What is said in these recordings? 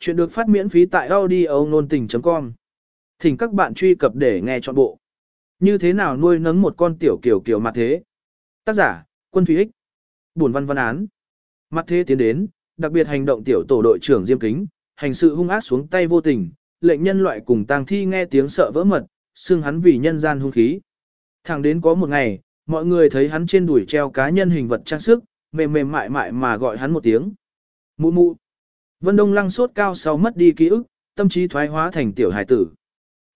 Chuyện được phát miễn phí tại audio nôn tình.com. Thỉnh các bạn truy cập để nghe trọn bộ. Như thế nào nuôi nấng một con tiểu kiểu kiểu mặt thế? Tác giả, Quân Thủy Ích. Buồn văn văn án. Mặt thế tiến đến, đặc biệt hành động tiểu tổ đội trưởng Diêm Kính, hành sự hung ác xuống tay vô tình, lệnh nhân loại cùng tang thi nghe tiếng sợ vỡ mật, xưng hắn vì nhân gian hung khí. Thẳng đến có một ngày, mọi người thấy hắn trên đùi treo cá nhân hình vật trang sức, mềm mềm mại mại mà gọi hắn một tiếng. Mụ mụ. Vân Đông lăng sốt cao sau mất đi ký ức, tâm trí thoái hóa thành tiểu hải tử.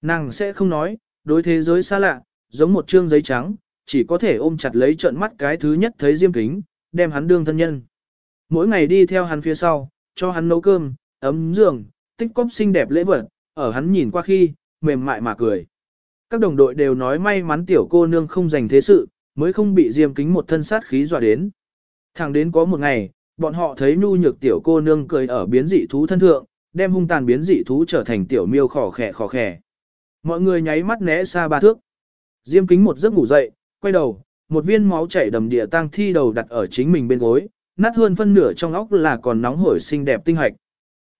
Nàng sẽ không nói, đối thế giới xa lạ, giống một chương giấy trắng, chỉ có thể ôm chặt lấy trận mắt cái thứ nhất thấy diêm kính, đem hắn đương thân nhân. Mỗi ngày đi theo hắn phía sau, cho hắn nấu cơm, ấm giường, tích cóp xinh đẹp lễ vật, ở hắn nhìn qua khi, mềm mại mà cười. Các đồng đội đều nói may mắn tiểu cô nương không dành thế sự, mới không bị diêm kính một thân sát khí dọa đến. Thẳng đến có một ngày, bọn họ thấy nhu nhược tiểu cô nương cười ở biến dị thú thân thượng, đem hung tàn biến dị thú trở thành tiểu miêu khỏ khẻ khỏ khẻ. Mọi người nháy mắt né xa ba thước. Diêm kính một giấc ngủ dậy, quay đầu, một viên máu chảy đầm địa tang thi đầu đặt ở chính mình bên gối, nát hơn phân nửa trong óc là còn nóng hổi xinh đẹp tinh hạch.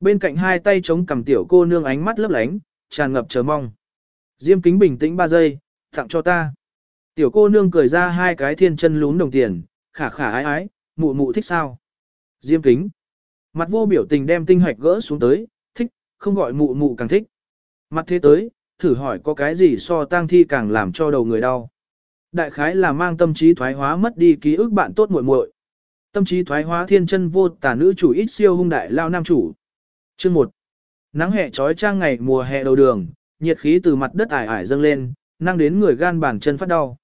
Bên cạnh hai tay chống cầm tiểu cô nương ánh mắt lấp lánh, tràn ngập chờ mong. Diêm kính bình tĩnh ba giây, tặng cho ta. Tiểu cô nương cười ra hai cái thiên chân lún đồng tiền, khả khả ái ái, mụ mụ thích sao. Diêm kính. Mặt vô biểu tình đem tinh hoạch gỡ xuống tới, thích, không gọi mụ mụ càng thích. Mặt thế tới, thử hỏi có cái gì so tang thi càng làm cho đầu người đau. Đại khái là mang tâm trí thoái hóa mất đi ký ức bạn tốt muội muội. Tâm trí thoái hóa thiên chân vô tà nữ chủ ít siêu hung đại lao nam chủ. Chương 1. Nắng hè trói trang ngày mùa hè đầu đường, nhiệt khí từ mặt đất ải ải dâng lên, năng đến người gan bàn chân phát đau.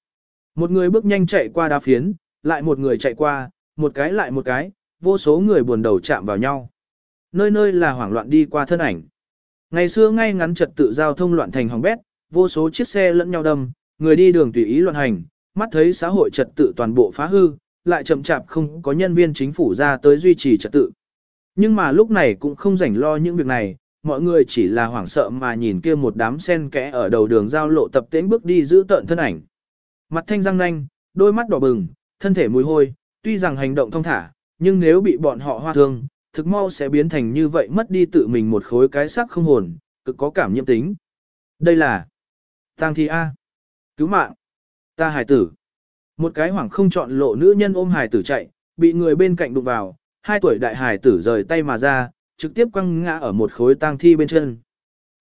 Một người bước nhanh chạy qua đá phiến, lại một người chạy qua, một cái lại một cái, vô số người buồn đầu chạm vào nhau. Nơi nơi là hoảng loạn đi qua thân ảnh. Ngày xưa ngay ngắn trật tự giao thông loạn thành hỏng bét, vô số chiếc xe lẫn nhau đâm, người đi đường tùy ý loạn hành, mắt thấy xã hội trật tự toàn bộ phá hư, lại chậm chạp không có nhân viên chính phủ ra tới duy trì trật tự. Nhưng mà lúc này cũng không rảnh lo những việc này, mọi người chỉ là hoảng sợ mà nhìn kia một đám sen kẽ ở đầu đường giao lộ tập tễnh bước đi giữ tợn thân ảnh. Mặt thanh răng nanh, đôi mắt đỏ bừng, thân thể mùi hôi, tuy rằng hành động thông thả, nhưng nếu bị bọn họ hoa thương, thực mau sẽ biến thành như vậy mất đi tự mình một khối cái sắc không hồn, cực có cảm nhiễm tính. Đây là Tang thi A. Cứu mạng. Ta hải tử. Một cái hoảng không chọn lộ nữ nhân ôm hải tử chạy, bị người bên cạnh đụng vào, hai tuổi đại hải tử rời tay mà ra, trực tiếp quăng ngã ở một khối tang thi bên chân.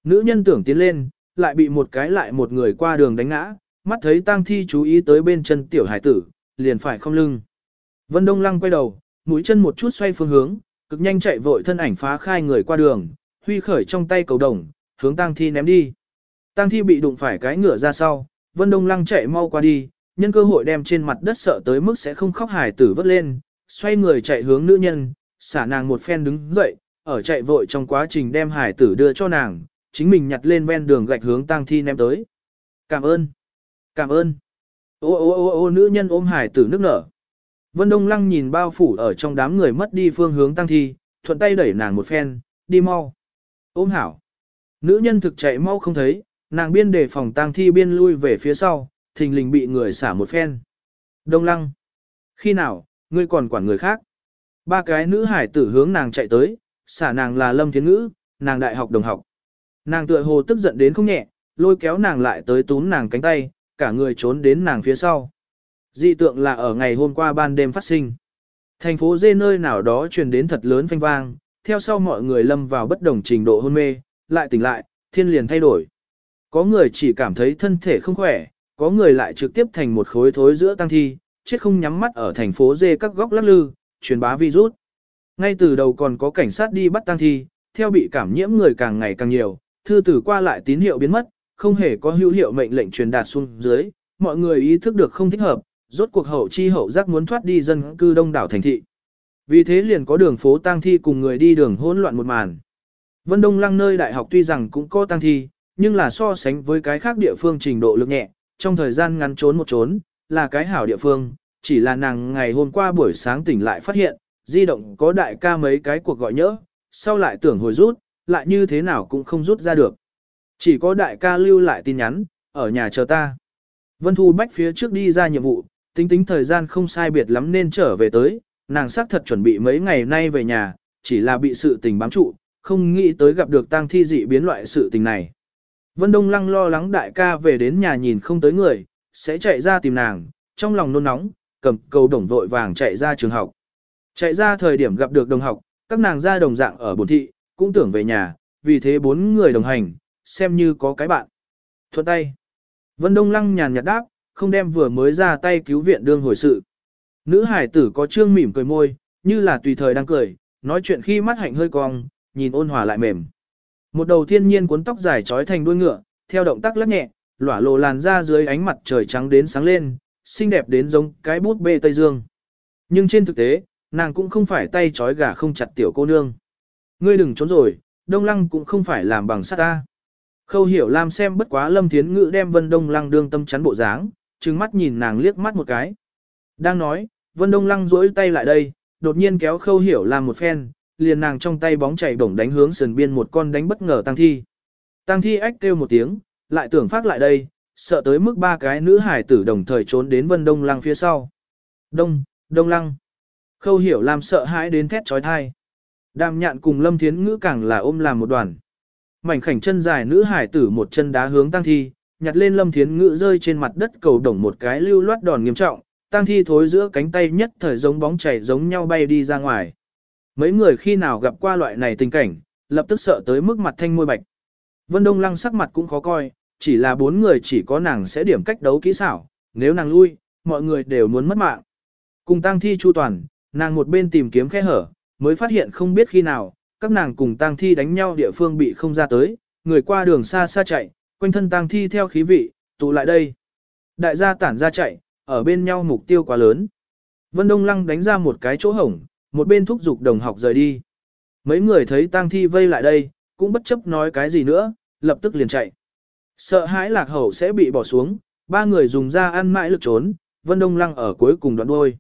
Nữ nhân tưởng tiến lên, lại bị một cái lại một người qua đường đánh ngã, mắt thấy tang thi chú ý tới bên chân tiểu hải tử, liền phải không lưng. Vân Đông Lăng quay đầu, mũi chân một chút xoay phương hướng, cực nhanh chạy vội thân ảnh phá khai người qua đường, huy khởi trong tay cầu đồng, hướng tang thi ném đi. Tang thi bị đụng phải cái ngựa ra sau, Vân Đông Lăng chạy mau qua đi, nhân cơ hội đem trên mặt đất sợ tới mức sẽ không khóc hải tử vớt lên, xoay người chạy hướng nữ nhân, xả nàng một phen đứng dậy, ở chạy vội trong quá trình đem hải tử đưa cho nàng, chính mình nhặt lên ven đường gạch hướng tang thi ném tới. Cảm ơn. Cảm ơn. Ô ô ô ô nữ nhân ôm hải tử nước nở. Vân Đông Lăng nhìn bao phủ ở trong đám người mất đi phương hướng tăng thi, thuận tay đẩy nàng một phen, đi mau. Ôm hảo. Nữ nhân thực chạy mau không thấy, nàng biên đề phòng tăng thi biên lui về phía sau, thình lình bị người xả một phen. Đông Lăng. Khi nào, ngươi còn quản người khác? Ba cái nữ hải tử hướng nàng chạy tới, xả nàng là Lâm Thiến Ngữ, nàng đại học đồng học. Nàng tựa hồ tức giận đến không nhẹ, lôi kéo nàng lại tới túm nàng cánh tay, cả người trốn đến nàng phía sau. Dị tượng là ở ngày hôm qua ban đêm phát sinh. Thành phố dê nơi nào đó truyền đến thật lớn phanh vang, theo sau mọi người lâm vào bất đồng trình độ hôn mê, lại tỉnh lại, thiên liền thay đổi. Có người chỉ cảm thấy thân thể không khỏe, có người lại trực tiếp thành một khối thối giữa tăng thi, chết không nhắm mắt ở thành phố dê các góc lắc lư, truyền bá virus. Ngay từ đầu còn có cảnh sát đi bắt tăng thi, theo bị cảm nhiễm người càng ngày càng nhiều, thư tử qua lại tín hiệu biến mất, không hề có hữu hiệu mệnh lệnh truyền đạt xuống dưới, mọi người ý thức được không thích hợp, rốt cuộc hậu chi hậu giác muốn thoát đi dân cư đông đảo thành thị. Vì thế liền có đường phố tang thi cùng người đi đường hỗn loạn một màn. Vân Đông Lăng nơi đại học tuy rằng cũng có tang thi, nhưng là so sánh với cái khác địa phương trình độ lực nhẹ, trong thời gian ngắn trốn một trốn, là cái hảo địa phương, chỉ là nàng ngày hôm qua buổi sáng tỉnh lại phát hiện, di động có đại ca mấy cái cuộc gọi nhỡ, sau lại tưởng hồi rút, lại như thế nào cũng không rút ra được. Chỉ có đại ca lưu lại tin nhắn, ở nhà chờ ta. Vân Thu Bách phía trước đi ra nhiệm vụ, tính tính thời gian không sai biệt lắm nên trở về tới, nàng xác thật chuẩn bị mấy ngày nay về nhà, chỉ là bị sự tình bám trụ, không nghĩ tới gặp được tang thi dị biến loại sự tình này. Vân Đông Lăng lo lắng đại ca về đến nhà nhìn không tới người, sẽ chạy ra tìm nàng, trong lòng nôn nóng, cầm cầu đồng vội vàng chạy ra trường học. Chạy ra thời điểm gặp được đồng học, các nàng ra đồng dạng ở bồn thị, cũng tưởng về nhà, vì thế bốn người đồng hành, xem như có cái bạn. Thuận tay. Vân Đông Lăng nhàn nhạt đáp, không đem vừa mới ra tay cứu viện đương hồi sự. Nữ hải tử có trương mỉm cười môi, như là tùy thời đang cười, nói chuyện khi mắt hạnh hơi cong, nhìn ôn hòa lại mềm. Một đầu thiên nhiên cuốn tóc dài trói thành đuôi ngựa, theo động tác lắc nhẹ, lỏa lộ làn ra dưới ánh mặt trời trắng đến sáng lên, xinh đẹp đến giống cái bút bê Tây Dương. Nhưng trên thực tế, nàng cũng không phải tay trói gà không chặt tiểu cô nương. Ngươi đừng trốn rồi, Đông Lăng cũng không phải làm bằng sắt ta. Khâu hiểu Lam xem bất quá Lâm Thiến Ngữ đem Vân Đông Lăng đương tâm chắn bộ dáng, trừng mắt nhìn nàng liếc mắt một cái. Đang nói, Vân Đông Lăng duỗi tay lại đây, đột nhiên kéo Khâu hiểu làm một phen, liền nàng trong tay bóng chảy bổng đánh hướng sườn biên một con đánh bất ngờ tăng thi. Tăng thi ách kêu một tiếng, lại tưởng phát lại đây, sợ tới mức ba cái nữ hải tử đồng thời trốn đến Vân Đông Lăng phía sau. Đông, Đông Lăng. Khâu hiểu làm sợ hãi đến thét chói tai. Đàm nhạn cùng Lâm Thiến Ngữ càng là ôm làm một đoàn. Mảnh khảnh chân dài nữ hải tử một chân đá hướng tăng thi, nhặt lên Lâm Thiến Ngữ rơi trên mặt đất cầu đồng một cái lưu loát đòn nghiêm trọng, tăng thi thối giữa cánh tay nhất thời giống bóng chảy giống nhau bay đi ra ngoài. Mấy người khi nào gặp qua loại này tình cảnh, lập tức sợ tới mức mặt thanh môi bạch. Vân Đông Lăng sắc mặt cũng khó coi, chỉ là bốn người chỉ có nàng sẽ điểm cách đấu kỹ xảo, nếu nàng lui, mọi người đều muốn mất mạng. Cùng tăng thi chu toàn, nàng một bên tìm kiếm khe hở, mới phát hiện không biết khi nào, các nàng cùng tang thi đánh nhau địa phương bị không ra tới, người qua đường xa xa chạy, quanh thân tang thi theo khí vị, tụ lại đây. Đại gia tản ra chạy, ở bên nhau mục tiêu quá lớn. Vân Đông Lăng đánh ra một cái chỗ hổng, một bên thúc giục đồng học rời đi. Mấy người thấy tang thi vây lại đây, cũng bất chấp nói cái gì nữa, lập tức liền chạy. Sợ hãi lạc hậu sẽ bị bỏ xuống, ba người dùng ra ăn mãi lực trốn, Vân Đông Lăng ở cuối cùng đoạn đuôi.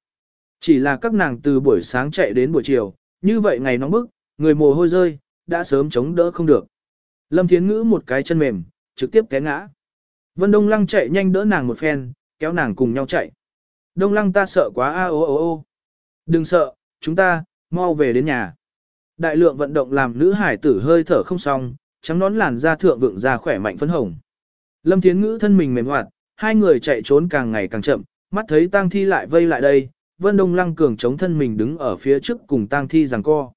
Chỉ là các nàng từ buổi sáng chạy đến buổi chiều, như vậy ngày nóng bức, người mồ hôi rơi, đã sớm chống đỡ không được. Lâm Thiến Ngữ một cái chân mềm, trực tiếp té ngã. Vân Đông Lăng chạy nhanh đỡ nàng một phen, kéo nàng cùng nhau chạy. Đông Lăng ta sợ quá a o o o. Đừng sợ, chúng ta, mau về đến nhà. Đại lượng vận động làm nữ hải tử hơi thở không xong, trắng nón làn da thượng vượng ra khỏe mạnh phấn hồng. Lâm Thiến Ngữ thân mình mềm hoạt, hai người chạy trốn càng ngày càng chậm, mắt thấy tang thi lại vây lại đây, Vân Đông Lăng cường chống thân mình đứng ở phía trước cùng tang thi giằng co.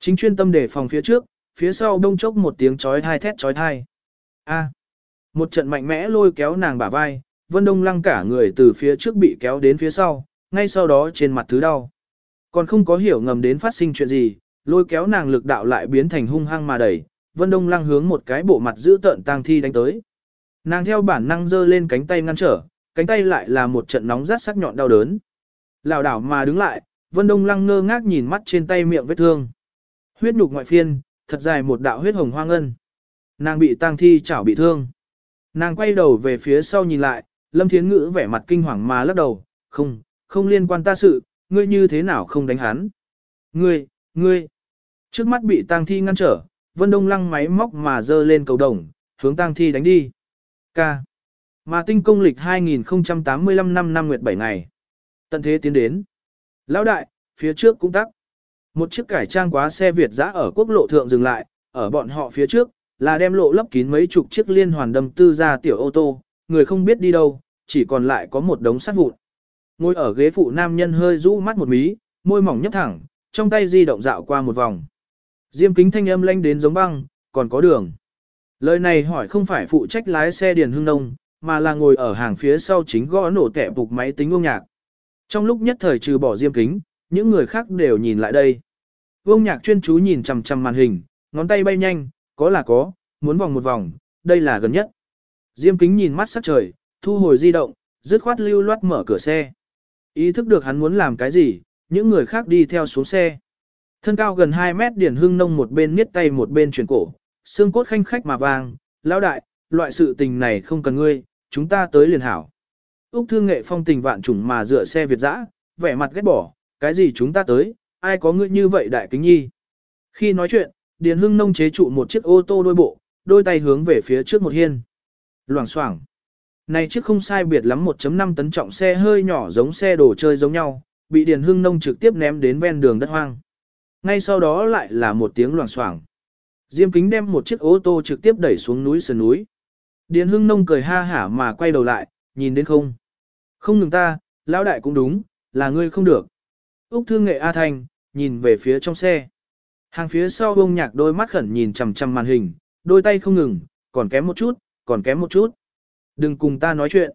Chính chuyên tâm để phòng phía trước, phía sau đông chốc một tiếng chói thai thét chói thai. A. Một trận mạnh mẽ lôi kéo nàng bả vai, Vân Đông Lăng cả người từ phía trước bị kéo đến phía sau, ngay sau đó trên mặt thứ đau. Còn không có hiểu ngầm đến phát sinh chuyện gì, lôi kéo nàng lực đạo lại biến thành hung hăng mà đẩy, Vân Đông Lăng hướng một cái bộ mặt giữ tợn tang thi đánh tới. Nàng theo bản năng giơ lên cánh tay ngăn trở, cánh tay lại là một trận nóng rát sắc nhọn đau đớn. Lảo đảo mà đứng lại, Vân Đông Lăng ngơ ngác nhìn mắt trên tay miệng vết thương. Huyết nhục ngoại phiên, thật dài một đạo huyết hồng hoang ngân. Nàng bị tang thi chảo bị thương. Nàng quay đầu về phía sau nhìn lại, Lâm Thiến Ngữ vẻ mặt kinh hoàng mà lắc đầu, không, không liên quan ta sự, ngươi như thế nào không đánh hắn. Ngươi, ngươi. Trước mắt bị tang thi ngăn trở, Vân Đông Lăng máy móc mà dơ lên cầu đồng, hướng tang thi đánh đi. Ca. Mà tinh công lịch 2085 năm năm nguyệt 7 ngày. Tận thế tiến đến. Lão đại, phía trước cũng tắc. Một chiếc cải trang quá xe Việt giã ở quốc lộ thượng dừng lại, ở bọn họ phía trước, là đem lộ lấp kín mấy chục chiếc liên hoàn đâm tư ra tiểu ô tô, người không biết đi đâu, chỉ còn lại có một đống sắt vụn. Ngồi ở ghế phụ nam nhân hơi rũ mắt một mí, môi mỏng nhấp thẳng, trong tay di động dạo qua một vòng. Diêm kính thanh âm lanh đến giống băng, còn có đường. Lời này hỏi không phải phụ trách lái xe điền hương nông, mà là ngồi ở hàng phía sau chính gõ nổ tẻ phục máy tính ông nhạc. Trong lúc nhất thời trừ bỏ diêm kính, những người khác đều nhìn lại đây. Vương nhạc chuyên chú nhìn chằm chằm màn hình, ngón tay bay nhanh, có là có, muốn vòng một vòng, đây là gần nhất. Diêm kính nhìn mắt sắc trời, thu hồi di động, dứt khoát lưu loát mở cửa xe. Ý thức được hắn muốn làm cái gì, những người khác đi theo xuống xe. Thân cao gần 2 mét điển hưng nông một bên miết tay một bên chuyển cổ, xương cốt khanh khách mà vàng, lão đại, loại sự tình này không cần ngươi, chúng ta tới liền hảo. Úc thương nghệ phong tình vạn trùng mà dựa xe Việt dã, vẻ mặt ghét bỏ, cái gì chúng ta tới, ai có ngươi như vậy đại kính nhi. Khi nói chuyện, Điền Hưng Nông chế trụ một chiếc ô tô đôi bộ, đôi tay hướng về phía trước một hiên. Loảng xoảng. Này chiếc không sai biệt lắm 1.5 tấn trọng xe hơi nhỏ giống xe đồ chơi giống nhau, bị Điền Hưng Nông trực tiếp ném đến ven đường đất hoang. Ngay sau đó lại là một tiếng loảng xoảng. Diêm kính đem một chiếc ô tô trực tiếp đẩy xuống núi sườn núi. Điền hưng nông cười ha hả mà quay đầu lại, nhìn đến không. Không ngừng ta, lão đại cũng đúng, là ngươi không được. Úc thương nghệ A Thanh, nhìn về phía trong xe. Hàng phía sau bông nhạc đôi mắt khẩn nhìn chằm chằm màn hình, đôi tay không ngừng, còn kém một chút, còn kém một chút. Đừng cùng ta nói chuyện.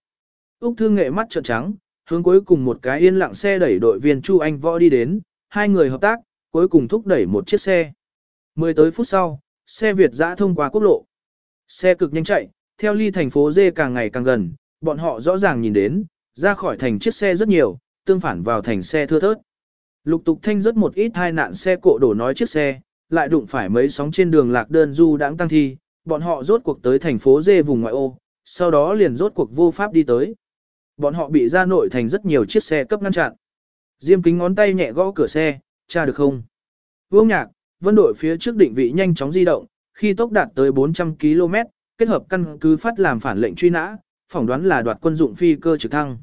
Úc thương nghệ mắt trợn trắng, hướng cuối cùng một cái yên lặng xe đẩy đội viên Chu Anh Võ đi đến, hai người hợp tác, cuối cùng thúc đẩy một chiếc xe. Mười tới phút sau, xe Việt dã thông qua quốc lộ. Xe cực nhanh chạy, theo ly thành phố Dê càng ngày càng gần, bọn họ rõ ràng nhìn đến, ra khỏi thành chiếc xe rất nhiều, tương phản vào thành xe thưa thớt. Lục tục thanh rất một ít hai nạn xe cộ đổ nói chiếc xe, lại đụng phải mấy sóng trên đường lạc đơn du đãng tăng thi, bọn họ rốt cuộc tới thành phố Dê vùng ngoại ô, sau đó liền rốt cuộc vô pháp đi tới. Bọn họ bị ra nội thành rất nhiều chiếc xe cấp ngăn chặn. Diêm kính ngón tay nhẹ gõ cửa xe, tra được không? Vương nhạc, vân đội phía trước định vị nhanh chóng di động, khi tốc đạt tới 400 km, kết hợp căn cứ phát làm phản lệnh truy nã, phỏng đoán là đoạt quân dụng phi cơ trực thăng.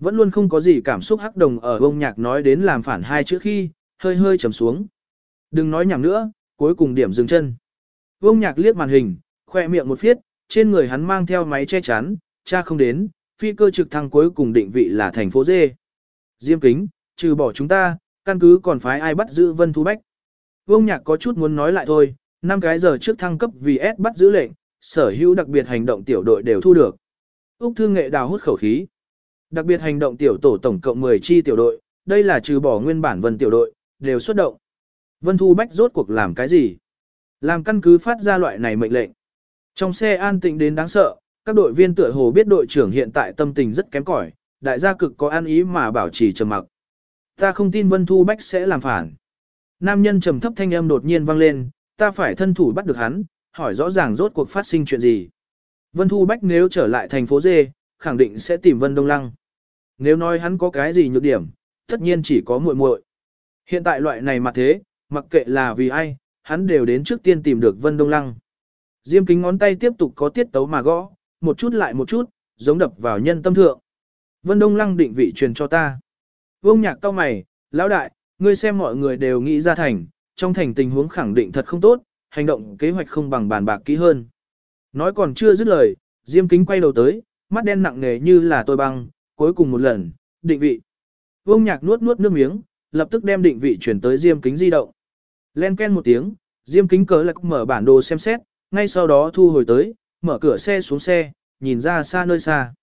Vẫn luôn không có gì cảm xúc hắc đồng ở bông nhạc nói đến làm phản hai chữ khi, hơi hơi trầm xuống. Đừng nói nhảm nữa, cuối cùng điểm dừng chân. ông nhạc liếc màn hình, khoe miệng một phiết, trên người hắn mang theo máy che chắn, cha không đến, phi cơ trực thăng cuối cùng định vị là thành phố Dê. Diêm kính, trừ bỏ chúng ta, căn cứ còn phái ai bắt giữ Vân Thu Bách. Vương Nhạc có chút muốn nói lại thôi, năm cái giờ trước thăng cấp vì S bắt giữ lệnh, sở hữu đặc biệt hành động tiểu đội đều thu được. Úc Thương Nghệ đào hút khẩu khí. Đặc biệt hành động tiểu tổ tổng cộng 10 chi tiểu đội, đây là trừ bỏ nguyên bản Vân tiểu đội, đều xuất động. Vân Thu Bách rốt cuộc làm cái gì? Làm căn cứ phát ra loại này mệnh lệnh. Trong xe an tĩnh đến đáng sợ, các đội viên tựa hồ biết đội trưởng hiện tại tâm tình rất kém cỏi, đại gia cực có an ý mà bảo trì trầm mặc. Ta không tin Vân Thu Bách sẽ làm phản. Nam nhân trầm thấp thanh âm đột nhiên vang lên, ta phải thân thủ bắt được hắn, hỏi rõ ràng rốt cuộc phát sinh chuyện gì. Vân Thu Bách nếu trở lại thành phố Dê, khẳng định sẽ tìm Vân Đông Lăng. Nếu nói hắn có cái gì nhược điểm, tất nhiên chỉ có muội muội. Hiện tại loại này mà thế, mặc kệ là vì ai, hắn đều đến trước tiên tìm được Vân Đông Lăng. Diêm kính ngón tay tiếp tục có tiết tấu mà gõ, một chút lại một chút, giống đập vào nhân tâm thượng. Vân Đông Lăng định vị truyền cho ta. Vương nhạc cao mày, lão đại, ngươi xem mọi người đều nghĩ ra thành, trong thành tình huống khẳng định thật không tốt, hành động kế hoạch không bằng bàn bạc kỹ hơn. Nói còn chưa dứt lời, Diêm kính quay đầu tới, mắt đen nặng nề như là tôi băng, cuối cùng một lần, định vị. Vương nhạc nuốt nuốt nước miếng, lập tức đem định vị chuyển tới Diêm kính di động. Len ken một tiếng, Diêm kính cớ lạc mở bản đồ xem xét, ngay sau đó thu hồi tới, mở cửa xe xuống xe, nhìn ra xa nơi xa.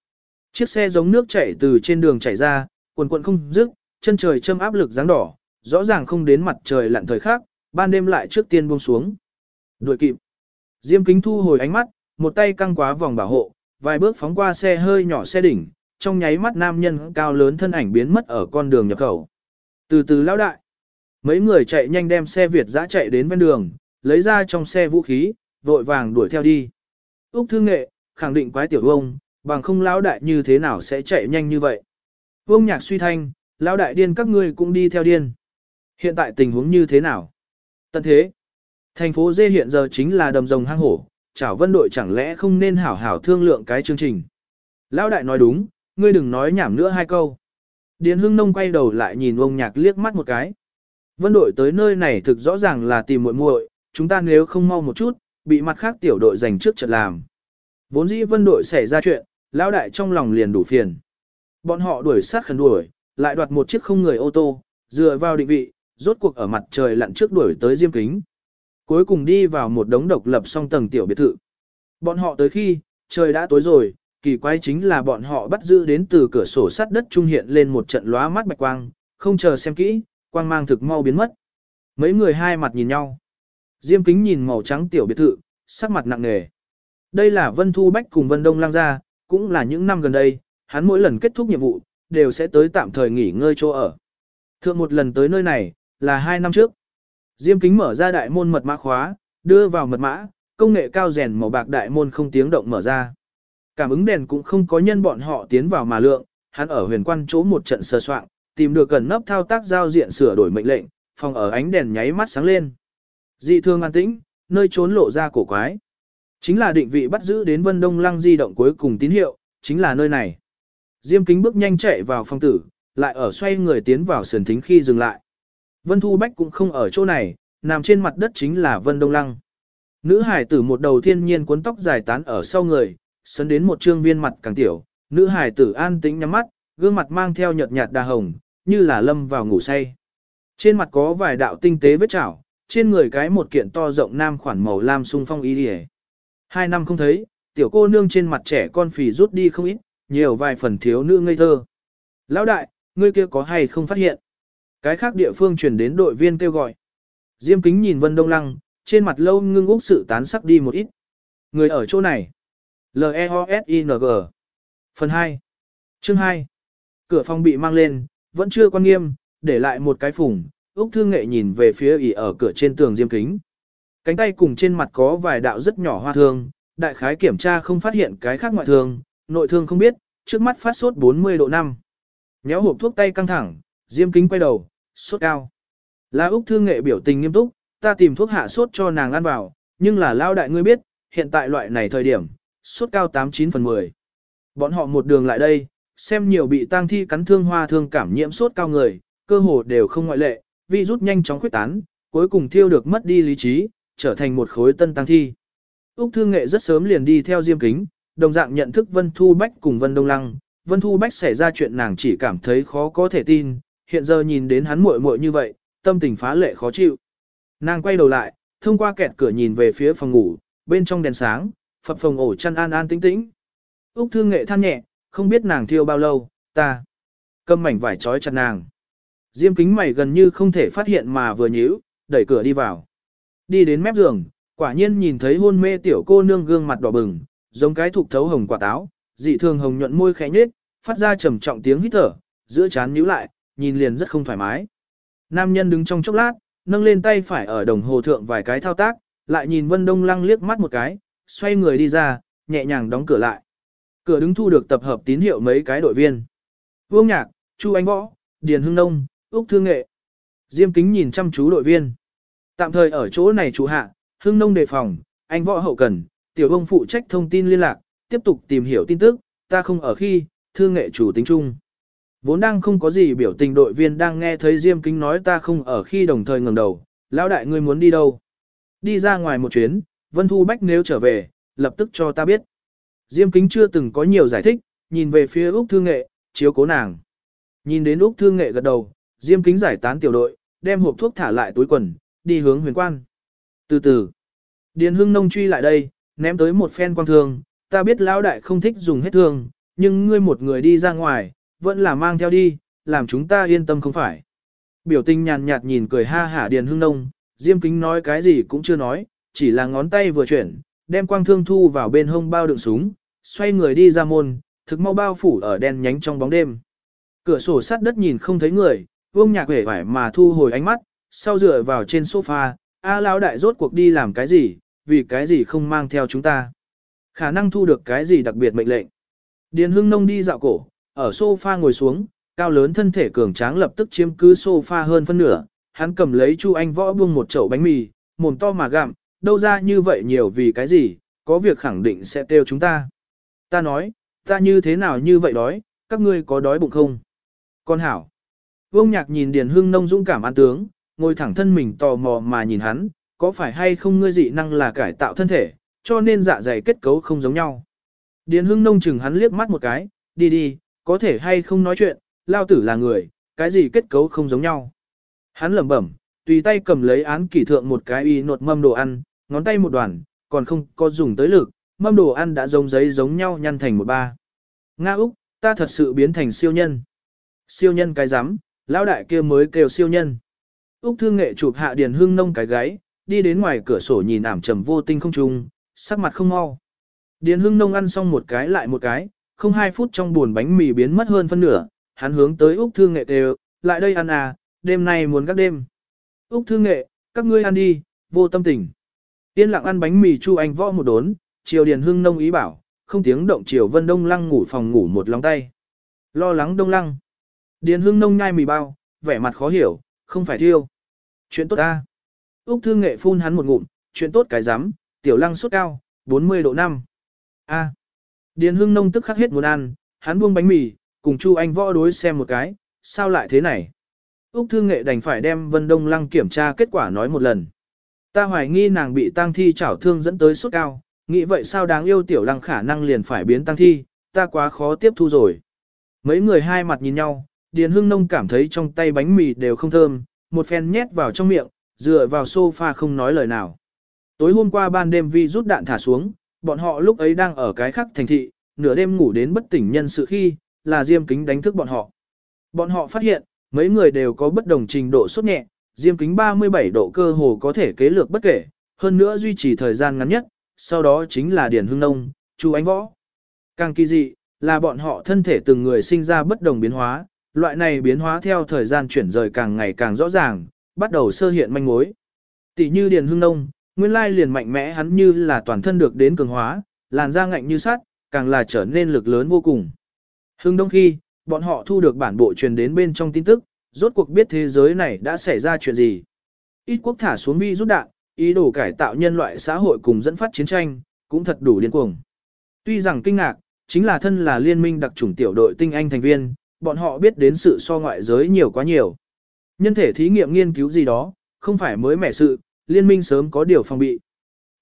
Chiếc xe giống nước chảy từ trên đường chảy ra, quần quần không dứt, chân trời châm áp lực dáng đỏ, rõ ràng không đến mặt trời lặn thời khác, ban đêm lại trước tiên buông xuống. Đuổi kịp. Diêm kính thu hồi ánh mắt, một tay căng quá vòng bảo hộ, vài bước phóng qua xe hơi nhỏ xe đỉnh, trong nháy mắt nam nhân cao lớn thân ảnh biến mất ở con đường nhập khẩu. Từ từ lão đại. Mấy người chạy nhanh đem xe Việt dã chạy đến ven đường, lấy ra trong xe vũ khí, vội vàng đuổi theo đi. Úc Thương Nghệ, khẳng định quái tiểu ông, bằng không lão đại như thế nào sẽ chạy nhanh như vậy. Vương nhạc suy thanh, lão đại điên các ngươi cũng đi theo điên. Hiện tại tình huống như thế nào? Tận thế. Thành phố Dê hiện giờ chính là đầm rồng hang hổ, chảo vân đội chẳng lẽ không nên hảo hảo thương lượng cái chương trình. Lão đại nói đúng, ngươi đừng nói nhảm nữa hai câu. Điền Hưng Nông quay đầu lại nhìn ông nhạc liếc mắt một cái. Vân đội tới nơi này thực rõ ràng là tìm muội muội, chúng ta nếu không mau một chút, bị mặt khác tiểu đội giành trước trận làm. Vốn dĩ vân đội xảy ra chuyện, lão đại trong lòng liền đủ phiền. Bọn họ đuổi sát khẩn đuổi, lại đoạt một chiếc không người ô tô, dựa vào định vị, rốt cuộc ở mặt trời lặn trước đuổi tới diêm kính. Cuối cùng đi vào một đống độc lập song tầng tiểu biệt thự. Bọn họ tới khi, trời đã tối rồi, kỳ quái chính là bọn họ bắt giữ đến từ cửa sổ sắt đất trung hiện lên một trận lóa mắt bạch quang, không chờ xem kỹ, quang mang thực mau biến mất. Mấy người hai mặt nhìn nhau. Diêm kính nhìn màu trắng tiểu biệt thự, sắc mặt nặng nề. Đây là Vân Thu Bách cùng Vân Đông Lang ra, cũng là những năm gần đây, hắn mỗi lần kết thúc nhiệm vụ, đều sẽ tới tạm thời nghỉ ngơi chỗ ở. Thượng một lần tới nơi này, là hai năm trước. Diêm kính mở ra đại môn mật mã khóa, đưa vào mật mã, công nghệ cao rèn màu bạc đại môn không tiếng động mở ra. Cảm ứng đèn cũng không có nhân bọn họ tiến vào mà lượng, hắn ở huyền quan chỗ một trận sơ soạn, tìm được gần nấp thao tác giao diện sửa đổi mệnh lệnh, phòng ở ánh đèn nháy mắt sáng lên. Dị thương an tĩnh, nơi trốn lộ ra cổ quái. Chính là định vị bắt giữ đến Vân Đông Lăng di động cuối cùng tín hiệu, chính là nơi này. Diêm kính bước nhanh chạy vào phòng tử, lại ở xoay người tiến vào sườn thính khi dừng lại. Vân Thu Bách cũng không ở chỗ này, nằm trên mặt đất chính là Vân Đông Lăng. Nữ hải tử một đầu thiên nhiên cuốn tóc dài tán ở sau người, sấn đến một trương viên mặt càng tiểu, nữ hải tử an tĩnh nhắm mắt, gương mặt mang theo nhợt nhạt đà hồng, như là lâm vào ngủ say. Trên mặt có vài đạo tinh tế vết chảo, trên người cái một kiện to rộng nam khoản màu lam sung phong y điề. Hai năm không thấy, tiểu cô nương trên mặt trẻ con phì rút đi không ít, nhiều vài phần thiếu nữ ngây thơ. Lão đại, ngươi kia có hay không phát hiện? Cái khác địa phương truyền đến đội viên kêu gọi. Diêm kính nhìn Vân Đông Lăng, trên mặt lâu ngưng úc sự tán sắc đi một ít. Người ở chỗ này. L-E-O-S-I-N-G Phần 2 Chương 2 Cửa phòng bị mang lên, vẫn chưa quan nghiêm, để lại một cái phủng, Úc Thương Nghệ nhìn về phía ỉ ở cửa trên tường diêm kính. Cánh tay cùng trên mặt có vài đạo rất nhỏ hoa thương, đại khái kiểm tra không phát hiện cái khác ngoại thương, nội thương không biết, trước mắt phát sốt 40 độ 5. Nhéo hộp thuốc tay căng thẳng, diêm kính quay đầu, sốt cao. Là Úc Thương Nghệ biểu tình nghiêm túc, ta tìm thuốc hạ sốt cho nàng ăn vào, nhưng là lao đại ngươi biết, hiện tại loại này thời điểm, suốt cao 89 phần 10. Bọn họ một đường lại đây, xem nhiều bị tang thi cắn thương hoa thương cảm nhiễm sốt cao người, cơ hồ đều không ngoại lệ, vi rút nhanh chóng khuyết tán, cuối cùng thiêu được mất đi lý trí, trở thành một khối tân tang thi. Úc Thương Nghệ rất sớm liền đi theo Diêm Kính, đồng dạng nhận thức Vân Thu Bách cùng Vân Đông Lăng, Vân Thu Bách xảy ra chuyện nàng chỉ cảm thấy khó có thể tin, hiện giờ nhìn đến hắn muội muội như vậy, tâm tình phá lệ khó chịu. Nàng quay đầu lại, thông qua kẹt cửa nhìn về phía phòng ngủ, bên trong đèn sáng, phập phòng ổ chăn an an tĩnh tĩnh. Úc Thương Nghệ than nhẹ, không biết nàng thiêu bao lâu, ta cầm mảnh vải trói chặt nàng. Diêm kính mày gần như không thể phát hiện mà vừa nhíu, đẩy cửa đi vào. Đi đến mép giường, quả nhiên nhìn thấy hôn mê tiểu cô nương gương mặt đỏ bừng, giống cái thục thấu hồng quả táo, dị thường hồng nhuận môi khẽ nhếch, phát ra trầm trọng tiếng hít thở, giữa chán nhíu lại, nhìn liền rất không thoải mái. Nam nhân đứng trong chốc lát, nâng lên tay phải ở đồng hồ thượng vài cái thao tác, lại nhìn Vân Đông Lăng liếc mắt một cái, xoay người đi ra, nhẹ nhàng đóng cửa lại. Cửa đứng thu được tập hợp tín hiệu mấy cái đội viên. Vương Nhạc, Chu Anh Võ, Điền Hưng Nông, Úc Thương Nghệ. Diêm Kính nhìn chăm chú đội viên. Tạm thời ở chỗ này chủ hạ, Hưng Nông đề phòng, anh Võ hậu cần, Tiểu Vương phụ trách thông tin liên lạc, tiếp tục tìm hiểu tin tức, ta không ở khi, Thương Nghệ chủ tính chung. Vốn đang không có gì biểu tình đội viên đang nghe thấy Diêm Kính nói ta không ở khi đồng thời ngẩng đầu, lão đại ngươi muốn đi đâu? Đi ra ngoài một chuyến, Vân Thu Bách nếu trở về, lập tức cho ta biết. Diêm Kính chưa từng có nhiều giải thích, nhìn về phía Úc Thương Nghệ, chiếu cố nàng. Nhìn đến Úc Thương Nghệ gật đầu, Diêm Kính giải tán tiểu đội, đem hộp thuốc thả lại túi quần, đi hướng huyền quan. Từ từ, Điền Hưng Nông truy lại đây, ném tới một phen quang thương, ta biết lão đại không thích dùng hết thương, nhưng ngươi một người đi ra ngoài, vẫn là mang theo đi, làm chúng ta yên tâm không phải. Biểu tình nhàn nhạt nhìn cười ha hả Điền Hưng Nông, Diêm Kính nói cái gì cũng chưa nói, chỉ là ngón tay vừa chuyển, đem quang thương thu vào bên hông bao đựng súng, xoay người đi ra môn, thực mau bao phủ ở đen nhánh trong bóng đêm. Cửa sổ sắt đất nhìn không thấy người, vương nhạc vẻ vải mà thu hồi ánh mắt, sau dựa vào trên sofa, A lão đại rốt cuộc đi làm cái gì, vì cái gì không mang theo chúng ta. Khả năng thu được cái gì đặc biệt mệnh lệnh. Điền hưng nông đi dạo cổ, ở sofa ngồi xuống, cao lớn thân thể cường tráng lập tức chiếm cứ sofa hơn phân nửa, hắn cầm lấy Chu Anh Võ buông một chậu bánh mì, mồm to mà gặm, đâu ra như vậy nhiều vì cái gì, có việc khẳng định sẽ tiêu chúng ta. Ta nói, ta như thế nào như vậy đói, các ngươi có đói bụng không? Con hảo. Vương nhạc nhìn Điền Hưng nông dũng cảm an tướng, ngồi thẳng thân mình tò mò mà nhìn hắn, có phải hay không ngươi dị năng là cải tạo thân thể, cho nên dạ dày kết cấu không giống nhau. Điền Hưng nông chừng hắn liếc mắt một cái, đi đi, có thể hay không nói chuyện, lao tử là người, cái gì kết cấu không giống nhau. Hắn lẩm bẩm, tùy tay cầm lấy án kỷ thượng một cái y nột mâm đồ ăn, ngón tay một đoàn, còn không có dùng tới lực, mâm đồ ăn đã giống giấy giống nhau nhăn thành một ba. Nga Úc, ta thật sự biến thành siêu nhân. Siêu nhân cái rắm lão đại kia mới kêu siêu nhân. Úc thương nghệ chụp hạ điền hương nông cái gáy, đi đến ngoài cửa sổ nhìn ảm trầm vô tinh không trung, sắc mặt không mau. Điền hương nông ăn xong một cái lại một cái, không hai phút trong buồn bánh mì biến mất hơn phân nửa, hắn hướng tới Úc thương nghệ đều, lại đây ăn à, đêm nay muốn các đêm. Úc thương nghệ, các ngươi ăn đi, vô tâm tình. Yên lặng ăn bánh mì chu anh võ một đốn, Triều điền hưng nông ý bảo, không tiếng động Triều vân đông lăng ngủ phòng ngủ một lòng tay. Lo lắng đông lăng. Điền hưng nông nhai mì bao, vẻ mặt khó hiểu, không phải thiêu. Chuyện tốt ta. Úc thương nghệ phun hắn một ngụm, chuyện tốt cái rắm tiểu lăng sốt cao, 40 độ 5. A. Điền hưng nông tức khắc hết muốn ăn, hắn buông bánh mì, cùng chu anh võ đối xem một cái, sao lại thế này. Úc thương nghệ đành phải đem vân đông lăng kiểm tra kết quả nói một lần. Ta hoài nghi nàng bị tang thi chảo thương dẫn tới sốt cao, nghĩ vậy sao đáng yêu tiểu lăng khả năng liền phải biến tang thi, ta quá khó tiếp thu rồi. Mấy người hai mặt nhìn nhau, Điền Hưng Nông cảm thấy trong tay bánh mì đều không thơm, một phen nhét vào trong miệng, dựa vào sofa không nói lời nào. Tối hôm qua ban đêm vi rút đạn thả xuống, bọn họ lúc ấy đang ở cái khắc thành thị, nửa đêm ngủ đến bất tỉnh nhân sự khi, là Diêm Kính đánh thức bọn họ. Bọn họ phát hiện, mấy người đều có bất đồng trình độ sốt nhẹ, Diêm Kính 37 độ cơ hồ có thể kế lược bất kể, hơn nữa duy trì thời gian ngắn nhất, sau đó chính là Điền Hưng Nông, Chu Ánh Võ. Càng kỳ dị, là bọn họ thân thể từng người sinh ra bất đồng biến hóa, loại này biến hóa theo thời gian chuyển rời càng ngày càng rõ ràng, bắt đầu sơ hiện manh mối. Tỷ như Điền Hưng Nông, nguyên lai liền mạnh mẽ hắn như là toàn thân được đến cường hóa, làn da ngạnh như sắt, càng là trở nên lực lớn vô cùng. Hưng Đông khi, bọn họ thu được bản bộ truyền đến bên trong tin tức, rốt cuộc biết thế giới này đã xảy ra chuyện gì. Ít quốc thả xuống vi rút đạn, ý đồ cải tạo nhân loại xã hội cùng dẫn phát chiến tranh, cũng thật đủ điên cuồng. Tuy rằng kinh ngạc, chính là thân là liên minh đặc chủng tiểu đội tinh anh thành viên, bọn họ biết đến sự so ngoại giới nhiều quá nhiều. Nhân thể thí nghiệm nghiên cứu gì đó, không phải mới mẻ sự, liên minh sớm có điều phòng bị.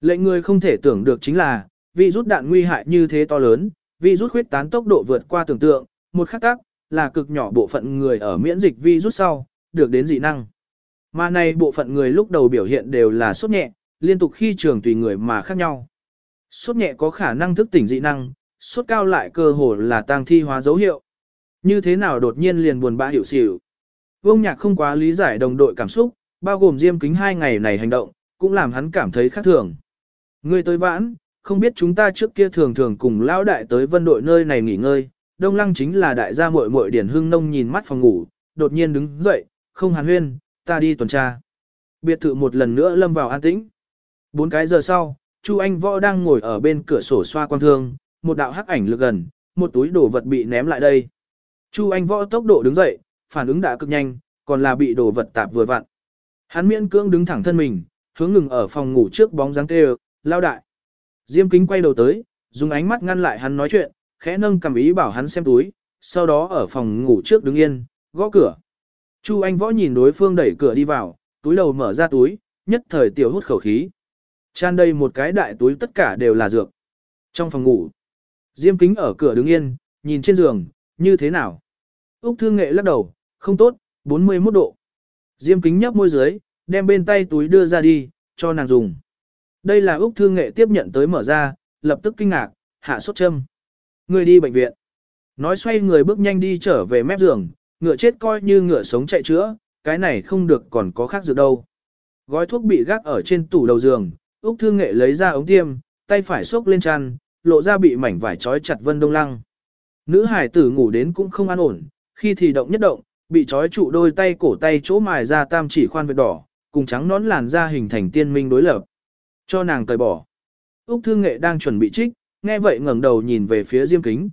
Lệnh người không thể tưởng được chính là, vi rút đạn nguy hại như thế to lớn, vi rút khuyết tán tốc độ vượt qua tưởng tượng, một khắc tác, là cực nhỏ bộ phận người ở miễn dịch vi rút sau, được đến dị năng. Mà này bộ phận người lúc đầu biểu hiện đều là sốt nhẹ, liên tục khi trường tùy người mà khác nhau. Sốt nhẹ có khả năng thức tỉnh dị năng, sốt cao lại cơ hồ là tăng thi hóa dấu hiệu. Như thế nào đột nhiên liền buồn bã hiểu xỉu. Vương Nhạc không quá lý giải đồng đội cảm xúc, bao gồm diêm kính hai ngày này hành động, cũng làm hắn cảm thấy khác thường. Người tới vãn, không biết chúng ta trước kia thường thường cùng lão đại tới vân đội nơi này nghỉ ngơi, đông lăng chính là đại gia muội muội điển hưng nông nhìn mắt phòng ngủ, đột nhiên đứng dậy, không hàn huyên, ta đi tuần tra. Biệt thự một lần nữa lâm vào an tĩnh. Bốn cái giờ sau, Chu Anh Võ đang ngồi ở bên cửa sổ xoa quan thương, một đạo hắc ảnh lực gần, một túi đồ vật bị ném lại đây. Chu Anh Võ tốc độ đứng dậy, phản ứng đã cực nhanh, còn là bị đồ vật tạp vừa vặn. Hắn miễn cưỡng đứng thẳng thân mình, hướng ngừng ở phòng ngủ trước bóng dáng kêu, lao đại. Diêm kính quay đầu tới, dùng ánh mắt ngăn lại hắn nói chuyện, khẽ nâng cầm ý bảo hắn xem túi, sau đó ở phòng ngủ trước đứng yên, gõ cửa. Chu Anh Võ nhìn đối phương đẩy cửa đi vào, túi đầu mở ra túi, nhất thời tiểu hút khẩu khí. Tràn đầy một cái đại túi tất cả đều là dược. Trong phòng ngủ, Diêm kính ở cửa đứng yên, nhìn trên giường, như thế nào? Úc thương nghệ lắc đầu, không tốt, 41 độ. Diêm kính nhấp môi dưới, đem bên tay túi đưa ra đi, cho nàng dùng. Đây là Úc thương nghệ tiếp nhận tới mở ra, lập tức kinh ngạc, hạ sốt châm. Người đi bệnh viện. Nói xoay người bước nhanh đi trở về mép giường, ngựa chết coi như ngựa sống chạy chữa, cái này không được còn có khác dược đâu. Gói thuốc bị gác ở trên tủ đầu giường, Úc Thương Nghệ lấy ra ống tiêm, tay phải xốc lên chăn, lộ ra bị mảnh vải trói chặt Vân Đông Lăng. Nữ hải tử ngủ đến cũng không an ổn, khi thì động nhất động, bị trói trụ đôi tay cổ tay chỗ mài ra tam chỉ khoan vết đỏ, cùng trắng nón làn da hình thành tiên minh đối lập. Cho nàng tời bỏ. Úc Thương Nghệ đang chuẩn bị trích, nghe vậy ngẩng đầu nhìn về phía Diêm Kính.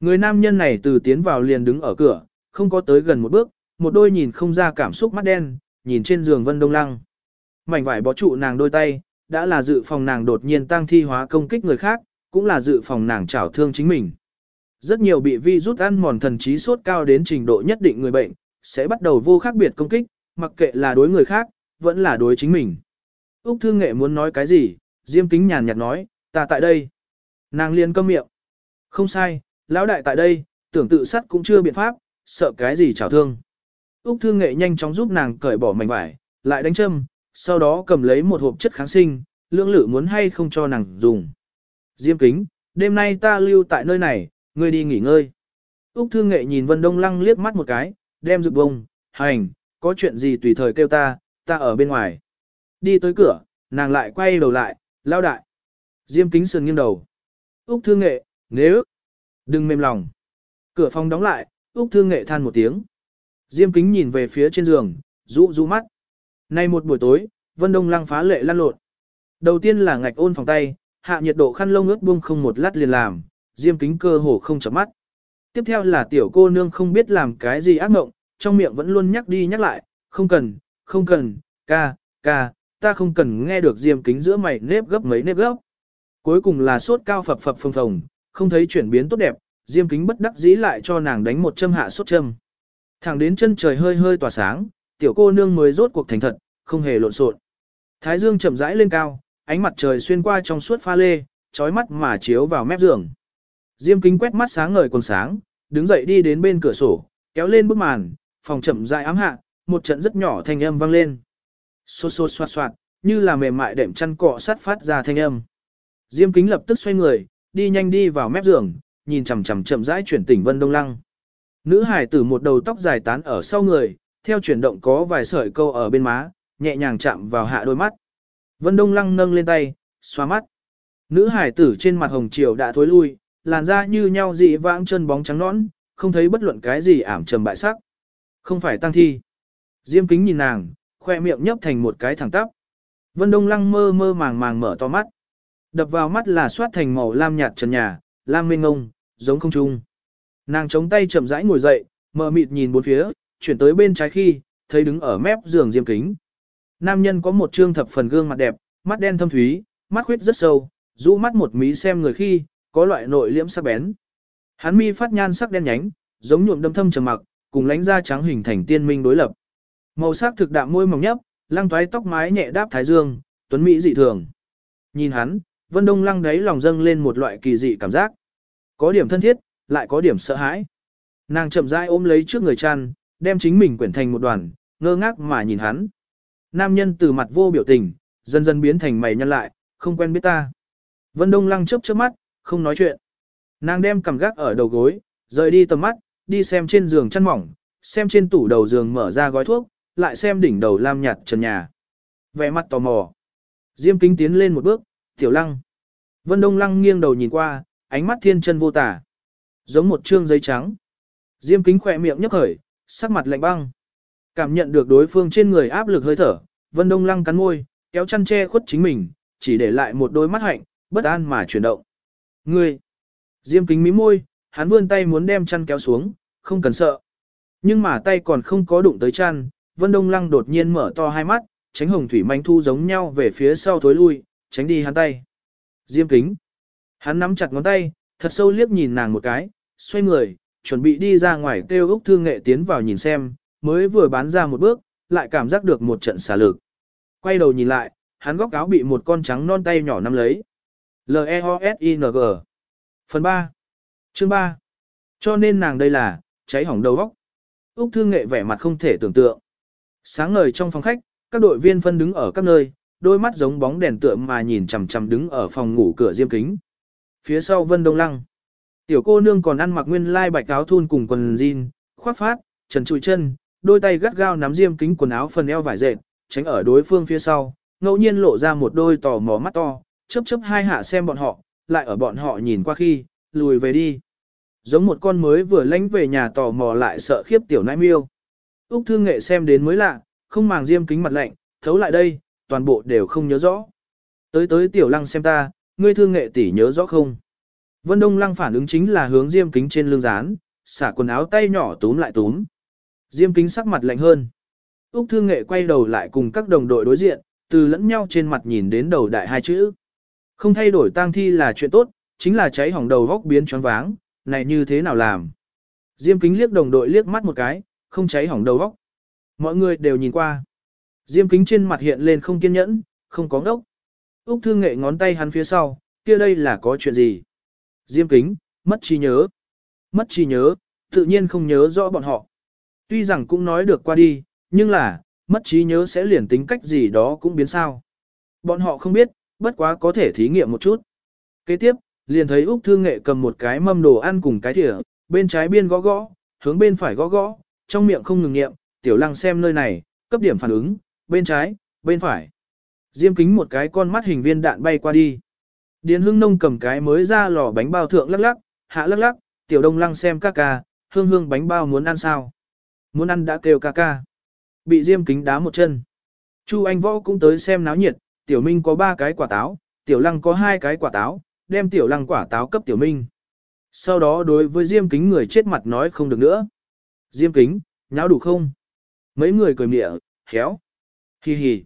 Người nam nhân này từ tiến vào liền đứng ở cửa, không có tới gần một bước, một đôi nhìn không ra cảm xúc mắt đen, nhìn trên giường Vân Đông Lăng. Mảnh vải bó trụ nàng đôi tay, đã là dự phòng nàng đột nhiên tăng thi hóa công kích người khác, cũng là dự phòng nàng trảo thương chính mình. Rất nhiều bị vi rút ăn mòn thần trí sốt cao đến trình độ nhất định người bệnh, sẽ bắt đầu vô khác biệt công kích, mặc kệ là đối người khác, vẫn là đối chính mình. Úc Thương Nghệ muốn nói cái gì, Diêm Kính nhàn nhạt nói, ta tại đây. Nàng liền câm miệng. Không sai, lão đại tại đây, tưởng tự sát cũng chưa biện pháp, sợ cái gì chảo thương. Úc Thương Nghệ nhanh chóng giúp nàng cởi bỏ mảnh vải, lại đánh châm, sau đó cầm lấy một hộp chất kháng sinh, lưỡng lự muốn hay không cho nàng dùng. Diêm kính, đêm nay ta lưu tại nơi này, ngươi đi nghỉ ngơi. Úc Thương Nghệ nhìn Vân Đông Lăng liếc mắt một cái, đem rực bông, hành, có chuyện gì tùy thời kêu ta, ta ở bên ngoài. Đi tới cửa, nàng lại quay đầu lại, lao đại. Diêm kính sườn nghiêng đầu. Úc Thương Nghệ, nếu, đừng mềm lòng. Cửa phòng đóng lại, Úc Thương Nghệ than một tiếng. Diêm kính nhìn về phía trên giường, rũ rũ mắt. Nay một buổi tối, Vân Đông Lăng phá lệ lăn lộn. Đầu tiên là ngạch ôn phòng tay, hạ nhiệt độ khăn lông ướt buông không một lát liền làm, diêm kính cơ hồ không chấm mắt. Tiếp theo là tiểu cô nương không biết làm cái gì ác mộng, trong miệng vẫn luôn nhắc đi nhắc lại, không cần, không cần, ca, ca, ta không cần nghe được diêm kính giữa mày nếp gấp mấy nếp gấp. Cuối cùng là sốt cao phập phập phồng phồng, không thấy chuyển biến tốt đẹp, diêm kính bất đắc dĩ lại cho nàng đánh một châm hạ sốt châm. Thẳng đến chân trời hơi hơi tỏa sáng, tiểu cô nương mới rốt cuộc thành thật, không hề lộn xộn. Thái dương chậm rãi lên cao, ánh mặt trời xuyên qua trong suốt pha lê, chói mắt mà chiếu vào mép giường. Diêm kính quét mắt sáng ngời còn sáng, đứng dậy đi đến bên cửa sổ, kéo lên bức màn, phòng chậm rãi ám hạ, một trận rất nhỏ thanh âm vang lên. Xô xô xoạt xoạt, như là mềm mại đệm chăn cọ sát phát ra thanh âm. Diêm kính lập tức xoay người, đi nhanh đi vào mép giường, nhìn chằm chằm chậm rãi chuyển tỉnh Vân Đông Lăng. Nữ hải tử một đầu tóc dài tán ở sau người, theo chuyển động có vài sợi câu ở bên má, nhẹ nhàng chạm vào hạ đôi mắt. Vân Đông Lăng nâng lên tay, xoa mắt. Nữ hải tử trên mặt hồng triều đã thối lui, làn da như nhau dị vãng chân bóng trắng nõn, không thấy bất luận cái gì ảm trầm bại sắc. Không phải tăng thi. Diêm kính nhìn nàng, khoe miệng nhấp thành một cái thẳng tắp. Vân Đông Lăng mơ mơ màng màng mở to mắt. Đập vào mắt là xoát thành màu lam nhạt trần nhà, lam mênh ngông, giống không trung. Nàng chống tay chậm rãi ngồi dậy, mờ mịt nhìn bốn phía, chuyển tới bên trái khi, thấy đứng ở mép giường diêm kính. Nam nhân có một trương thập phần gương mặt đẹp, mắt đen thâm thúy, mắt khuyết rất sâu, rũ mắt một mí xem người khi, có loại nội liễm sắc bén. Hắn mi phát nhan sắc đen nhánh, giống nhuộm đâm thâm trầm mặc, cùng lánh da trắng hình thành tiên minh đối lập. Màu sắc thực đạm môi mỏng nhấp, lăng toái tóc mái nhẹ đáp thái dương, tuấn mỹ dị thường. Nhìn hắn, Vân Đông lăng đáy lòng dâng lên một loại kỳ dị cảm giác. Có điểm thân thiết, lại có điểm sợ hãi. Nàng chậm rãi ôm lấy trước người chăn, đem chính mình quyển thành một đoàn, ngơ ngác mà nhìn hắn. Nam nhân từ mặt vô biểu tình, dần dần biến thành mày nhăn lại, không quen biết ta. Vân Đông lăng chớp chớp mắt, không nói chuyện. Nàng đem cầm gác ở đầu gối, rời đi tầm mắt, đi xem trên giường chăn mỏng, xem trên tủ đầu giường mở ra gói thuốc, lại xem đỉnh đầu lam nhạt trần nhà. Vẻ mặt tò mò. Diêm kính tiến lên một bước, tiểu lăng. Vân Đông lăng nghiêng đầu nhìn qua, ánh mắt thiên chân vô tả. Giống một chương giấy trắng. Diêm kính khỏe miệng nhấp khởi, sắc mặt lạnh băng. Cảm nhận được đối phương trên người áp lực hơi thở, Vân Đông lăng cắn môi, kéo chăn che khuất chính mình, chỉ để lại một đôi mắt hạnh, bất an mà chuyển động. Ngươi! Diêm kính mí môi, hắn vươn tay muốn đem chăn kéo xuống, không cần sợ. Nhưng mà tay còn không có đụng tới chăn, Vân Đông Lăng đột nhiên mở to hai mắt, tránh hồng thủy manh thu giống nhau về phía sau thối lui, tránh đi hắn tay. Diêm kính. Hắn nắm chặt ngón tay, thật sâu liếc nhìn nàng một cái, xoay người, chuẩn bị đi ra ngoài kêu Úc Thương Nghệ tiến vào nhìn xem, mới vừa bán ra một bước, lại cảm giác được một trận xả lực. Quay đầu nhìn lại, hắn góc áo bị một con trắng non tay nhỏ nắm lấy. L-E-O-S-I-N-G Phần 3 Chương 3 Cho nên nàng đây là, cháy hỏng đầu góc. Úc Thương Nghệ vẻ mặt không thể tưởng tượng. Sáng ngời trong phòng khách, các đội viên phân đứng ở các nơi, đôi mắt giống bóng đèn tượng mà nhìn chằm chằm đứng ở phòng ngủ cửa diêm kính. Phía sau Vân Đông Lăng. Tiểu cô nương còn ăn mặc nguyên lai bạch áo thun cùng quần jean, khoác phát, trần trụi chân, đôi tay gắt gao nắm diêm kính quần áo phần eo vải dệt, tránh ở đối phương phía sau, ngẫu nhiên lộ ra một đôi tò mò mắt to, chớp chớp hai hạ xem bọn họ, lại ở bọn họ nhìn qua khi, lùi về đi. Giống một con mới vừa lánh về nhà tò mò lại sợ khiếp tiểu nãi miêu. Úc thương nghệ xem đến mới lạ, không màng diêm kính mặt lạnh, thấu lại đây, toàn bộ đều không nhớ rõ. Tới tới tiểu lăng xem ta, ngươi thương nghệ tỷ nhớ rõ không? Vân Đông lăng phản ứng chính là hướng diêm kính trên lưng rán, xả quần áo tay nhỏ túm lại túm. Diêm kính sắc mặt lạnh hơn. Úc thương nghệ quay đầu lại cùng các đồng đội đối diện, từ lẫn nhau trên mặt nhìn đến đầu đại hai chữ. Không thay đổi tang thi là chuyện tốt, chính là cháy hỏng đầu góc biến choáng váng, này như thế nào làm? Diêm kính liếc đồng đội liếc mắt một cái, không cháy hỏng đầu góc. Mọi người đều nhìn qua. Diêm kính trên mặt hiện lên không kiên nhẫn, không có ngốc. Úc thương nghệ ngón tay hắn phía sau, kia đây là có chuyện gì? Diêm kính, mất trí nhớ. Mất trí nhớ, tự nhiên không nhớ rõ bọn họ. Tuy rằng cũng nói được qua đi, nhưng là, mất trí nhớ sẽ liền tính cách gì đó cũng biến sao. Bọn họ không biết, bất quá có thể thí nghiệm một chút. Kế tiếp, liền thấy Úc Thương Nghệ cầm một cái mâm đồ ăn cùng cái thìa, bên trái biên gõ gõ, hướng bên phải gõ gõ, trong miệng không ngừng nghiệm, tiểu lăng xem nơi này, cấp điểm phản ứng, bên trái, bên phải. Diêm kính một cái con mắt hình viên đạn bay qua đi. Điền hương nông cầm cái mới ra lò bánh bao thượng lắc lắc, hạ lắc lắc, tiểu đông lăng xem ca ca, hương hương bánh bao muốn ăn sao. Muốn ăn đã kêu ca ca. Bị diêm kính đá một chân. Chu anh võ cũng tới xem náo nhiệt, tiểu minh có ba cái quả táo, tiểu lăng có hai cái quả táo, đem tiểu lăng quả táo cấp tiểu minh. Sau đó đối với diêm kính người chết mặt nói không được nữa. Diêm kính, nháo đủ không? Mấy người cười mịa, khéo. Hi hi.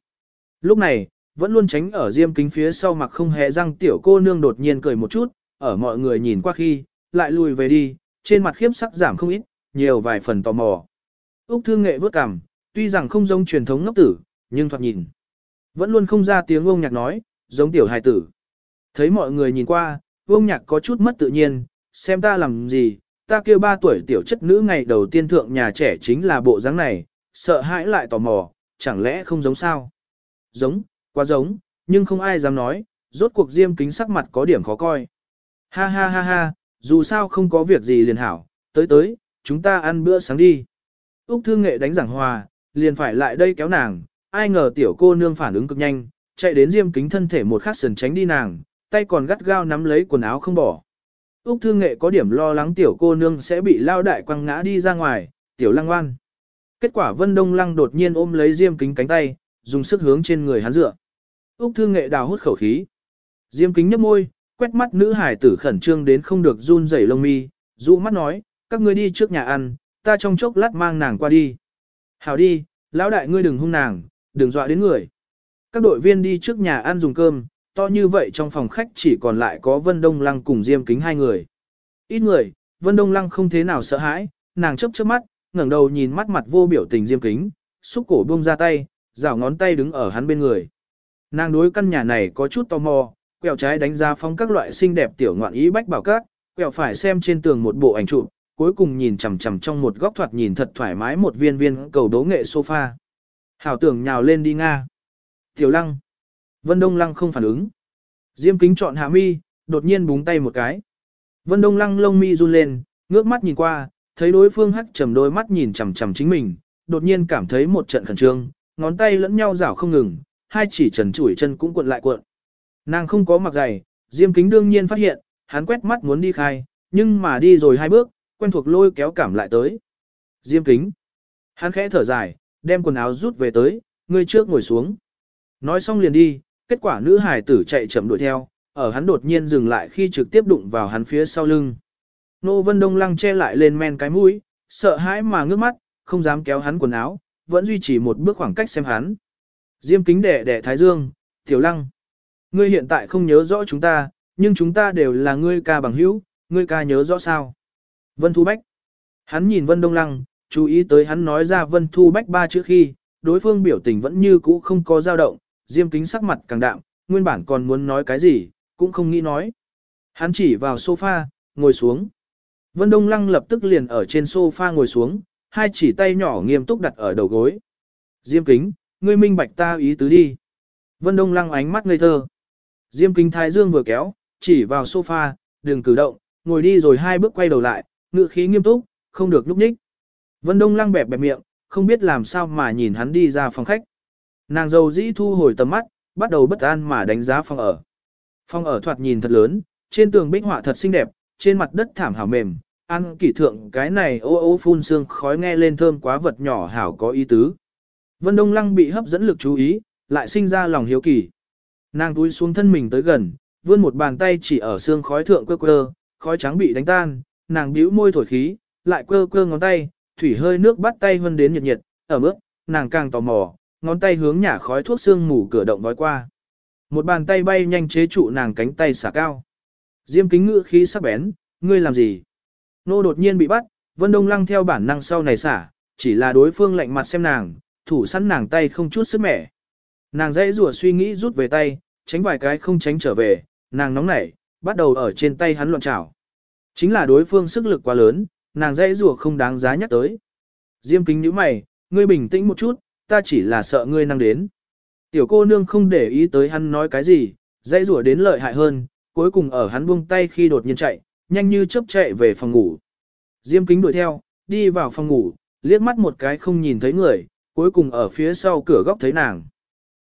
Lúc này, vẫn luôn tránh ở diêm kính phía sau mặt không hề răng tiểu cô nương đột nhiên cười một chút, ở mọi người nhìn qua khi, lại lùi về đi, trên mặt khiếp sắc giảm không ít, nhiều vài phần tò mò. Úc thương nghệ vớt cằm, tuy rằng không giống truyền thống ngốc tử, nhưng thoạt nhìn. Vẫn luôn không ra tiếng ông nhạc nói, giống tiểu hài tử. Thấy mọi người nhìn qua, ông nhạc có chút mất tự nhiên, xem ta làm gì, ta kêu ba tuổi tiểu chất nữ ngày đầu tiên thượng nhà trẻ chính là bộ dáng này, sợ hãi lại tò mò, chẳng lẽ không giống sao? Giống, quá giống, nhưng không ai dám nói, rốt cuộc diêm kính sắc mặt có điểm khó coi. Ha ha ha ha, dù sao không có việc gì liền hảo, tới tới, chúng ta ăn bữa sáng đi. Úc Thương Nghệ đánh giảng hòa, liền phải lại đây kéo nàng, ai ngờ tiểu cô nương phản ứng cực nhanh, chạy đến diêm kính thân thể một khắc sần tránh đi nàng, tay còn gắt gao nắm lấy quần áo không bỏ. Úc Thương Nghệ có điểm lo lắng tiểu cô nương sẽ bị lao đại quăng ngã đi ra ngoài, tiểu lăng ngoan. Kết quả Vân Đông Lăng đột nhiên ôm lấy diêm kính cánh tay, dùng sức hướng trên người hắn dựa. Úc Thư Nghệ đào hút khẩu khí. Diêm kính nhấp môi, quét mắt nữ hải tử khẩn trương đến không được run rẩy lông mi, dụ mắt nói, các ngươi đi trước nhà ăn, ta trong chốc lát mang nàng qua đi. Hảo đi, lão đại ngươi đừng hung nàng, đừng dọa đến người. Các đội viên đi trước nhà ăn dùng cơm, to như vậy trong phòng khách chỉ còn lại có Vân Đông Lăng cùng Diêm Kính hai người. Ít người, Vân Đông Lăng không thế nào sợ hãi, nàng chấp chớp mắt, ngẩng đầu nhìn mắt mặt vô biểu tình Diêm Kính, xúc cổ buông ra tay, rảo ngón tay đứng ở hắn bên người. Nàng đối căn nhà này có chút tò mò, quẹo trái đánh giá phong các loại xinh đẹp tiểu ngoạn ý bách bảo các, quẹo phải xem trên tường một bộ ảnh chụp, cuối cùng nhìn chằm chằm trong một góc thoạt nhìn thật thoải mái một viên viên cầu đố nghệ sofa. Hảo tưởng nhào lên đi Nga. Tiểu lăng. Vân Đông Lăng không phản ứng. Diêm kính chọn hạ mi, đột nhiên búng tay một cái. Vân Đông Lăng lông mi run lên, ngước mắt nhìn qua, thấy đối phương hắt trầm đôi mắt nhìn chằm chằm chính mình, đột nhiên cảm thấy một trận khẩn trương, ngón tay lẫn nhau rảo không ngừng, hai chỉ trần chủi chân cũng cuộn lại cuộn. Nàng không có mặc giày, Diêm kính đương nhiên phát hiện, hắn quét mắt muốn đi khai, nhưng mà đi rồi hai bước, quen thuộc lôi kéo cảm lại tới. Diêm kính. Hắn khẽ thở dài, đem quần áo rút về tới, người trước ngồi xuống. Nói xong liền đi, kết quả nữ hải tử chạy chậm đuổi theo, ở hắn đột nhiên dừng lại khi trực tiếp đụng vào hắn phía sau lưng. Nô Vân Đông Lăng che lại lên men cái mũi, sợ hãi mà ngước mắt, không dám kéo hắn quần áo, vẫn duy trì một bước khoảng cách xem hắn. Diêm kính đẻ đẻ thái dương, tiểu lăng. Ngươi hiện tại không nhớ rõ chúng ta, nhưng chúng ta đều là ngươi ca bằng hữu, ngươi ca nhớ rõ sao. Vân Thu Bách. Hắn nhìn Vân Đông Lăng, chú ý tới hắn nói ra Vân Thu Bách ba chữ khi, đối phương biểu tình vẫn như cũ không có dao động, diêm kính sắc mặt càng đạm, nguyên bản còn muốn nói cái gì, cũng không nghĩ nói. Hắn chỉ vào sofa, ngồi xuống. Vân Đông Lăng lập tức liền ở trên sofa ngồi xuống, hai chỉ tay nhỏ nghiêm túc đặt ở đầu gối. Diêm kính, ngươi minh bạch ta ý tứ đi. Vân Đông Lăng ánh mắt ngây thơ. Diêm kính thái dương vừa kéo, chỉ vào sofa, đừng cử động, ngồi đi rồi hai bước quay đầu lại, ngự khí nghiêm túc, không được lúc nhích. Vân Đông lăng bẹp bẹp miệng, không biết làm sao mà nhìn hắn đi ra phòng khách. Nàng dâu dĩ thu hồi tầm mắt, bắt đầu bất an mà đánh giá phòng ở. Phòng ở thoạt nhìn thật lớn, trên tường bích họa thật xinh đẹp, trên mặt đất thảm hảo mềm, ăn kỷ thượng cái này ô ô phun sương khói nghe lên thơm quá vật nhỏ hảo có ý tứ. Vân Đông Lăng bị hấp dẫn lực chú ý, lại sinh ra lòng hiếu kỳ. Nàng túi xuống thân mình tới gần, vươn một bàn tay chỉ ở xương khói thượng quơ quơ, khói trắng bị đánh tan, nàng bĩu môi thổi khí, lại quơ quơ ngón tay, thủy hơi nước bắt tay hơn đến nhiệt nhiệt, ở bước, nàng càng tò mò, ngón tay hướng nhả khói thuốc xương mù cửa động vói qua. Một bàn tay bay nhanh chế trụ nàng cánh tay xả cao. Diêm kính ngữ khí sắc bén, ngươi làm gì? Nô đột nhiên bị bắt, Vân Đông Lăng theo bản năng sau này xả, chỉ là đối phương lạnh mặt xem nàng, thủ sẵn nàng tay không chút sức mẻ. Nàng dãy rủa suy nghĩ rút về tay, tránh vài cái không tránh trở về, nàng nóng nảy, bắt đầu ở trên tay hắn loạn trảo. Chính là đối phương sức lực quá lớn, nàng dãy rủa không đáng giá nhắc tới. Diêm kính như mày, ngươi bình tĩnh một chút, ta chỉ là sợ ngươi năng đến. Tiểu cô nương không để ý tới hắn nói cái gì, dãy rủa đến lợi hại hơn, cuối cùng ở hắn buông tay khi đột nhiên chạy, nhanh như chớp chạy về phòng ngủ. Diêm kính đuổi theo, đi vào phòng ngủ, liếc mắt một cái không nhìn thấy người, cuối cùng ở phía sau cửa góc thấy nàng.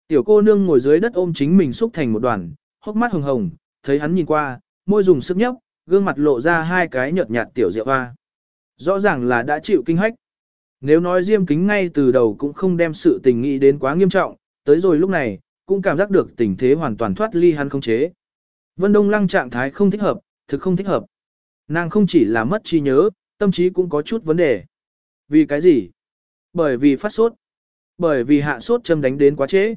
Tiểu cô nương ngồi dưới đất ôm chính mình xúc thành một đoàn, hốc mắt hồng hồng, thấy hắn nhìn qua, môi dùng sức nhấp, gương mặt lộ ra hai cái nhợt nhạt tiểu diệu hoa. Rõ ràng là đã chịu kinh hách. Nếu nói Diêm Kính ngay từ đầu cũng không đem sự tình nghĩ đến quá nghiêm trọng, tới rồi lúc này, cũng cảm giác được tình thế hoàn toàn thoát ly hắn không chế. Vân Đông Lăng trạng thái không thích hợp, thực không thích hợp. Nàng không chỉ là mất trí nhớ, tâm trí cũng có chút vấn đề. Vì cái gì? Bởi vì phát sốt. Bởi vì hạ sốt châm đánh đến quá trễ.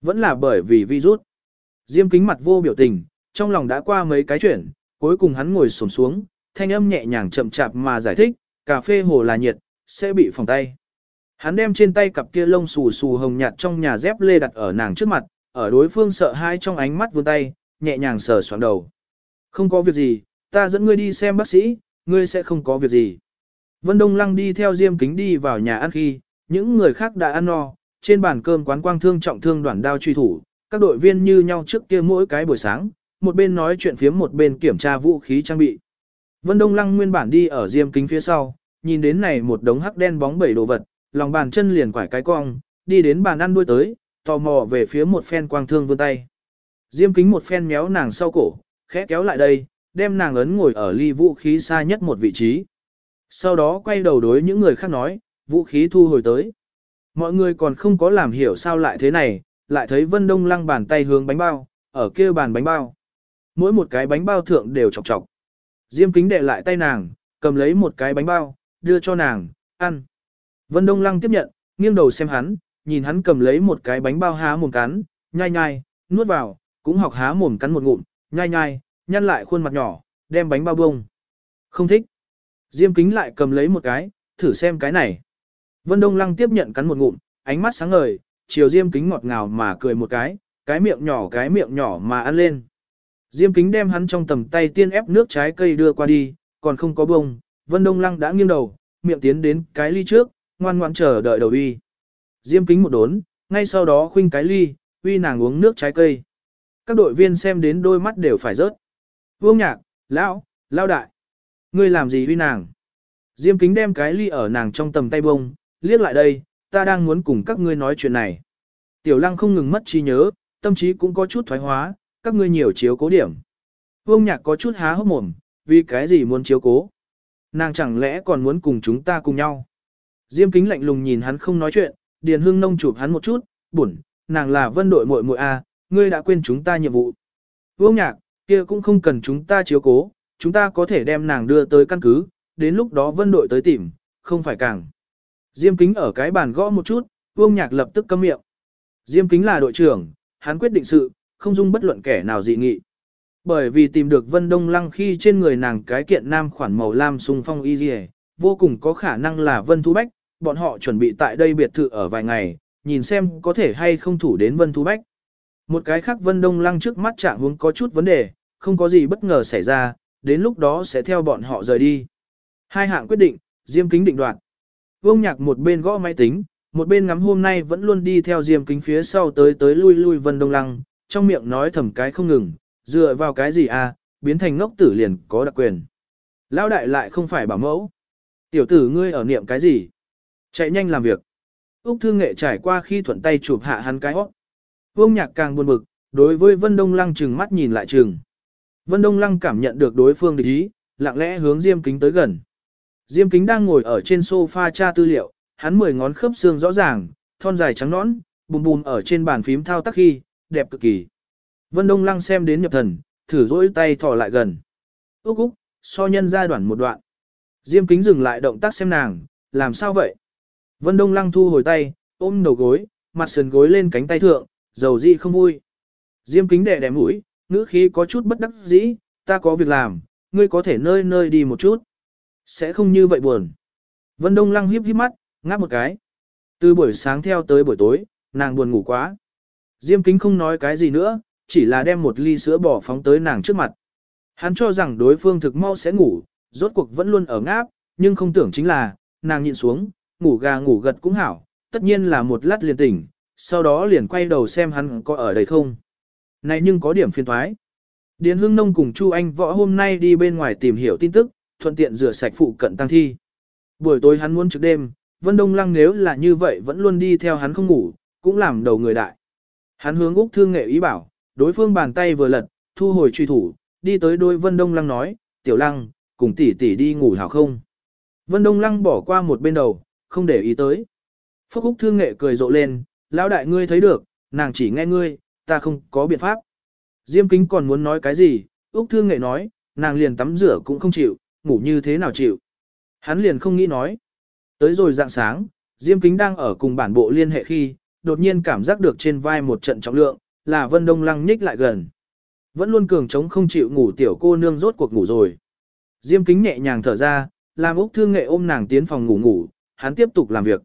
Vẫn là bởi vì virus. Diêm kính mặt vô biểu tình, trong lòng đã qua mấy cái chuyện, cuối cùng hắn ngồi xổm xuống, thanh âm nhẹ nhàng chậm chạp mà giải thích, cà phê hồ là nhiệt, sẽ bị phòng tay. Hắn đem trên tay cặp kia lông xù xù hồng nhạt trong nhà dép lê đặt ở nàng trước mặt, ở đối phương sợ hãi trong ánh mắt vươn tay, nhẹ nhàng sờ soạn đầu. Không có việc gì, ta dẫn ngươi đi xem bác sĩ, ngươi sẽ không có việc gì. Vân Đông Lăng đi theo Diêm Kính đi vào nhà ăn khi, những người khác đã ăn no, trên bàn cơm quán quang thương trọng thương đoàn đao truy thủ, các đội viên như nhau trước kia mỗi cái buổi sáng, một bên nói chuyện phiếm một bên kiểm tra vũ khí trang bị. Vân Đông Lăng nguyên bản đi ở Diêm Kính phía sau, nhìn đến này một đống hắc đen bóng bẩy đồ vật, lòng bàn chân liền quải cái cong, đi đến bàn ăn đuôi tới, tò mò về phía một phen quang thương vươn tay. Diêm kính một phen méo nàng sau cổ, khẽ kéo lại đây, đem nàng ấn ngồi ở ly vũ khí xa nhất một vị trí. Sau đó quay đầu đối những người khác nói, vũ khí thu hồi tới. Mọi người còn không có làm hiểu sao lại thế này, lại thấy Vân Đông lăng bàn tay hướng bánh bao, ở kia bàn bánh bao. Mỗi một cái bánh bao thượng đều chọc chọc. Diêm kính đệ lại tay nàng, cầm lấy một cái bánh bao, đưa cho nàng, ăn. Vân Đông lăng tiếp nhận, nghiêng đầu xem hắn, nhìn hắn cầm lấy một cái bánh bao há mồm cắn, nhai nhai, nuốt vào, cũng học há mồm cắn một ngụm, nhai nhai, nhăn lại khuôn mặt nhỏ, đem bánh bao bông. Không thích. Diêm kính lại cầm lấy một cái, thử xem cái này. Vân Đông Lăng tiếp nhận cắn một ngụm, ánh mắt sáng ngời, chiều Diêm kính ngọt ngào mà cười một cái, cái miệng nhỏ cái miệng nhỏ mà ăn lên. Diêm kính đem hắn trong tầm tay tiên ép nước trái cây đưa qua đi, còn không có bông, Vân Đông Lăng đã nghiêng đầu, miệng tiến đến cái ly trước, ngoan ngoãn chờ đợi đầu uy. Diêm kính một đốn, ngay sau đó khuynh cái ly, uy nàng uống nước trái cây. Các đội viên xem đến đôi mắt đều phải rớt. Vương nhạc, lão, lao đại. Ngươi làm gì huy nàng? Diêm kính đem cái ly ở nàng trong tầm tay bông, liếc lại đây, ta đang muốn cùng các ngươi nói chuyện này. Tiểu lăng không ngừng mất trí nhớ, tâm trí cũng có chút thoái hóa, các ngươi nhiều chiếu cố điểm. Vương nhạc có chút há hốc mồm, vì cái gì muốn chiếu cố? Nàng chẳng lẽ còn muốn cùng chúng ta cùng nhau? Diêm kính lạnh lùng nhìn hắn không nói chuyện, Điền Hưng nông chụp hắn một chút, bụn, nàng là vân đội muội muội a, ngươi đã quên chúng ta nhiệm vụ. Vương nhạc, kia cũng không cần chúng ta chiếu cố, chúng ta có thể đem nàng đưa tới căn cứ, đến lúc đó vân đội tới tìm, không phải càng. Diêm kính ở cái bàn gõ một chút, vương nhạc lập tức câm miệng. Diêm kính là đội trưởng, hắn quyết định sự, không dung bất luận kẻ nào dị nghị. Bởi vì tìm được Vân Đông Lăng khi trên người nàng cái kiện nam khoản màu lam sung phong y dì vô cùng có khả năng là Vân Thu Bách, bọn họ chuẩn bị tại đây biệt thự ở vài ngày, nhìn xem có thể hay không thủ đến Vân Thu Bách. Một cái khác Vân Đông Lăng trước mắt trạng huống có chút vấn đề, không có gì bất ngờ xảy ra, đến lúc đó sẽ theo bọn họ rời đi. Hai hạng quyết định, Diêm Kính định đoạt. Vương Nhạc một bên gõ máy tính, một bên ngắm hôm nay vẫn luôn đi theo Diêm Kính phía sau tới tới lui lui Vân Đông Lăng, trong miệng nói thầm cái không ngừng, dựa vào cái gì à, biến thành ngốc tử liền có đặc quyền. Lão đại lại không phải bảo mẫu. Tiểu tử ngươi ở niệm cái gì? Chạy nhanh làm việc. Úc Thương Nghệ trải qua khi thuận tay chụp hạ hắn cái hót. Vương Nhạc càng buồn bực, đối với Vân Đông Lăng trừng mắt nhìn lại trừng. Vân Đông Lăng cảm nhận được đối phương địch ý, lặng lẽ hướng Diêm Kính tới gần. Diêm Kính đang ngồi ở trên sofa tra tư liệu, hắn mười ngón khớp xương rõ ràng, thon dài trắng nõn, bùm bùm ở trên bàn phím thao tác khi, đẹp cực kỳ. Vân Đông Lăng xem đến nhập thần, thử dỗi tay thò lại gần. Úc Úc, so nhân giai đoạn một đoạn. Diêm Kính dừng lại động tác xem nàng, làm sao vậy? Vân Đông Lăng thu hồi tay, ôm đầu gối, mặt sườn gối lên cánh tay thượng, dầu gì không vui. Diêm kính đệ đẻ mũi, ngữ khí có chút bất đắc dĩ, ta có việc làm, ngươi có thể nơi nơi đi một chút. Sẽ không như vậy buồn. Vân Đông Lăng hiếp hiếp mắt, ngáp một cái. Từ buổi sáng theo tới buổi tối, nàng buồn ngủ quá. Diêm kính không nói cái gì nữa, chỉ là đem một ly sữa bò phóng tới nàng trước mặt. Hắn cho rằng đối phương thực mau sẽ ngủ, rốt cuộc vẫn luôn ở ngáp, nhưng không tưởng chính là, nàng nhịn xuống, ngủ gà ngủ gật cũng hảo, tất nhiên là một lát liền tỉnh, sau đó liền quay đầu xem hắn có ở đây không. Này nhưng có điểm phiền thoái. Điền Hưng Nông cùng Chu Anh võ hôm nay đi bên ngoài tìm hiểu tin tức, thuận tiện rửa sạch phụ cận tăng thi. Buổi tối hắn muốn trực đêm, Vân Đông Lăng nếu là như vậy vẫn luôn đi theo hắn không ngủ, cũng làm đầu người đại. Hắn hướng Úc Thương Nghệ ý bảo, đối phương bàn tay vừa lật, thu hồi truy thủ, đi tới đôi Vân Đông Lăng nói, Tiểu Lăng, cùng tỷ tỷ đi ngủ hảo không? Vân Đông Lăng bỏ qua một bên đầu, không để ý tới. Phúc Úc Thương Nghệ cười rộ lên, lão đại ngươi thấy được, nàng chỉ nghe ngươi, ta không có biện pháp. Diêm kính còn muốn nói cái gì, Úc Thương Nghệ nói, nàng liền tắm rửa cũng không chịu, ngủ như thế nào chịu. Hắn liền không nghĩ nói. Tới rồi dạng sáng, Diêm kính đang ở cùng bản bộ liên hệ khi, đột nhiên cảm giác được trên vai một trận trọng lượng, là Vân Đông Lăng nhích lại gần. Vẫn luôn cường trống không chịu ngủ tiểu cô nương rốt cuộc ngủ rồi. Diêm kính nhẹ nhàng thở ra, làm Úc Thương Nghệ ôm nàng tiến phòng ngủ ngủ, hắn tiếp tục làm việc.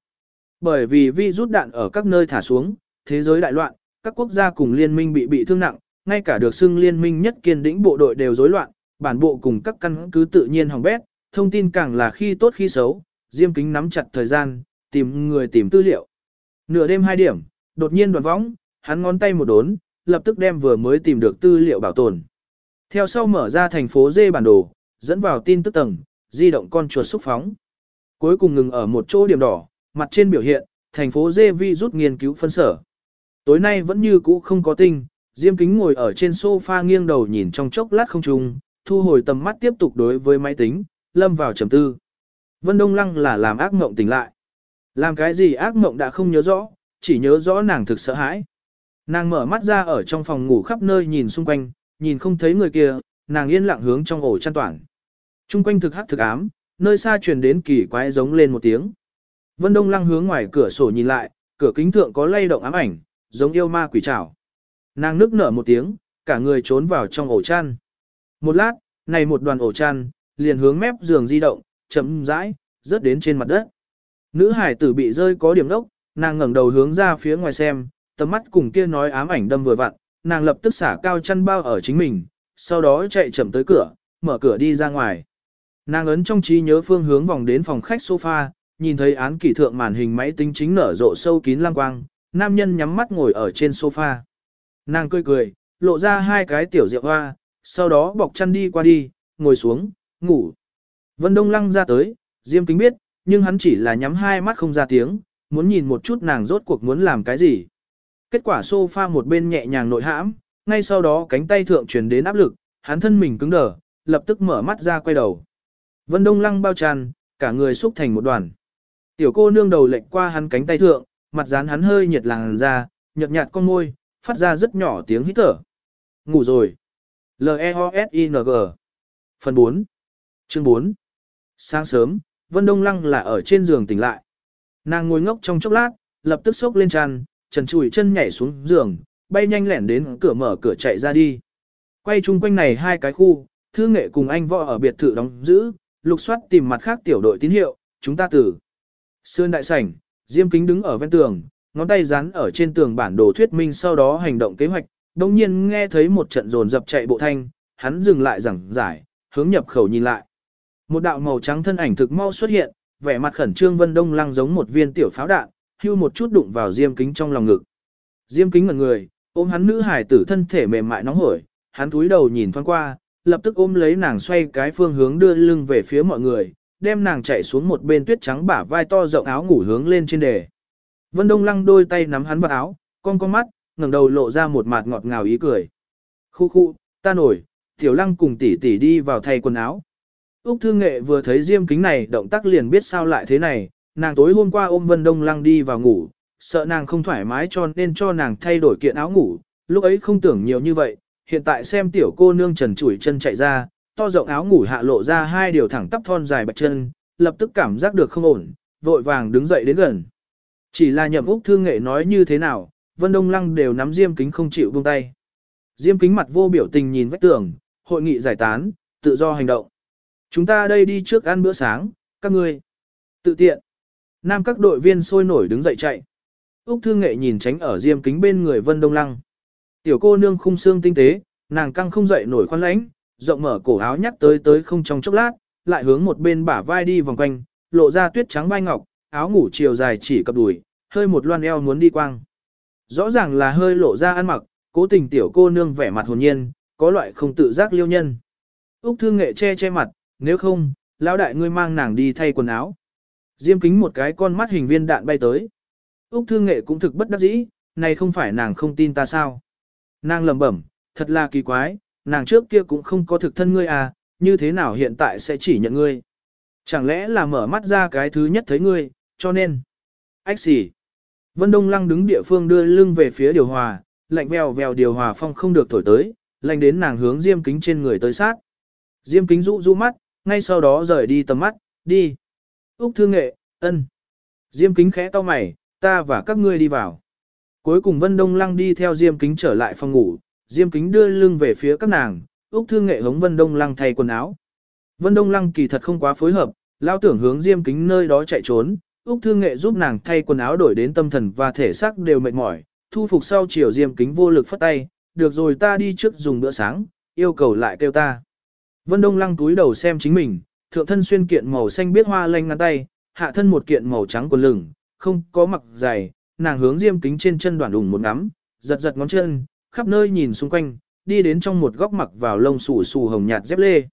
Bởi vì vi rút đạn ở các nơi thả xuống, thế giới đại loạn, các quốc gia cùng liên minh bị bị thương nặng, ngay cả được xưng liên minh nhất kiên đĩnh bộ đội đều rối loạn, bản bộ cùng các căn cứ tự nhiên hỏng bét, thông tin càng là khi tốt khi xấu, Diêm Kính nắm chặt thời gian, tìm người tìm tư liệu. Nửa đêm hai điểm, đột nhiên đoạn võng, hắn ngón tay một đốn, lập tức đem vừa mới tìm được tư liệu bảo tồn. Theo sau mở ra thành phố dê bản đồ, dẫn vào tin tức tầng, di động con chuột xúc phóng. Cuối cùng ngừng ở một chỗ điểm đỏ, mặt trên biểu hiện, thành phố dê vi rút nghiên cứu phân sở. Tối nay vẫn như cũ không có tinh, Diêm Kính ngồi ở trên sofa nghiêng đầu nhìn trong chốc lát không trùng, thu hồi tầm mắt tiếp tục đối với máy tính, lâm vào trầm tư. Vân Đông Lăng là làm ác mộng tỉnh lại. Làm cái gì ác mộng đã không nhớ rõ, chỉ nhớ rõ nàng thực sợ hãi. Nàng mở mắt ra ở trong phòng ngủ khắp nơi nhìn xung quanh, nhìn không thấy người kia, nàng yên lặng hướng trong ổ chăn toàn. Trung quanh thực hắc thực ám, nơi xa truyền đến kỳ quái giống lên một tiếng. Vân Đông Lăng hướng ngoài cửa sổ nhìn lại, cửa kính thượng có lay động ám ảnh, giống yêu ma quỷ trảo. Nàng nức nở một tiếng, cả người trốn vào trong ổ chăn. Một lát, này một đoàn ổ chăn, liền hướng mép giường di động, chậm rãi, rớt đến trên mặt đất. Nữ hải tử bị rơi có điểm đốc, nàng ngẩng đầu hướng ra phía ngoài xem, tầm mắt cùng kia nói ám ảnh đâm vừa vặn, nàng lập tức xả cao chăn bao ở chính mình, sau đó chạy chậm tới cửa, mở cửa đi ra ngoài. Nàng ấn trong trí nhớ phương hướng vòng đến phòng khách sofa, nhìn thấy án kỷ thượng màn hình máy tính chính nở rộ sâu kín lang quang, nam nhân nhắm mắt ngồi ở trên sofa. Nàng cười cười, lộ ra hai cái tiểu rượu hoa, sau đó bọc chăn đi qua đi, ngồi xuống, ngủ. Vân Đông Lăng ra tới, Diêm Kính biết, nhưng hắn chỉ là nhắm hai mắt không ra tiếng, muốn nhìn một chút nàng rốt cuộc muốn làm cái gì. Kết quả sofa một bên nhẹ nhàng nội hãm, ngay sau đó cánh tay thượng truyền đến áp lực, hắn thân mình cứng đờ, lập tức mở mắt ra quay đầu. Vân Đông Lăng bao tràn, cả người xúc thành một đoàn. Tiểu cô nương đầu lệnh qua hắn cánh tay thượng, mặt dán hắn hơi nhiệt làng ra, nhợt nhạt con môi, phát ra rất nhỏ tiếng hít thở. Ngủ rồi. L-E-O-S-I-N-G Phần 4 Chương 4 Sáng sớm, Vân Đông Lăng là ở trên giường tỉnh lại. Nàng ngồi ngốc trong chốc lát, lập tức sốc lên tràn, trần chùi chân nhảy xuống giường, bay nhanh lẻn đến cửa mở cửa chạy ra đi. Quay chung quanh này hai cái khu, thư nghệ cùng anh võ ở biệt thự đóng giữ, lục soát tìm mặt khác tiểu đội tín hiệu, chúng ta tử. Sơn đại sảnh, Diêm Kính đứng ở ven tường, ngón tay dán ở trên tường bản đồ thuyết minh sau đó hành động kế hoạch, đồng nhiên nghe thấy một trận rồn dập chạy bộ thanh, hắn dừng lại giảng giải, hướng nhập khẩu nhìn lại. Một đạo màu trắng thân ảnh thực mau xuất hiện, vẻ mặt khẩn trương Vân Đông Lăng giống một viên tiểu pháo đạn, hưu một chút đụng vào Diêm Kính trong lòng ngực. Diêm Kính ngẩn người, ôm hắn nữ hải tử thân thể mềm mại nóng hổi, hắn cúi đầu nhìn thoáng qua, lập tức ôm lấy nàng xoay cái phương hướng đưa lưng về phía mọi người, đem nàng chạy xuống một bên tuyết trắng bả vai to rộng áo ngủ hướng lên trên đề. Vân Đông Lăng đôi tay nắm hắn vào áo, con con mắt, ngẩng đầu lộ ra một mặt ngọt ngào ý cười. Khu khu, ta nổi, Tiểu Lăng cùng tỷ tỷ đi vào thay quần áo. Úc Thương Nghệ vừa thấy Diêm Kính này động tác liền biết sao lại thế này, nàng tối hôm qua ôm Vân Đông Lăng đi vào ngủ, sợ nàng không thoải mái cho nên cho nàng thay đổi kiện áo ngủ, lúc ấy không tưởng nhiều như vậy, hiện tại xem tiểu cô nương trần chủi chân chạy ra, to rộng áo ngủ hạ lộ ra hai điều thẳng tắp thon dài bạch chân, lập tức cảm giác được không ổn, vội vàng đứng dậy đến gần. Chỉ là nhậm Úc Thương Nghệ nói như thế nào, Vân Đông Lăng đều nắm Diêm Kính không chịu buông tay. Diêm Kính mặt vô biểu tình nhìn vách tường, hội nghị giải tán, tự do hành động. Chúng ta đây đi trước ăn bữa sáng, các ngươi. Tự tiện. Nam các đội viên sôi nổi đứng dậy chạy. Úc Thương Nghệ nhìn tránh ở Diêm Kính bên người Vân Đông Lăng. Tiểu cô nương khung xương tinh tế, nàng căng không dậy nổi khoan lãnh, rộng mở cổ áo nhắc tới tới không trong chốc lát, lại hướng một bên bả vai đi vòng quanh, lộ ra tuyết trắng vai ngọc, áo ngủ chiều dài chỉ cặp đùi, hơi một loan eo muốn đi quang. Rõ ràng là hơi lộ ra ăn mặc, cố tình tiểu cô nương vẻ mặt hồn nhiên, có loại không tự giác liêu nhân. Úc thương nghệ che che mặt, nếu không, lão đại ngươi mang nàng đi thay quần áo. Diêm kính một cái con mắt hình viên đạn bay tới. Úc thương nghệ cũng thực bất đắc dĩ, này không phải nàng không tin ta sao. Nàng lẩm bẩm, thật là kỳ quái, nàng trước kia cũng không có thực thân ngươi à, như thế nào hiện tại sẽ chỉ nhận ngươi. Chẳng lẽ là mở mắt ra cái thứ nhất thấy ngươi, cho nên. Ách xỉ. Vân Đông Lăng đứng địa phương đưa lưng về phía điều hòa, lạnh vèo vèo điều hòa phong không được thổi tới, lạnh đến nàng hướng diêm kính trên người tới sát. Diêm kính rũ rũ mắt, ngay sau đó rời đi tầm mắt, đi. Úc thương nghệ, ân. Diêm kính khẽ to mày, ta và các ngươi đi vào. Cuối cùng Vân Đông Lăng đi theo Diêm kính trở lại phòng ngủ, Diêm kính đưa lưng về phía các nàng, Úc thương nghệ hống Vân Đông Lăng thay quần áo. Vân Đông Lăng kỳ thật không quá phối hợp, lao tưởng hướng Diêm kính nơi đó chạy trốn, Úc Thương Nghệ giúp nàng thay quần áo đổi đến tâm thần và thể xác đều mệt mỏi, thu phục sau chiều Diêm Kính vô lực phất tay, được rồi ta đi trước dùng bữa sáng, yêu cầu lại kêu ta. Vân Đông lăng túi đầu xem chính mình, thượng thân xuyên kiện màu xanh biết hoa lanh ngắn tay, hạ thân một kiện màu trắng quần lửng, không có mặc giày, nàng hướng Diêm Kính trên chân đoạn đùng một ngắm, giật giật ngón chân, khắp nơi nhìn xung quanh, đi đến trong một góc mặc vào lông xù xù hồng nhạt dép lê.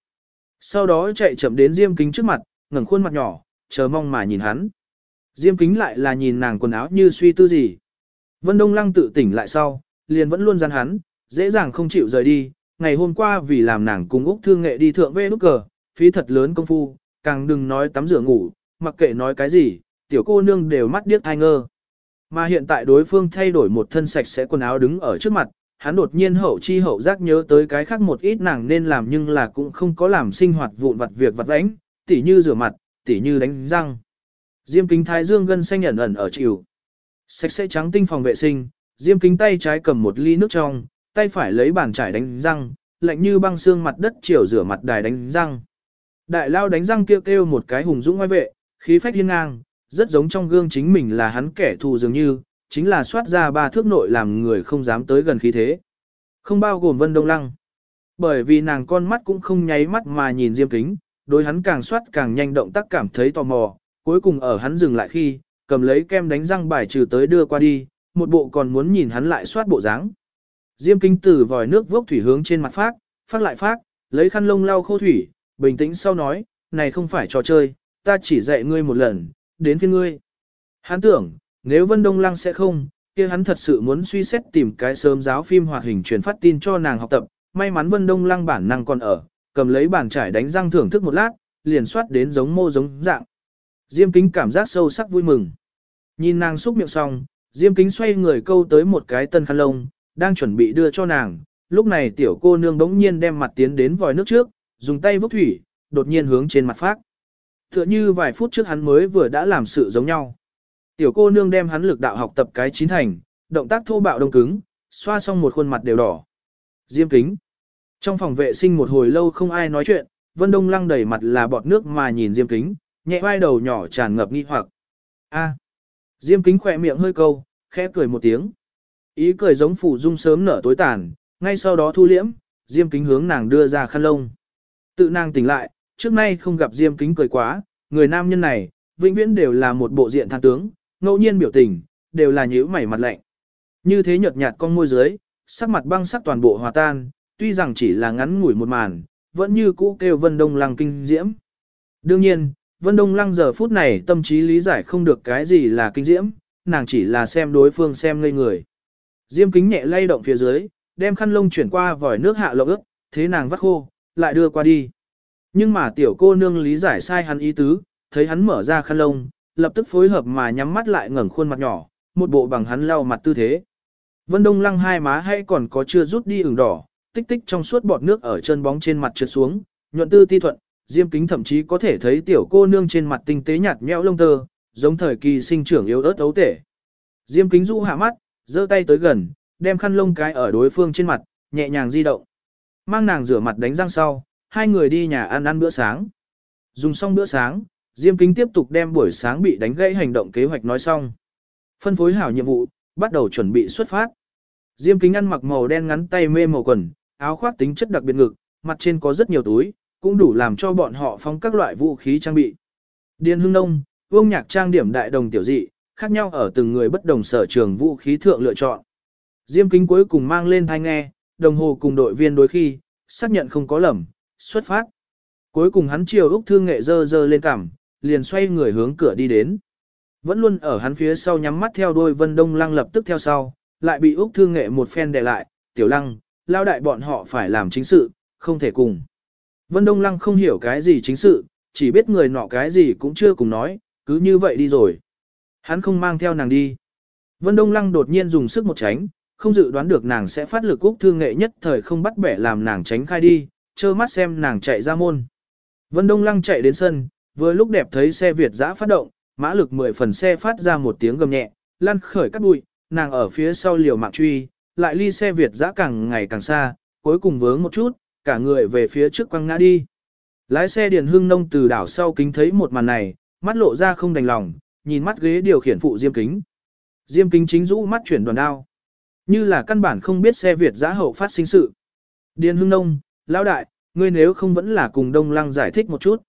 Sau đó chạy chậm đến Diêm Kính trước mặt, ngẩng khuôn mặt nhỏ, chờ mong mà nhìn hắn. Diêm Kính lại là nhìn nàng quần áo như suy tư gì. Vân Đông Lăng tự tỉnh lại sau, liền vẫn luôn gian hắn, dễ dàng không chịu rời đi. Ngày hôm qua vì làm nàng cùng Úc Thương Nghệ đi thượng về nút cờ, phí thật lớn công phu, càng đừng nói tắm rửa ngủ, mặc kệ nói cái gì, tiểu cô nương đều mắt điếc ai ngơ. Mà hiện tại đối phương thay đổi một thân sạch sẽ quần áo đứng ở trước mặt, hắn đột nhiên hậu chi hậu giác nhớ tới cái khác một ít nàng nên làm nhưng là cũng không có làm sinh hoạt vụn vặt việc vặt vãnh, tỉ như rửa mặt, tỉ như đánh răng. Diêm kính thái dương gân xanh ẩn ẩn ở chịu. Sạch sẽ trắng tinh phòng vệ sinh, diêm kính tay trái cầm một ly nước trong, tay phải lấy bàn chải đánh răng, lạnh như băng xương mặt đất chiều rửa mặt đài đánh răng. Đại lao đánh răng kêu kêu một cái hùng dũng ngoài vệ, khí phách hiên ngang, rất giống trong gương chính mình là hắn kẻ thù dường như, chính là soát ra ba thước nội làm người không dám tới gần khí thế. Không bao gồm Vân Đông Lăng. Bởi vì nàng con mắt cũng không nháy mắt mà nhìn Diêm Kính, đối hắn càng soát càng nhanh động tác cảm thấy tò mò, cuối cùng ở hắn dừng lại khi, cầm lấy kem đánh răng bài trừ tới đưa qua đi, một bộ còn muốn nhìn hắn lại soát bộ dáng. Diêm Kính từ vòi nước vốc thủy hướng trên mặt phát, phát lại phát, lấy khăn lông lau khô thủy, bình tĩnh sau nói, này không phải trò chơi, ta chỉ dạy ngươi một lần, đến phiên ngươi. Hắn tưởng, nếu Vân Đông Lăng sẽ không, kia hắn thật sự muốn suy xét tìm cái sớm giáo phim hoạt hình truyền phát tin cho nàng học tập, may mắn Vân Đông Lăng bản năng còn ở, cầm lấy bàn trải đánh răng thưởng thức một lát, liền soát đến giống mô giống dạng. Diêm kính cảm giác sâu sắc vui mừng. Nhìn nàng xúc miệng xong, Diêm kính xoay người câu tới một cái tân khăn lông, đang chuẩn bị đưa cho nàng, lúc này tiểu cô nương đống nhiên đem mặt tiến đến vòi nước trước, dùng tay vốc thủy, đột nhiên hướng trên mặt phát. Tựa như vài phút trước hắn mới vừa đã làm sự giống nhau. Tiểu cô nương đem hắn lực đạo học tập cái chín thành, động tác thô bạo đông cứng, xoa xong một khuôn mặt đều đỏ. Diêm kính. Trong phòng vệ sinh một hồi lâu không ai nói chuyện, Vân Đông lăng đầy mặt là bọt nước mà nhìn Diêm kính, nhẹ vai đầu nhỏ tràn ngập nghi hoặc. A. Diêm kính khỏe miệng hơi câu, khẽ cười một tiếng. Ý cười giống phủ dung sớm nở tối tàn, ngay sau đó thu liễm, Diêm kính hướng nàng đưa ra khăn lông. Tự nàng tỉnh lại, trước nay không gặp Diêm kính cười quá, người nam nhân này, vĩnh viễn đều là một bộ diện than tướng, ngẫu nhiên biểu tình, đều là nhíu mày mặt lạnh. Như thế nhợt nhạt con môi dưới, sắc mặt băng sắc toàn bộ hòa tan, tuy rằng chỉ là ngắn ngủi một màn, vẫn như cũ kêu Vân Đông Lăng kinh diễm. Đương nhiên, Vân Đông Lăng giờ phút này tâm trí lý giải không được cái gì là kinh diễm, nàng chỉ là xem đối phương xem ngây người. Diêm kính nhẹ lay động phía dưới, đem khăn lông chuyển qua vòi nước hạ lộng ức, thế nàng vắt khô, lại đưa qua đi. Nhưng mà tiểu cô nương lý giải sai hắn ý tứ, thấy hắn mở ra khăn lông, lập tức phối hợp mà nhắm mắt lại ngẩng khuôn mặt nhỏ, một bộ bằng hắn lau mặt tư thế. Vân Đông Lăng hai má hay còn có chưa rút đi ửng đỏ, tích tích trong suốt bọt nước ở chân bóng trên mặt trượt xuống, nhuận tư ti thuận, Diêm Kính thậm chí có thể thấy tiểu cô nương trên mặt tinh tế nhạt nhẽo lông tơ, giống thời kỳ sinh trưởng yếu ớt ấu tể. Diêm Kính du hạ mắt, giơ tay tới gần, đem khăn lông cái ở đối phương trên mặt, nhẹ nhàng di động. Mang nàng rửa mặt đánh răng sau, hai người đi nhà ăn ăn bữa sáng. Dùng xong bữa sáng, Diêm Kính tiếp tục đem buổi sáng bị đánh gãy hành động kế hoạch nói xong. Phân phối hảo nhiệm vụ, bắt đầu chuẩn bị xuất phát. Diêm Kính ăn mặc màu đen ngắn tay mê màu quần, áo khoác tính chất đặc biệt ngực, mặt trên có rất nhiều túi, cũng đủ làm cho bọn họ phóng các loại vũ khí trang bị. Điền Hưng Nông, Vương Nhạc trang điểm đại đồng tiểu dị, khác nhau ở từng người bất đồng sở trường vũ khí thượng lựa chọn. Diêm Kính cuối cùng mang lên thai nghe, đồng hồ cùng đội viên đối khi, xác nhận không có lầm, xuất phát. Cuối cùng hắn chiều Úc Thương Nghệ dơ dơ lên cảm, liền xoay người hướng cửa đi đến. Vẫn luôn ở hắn phía sau nhắm mắt theo đôi Vân Đông Lăng lập tức theo sau, lại bị Úc Thương Nghệ một phen đè lại, tiểu lăng, lao đại bọn họ phải làm chính sự, không thể cùng. Vân Đông Lăng không hiểu cái gì chính sự, chỉ biết người nọ cái gì cũng chưa cùng nói, cứ như vậy đi rồi. Hắn không mang theo nàng đi. Vân Đông Lăng đột nhiên dùng sức một tránh, không dự đoán được nàng sẽ phát lực Úc Thương Nghệ nhất thời không bắt bẻ làm nàng tránh khai đi, trơ mắt xem nàng chạy ra môn. Vân Đông Lăng chạy đến sân, vừa lúc đẹp thấy xe Việt giã phát động, mã lực 10 phần xe phát ra một tiếng gầm nhẹ, lăn khởi cắt bụi, nàng ở phía sau liều mạng truy, lại ly xe Việt giã càng ngày càng xa, cuối cùng vướng một chút, cả người về phía trước quăng ngã đi. Lái xe Điền Hưng Nông từ đảo sau kính thấy một màn này, mắt lộ ra không đành lòng, nhìn mắt ghế điều khiển phụ Diêm Kính. Diêm Kính chính rũ mắt chuyển đoàn đao. Như là căn bản không biết xe Việt giã hậu phát sinh sự. Điền Hưng Nông, lão đại, ngươi nếu không vẫn là cùng Đông Lăng giải thích một chút.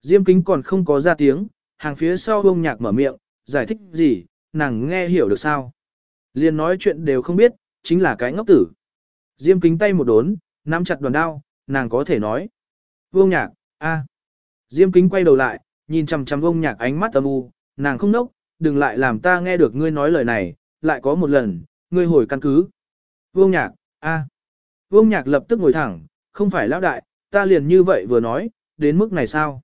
Diêm Kính còn không có ra tiếng, hàng phía sau ông nhạc mở miệng, giải thích gì, nàng nghe hiểu được sao. Liền nói chuyện đều không biết, chính là cái ngốc tử. Diêm Kính tay một đốn, nắm chặt đoàn đao, nàng có thể nói. Vương nhạc, a. Diêm Kính quay đầu lại, nhìn chằm chằm Vương nhạc ánh mắt âm u, nàng không nốc, đừng lại làm ta nghe được ngươi nói lời này, lại có một lần, ngươi hồi căn cứ. Vương nhạc, a. Vương nhạc lập tức ngồi thẳng, không phải lão đại, ta liền như vậy vừa nói, đến mức này sao?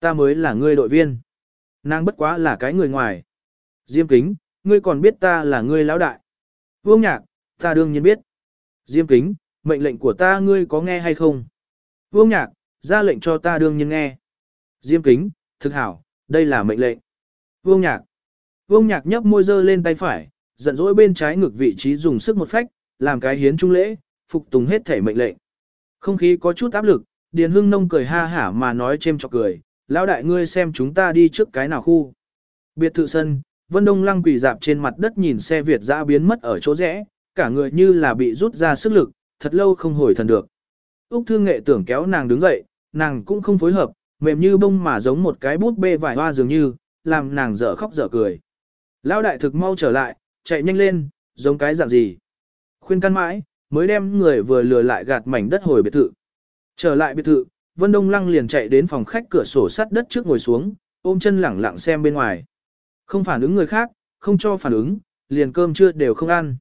Ta mới là ngươi đội viên. Nàng bất quá là cái người ngoài. Diêm kính, ngươi còn biết ta là ngươi lão đại. Vương nhạc, ta đương nhiên biết. Diêm kính, mệnh lệnh của ta ngươi có nghe hay không? Vương nhạc, ra lệnh cho ta đương nhiên nghe. Diêm kính, thực hảo, đây là mệnh lệnh. Vương nhạc. Vương nhạc nhấp môi dơ lên tay phải, giận dỗi bên trái ngực vị trí dùng sức một phách, làm cái hiến trung lễ, phục tùng hết thể mệnh lệnh. Không khí có chút áp lực, Điền Hưng Nông cười ha hả mà nói chêm chọc cười, lão đại ngươi xem chúng ta đi trước cái nào khu. Biệt thự sân, Vân Đông Lăng quỳ dạp trên mặt đất nhìn xe Việt dã biến mất ở chỗ rẽ, cả người như là bị rút ra sức lực, thật lâu không hồi thần được. Úc Thương Nghệ tưởng kéo nàng đứng dậy, nàng cũng không phối hợp, mềm như bông mà giống một cái bút bê vải hoa dường như, làm nàng dở khóc dở cười. Lão đại thực mau trở lại, chạy nhanh lên, giống cái dạng gì. Khuyên căn mãi, mới đem người vừa lừa lại gạt mảnh đất hồi biệt thự. Trở lại biệt thự, Vân Đông Lăng liền chạy đến phòng khách cửa sổ sắt đất trước ngồi xuống, ôm chân lẳng lặng xem bên ngoài. Không phản ứng người khác, không cho phản ứng, liền cơm trưa đều không ăn.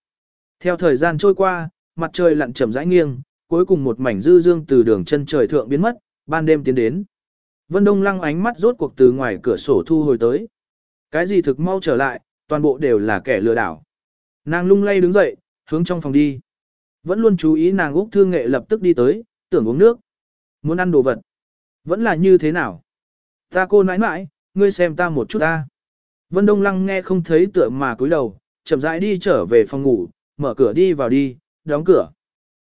Theo thời gian trôi qua, mặt trời lặn chậm rãi nghiêng, cuối cùng một mảnh dư dương từ đường chân trời thượng biến mất, ban đêm tiến đến. Vân Đông Lăng ánh mắt rốt cuộc từ ngoài cửa sổ thu hồi tới. Cái gì thực mau trở lại, toàn bộ đều là kẻ lừa đảo. Nàng lung lay đứng dậy, hướng trong phòng đi. Vẫn luôn chú ý nàng Úc Thương Nghệ lập tức đi tới, tưởng uống nước. Muốn ăn đồ vật. Vẫn là như thế nào? Ta cô nãi nãi, ngươi xem ta một chút ta. Vân Đông Lăng nghe không thấy tựa mà cúi đầu, chậm rãi đi trở về phòng ngủ, mở cửa đi vào đi, đóng cửa.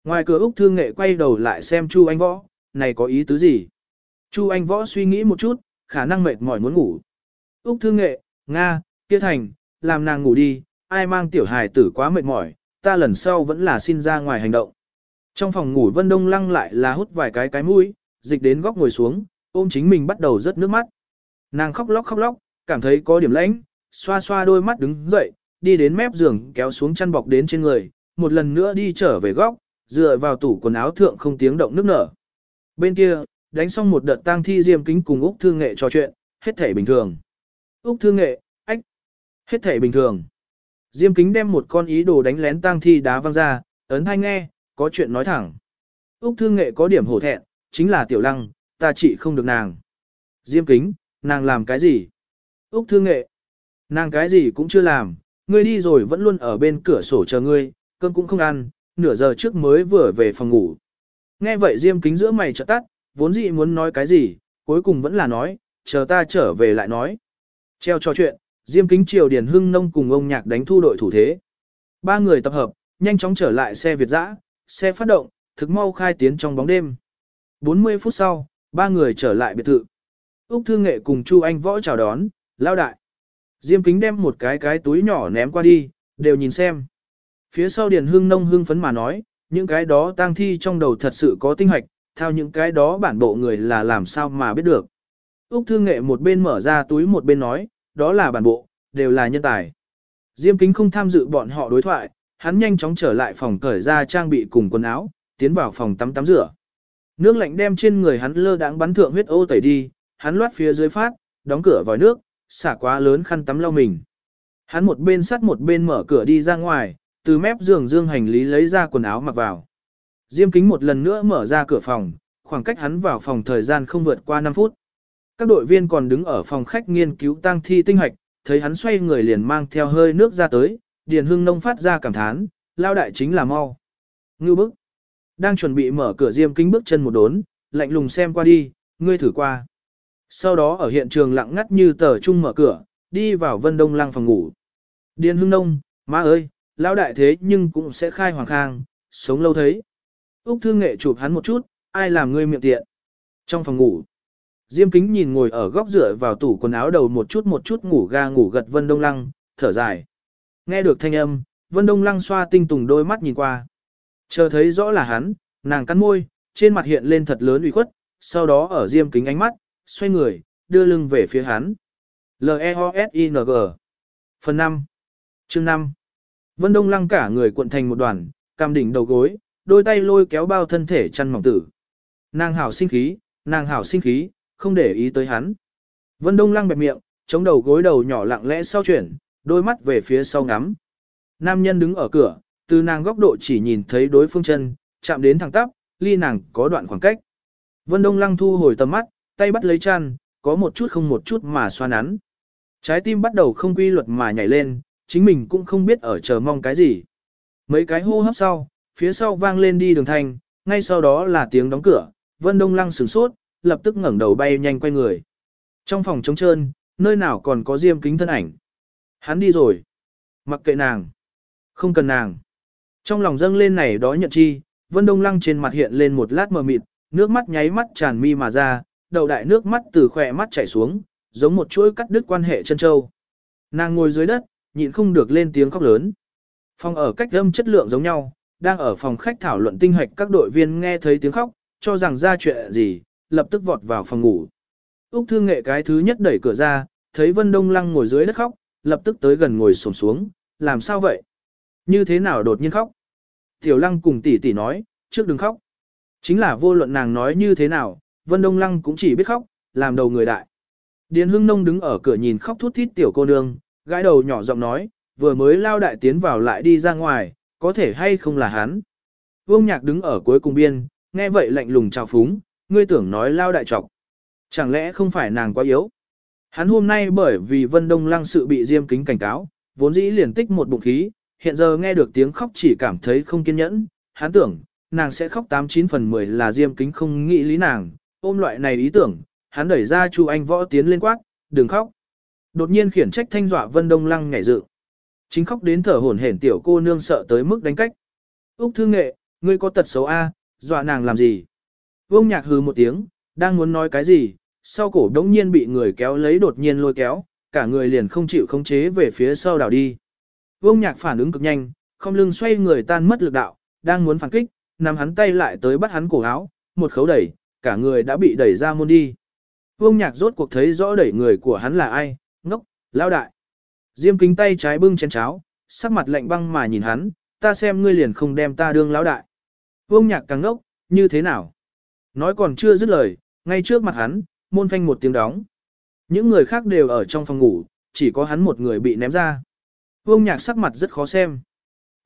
Ngoài cửa Úc Thương Nghệ quay đầu lại xem Chu Anh Võ, này có ý tứ gì? Chu Anh Võ suy nghĩ một chút, khả năng mệt mỏi muốn ngủ. Úc Thương Nghệ, Nga, Kia Thành, làm nàng ngủ đi, ai mang tiểu hài tử quá mệt mỏi, ta lần sau vẫn là xin ra ngoài hành động. Trong phòng ngủ Vân Đông lăng lại là hút vài cái cái mũi, dịch đến góc ngồi xuống, ôm chính mình bắt đầu rớt nước mắt. Nàng khóc lóc khóc lóc, cảm thấy có điểm lãnh, xoa xoa đôi mắt đứng dậy, đi đến mép giường kéo xuống chăn bọc đến trên người, một lần nữa đi trở về góc, dựa vào tủ quần áo thượng không tiếng động nước nở. Bên kia, đánh xong một đợt tang thi diêm kính cùng Úc Thương Nghệ trò chuyện, hết thể bình thường. Úc Thương Nghệ, ách, hết thể bình thường. Diêm kính đem một con ý đồ đánh lén tang thi đá văng ra, ấn thanh nghe, có chuyện nói thẳng. Úc Thương Nghệ có điểm hổ thẹn, chính là tiểu lăng, ta chỉ không được nàng. Diêm kính, nàng làm cái gì? Úc Thương Nghệ, nàng cái gì cũng chưa làm, ngươi đi rồi vẫn luôn ở bên cửa sổ chờ ngươi, cơm cũng không ăn, nửa giờ trước mới vừa về phòng ngủ. Nghe vậy Diêm kính giữa mày chợt tắt, vốn dĩ muốn nói cái gì, cuối cùng vẫn là nói, chờ ta trở về lại nói. Treo trò chuyện, Diêm Kính Triều Điền Hưng Nông cùng ông Nhạc đánh thu đội thủ thế. Ba người tập hợp, nhanh chóng trở lại xe Việt dã, xe phát động, thực mau khai tiến trong bóng đêm. 40 phút sau, ba người trở lại biệt thự. Úc Thương Nghệ cùng Chu Anh Võ chào đón, lao đại. Diêm Kính đem một cái cái túi nhỏ ném qua đi, đều nhìn xem. Phía sau Điền Hưng Nông hưng phấn mà nói, những cái đó tang thi trong đầu thật sự có tinh hoạch, theo những cái đó bản bộ người là làm sao mà biết được. Úc Thương Nghệ một bên mở ra túi một bên nói, đó là bản bộ, đều là nhân tài. Diêm Kính không tham dự bọn họ đối thoại, hắn nhanh chóng trở lại phòng cởi ra trang bị cùng quần áo, tiến vào phòng tắm tắm rửa. Nước lạnh đem trên người hắn lơ đãng bắn thượng huyết ô tẩy đi, hắn loát phía dưới phát, đóng cửa vòi nước, xả quá lớn khăn tắm lau mình. Hắn một bên sắt một bên mở cửa đi ra ngoài, từ mép giường dương hành lý lấy ra quần áo mặc vào. Diêm kính một lần nữa mở ra cửa phòng, khoảng cách hắn vào phòng thời gian không vượt qua 5 phút. Các đội viên còn đứng ở phòng khách nghiên cứu tang thi tinh hạch, thấy hắn xoay người liền mang theo hơi nước ra tới, Điền Hưng Nông phát ra cảm thán, lao đại chính là mau. Ngư bức. Đang chuẩn bị mở cửa diêm kính bước chân một đốn, lạnh lùng xem qua đi, ngươi thử qua. Sau đó ở hiện trường lặng ngắt như tờ trung mở cửa, đi vào Vân Đông Lăng phòng ngủ. Điền Hưng Nông, má ơi, lão đại thế nhưng cũng sẽ khai hoàng khang, sống lâu thấy. Úc Thương Nghệ chụp hắn một chút, ai làm ngươi miệng tiện. Trong phòng ngủ, Diêm kính nhìn ngồi ở góc rửa vào tủ quần áo đầu một chút một chút ngủ ga ngủ gật Vân Đông Lăng, thở dài. Nghe được thanh âm, Vân Đông Lăng xoa tinh tùng đôi mắt nhìn qua. Chờ thấy rõ là hắn, nàng cắn môi, trên mặt hiện lên thật lớn uy khuất, sau đó ở diêm kính ánh mắt, xoay người, đưa lưng về phía hắn. L-E-O-S-I-N-G Phần 5 Chương 5 Vân Đông Lăng cả người cuộn thành một đoàn, cam đỉnh đầu gối, đôi tay lôi kéo bao thân thể chăn mỏng tử. Nàng hảo sinh khí, nàng hảo sinh khí, không để ý tới hắn. Vân Đông Lăng bẹp miệng, chống đầu gối đầu nhỏ lặng lẽ sau chuyển, đôi mắt về phía sau ngắm. Nam nhân đứng ở cửa, từ nàng góc độ chỉ nhìn thấy đối phương chân, chạm đến thẳng tắp, ly nàng có đoạn khoảng cách. Vân Đông Lăng thu hồi tầm mắt, tay bắt lấy chăn, có một chút không một chút mà xoa nắn. Trái tim bắt đầu không quy luật mà nhảy lên, chính mình cũng không biết ở chờ mong cái gì. Mấy cái hô hấp sau, phía sau vang lên đi đường thanh, ngay sau đó là tiếng đóng cửa, Vân Đông Lăng sửng sốt, lập tức ngẩng đầu bay nhanh quay người. Trong phòng trống trơn, nơi nào còn có diêm kính thân ảnh. Hắn đi rồi. Mặc kệ nàng. Không cần nàng. Trong lòng dâng lên này đó nhận chi, Vân Đông Lăng trên mặt hiện lên một lát mờ mịt, nước mắt nháy mắt tràn mi mà ra, đầu đại nước mắt từ khỏe mắt chảy xuống, giống một chuỗi cắt đứt quan hệ chân châu. Nàng ngồi dưới đất, nhịn không được lên tiếng khóc lớn. Phòng ở cách âm chất lượng giống nhau, đang ở phòng khách thảo luận tinh hoạch các đội viên nghe thấy tiếng khóc, cho rằng ra chuyện gì, lập tức vọt vào phòng ngủ. Úc Thương Nghệ cái thứ nhất đẩy cửa ra, thấy Vân Đông Lăng ngồi dưới đất khóc, lập tức tới gần ngồi xổm xuống, làm sao vậy? Như thế nào đột nhiên khóc? Tiểu Lăng cùng tỷ tỷ nói, trước đừng khóc. Chính là vô luận nàng nói như thế nào, Vân Đông Lăng cũng chỉ biết khóc, làm đầu người đại. Điền Hưng Nông đứng ở cửa nhìn khóc thút thít tiểu cô nương, gãi đầu nhỏ giọng nói, vừa mới lao đại tiến vào lại đi ra ngoài, có thể hay không là hắn. Vương Nhạc đứng ở cuối cùng biên, nghe vậy lạnh lùng chào phúng, ngươi tưởng nói lao đại trọc. Chẳng lẽ không phải nàng quá yếu? Hắn hôm nay bởi vì Vân Đông Lăng sự bị Diêm Kính cảnh cáo, vốn dĩ liền tích một bụng khí, hiện giờ nghe được tiếng khóc chỉ cảm thấy không kiên nhẫn, hắn tưởng, nàng sẽ khóc 89 phần 10 là Diêm Kính không nghĩ lý nàng, ôm loại này ý tưởng, hắn đẩy ra Chu Anh Võ tiến lên quát, đừng khóc. Đột nhiên khiển trách thanh dọa Vân Đông Lăng nhảy dựng. Chính khóc đến thở hổn hển tiểu cô nương sợ tới mức đánh cách. Úc thư Nghệ, ngươi có tật xấu a, dọa nàng làm gì? Vương Nhạc hừ một tiếng, đang muốn nói cái gì, sau cổ đống nhiên bị người kéo lấy đột nhiên lôi kéo, cả người liền không chịu khống chế về phía sau đảo đi. Vương Nhạc phản ứng cực nhanh, không lưng xoay người tan mất lực đạo, đang muốn phản kích, nắm hắn tay lại tới bắt hắn cổ áo, một khấu đẩy, cả người đã bị đẩy ra môn đi. Vương Nhạc rốt cuộc thấy rõ đẩy người của hắn là ai, ngốc, lao đại. Diêm kính tay trái bưng chén cháo, sắc mặt lạnh băng mà nhìn hắn, ta xem ngươi liền không đem ta đương lão đại. Vương Nhạc càng ngốc, như thế nào? Nói còn chưa dứt lời, ngay trước mặt hắn, môn phanh một tiếng đóng. Những người khác đều ở trong phòng ngủ, chỉ có hắn một người bị ném ra. Vương Nhạc sắc mặt rất khó xem.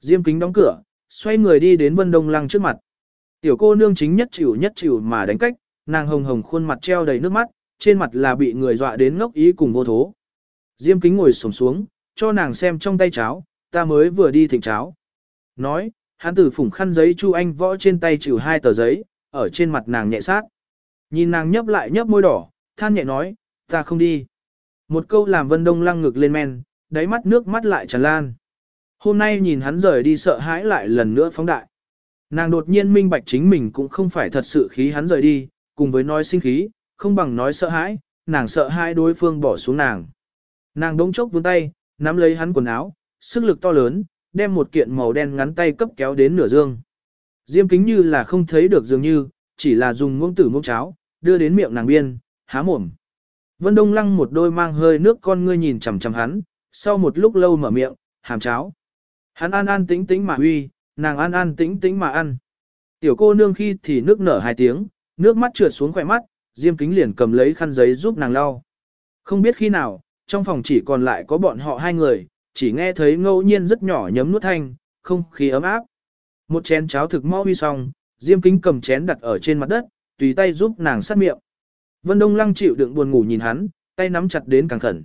Diêm kính đóng cửa, xoay người đi đến Vân Đông Lăng trước mặt. Tiểu cô nương chính nhất chịu nhất chịu mà đánh cách, nàng hồng hồng khuôn mặt treo đầy nước mắt, trên mặt là bị người dọa đến ngốc ý cùng vô thố. Diêm kính ngồi sổng xuống, cho nàng xem trong tay cháo, ta mới vừa đi thỉnh cháo. Nói, hắn từ phủng khăn giấy chu anh võ trên tay chịu hai tờ giấy, ở trên mặt nàng nhẹ sát. Nhìn nàng nhấp lại nhấp môi đỏ, than nhẹ nói, ta không đi. Một câu làm Vân Đông lăng ngực lên men, đáy mắt nước mắt lại tràn lan. Hôm nay nhìn hắn rời đi sợ hãi lại lần nữa phóng đại. Nàng đột nhiên minh bạch chính mình cũng không phải thật sự khí hắn rời đi, cùng với nói sinh khí, không bằng nói sợ hãi, nàng sợ hai đối phương bỏ xuống nàng. Nàng đống chốc vươn tay, nắm lấy hắn quần áo, sức lực to lớn, đem một kiện màu đen ngắn tay cấp kéo đến nửa dương. Diêm kính như là không thấy được dường như, chỉ là dùng muỗng tử muỗng cháo, đưa đến miệng nàng biên, há mồm. Vân Đông Lăng một đôi mang hơi nước con ngươi nhìn chằm chằm hắn, sau một lúc lâu mở miệng, hàm cháo. Hắn an an tĩnh tĩnh mà huy, nàng an an tĩnh tĩnh mà ăn. Tiểu cô nương khi thì nước nở hai tiếng, nước mắt trượt xuống khỏe mắt, Diêm Kính liền cầm lấy khăn giấy giúp nàng lau. Không biết khi nào, trong phòng chỉ còn lại có bọn họ hai người, chỉ nghe thấy ngẫu nhiên rất nhỏ nhấm nuốt thanh, không khí ấm áp. Một chén cháo thực mau huy xong, Diêm Kính cầm chén đặt ở trên mặt đất, tùy tay giúp nàng sát miệng. Vân Đông Lăng chịu đựng buồn ngủ nhìn hắn, tay nắm chặt đến càng khẩn.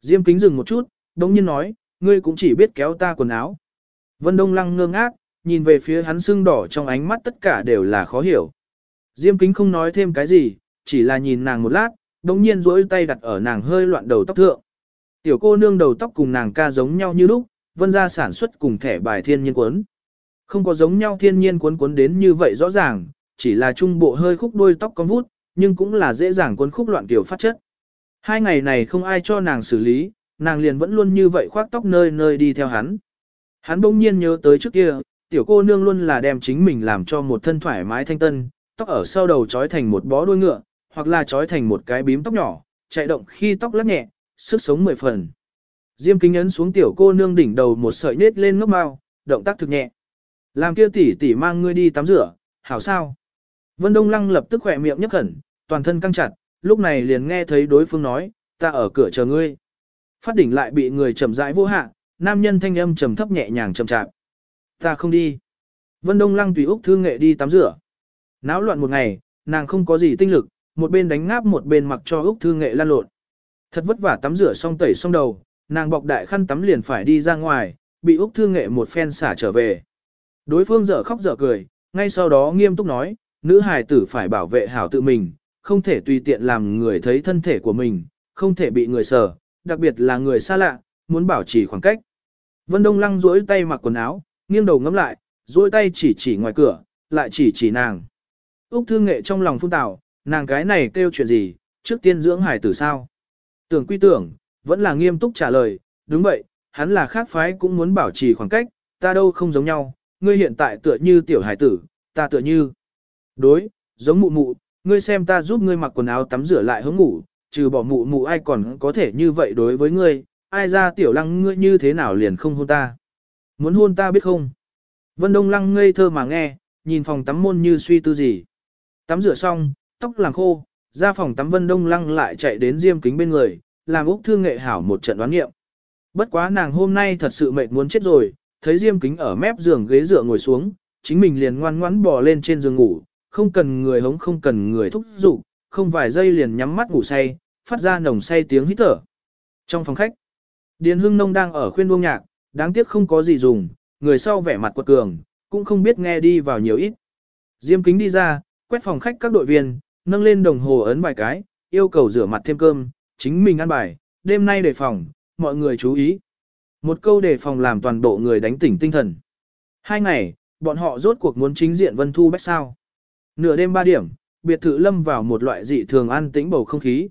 Diêm Kính dừng một chút, đống nhiên nói, ngươi cũng chỉ biết kéo ta quần áo. Vân Đông Lăng ngơ ngác, nhìn về phía hắn sưng đỏ trong ánh mắt tất cả đều là khó hiểu. Diêm Kính không nói thêm cái gì, chỉ là nhìn nàng một lát, đống nhiên duỗi tay đặt ở nàng hơi loạn đầu tóc thượng. Tiểu cô nương đầu tóc cùng nàng ca giống nhau như lúc, vân ra sản xuất cùng thẻ bài thiên nhiên cuốn. Không có giống nhau thiên nhiên cuốn cuốn đến như vậy rõ ràng, chỉ là trung bộ hơi khúc đuôi tóc con vút, nhưng cũng là dễ dàng cuốn khúc loạn kiểu phát chất. Hai ngày này không ai cho nàng xử lý, nàng liền vẫn luôn như vậy khoác tóc nơi nơi đi theo hắn. Hắn bỗng nhiên nhớ tới trước kia, tiểu cô nương luôn là đem chính mình làm cho một thân thoải mái thanh tân, tóc ở sau đầu trói thành một bó đuôi ngựa, hoặc là trói thành một cái bím tóc nhỏ, chạy động khi tóc lắc nhẹ, sức sống mười phần. Diêm kính ấn xuống tiểu cô nương đỉnh đầu một sợi nết lên ngốc mau, động tác thực nhẹ. Làm kia tỷ tỷ mang ngươi đi tắm rửa, hảo sao? Vân Đông Lăng lập tức khỏe miệng nhấp khẩn, toàn thân căng chặt, lúc này liền nghe thấy đối phương nói, ta ở cửa chờ ngươi. Phát đỉnh lại bị người chậm rãi vô hạ, nam nhân thanh âm trầm thấp nhẹ nhàng chậm chạp. Ta không đi. Vân Đông Lăng tùy Úc Thư Nghệ đi tắm rửa. Náo loạn một ngày, nàng không có gì tinh lực, một bên đánh ngáp một bên mặc cho Úc Thư Nghệ lan lộn. Thật vất vả tắm rửa xong tẩy xong đầu, nàng bọc đại khăn tắm liền phải đi ra ngoài, bị Úc Thư Nghệ một phen xả trở về. Đối phương dở khóc dở cười, ngay sau đó nghiêm túc nói, nữ hài tử phải bảo vệ hảo tự mình, không thể tùy tiện làm người thấy thân thể của mình, không thể bị người sờ, đặc biệt là người xa lạ, muốn bảo trì khoảng cách. Vân Đông Lăng duỗi tay mặc quần áo, nghiêng đầu ngắm lại, duỗi tay chỉ chỉ ngoài cửa, lại chỉ chỉ nàng. Úc Thư Nghệ trong lòng phun tào, nàng cái này kêu chuyện gì, trước tiên dưỡng hải tử sao? Tưởng quy tưởng, vẫn là nghiêm túc trả lời, đúng vậy, hắn là khác phái cũng muốn bảo trì khoảng cách, ta đâu không giống nhau, ngươi hiện tại tựa như tiểu hải tử, ta tựa như. Đối, giống mụ mụ, ngươi xem ta giúp ngươi mặc quần áo tắm rửa lại hướng ngủ, trừ bỏ mụ mụ ai còn có thể như vậy đối với ngươi, ai ra tiểu lăng ngươi như thế nào liền không hôn ta. Muốn hôn ta biết không? Vân Đông lăng ngây thơ mà nghe, nhìn phòng tắm môn như suy tư gì. Tắm rửa xong, tóc làng khô, ra phòng tắm Vân Đông lăng lại chạy đến diêm kính bên người, làm Úc Thương Nghệ hảo một trận đoán nghiệm. Bất quá nàng hôm nay thật sự mệt muốn chết rồi, thấy Diêm Kính ở mép giường ghế dựa ngồi xuống, chính mình liền ngoan ngoãn bò lên trên giường ngủ, không cần người hống không cần người thúc giục, không vài giây liền nhắm mắt ngủ say, phát ra nồng say tiếng hít thở. Trong phòng khách, Điền Hưng Nông đang ở khuyên buông nhạc, đáng tiếc không có gì dùng, người sau vẻ mặt quật cường, cũng không biết nghe đi vào nhiều ít. Diêm Kính đi ra, quét phòng khách các đội viên, nâng lên đồng hồ ấn vài cái, yêu cầu rửa mặt thêm cơm, chính mình ăn bài, đêm nay đề phòng, mọi người chú ý. Một câu đề phòng làm toàn bộ người đánh tỉnh tinh thần. Hai ngày, bọn họ rốt cuộc muốn chính diện Vân Thu Bách sao. Nửa đêm ba điểm, biệt thự lâm vào một loại dị thường an tĩnh bầu không khí.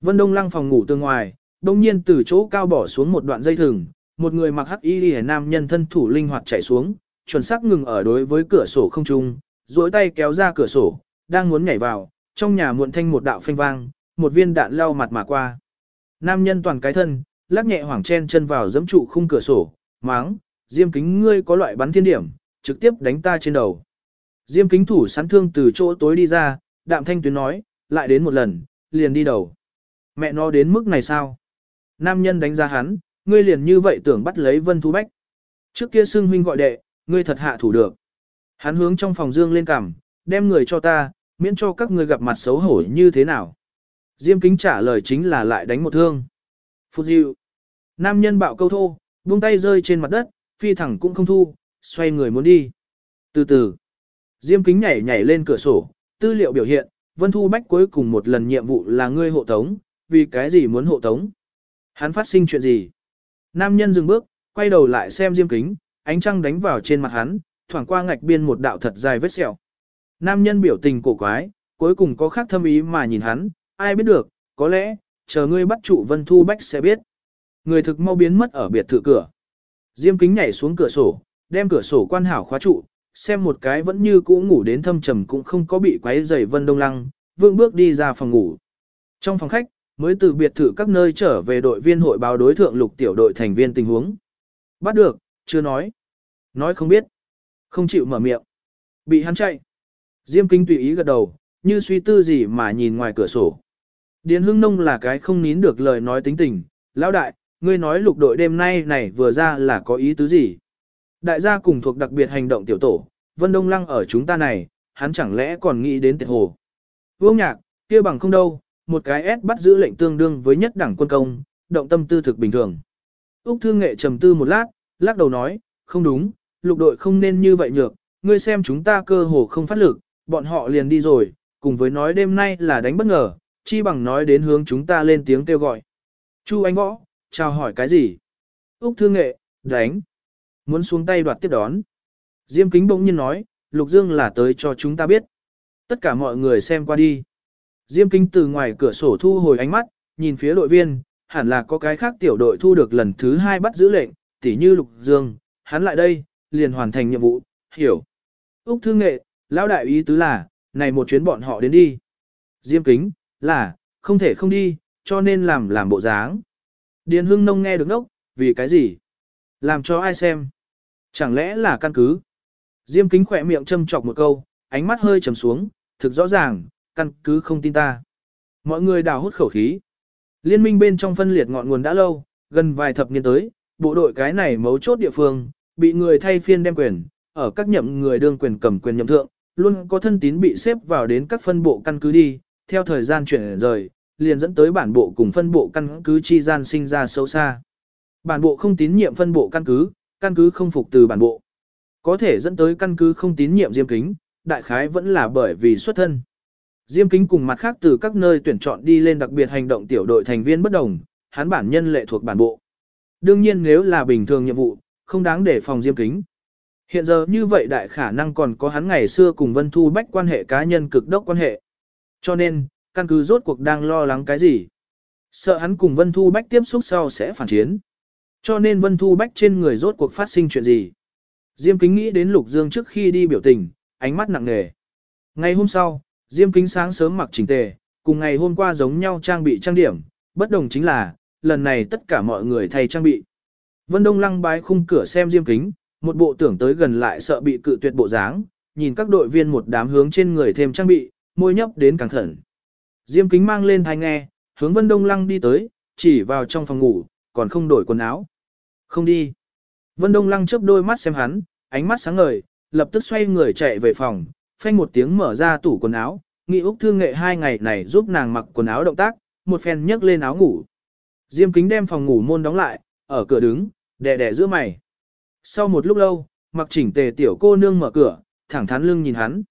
Vân Đông lăng phòng ngủ tương ngoài, đông nhiên từ chỗ cao bỏ xuống một đoạn dây thừng, một người mặc hắc y liễu nam nhân thân thủ linh hoạt chạy xuống, chuẩn xác ngừng ở đối với cửa sổ không trung, duỗi tay kéo ra cửa sổ, đang muốn nhảy vào, trong nhà muộn thanh một đạo phanh vang, một viên đạn lao mặt mà qua. Nam nhân toàn cái thân, lắc nhẹ hoảng chen chân vào giẫm trụ khung cửa sổ, máng, diêm kính ngươi có loại bắn thiên điểm, trực tiếp đánh ta trên đầu. Diêm kính thủ sắn thương từ chỗ tối đi ra, đạm thanh tuyến nói, lại đến một lần, liền đi đầu. Mẹ nó đến mức này sao? Nam nhân đánh giá hắn, ngươi liền như vậy tưởng bắt lấy Vân Thu Bách. Trước kia xưng huynh gọi đệ, ngươi thật hạ thủ được. Hắn hướng trong phòng dương lên cằm, đem người cho ta, miễn cho các ngươi gặp mặt xấu hổ như thế nào. Diêm kính trả lời chính là lại đánh một thương. Phút diệu. Nam nhân bạo câu thô, buông tay rơi trên mặt đất, phi thẳng cũng không thu, xoay người muốn đi. Từ từ. Diêm kính nhảy nhảy lên cửa sổ, tư liệu biểu hiện, Vân Thu Bách cuối cùng một lần nhiệm vụ là ngươi hộ tống, vì cái gì muốn hộ tống. Hắn phát sinh chuyện gì? Nam nhân dừng bước, quay đầu lại xem Diêm kính, ánh trăng đánh vào trên mặt hắn, thoảng qua ngạch biên một đạo thật dài vết sẹo. Nam nhân biểu tình cổ quái, cuối cùng có khác thâm ý mà nhìn hắn, ai biết được, có lẽ, chờ ngươi bắt trụ Vân Thu Bách sẽ biết. Người thực mau biến mất ở biệt thự cửa. Diêm kính nhảy xuống cửa sổ, đem cửa sổ quan hảo khóa trụ, xem một cái vẫn như cũ ngủ đến thâm trầm cũng không có bị quấy rầy Vân Đông Lăng, vương bước đi ra phòng ngủ. Trong phòng khách, mới từ biệt thự các nơi trở về đội viên hội báo đối thượng lục tiểu đội thành viên tình huống. Bắt được, chưa nói. Nói không biết. Không chịu mở miệng. Bị hắn chạy. Diêm kinh tùy ý gật đầu, như suy tư gì mà nhìn ngoài cửa sổ. Điền Hưng Nông là cái không nín được lời nói tính tình, lão đại, ngươi nói lục đội đêm nay này vừa ra là có ý tứ gì? Đại gia cùng thuộc đặc biệt hành động tiểu tổ, Vân Đông Lăng ở chúng ta này, hắn chẳng lẽ còn nghĩ đến tiệt hồ. Vương nhạc, kia bằng không đâu, một cái S bắt giữ lệnh tương đương với nhất đẳng quân công, động tâm tư thực bình thường. Úc Thương Nghệ trầm tư một lát, lắc đầu nói, không đúng, lục đội không nên như vậy nhược, ngươi xem chúng ta cơ hồ không phát lực, bọn họ liền đi rồi, cùng với nói đêm nay là đánh bất ngờ, chi bằng nói đến hướng chúng ta lên tiếng kêu gọi. Chu Anh Võ, chào hỏi cái gì? Úc Thương Nghệ, đánh. Muốn xuống tay đoạt tiếp đón. Diêm Kính bỗng nhiên nói, Lục Dương là tới cho chúng ta biết. Tất cả mọi người xem qua đi. Diêm Kính từ ngoài cửa sổ thu hồi ánh mắt, nhìn phía đội viên, hẳn là có cái khác tiểu đội thu được lần thứ hai bắt giữ lệnh, tỉ như Lục Dương, hắn lại đây, liền hoàn thành nhiệm vụ, hiểu. Úc Thương Nghệ, lão đại ý tứ là, này một chuyến bọn họ đến đi. Diêm Kính, là, không thể không đi, cho nên làm làm bộ dáng. Điền Hưng Nông nghe được nốc, vì cái gì? Làm cho ai xem? Chẳng lẽ là căn cứ? Diêm Kính khỏe miệng châm chọc một câu, ánh mắt hơi trầm xuống, thực rõ ràng, căn cứ không tin ta. Mọi người đào hút khẩu khí. Liên minh bên trong phân liệt ngọn nguồn đã lâu, gần vài thập niên tới, bộ đội cái này mấu chốt địa phương, bị người thay phiên đem quyền, ở các nhậm người đương quyền cầm quyền nhậm thượng, luôn có thân tín bị xếp vào đến các phân bộ căn cứ đi, theo thời gian chuyển rời, liền dẫn tới bản bộ cùng phân bộ căn cứ chi gian sinh ra xấu xa. Bản bộ không tín nhiệm phân bộ căn cứ, căn cứ không phục từ bản bộ. Có thể dẫn tới căn cứ không tín nhiệm Diêm Kính, đại khái vẫn là bởi vì xuất thân. Diêm Kính cùng mặt khác từ các nơi tuyển chọn đi lên đặc biệt hành động tiểu đội thành viên bất đồng, hắn bản nhân lệ thuộc bản bộ. Đương nhiên nếu là bình thường nhiệm vụ, không đáng để phòng Diêm Kính. Hiện giờ như vậy đại khả năng còn có hắn ngày xưa cùng Vân Thu Bách quan hệ cá nhân cực đốc quan hệ. Cho nên, căn cứ rốt cuộc đang lo lắng cái gì? Sợ hắn cùng Vân Thu Bách tiếp xúc sau sẽ phản chiến. Cho nên Vân Thu Bách trên người rốt cuộc phát sinh chuyện gì? Diêm Kính nghĩ đến Lục Dương trước khi đi biểu tình, ánh mắt nặng nề. Ngày hôm sau, Diêm Kính sáng sớm mặc chỉnh tề, cùng ngày hôm qua giống nhau trang bị trang điểm, bất đồng chính là, lần này tất cả mọi người thay trang bị. Vân Đông lăng bái khung cửa xem Diêm Kính, một bộ tưởng tới gần lại sợ bị cự tuyệt bộ dáng, nhìn các đội viên một đám hướng trên người thêm trang bị, môi nhấp đến càng khẩn. Diêm Kính mang lên thai nghe, hướng Vân Đông lăng đi tới, chỉ vào trong phòng ngủ, còn không đổi quần áo. Không đi. Vân Đông lăng chớp đôi mắt xem hắn, ánh mắt sáng ngời, lập tức xoay người chạy về phòng, phanh một tiếng mở ra tủ quần áo, nghị Úc Thương Nghệ hai ngày này giúp nàng mặc quần áo động tác, một phen nhấc lên áo ngủ. Diêm kính đem phòng ngủ môn đóng lại, ở cửa đứng, đè đè giữa mày. Sau một lúc lâu, mặc chỉnh tề tiểu cô nương mở cửa, thẳng thắn lưng nhìn hắn.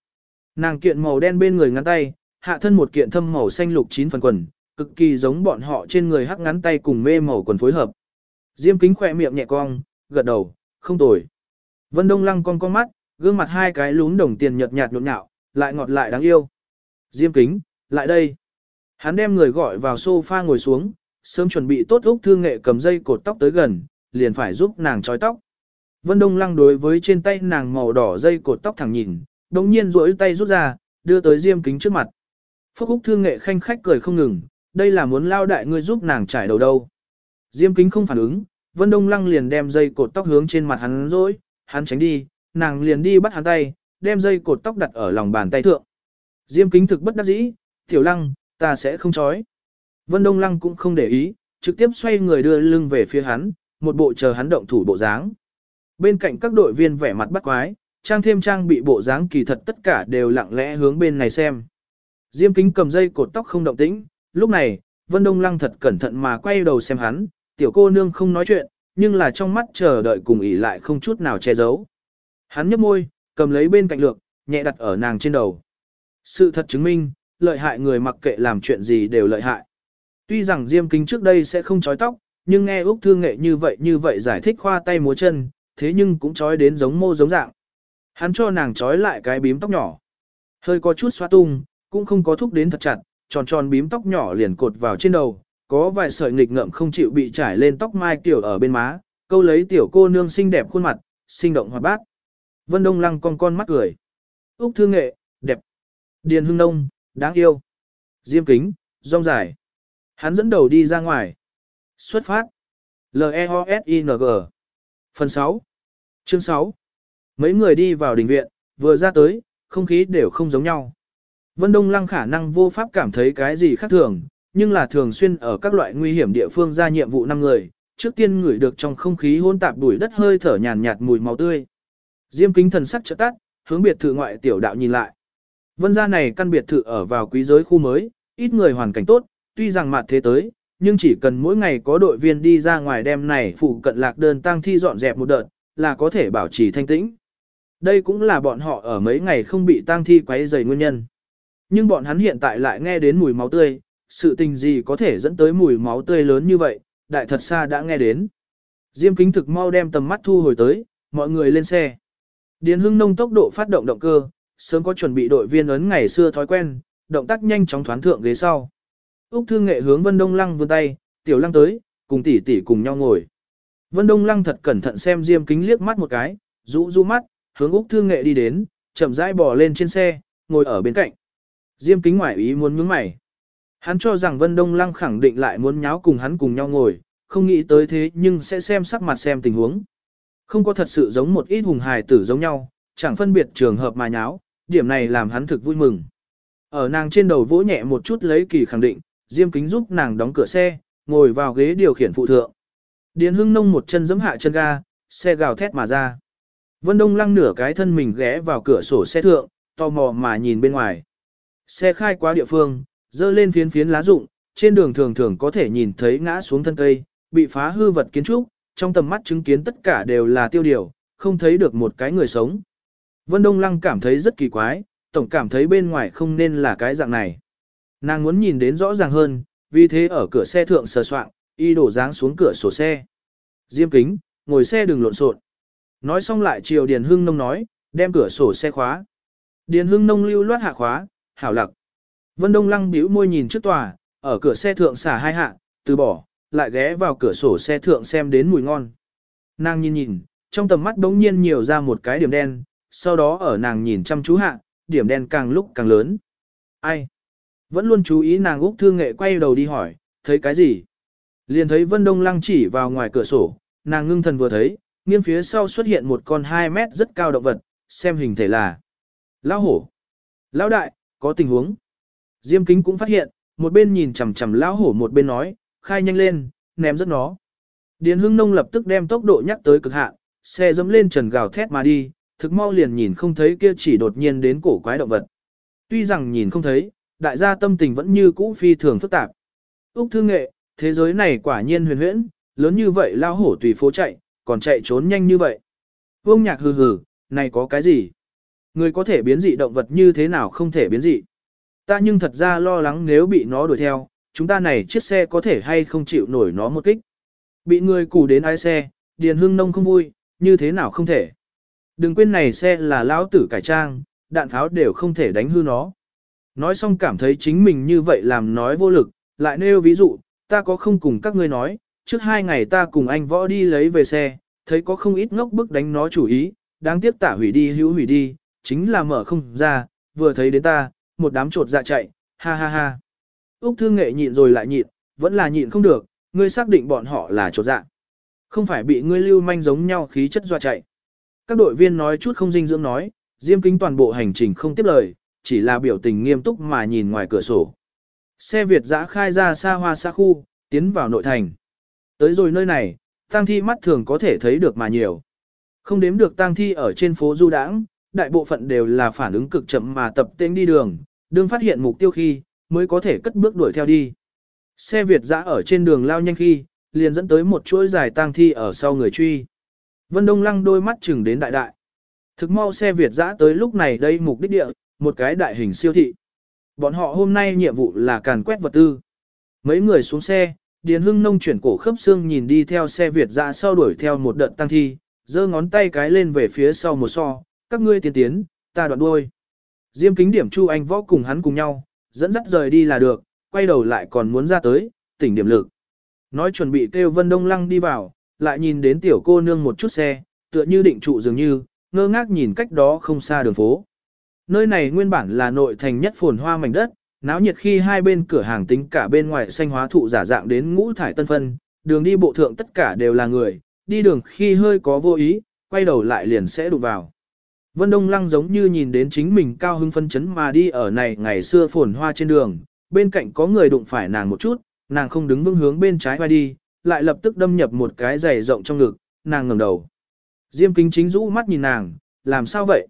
Nàng kiện màu đen bên người ngắn tay, hạ thân một kiện thâm màu xanh lục chín phần quần, cực kỳ giống bọn họ trên người hắc ngắn tay cùng mê màu quần phối hợp. Diêm kính khỏe miệng nhẹ cong, gật đầu, không tồi. Vân Đông Lăng con con mắt, gương mặt hai cái lún đồng tiền nhợt nhạt nhộn nhạo, lại ngọt lại đáng yêu. Diêm kính, lại đây. Hắn đem người gọi vào sofa ngồi xuống, sớm chuẩn bị tốt Úc Thương Nghệ cầm dây cột tóc tới gần, liền phải giúp nàng trói tóc. Vân Đông Lăng đối với trên tay nàng màu đỏ dây cột tóc thẳng nhìn, đồng nhiên duỗi tay rút ra, đưa tới Diêm kính trước mặt. Phúc Úc Thương Nghệ khanh khách cười không ngừng, đây là muốn lao đại ngươi giúp nàng trải đầu đâu. Diêm kính không phản ứng, Vân Đông Lăng liền đem dây cột tóc hướng trên mặt hắn rối, hắn tránh đi, nàng liền đi bắt hắn tay, đem dây cột tóc đặt ở lòng bàn tay thượng. Diêm kính thực bất đắc dĩ, tiểu lăng, ta sẽ không chói. Vân Đông Lăng cũng không để ý, trực tiếp xoay người đưa lưng về phía hắn, một bộ chờ hắn động thủ bộ dáng. Bên cạnh các đội viên vẻ mặt bắt quái, trang thêm trang bị bộ dáng kỳ thật tất cả đều lặng lẽ hướng bên này xem. Diêm kính cầm dây cột tóc không động tĩnh, lúc này, Vân Đông Lăng thật cẩn thận mà quay đầu xem hắn, tiểu cô nương không nói chuyện, nhưng là trong mắt chờ đợi cùng ỉ lại không chút nào che giấu. Hắn nhấp môi, cầm lấy bên cạnh lược, nhẹ đặt ở nàng trên đầu. Sự thật chứng minh, lợi hại người mặc kệ làm chuyện gì đều lợi hại. Tuy rằng Diêm Kính trước đây sẽ không chói tóc, nhưng nghe Úc Thương Nghệ như vậy như vậy giải thích khoa tay múa chân, thế nhưng cũng chói đến giống mô giống dạng. Hắn cho nàng chói lại cái bím tóc nhỏ. Hơi có chút xoa tung, cũng không có thúc đến thật chặt, tròn tròn bím tóc nhỏ liền cột vào trên đầu, có vài sợi nghịch ngợm không chịu bị trải lên tóc mai tiểu ở bên má, câu lấy tiểu cô nương xinh đẹp khuôn mặt, sinh động hoạt bát. Vân Đông Lăng con con mắt cười. Úc Thương Nghệ, đẹp. Điền Hưng Nông, đáng yêu. Diêm Kính, rong dài. Hắn dẫn đầu đi ra ngoài. Xuất phát. L-E-O-S-I-N-G Phần 6 Chương 6 Mấy người đi vào đình viện, vừa ra tới, không khí đều không giống nhau. Vân Đông Lăng khả năng vô pháp cảm thấy cái gì khác thường, nhưng là thường xuyên ở các loại nguy hiểm địa phương ra nhiệm vụ năm người, trước tiên ngửi được trong không khí hỗn tạp đuổi đất hơi thở nhàn nhạt mùi máu tươi. Diêm kính thần sắc chợt tắt, hướng biệt thự ngoại tiểu đạo nhìn lại. Vân gia này căn biệt thự ở vào quý giới khu mới, ít người hoàn cảnh tốt, tuy rằng mặt thế tới, nhưng chỉ cần mỗi ngày có đội viên đi ra ngoài đem này phụ cận lạc đơn tăng thi dọn dẹp một đợt, là có thể bảo trì thanh tĩnh. Đây cũng là bọn họ ở mấy ngày không bị tang thi quấy rầy nguyên nhân. Nhưng bọn hắn hiện tại lại nghe đến mùi máu tươi, sự tình gì có thể dẫn tới mùi máu tươi lớn như vậy, đại thật xa đã nghe đến. Diêm kính thực mau đem tầm mắt thu hồi tới, mọi người lên xe. Điền hưng nông tốc độ phát động động cơ, sớm có chuẩn bị đội viên ấn ngày xưa thói quen, động tác nhanh chóng thoán thượng ghế sau. Úc Thư Nghệ hướng Vân Đông Lăng vươn tay, tiểu lăng tới, cùng tỷ tỷ cùng nhau ngồi. Vân Đông Lăng thật cẩn thận xem Diêm Kính liếc mắt một cái, rũ rũ mắt, hướng Úc Thư Nghệ đi đến, chậm rãi bò lên trên xe, ngồi ở bên cạnh. Diêm Kính ngoại ý muốn nhướng mày. Hắn cho rằng Vân Đông Lăng khẳng định lại muốn nháo cùng hắn cùng nhau ngồi, không nghĩ tới thế nhưng sẽ xem sắc mặt xem tình huống. Không có thật sự giống một ít hùng hài tử giống nhau, chẳng phân biệt trường hợp mà nháo, điểm này làm hắn thực vui mừng. Ở nàng trên đầu vỗ nhẹ một chút lấy kỳ khẳng định, Diêm Kính giúp nàng đóng cửa xe, ngồi vào ghế điều khiển phụ thượng. Điền Hưng nông một chân giẫm hạ chân ga, xe gào thét mà ra. Vân Đông lăng nửa cái thân mình ghé vào cửa sổ xe thượng, tò mò mà nhìn bên ngoài. Xe khai qua địa phương, dơ lên phiến phiến lá rụng, trên đường thường thường có thể nhìn thấy ngã xuống thân cây, bị phá hư vật kiến trúc, trong tầm mắt chứng kiến tất cả đều là tiêu điều, không thấy được một cái người sống. Vân Đông Lăng cảm thấy rất kỳ quái, tổng cảm thấy bên ngoài không nên là cái dạng này. Nàng muốn nhìn đến rõ ràng hơn, vì thế ở cửa xe thượng sờ soạn, y đổ dáng xuống cửa sổ xe. Diêm kính, ngồi xe đừng lộn xộn. Nói xong lại chiều Điền Hưng Nông nói, đem cửa sổ xe khóa. Điền Hưng Nông lưu loát hạ khóa, hảo lặc. Vân Đông Lăng bĩu môi nhìn trước tòa, ở cửa xe thượng xả hai hạ, từ bỏ, lại ghé vào cửa sổ xe thượng xem đến mùi ngon. Nàng nhìn nhìn, trong tầm mắt đống nhiên nhiều ra một cái điểm đen, sau đó ở nàng nhìn chăm chú hạ, điểm đen càng lúc càng lớn. Ai? Vẫn luôn chú ý nàng Úc Thương Nghệ quay đầu đi hỏi, thấy cái gì? Liền thấy Vân Đông Lăng chỉ vào ngoài cửa sổ, nàng ngưng thần vừa thấy, nghiêng phía sau xuất hiện một con 2 mét rất cao động vật, xem hình thể là Lão hổ. Lão đại, có tình huống. Diêm kính cũng phát hiện, một bên nhìn chằm chằm lão hổ một bên nói, khai nhanh lên, ném rất nó. Điền hưng nông lập tức đem tốc độ nhắc tới cực hạn, xe dẫm lên trần gào thét mà đi, thực mau liền nhìn không thấy kia chỉ đột nhiên đến cổ quái động vật. Tuy rằng nhìn không thấy, đại gia tâm tình vẫn như cũ phi thường phức tạp. Úc thương nghệ, thế giới này quả nhiên huyền huyễn, lớn như vậy lao hổ tùy phố chạy, còn chạy trốn nhanh như vậy. Vương nhạc hừ hừ, này có cái gì? Người có thể biến dị động vật như thế nào không thể biến dị? Ta nhưng thật ra lo lắng nếu bị nó đuổi theo, chúng ta này chiếc xe có thể hay không chịu nổi nó một kích. Bị người cù đến ai xe, Điền Hưng Nông không vui, như thế nào không thể. Đừng quên này xe là lão tử cải trang, đạn pháo đều không thể đánh hư nó. Nói xong cảm thấy chính mình như vậy làm nói vô lực, lại nêu ví dụ, ta có không cùng các ngươi nói, trước hai ngày ta cùng anh võ đi lấy về xe, thấy có không ít ngốc bức đánh nó chủ ý, đáng tiếc tả hủy đi hữu hủy đi, chính là mở không ra, vừa thấy đến ta, một đám trột dạ chạy, ha ha ha. Úc Thương Nghệ nhịn rồi lại nhịn, vẫn là nhịn không được, ngươi xác định bọn họ là trột dạ. Không phải bị ngươi lưu manh giống nhau khí chất dọa chạy. Các đội viên nói chút không dinh dưỡng nói, Diêm Kính toàn bộ hành trình không tiếp lời, chỉ là biểu tình nghiêm túc mà nhìn ngoài cửa sổ. Xe Việt dã khai ra xa hoa xa khu, tiến vào nội thành. Tới rồi nơi này, tang thi mắt thường có thể thấy được mà nhiều. Không đếm được tang thi ở trên phố du đãng, đại bộ phận đều là phản ứng cực chậm mà tập tên đi đường, đương phát hiện mục tiêu khi, mới có thể cất bước đuổi theo đi. Xe Việt dã ở trên đường lao nhanh khi, liền dẫn tới một chuỗi dài tang thi ở sau người truy. Vân Đông Lăng đôi mắt chừng đến đại đại. Thực mau xe Việt dã tới lúc này đây mục đích địa, một cái đại hình siêu thị. Bọn họ hôm nay nhiệm vụ là càn quét vật tư. Mấy người xuống xe, Điền Hưng Nông chuyển cổ khớp xương nhìn đi theo xe Việt dã sau đuổi theo một đợt tăng thi, giơ ngón tay cái lên về phía sau một so, các ngươi tiến tiến, ta đoạn đuôi. Diêm kính điểm Chu Anh võ cùng hắn cùng nhau, dẫn dắt rời đi là được, quay đầu lại còn muốn ra tới, tỉnh điểm lực. Nói chuẩn bị kêu Vân Đông Lăng đi vào, lại nhìn đến tiểu cô nương một chút xe, tựa như định trụ dường như, ngơ ngác nhìn cách đó không xa đường phố. Nơi này nguyên bản là nội thành nhất phồn hoa mảnh đất, náo nhiệt khi hai bên cửa hàng tính cả bên ngoài xanh hóa thụ giả dạng đến ngũ thải tân phân, đường đi bộ thượng tất cả đều là người, đi đường khi hơi có vô ý, quay đầu lại liền sẽ đụng vào. Vân Đông Lăng giống như nhìn đến chính mình cao hưng phân chấn mà đi ở này ngày xưa phồn hoa trên đường, bên cạnh có người đụng phải nàng một chút, nàng không đứng vững hướng bên trái vai đi, lại lập tức đâm nhập một cái giày rộng trong ngực, nàng ngẩng đầu. Diêm kính chính rũ mắt nhìn nàng, làm sao vậy?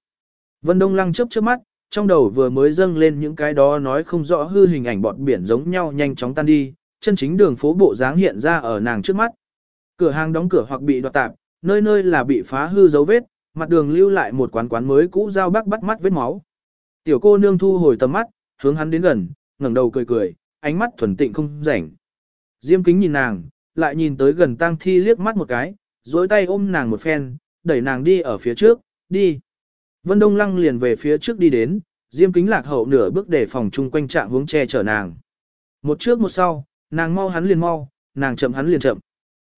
Vân Đông Lăng chớp chớp mắt, trong đầu vừa mới dâng lên những cái đó nói không rõ hư hình ảnh bọt biển giống nhau nhanh chóng tan đi, chân chính đường phố bộ dáng hiện ra ở nàng trước mắt. Cửa hàng đóng cửa hoặc bị đoạt tạp, nơi nơi là bị phá hư dấu vết, mặt đường lưu lại một quán quán mới cũ dao bắc bắt mắt vết máu. Tiểu cô nương thu hồi tầm mắt, hướng hắn đến gần, ngẩng đầu cười cười, ánh mắt thuần tịnh không rảnh. Diêm kính nhìn nàng, lại nhìn tới gần tang thi liếc mắt một cái, dối tay ôm nàng một phen, đẩy nàng đi ở phía trước, đi. Vân Đông Lăng liền về phía trước đi đến, Diêm kính lạc hậu nửa bước để phòng chung quanh trạng hướng che chở nàng. Một trước một sau, nàng mau hắn liền mau, nàng chậm hắn liền chậm.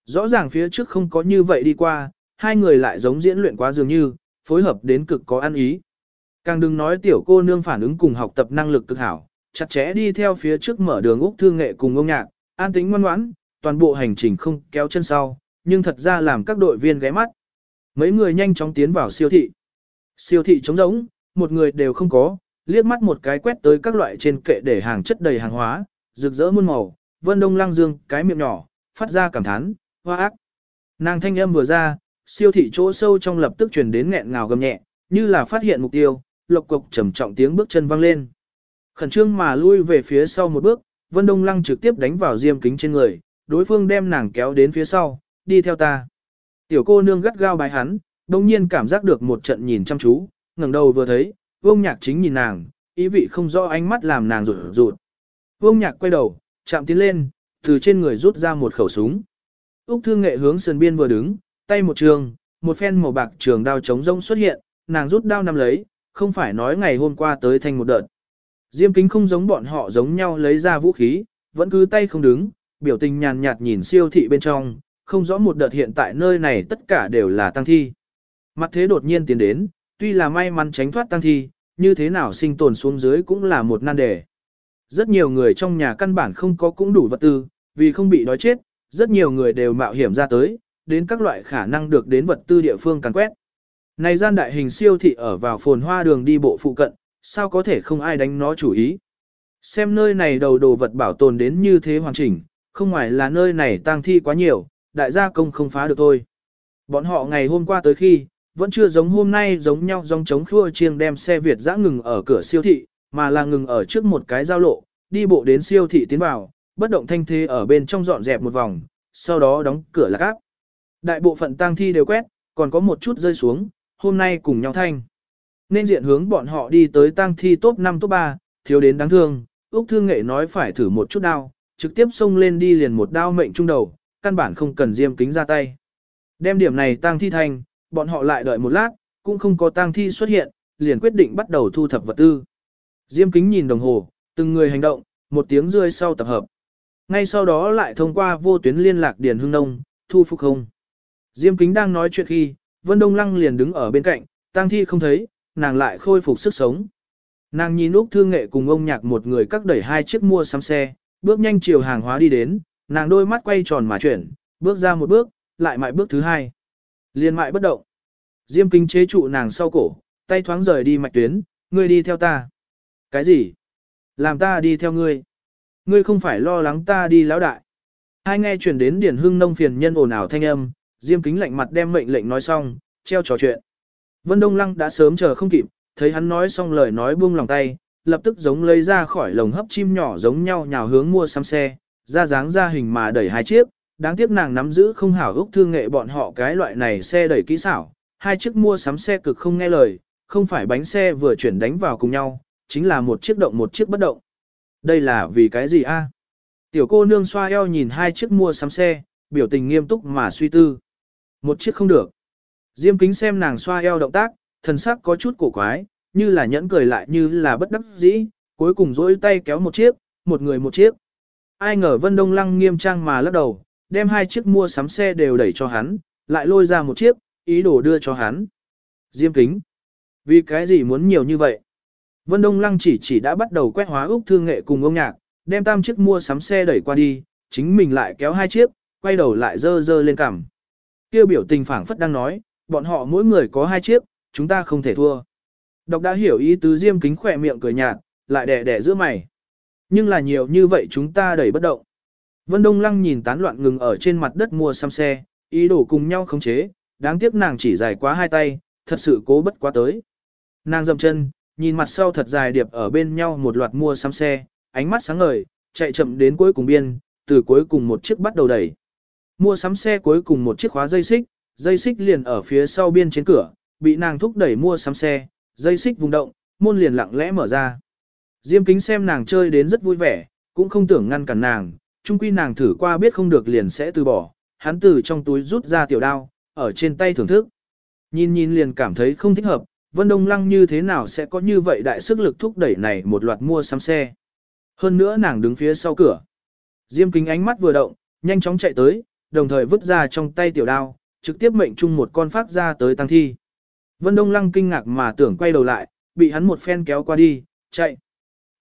Rõ ràng phía trước không có như vậy đi qua, hai người lại giống diễn luyện quá dường như, phối hợp đến cực có ăn ý. Càng đừng nói tiểu cô nương phản ứng cùng học tập năng lực cực hảo, chặt chẽ đi theo phía trước mở đường Úc Thương Nghệ cùng ông nhạc, an tính ngoan ngoãn, toàn bộ hành trình không kéo chân sau, nhưng thật ra làm các đội viên ghé mắt. Mấy người nhanh chóng tiến vào siêu thị. Siêu thị trống rỗng, một người đều không có, liếc mắt một cái quét tới các loại trên kệ để hàng chất đầy hàng hóa, rực rỡ muôn màu, Vân Đông Lăng Dương, cái miệng nhỏ, phát ra cảm thán, hoa ác. Nàng thanh âm vừa ra, siêu thị chỗ sâu trong lập tức truyền đến nghẹn ngào gầm nhẹ, như là phát hiện mục tiêu, lộc cục trầm trọng tiếng bước chân vang lên. Khẩn trương mà lui về phía sau một bước, Vân Đông Lăng trực tiếp đánh vào diêm kính trên người, đối phương đem nàng kéo đến phía sau, đi theo ta. Tiểu cô nương gắt gao bái hắn, đồng nhiên cảm giác được một trận nhìn chăm chú, ngẩng đầu vừa thấy, vương nhạc chính nhìn nàng, ý vị không rõ ánh mắt làm nàng rụt rụt. Vương nhạc quay đầu, chạm tiến lên, từ trên người rút ra một khẩu súng. Úc thương nghệ hướng sườn biên vừa đứng, tay một trường, một phen màu bạc trường đao chống rông xuất hiện, nàng rút đao nắm lấy, không phải nói ngày hôm qua tới thành một đợt. Diêm kính không giống bọn họ giống nhau lấy ra vũ khí, vẫn cứ tay không đứng, biểu tình nhàn nhạt nhìn siêu thị bên trong, không rõ một đợt hiện tại nơi này tất cả đều là tăng thi. Mặt thế đột nhiên tiến đến, tuy là may mắn tránh thoát tăng thi, như thế nào sinh tồn xuống dưới cũng là một nan đề. Rất nhiều người trong nhà căn bản không có cũng đủ vật tư, vì không bị đói chết, rất nhiều người đều mạo hiểm ra tới, đến các loại khả năng được đến vật tư địa phương càn quét. Này gian đại hình siêu thị ở vào phồn hoa đường đi bộ phụ cận, sao có thể không ai đánh nó chủ ý. Xem nơi này đầu đồ vật bảo tồn đến như thế hoàn chỉnh, không ngoài là nơi này tang thi quá nhiều, đại gia công không phá được thôi. Bọn họ ngày hôm qua tới khi, vẫn chưa giống hôm nay giống nhau dòng chống khua chiêng đem xe Việt dã ngừng ở cửa siêu thị, mà là ngừng ở trước một cái giao lộ, đi bộ đến siêu thị tiến vào, bất động thanh thế ở bên trong dọn dẹp một vòng, sau đó đóng cửa lạc áp. Đại bộ phận tang thi đều quét, còn có một chút rơi xuống, hôm nay cùng nhau thanh. Nên diện hướng bọn họ đi tới tang thi top 5 top 3, thiếu đến đáng thương, Úc Thương Nghệ nói phải thử một chút đao, trực tiếp xông lên đi liền một đao mệnh trung đầu, căn bản không cần diêm kính ra tay. Đem điểm này tang thi thành, bọn họ lại đợi một lát, cũng không có tang thi xuất hiện, liền quyết định bắt đầu thu thập vật tư. Diêm kính nhìn đồng hồ, từng người hành động, một tiếng rơi sau tập hợp. Ngay sau đó lại thông qua vô tuyến liên lạc Điền Hưng Nông, thu phục không. Diêm kính đang nói chuyện khi, Vân Đông Lăng liền đứng ở bên cạnh, tang thi không thấy, nàng lại khôi phục sức sống. Nàng nhìn Úc Thương Nghệ cùng ông nhạc một người cắt đẩy hai chiếc mua sắm xe, bước nhanh chiều hàng hóa đi đến, nàng đôi mắt quay tròn mà chuyển, bước ra một bước, lại mại bước thứ hai. Liên mại bất động. Diêm kính chế trụ nàng sau cổ, tay thoáng rời đi mạch tuyến, ngươi đi theo ta. Cái gì? Làm ta đi theo ngươi. Ngươi không phải lo lắng ta đi lão đại. Hai nghe chuyển đến điển hưng nông phiền nhân ồn ào thanh âm, diêm kính lạnh mặt đem mệnh lệnh nói xong, treo trò chuyện. Vân Đông Lăng đã sớm chờ không kịp, thấy hắn nói xong lời nói buông lòng tay, lập tức giống lấy ra khỏi lồng hấp chim nhỏ giống nhau nhào hướng mua sắm xe, ra dáng ra hình mà đẩy hai chiếc, đáng tiếc nàng nắm giữ không hảo ước thương nghệ bọn họ cái loại này xe đẩy kỹ xảo, hai chiếc mua sắm xe cực không nghe lời, không phải bánh xe vừa chuyển đánh vào cùng nhau, chính là một chiếc động một chiếc bất động. Đây là vì cái gì a? Tiểu cô nương xoa eo nhìn hai chiếc mua sắm xe, biểu tình nghiêm túc mà suy tư. Một chiếc không được. Diêm kính xem nàng xoa eo động tác, thần sắc có chút cổ quái, như là nhẫn cười lại như là bất đắc dĩ, cuối cùng dỗi tay kéo một chiếc, một người một chiếc. Ai ngờ Vân Đông Lăng nghiêm trang mà lắc đầu, đem hai chiếc mua sắm xe đều đẩy cho hắn, lại lôi ra một chiếc, ý đồ đưa cho hắn. Diêm kính. Vì cái gì muốn nhiều như vậy? Vân Đông Lăng chỉ chỉ đã bắt đầu quét hóa Úc Thương Nghệ cùng ông nhạc, đem tam chiếc mua sắm xe đẩy qua đi, chính mình lại kéo hai chiếc, quay đầu lại dơ dơ lên cằm. Kêu biểu tình phảng phất đang nói, bọn họ mỗi người có hai chiếc, chúng ta không thể thua. Đọc đã hiểu ý tứ diêm kính khỏe miệng cười nhạt, lại đẻ đẻ giữa mày. Nhưng là nhiều như vậy chúng ta đẩy bất động. Vân Đông Lăng nhìn tán loạn ngừng ở trên mặt đất mua xăm xe, ý đồ cùng nhau khống chế, đáng tiếc nàng chỉ dài quá hai tay, thật sự cố bất quá tới. Nàng dậm chân, nhìn mặt sau thật dài điệp ở bên nhau một loạt mua xăm xe, ánh mắt sáng ngời, chạy chậm đến cuối cùng biên, từ cuối cùng một chiếc bắt đầu đẩy. Mua sắm xe cuối cùng một chiếc khóa dây xích, dây xích liền ở phía sau biên trên cửa, bị nàng thúc đẩy mua sắm xe, dây xích vùng động, môn liền lặng lẽ mở ra. Diêm kính xem nàng chơi đến rất vui vẻ, cũng không tưởng ngăn cản nàng, chung quy nàng thử qua biết không được liền sẽ từ bỏ, hắn từ trong túi rút ra tiểu đao, ở trên tay thưởng thức. Nhìn nhìn liền cảm thấy không thích hợp, Vân Đông Lăng như thế nào sẽ có như vậy đại sức lực thúc đẩy này một loạt mua sắm xe. Hơn nữa nàng đứng phía sau cửa. Diêm kính ánh mắt vừa động, nhanh chóng chạy tới, đồng thời vứt ra trong tay tiểu đao, trực tiếp mệnh chung một con phát ra tới tăng thi. Vân Đông Lăng kinh ngạc mà tưởng quay đầu lại, bị hắn một phen kéo qua đi, chạy.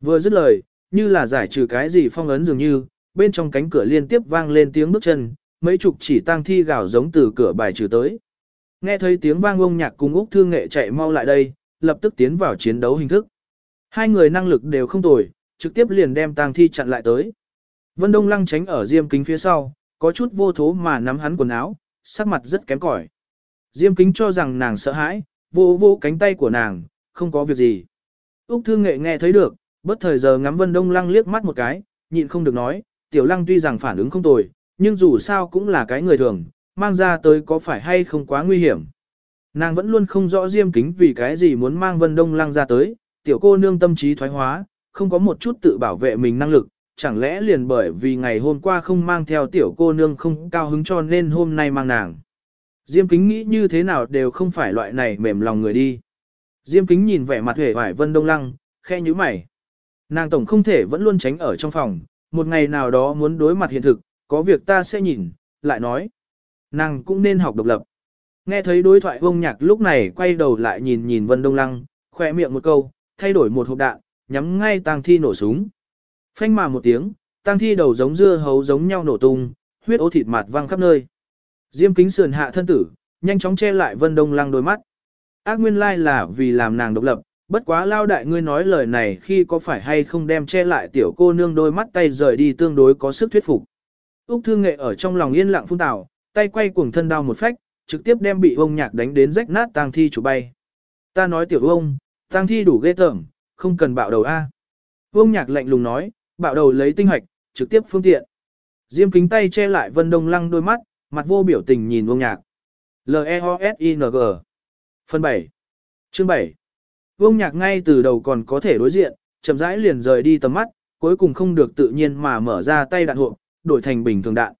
Vừa dứt lời, như là giải trừ cái gì phong ấn dường như, bên trong cánh cửa liên tiếp vang lên tiếng bước chân, mấy chục chỉ tang thi gào giống từ cửa bài trừ tới. Nghe thấy tiếng vang ông nhạc cùng Úc Thương Nghệ chạy mau lại đây, lập tức tiến vào chiến đấu hình thức. Hai người năng lực đều không tồi, trực tiếp liền đem tang thi chặn lại tới. Vân Đông Lăng tránh ở diêm kính phía sau, có chút vô thố mà nắm hắn quần áo, sắc mặt rất kém cỏi. Diêm kính cho rằng nàng sợ hãi, vô vô cánh tay của nàng, không có việc gì. Úc Thương Nghệ nghe thấy được, bất thời giờ ngắm Vân Đông Lăng liếc mắt một cái, nhịn không được nói, Tiểu Lăng tuy rằng phản ứng không tồi, nhưng dù sao cũng là cái người thường, mang ra tới có phải hay không quá nguy hiểm. Nàng vẫn luôn không rõ Diêm Kính vì cái gì muốn mang Vân Đông Lăng ra tới, tiểu cô nương tâm trí thoái hóa, không có một chút tự bảo vệ mình năng lực, chẳng lẽ liền bởi vì ngày hôm qua không mang theo tiểu cô nương không cao hứng cho nên hôm nay mang nàng. Diêm Kính nghĩ như thế nào đều không phải loại này mềm lòng người đi. Diêm Kính nhìn vẻ mặt hề vải Vân Đông Lăng, khe như mày. Nàng tổng không thể vẫn luôn tránh ở trong phòng, một ngày nào đó muốn đối mặt hiện thực, có việc ta sẽ nhìn, lại nói. Nàng cũng nên học độc lập. Nghe thấy đối thoại vông nhạc lúc này quay đầu lại nhìn nhìn Vân Đông Lăng, khoe miệng một câu, thay đổi một hộp đạn, nhắm ngay tang thi nổ súng. Phanh mà một tiếng, tang thi đầu giống dưa hấu giống nhau nổ tung, huyết ố thịt mạt văng khắp nơi. Diêm kính sườn hạ thân tử, nhanh chóng che lại Vân Đông Lăng đôi mắt. Ác nguyên lai là vì làm nàng độc lập, bất quá lao đại ngươi nói lời này khi có phải hay không đem che lại tiểu cô nương đôi mắt tay rời đi tương đối có sức thuyết phục. Úc Thương Nghệ ở trong lòng yên lặng phun tảo, tay quay cuồng thân đao một phách, trực tiếp đem bị ông nhạc đánh đến rách nát tang thi chủ bay. Ta nói tiểu ông, tang thi đủ ghê tởm, không cần bạo đầu A. Ông nhạc lạnh lùng nói, bạo đầu lấy tinh hoạch, trực tiếp phương tiện. Diêm kính tay che lại Vân Đông Lăng đôi mắt, mặt vô biểu tình nhìn Vương nhạc. L-E-O-S-I-N-G Phần 7 Chương 7 Vương nhạc ngay từ đầu còn có thể đối diện, chậm rãi liền rời đi tầm mắt, cuối cùng không được tự nhiên mà mở ra tay đạn hộp, đổi thành bình thường đạn.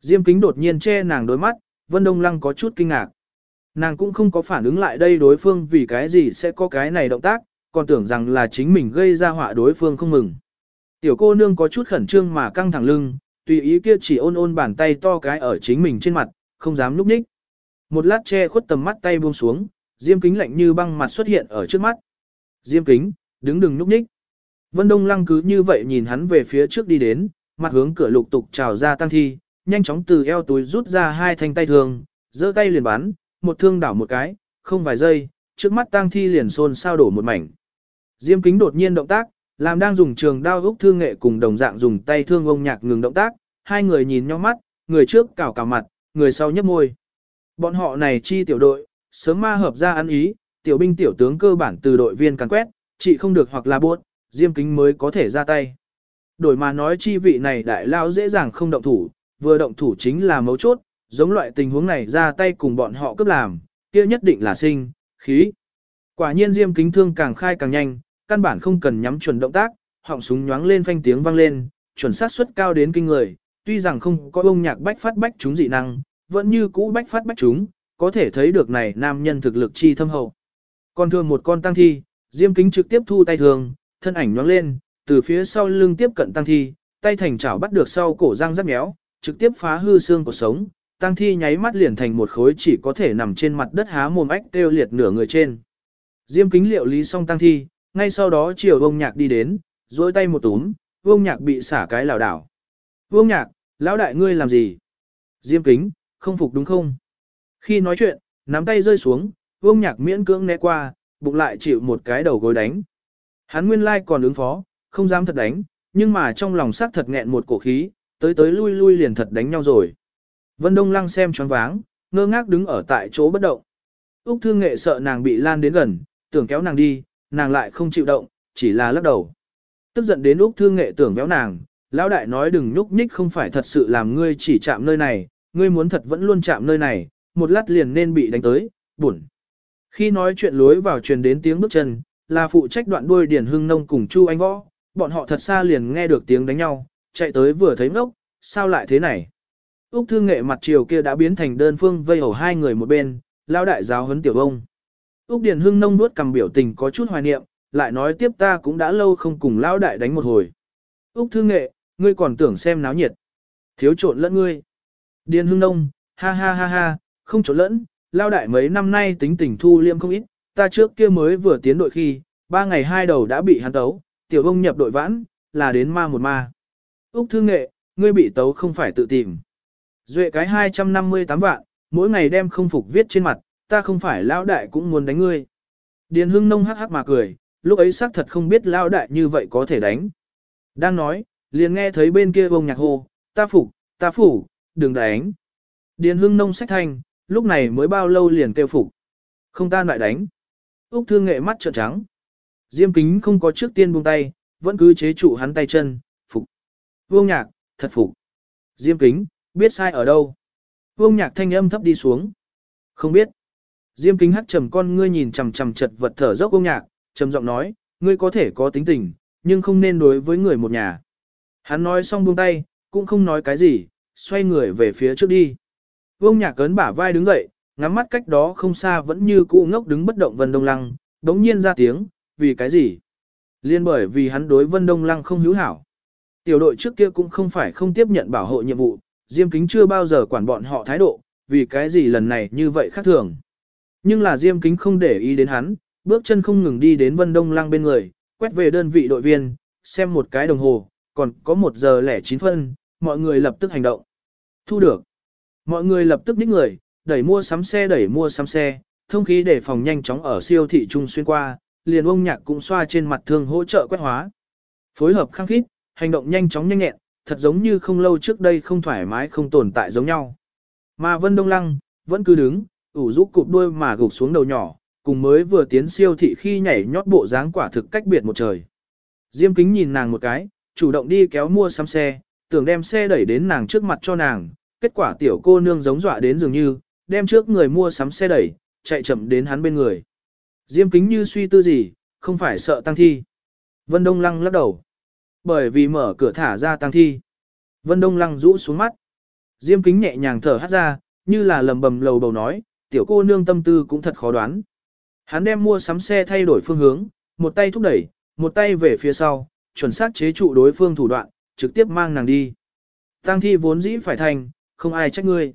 Diêm kính đột nhiên che nàng đôi mắt, Vân Đông Lăng có chút kinh ngạc. Nàng cũng không có phản ứng lại đây đối phương vì cái gì sẽ có cái này động tác, còn tưởng rằng là chính mình gây ra họa đối phương không mừng. Tiểu cô nương có chút khẩn trương mà căng thẳng lưng, tùy ý kia chỉ ôn ôn bàn tay to cái ở chính mình trên mặt, không dám núp ních. Một lát che khuất tầm mắt tay buông xuống, diêm kính lạnh như băng mặt xuất hiện ở trước mắt. Diêm kính, đứng đừng núp ních. Vân Đông Lăng cứ như vậy nhìn hắn về phía trước đi đến, mặt hướng cửa lục tục trào ra tăng thi, nhanh chóng từ eo túi rút ra hai thanh tay thường, giơ tay liền bắn, một thương đảo một cái, không vài giây, trước mắt tang thi liền xôn sao đổ một mảnh. Diêm kính đột nhiên động tác, làm đang dùng trường đao úc thương nghệ cùng đồng dạng dùng tay thương ông nhạc ngừng động tác, hai người nhìn nhau mắt, người trước cào cào mặt, người sau nhấp môi. Bọn họ này chi tiểu đội, sớm ma hợp ra ăn ý, tiểu binh tiểu tướng cơ bản từ đội viên càn quét, chỉ không được hoặc là buốt, diêm kính mới có thể ra tay. Đổi mà nói chi vị này đại lao dễ dàng không động thủ, vừa động thủ chính là mấu chốt, giống loại tình huống này ra tay cùng bọn họ cướp làm, kia nhất định là sinh, khí. Quả nhiên diêm kính thương càng khai càng nhanh, căn bản không cần nhắm chuẩn động tác, họng súng nhoáng lên phanh tiếng vang lên, chuẩn xác suất cao đến kinh người, tuy rằng không có ông nhạc bách phát bách chúng dị năng, vẫn như cũ bách phát bách chúng, có thể thấy được này nam nhân thực lực chi thâm hậu. Còn thường một con tăng thi, diêm kính trực tiếp thu tay thường, thân ảnh nhoáng lên, từ phía sau lưng tiếp cận tăng thi, tay thành chảo bắt được sau cổ răng rắc méo, trực tiếp phá hư xương của sống, tăng thi nháy mắt liền thành một khối chỉ có thể nằm trên mặt đất há mồm ách tiêu liệt nửa người trên. Diêm kính liệu lý xong tăng thi, ngay sau đó chiều vông nhạc đi đến, duỗi tay một túm, vông nhạc bị xả cái lảo đảo. Vông nhạc, lão đại ngươi làm gì? Diêm kính, không phục đúng không? Khi nói chuyện, nắm tay rơi xuống, vông nhạc miễn cưỡng né qua, bụng lại chịu một cái đầu gối đánh. Hắn nguyên lai còn ứng phó, không dám thật đánh, nhưng mà trong lòng xác thật nghẹn một cổ khí, tới tới lui lui liền thật đánh nhau rồi. Vân Đông Lăng xem choáng váng, ngơ ngác đứng ở tại chỗ bất động. Úc Thương Nghệ sợ nàng bị lan đến gần, tưởng kéo nàng đi, nàng lại không chịu động, chỉ là lắc đầu. Tức giận đến Úc Thương Nghệ tưởng véo nàng, lão đại nói đừng nhúc nhích không phải thật sự làm ngươi chỉ chạm nơi này, ngươi muốn thật vẫn luôn chạm nơi này, một lát liền nên bị đánh tới, buồn. Khi nói chuyện lối vào truyền đến tiếng bước chân, là phụ trách đoạn đuôi Điển Hưng Nông cùng Chu Anh Võ, bọn họ thật xa liền nghe được tiếng đánh nhau, chạy tới vừa thấy ngốc, sao lại thế này? Úc Thương Nghệ mặt chiều kia đã biến thành đơn phương vây hầu hai người một bên, lão đại giáo huấn tiểu ông. Úc Điền Hưng nông nuốt cầm biểu tình có chút hoài niệm, lại nói tiếp ta cũng đã lâu không cùng lão đại đánh một hồi. Úc Thư Nghệ, ngươi còn tưởng xem náo nhiệt. Thiếu trộn lẫn ngươi. Điền Hưng nông, ha ha ha ha, không trộn lẫn, lao đại mấy năm nay tính tình thu liêm không ít, ta trước kia mới vừa tiến đội khi, ba ngày hai đầu đã bị hắn tấu, tiểu ông nhập đội vãn, là đến ma một ma. Úc Thư Nghệ, ngươi bị tấu không phải tự tìm. Duệ cái 258 vạn, mỗi ngày đem không phục viết trên mặt, ta không phải lão đại cũng muốn đánh ngươi. Điền Hưng nông hắc hắc mà cười, lúc ấy xác thật không biết lão đại như vậy có thể đánh. Đang nói, liền nghe thấy bên kia vông nhạc hô, ta phục, ta phủ, đừng đánh. Điền Hưng nông sách thanh, lúc này mới bao lâu liền kêu phục. Không ta lại đánh. Úc thương nghệ mắt trợn trắng. Diêm kính không có trước tiên buông tay, vẫn cứ chế trụ hắn tay chân, phục. Vương nhạc, thật phục. Diêm kính, biết sai ở đâu. Vương nhạc thanh âm thấp đi xuống. Không biết. Diêm kính hắt trầm con ngươi nhìn chằm chằm chật vật thở dốc ông nhạc, trầm giọng nói, ngươi có thể có tính tình, nhưng không nên đối với người một nhà. Hắn nói xong buông tay, cũng không nói cái gì, xoay người về phía trước đi. Vương nhạc cấn bả vai đứng dậy, ngắm mắt cách đó không xa vẫn như cũ ngốc đứng bất động Vân Đông Lăng, đống nhiên ra tiếng, vì cái gì? Liên bởi vì hắn đối Vân Đông Lăng không hữu hảo. Tiểu đội trước kia cũng không phải không tiếp nhận bảo hộ nhiệm vụ, Diêm Kính chưa bao giờ quản bọn họ thái độ, vì cái gì lần này như vậy khác thường. Nhưng là Diêm Kính không để ý đến hắn, bước chân không ngừng đi đến Vân Đông Lăng bên người, quét về đơn vị đội viên, xem một cái đồng hồ, còn có một giờ lẻ chín phân, mọi người lập tức hành động. Thu được. Mọi người lập tức nhích người, đẩy mua sắm xe đẩy mua sắm xe, thông khí để phòng nhanh chóng ở siêu thị trung xuyên qua, liền ông nhạc cũng xoa trên mặt thương hỗ trợ quét hóa. Phối hợp khăng khít, hành động nhanh chóng nhanh nhẹn, thật giống như không lâu trước đây không thoải mái không tồn tại giống nhau. Mà Vân Đông Lăng, vẫn cứ đứng, ủ rũ cụp đuôi mà gục xuống đầu nhỏ, cùng mới vừa tiến siêu thị khi nhảy nhót bộ dáng quả thực cách biệt một trời. Diêm kính nhìn nàng một cái, chủ động đi kéo mua sắm xe, tưởng đem xe đẩy đến nàng trước mặt cho nàng, kết quả tiểu cô nương giống dọa đến dường như, đem trước người mua sắm xe đẩy, chạy chậm đến hắn bên người. Diêm kính như suy tư gì, không phải sợ tăng thi. Vân Đông Lăng lắc đầu. Bởi vì mở cửa thả ra tăng thi. Vân Đông Lăng rũ xuống mắt. Diêm kính nhẹ nhàng thở hát ra, như là lầm bầm lầu bầu nói, tiểu cô nương tâm tư cũng thật khó đoán. Hắn đem mua sắm xe thay đổi phương hướng, một tay thúc đẩy, một tay về phía sau, chuẩn xác chế trụ đối phương thủ đoạn, trực tiếp mang nàng đi. Tăng thi vốn dĩ phải thành, không ai trách ngươi.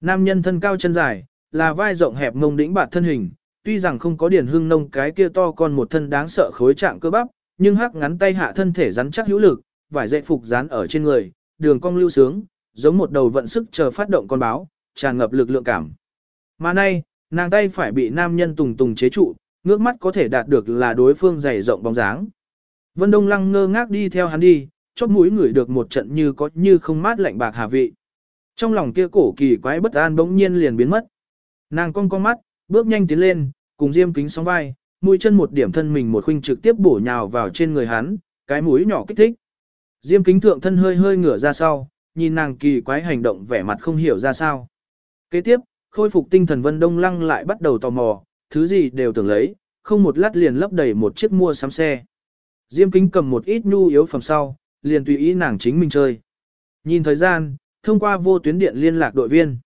Nam nhân thân cao chân dài, là vai rộng hẹp mông đĩnh bạt thân hình, tuy rằng không có điển hưng nông cái kia to còn một thân đáng sợ khối trạng cơ bắp, nhưng hắc ngắn tay hạ thân thể rắn chắc hữu lực, vải dạy phục dán ở trên người, đường cong lưu sướng, giống một đầu vận sức chờ phát động con báo, tràn ngập lực lượng cảm. Mà nay, nàng tay phải bị nam nhân tùng tùng chế trụ, ngước mắt có thể đạt được là đối phương dày rộng bóng dáng. Vân Đông Lăng ngơ ngác đi theo hắn đi, chóp mũi ngửi được một trận như có như không mát lạnh bạc hà vị. Trong lòng kia cổ kỳ quái bất an bỗng nhiên liền biến mất. Nàng cong cong mắt, bước nhanh tiến lên, cùng Diêm Kính sóng vai, mũi chân một điểm thân mình một khuynh trực tiếp bổ nhào vào trên người hắn, cái mũi nhỏ kích thích. Diêm Kính thượng thân hơi hơi ngửa ra sau, nhìn nàng kỳ quái hành động vẻ mặt không hiểu ra sao. Kế tiếp, khôi phục tinh thần Vân Đông Lăng lại bắt đầu tò mò, thứ gì đều tưởng lấy, không một lát liền lấp đầy một chiếc mua sắm xe. Diêm Kính cầm một ít nhu yếu phẩm sau, liền tùy ý nàng chính mình chơi. Nhìn thời gian, thông qua vô tuyến điện liên lạc đội viên.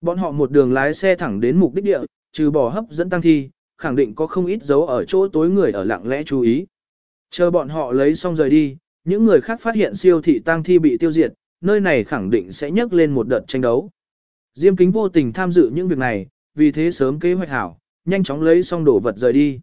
Bọn họ một đường lái xe thẳng đến mục đích địa, trừ bỏ hấp dẫn tăng thi, khẳng định có không ít dấu ở chỗ tối người ở lặng lẽ chú ý. Chờ bọn họ lấy xong rời đi, những người khác phát hiện siêu thị tăng thi bị tiêu diệt, nơi này khẳng định sẽ nhấc lên một đợt tranh đấu. Diêm kính vô tình tham dự những việc này, vì thế sớm kế hoạch hảo, nhanh chóng lấy xong đồ vật rời đi.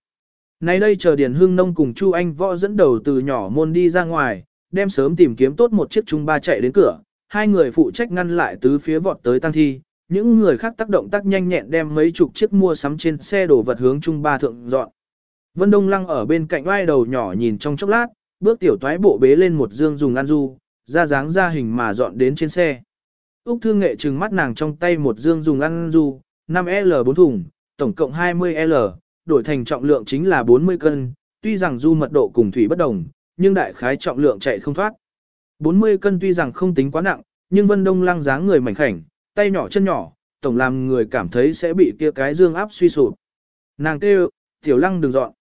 Nay đây chờ Điền Hưng Nông cùng Chu Anh Võ dẫn đầu từ nhỏ môn đi ra ngoài, đem sớm tìm kiếm tốt một chiếc trung ba chạy đến cửa, hai người phụ trách ngăn lại tứ phía vọt tới tăng thi, những người khác tác động tác nhanh nhẹn đem mấy chục chiếc mua sắm trên xe đổ vật hướng trung ba thượng dọn. Vân Đông Lăng ở bên cạnh oai đầu nhỏ nhìn trong chốc lát, bước tiểu toái bộ bế lên một dương dùng ăn du, ra dáng ra hình mà dọn đến trên xe. Úc Thương Nghệ trừng mắt nàng trong tay một dương dùng ăn du, 5L 4 thùng, tổng cộng 20L, đổi thành trọng lượng chính là 40 cân, tuy rằng du mật độ cùng thủy bất đồng, nhưng đại khái trọng lượng chạy không thoát. 40 cân tuy rằng không tính quá nặng, nhưng Vân Đông Lăng dáng người mảnh khảnh, tay nhỏ chân nhỏ, tổng làm người cảm thấy sẽ bị kia cái dương áp suy sụp. Nàng kêu, tiểu lăng đừng dọn.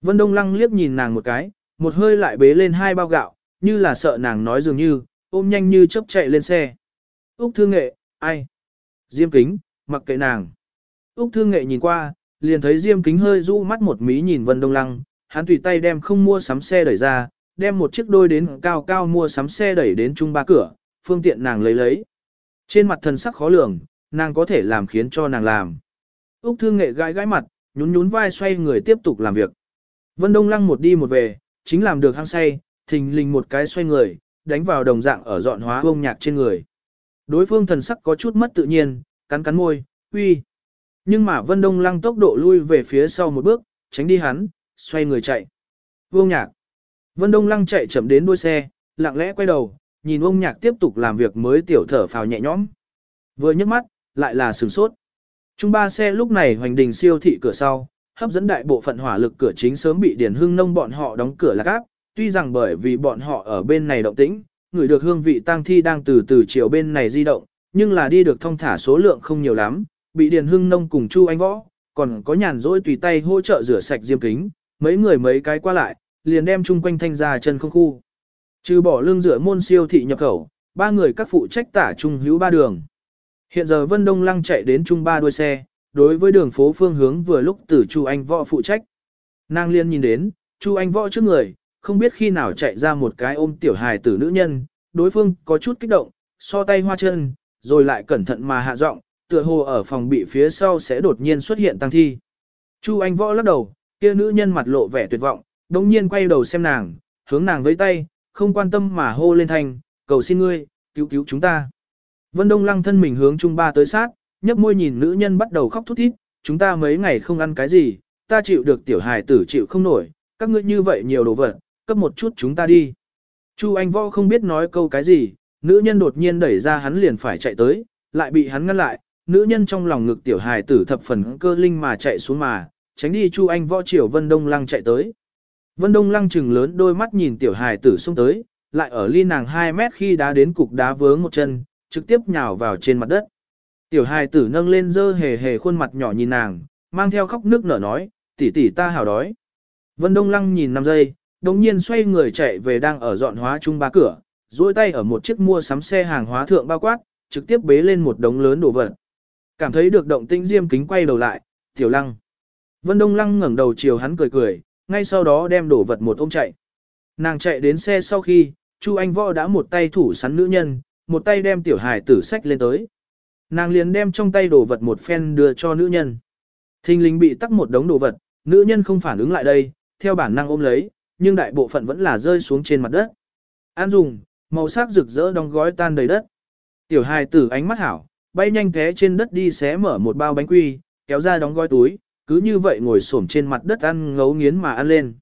Vân Đông Lăng liếc nhìn nàng một cái, một hơi lại bế lên hai bao gạo, như là sợ nàng nói dường như, ôm nhanh như chớp chạy lên xe. Úc Thương Nghệ, ai? Diêm kính, mặc kệ nàng. Úc Thương Nghệ nhìn qua, liền thấy Diêm Kính hơi rũ mắt một mí nhìn Vân Đông Lăng, hắn tùy tay đem không mua sắm xe đẩy ra, đem một chiếc đôi đến cao cao mua sắm xe đẩy đến trung ba cửa, phương tiện nàng lấy lấy. Trên mặt thần sắc khó lường, nàng có thể làm khiến cho nàng làm. Úc Thương Nghệ gãi gãi mặt, nhún nhún vai xoay người tiếp tục làm việc. Vân Đông Lăng một đi một về, chính làm được hăng say, thình lình một cái xoay người, đánh vào đồng dạng ở dọn hóa bông nhạc trên người. Đối phương thần sắc có chút mất tự nhiên, cắn cắn môi, uy. Nhưng mà Vân Đông Lăng tốc độ lui về phía sau một bước, tránh đi hắn, xoay người chạy. Vương nhạc. Vân Đông Lăng chạy chậm đến đuôi xe, lặng lẽ quay đầu, nhìn ông nhạc tiếp tục làm việc mới tiểu thở phào nhẹ nhõm. Vừa nhấc mắt, lại là sửng sốt. Trung ba xe lúc này hoành đình siêu thị cửa sau, hấp dẫn đại bộ phận hỏa lực cửa chính sớm bị Điền Hưng Nông bọn họ đóng cửa lạc áp, tuy rằng bởi vì bọn họ ở bên này động tĩnh, người được hương vị tang thi đang từ từ chiều bên này di động, nhưng là đi được thông thả số lượng không nhiều lắm, bị Điền Hưng Nông cùng Chu Anh Võ, còn có nhàn rỗi tùy tay hỗ trợ rửa sạch diêm kính, mấy người mấy cái qua lại, liền đem chung quanh thanh ra chân không khu. Trừ bỏ lương rửa môn siêu thị nhập khẩu, ba người các phụ trách tả trung hữu ba đường. Hiện giờ Vân Đông Lăng chạy đến trung ba đuôi xe, đối với đường phố phương hướng vừa lúc từ Chu Anh Võ phụ trách. Nàng liên nhìn đến, Chu Anh Võ trước người, không biết khi nào chạy ra một cái ôm tiểu hài tử nữ nhân, đối phương có chút kích động, so tay hoa chân, rồi lại cẩn thận mà hạ giọng, tựa hồ ở phòng bị phía sau sẽ đột nhiên xuất hiện tăng thi. Chu Anh Võ lắc đầu, kia nữ nhân mặt lộ vẻ tuyệt vọng, đồng nhiên quay đầu xem nàng, hướng nàng với tay, không quan tâm mà hô lên thanh, cầu xin ngươi, cứu cứu chúng ta. Vân Đông lăng thân mình hướng Trung Ba tới sát, nhấp môi nhìn nữ nhân bắt đầu khóc thút thít, chúng ta mấy ngày không ăn cái gì, ta chịu được tiểu hài tử chịu không nổi, các ngươi như vậy nhiều đồ vật, cấp một chút chúng ta đi. Chu Anh Võ không biết nói câu cái gì, nữ nhân đột nhiên đẩy ra hắn liền phải chạy tới, lại bị hắn ngăn lại, nữ nhân trong lòng ngực tiểu hài tử thập phần cơ linh mà chạy xuống mà, tránh đi Chu Anh Võ chiều Vân Đông Lăng chạy tới. Vân Đông Lăng chừng lớn đôi mắt nhìn tiểu hài tử xông tới, lại ở ly nàng 2 mét khi đá đến cục đá vướng một chân, trực tiếp nhào vào trên mặt đất. Tiểu hài tử nâng lên dơ hề hề khuôn mặt nhỏ nhìn nàng, mang theo khóc nước nở nói, tỷ tỷ ta hào đói. Vân Đông Lăng nhìn 5 giây, đồng nhiên xoay người chạy về đang ở dọn hóa chung ba cửa, duỗi tay ở một chiếc mua sắm xe hàng hóa thượng bao quát, trực tiếp bế lên một đống lớn đồ vật. Cảm thấy được động tĩnh diêm kính quay đầu lại, tiểu lăng. Vân Đông Lăng ngẩng đầu chiều hắn cười cười, ngay sau đó đem đồ vật một ôm chạy. Nàng chạy đến xe sau khi, Chu Anh Võ đã một tay thủ sắn nữ nhân, một tay đem tiểu hài tử sách lên tới. Nàng liền đem trong tay đồ vật một phen đưa cho nữ nhân. Thình lình bị tắc một đống đồ vật, nữ nhân không phản ứng lại đây, theo bản năng ôm lấy, nhưng đại bộ phận vẫn là rơi xuống trên mặt đất. An dùng, màu sắc rực rỡ đóng gói tan đầy đất. Tiểu hài tử ánh mắt hảo, bay nhanh té trên đất đi xé mở một bao bánh quy, kéo ra đóng gói túi, cứ như vậy ngồi xổm trên mặt đất ăn ngấu nghiến mà ăn lên.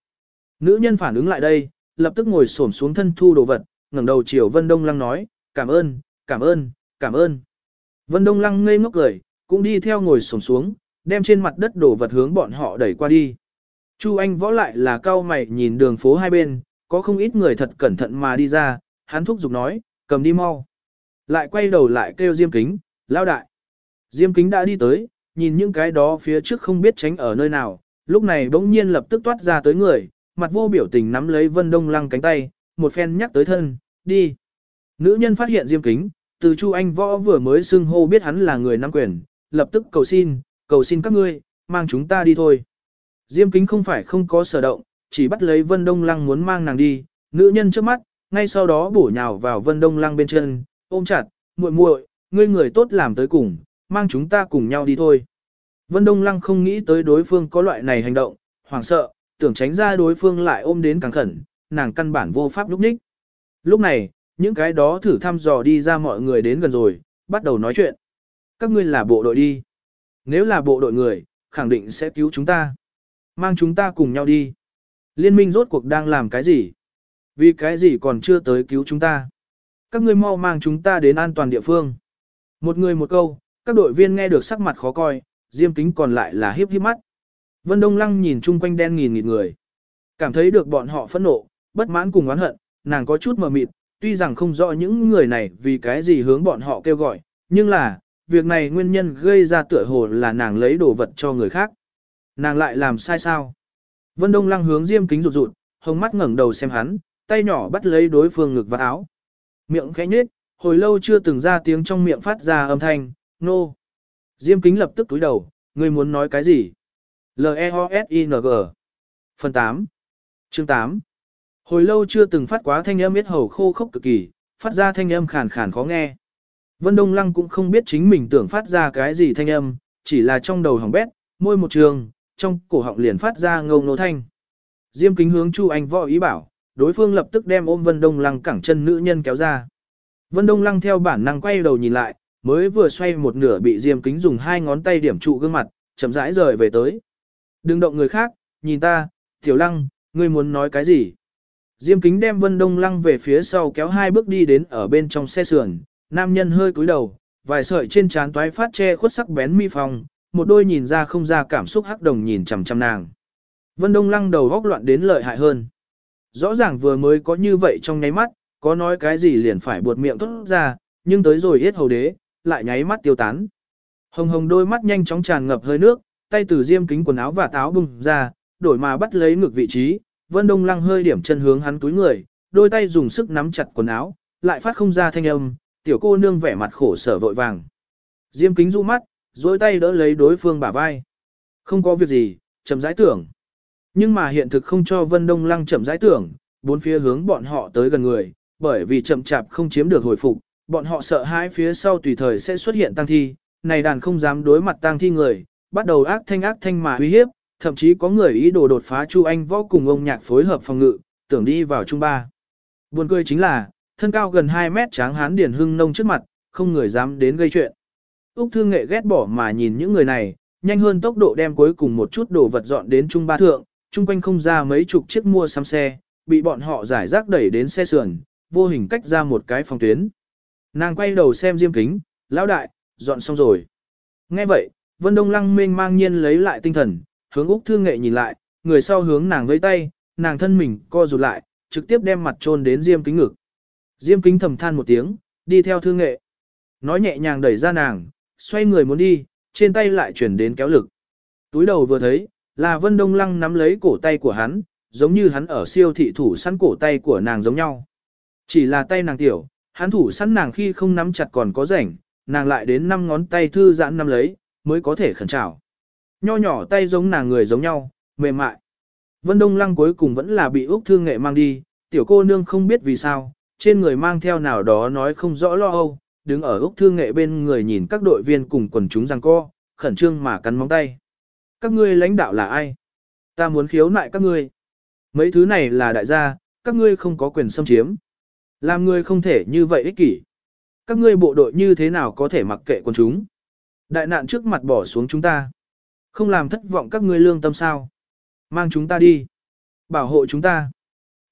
Nữ nhân phản ứng lại đây, lập tức ngồi xổm xuống thân thu đồ vật, ngẩng đầu chiều Vân Đông Lăng nói, cảm ơn, cảm ơn, cảm ơn. Vân Đông Lăng ngây ngốc cười, cũng đi theo ngồi xổm xuống, đem trên mặt đất đồ vật hướng bọn họ đẩy qua đi. Chu Anh võ lại là cao mày nhìn đường phố hai bên, có không ít người thật cẩn thận mà đi ra, hắn thúc giục nói, cầm đi mau. Lại quay đầu lại kêu Diêm Kính, lao đại. Diêm Kính đã đi tới, nhìn những cái đó phía trước không biết tránh ở nơi nào, lúc này bỗng nhiên lập tức toát ra tới người, mặt vô biểu tình nắm lấy Vân Đông Lăng cánh tay, một phen nhắc tới thân, đi. Nữ nhân phát hiện Diêm Kính, từ Chu Anh Võ vừa mới xưng hô biết hắn là người nắm quyền, lập tức cầu xin, cầu xin các ngươi, mang chúng ta đi thôi. Diêm Kính không phải không có sở động, chỉ bắt lấy Vân Đông Lăng muốn mang nàng đi, nữ nhân trước mắt, ngay sau đó bổ nhào vào Vân Đông Lăng bên chân, ôm chặt, muội muội, ngươi người tốt làm tới cùng, mang chúng ta cùng nhau đi thôi. Vân Đông Lăng không nghĩ tới đối phương có loại này hành động, hoảng sợ, tưởng tránh ra đối phương lại ôm đến càng khẩn, nàng căn bản vô pháp lúc ních. Lúc này, những cái đó thử thăm dò đi ra mọi người đến gần rồi, bắt đầu nói chuyện. Các ngươi là bộ đội đi. Nếu là bộ đội người, khẳng định sẽ cứu chúng ta. Mang chúng ta cùng nhau đi. Liên minh rốt cuộc đang làm cái gì? Vì cái gì còn chưa tới cứu chúng ta? Các ngươi mau mang chúng ta đến an toàn địa phương. Một người một câu, các đội viên nghe được sắc mặt khó coi, diêm kính còn lại là hiếp hiếp mắt. Vân Đông Lăng nhìn chung quanh đen nghìn nghịt người. Cảm thấy được bọn họ phẫn nộ, bất mãn cùng oán hận, nàng có chút mờ mịt, tuy rằng không rõ những người này vì cái gì hướng bọn họ kêu gọi, nhưng là, việc này nguyên nhân gây ra tựa hồ là nàng lấy đồ vật cho người khác. Nàng lại làm sai sao? Vân Đông Lăng hướng diêm kính rụt rụt, hồng mắt ngẩng đầu xem hắn, tay nhỏ bắt lấy đối phương ngực và áo. Miệng khẽ nhếch, hồi lâu chưa từng ra tiếng trong miệng phát ra âm thanh, nô. No. Diêm kính lập tức túi đầu, ngươi muốn nói cái gì? L-E-O-S-I-N-G Phần 8 Chương 8 Hồi lâu chưa từng phát quá thanh âm biết hầu khô khốc cực kỳ, phát ra thanh âm khàn khàn khó nghe. Vân Đông Lăng cũng không biết chính mình tưởng phát ra cái gì thanh âm, chỉ là trong đầu hỏng bét, môi một trường, trong cổ họng liền phát ra ngâu nô thanh. Diêm kính hướng Chu Anh võ ý bảo, đối phương lập tức đem ôm Vân Đông Lăng cẳng chân nữ nhân kéo ra. Vân Đông Lăng theo bản năng quay đầu nhìn lại, mới vừa xoay một nửa bị Diêm kính dùng hai ngón tay điểm trụ gương mặt, chậm rãi rời về tới. Đừng động người khác, nhìn ta, Tiểu Lăng, ngươi muốn nói cái gì? Diêm kính đem Vân Đông Lăng về phía sau kéo hai bước đi đến ở bên trong xe sườn, nam nhân hơi cúi đầu, vài sợi trên trán toái phát che khuất sắc bén mi phong, một đôi nhìn ra không ra cảm xúc hắc đồng nhìn chằm chằm nàng. Vân Đông Lăng đầu góc loạn đến lợi hại hơn. Rõ ràng vừa mới có như vậy trong nháy mắt, có nói cái gì liền phải buột miệng thốt ra, nhưng tới rồi yết hầu đế, lại nháy mắt tiêu tán. Hồng hồng đôi mắt nhanh chóng tràn ngập hơi nước, tay từ diêm kính quần áo và táo bùng ra, đổi mà bắt lấy ngược vị trí, Vân Đông Lăng hơi điểm chân hướng hắn túi người, đôi tay dùng sức nắm chặt quần áo, lại phát không ra thanh âm, tiểu cô nương vẻ mặt khổ sở vội vàng. Diêm kính du mắt, dối tay đỡ lấy đối phương bả vai. Không có việc gì, chậm rãi tưởng. Nhưng mà hiện thực không cho Vân Đông Lăng chậm rãi tưởng, bốn phía hướng bọn họ tới gần người, bởi vì chậm chạp không chiếm được hồi phục, bọn họ sợ hãi phía sau tùy thời sẽ xuất hiện tăng thi, này đàn không dám đối mặt tăng thi người, bắt đầu ác thanh ác thanh mà uy hiếp, thậm chí có người ý đồ đột phá Chu Anh võ cùng ông nhạc phối hợp phòng ngự, tưởng đi vào trung ba. Buồn cười chính là, thân cao gần 2 mét tráng hán điển hưng nông trước mặt, không người dám đến gây chuyện. Úc Thương Nghệ ghét bỏ mà nhìn những người này, nhanh hơn tốc độ đem cuối cùng một chút đồ vật dọn đến trung ba thượng, chung quanh không ra mấy chục chiếc mua xăm xe, bị bọn họ giải rác đẩy đến xe sườn, vô hình cách ra một cái phòng tuyến. Nàng quay đầu xem diêm kính, lão đại, dọn xong rồi. Nghe vậy, Vân Đông Lăng mênh mang nhiên lấy lại tinh thần, hướng Úc Thương Nghệ nhìn lại, người sau hướng nàng với tay, nàng thân mình co rụt lại, trực tiếp đem mặt trôn đến Diêm Kính ngực. Diêm Kính thầm than một tiếng, đi theo Thương Nghệ. Nói nhẹ nhàng đẩy ra nàng, xoay người muốn đi, trên tay lại chuyển đến kéo lực. Túi đầu vừa thấy, là Vân Đông Lăng nắm lấy cổ tay của hắn, giống như hắn ở siêu thị thủ săn cổ tay của nàng giống nhau. Chỉ là tay nàng tiểu, hắn thủ săn nàng khi không nắm chặt còn có rảnh, nàng lại đến năm ngón tay thư giãn nắm lấy, mới có thể khẩn trảo. Nho nhỏ tay giống nàng người giống nhau, mềm mại. Vân Đông Lăng cuối cùng vẫn là bị Úc Thương Nghệ mang đi, tiểu cô nương không biết vì sao, trên người mang theo nào đó nói không rõ lo âu, đứng ở Úc Thương Nghệ bên người nhìn các đội viên cùng quần chúng giằng co, khẩn trương mà cắn móng tay. Các ngươi lãnh đạo là ai? Ta muốn khiếu nại các ngươi. Mấy thứ này là đại gia, các ngươi không có quyền xâm chiếm. Làm ngươi không thể như vậy ích kỷ. Các ngươi bộ đội như thế nào có thể mặc kệ quần chúng? Đại nạn trước mặt bỏ xuống chúng ta. Không làm thất vọng các ngươi lương tâm sao. Mang chúng ta đi. Bảo hộ chúng ta.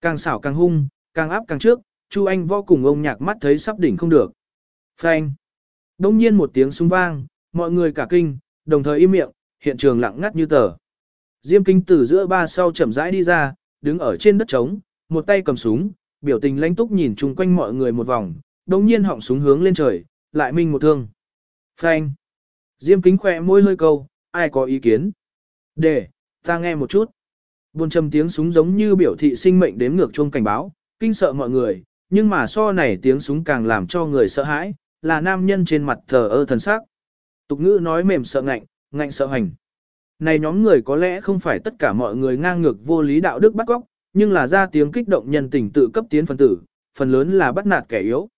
Càng xảo càng hung, càng áp càng trước, Chu Anh võ cùng ông nhạc mắt thấy sắp đỉnh không được. Phanh. Đông nhiên một tiếng súng vang, mọi người cả kinh, đồng thời im miệng, hiện trường lặng ngắt như tờ. Diêm kinh từ giữa ba sau chậm rãi đi ra, đứng ở trên đất trống, một tay cầm súng, biểu tình lãnh túc nhìn chung quanh mọi người một vòng, đồng nhiên họng súng hướng lên trời, lại minh một thương. Phanh. Diêm kính khỏe môi hơi câu, ai có ý kiến? Để, ta nghe một chút. Buồn trầm tiếng súng giống như biểu thị sinh mệnh đếm ngược chuông cảnh báo, kinh sợ mọi người, nhưng mà so này tiếng súng càng làm cho người sợ hãi, là nam nhân trên mặt thờ ơ thần sắc. Tục ngữ nói mềm sợ ngạnh, ngạnh sợ hành. Này nhóm người có lẽ không phải tất cả mọi người ngang ngược vô lý đạo đức bắt góc, nhưng là ra tiếng kích động nhân tình tự cấp tiến phần tử, phần lớn là bắt nạt kẻ yếu.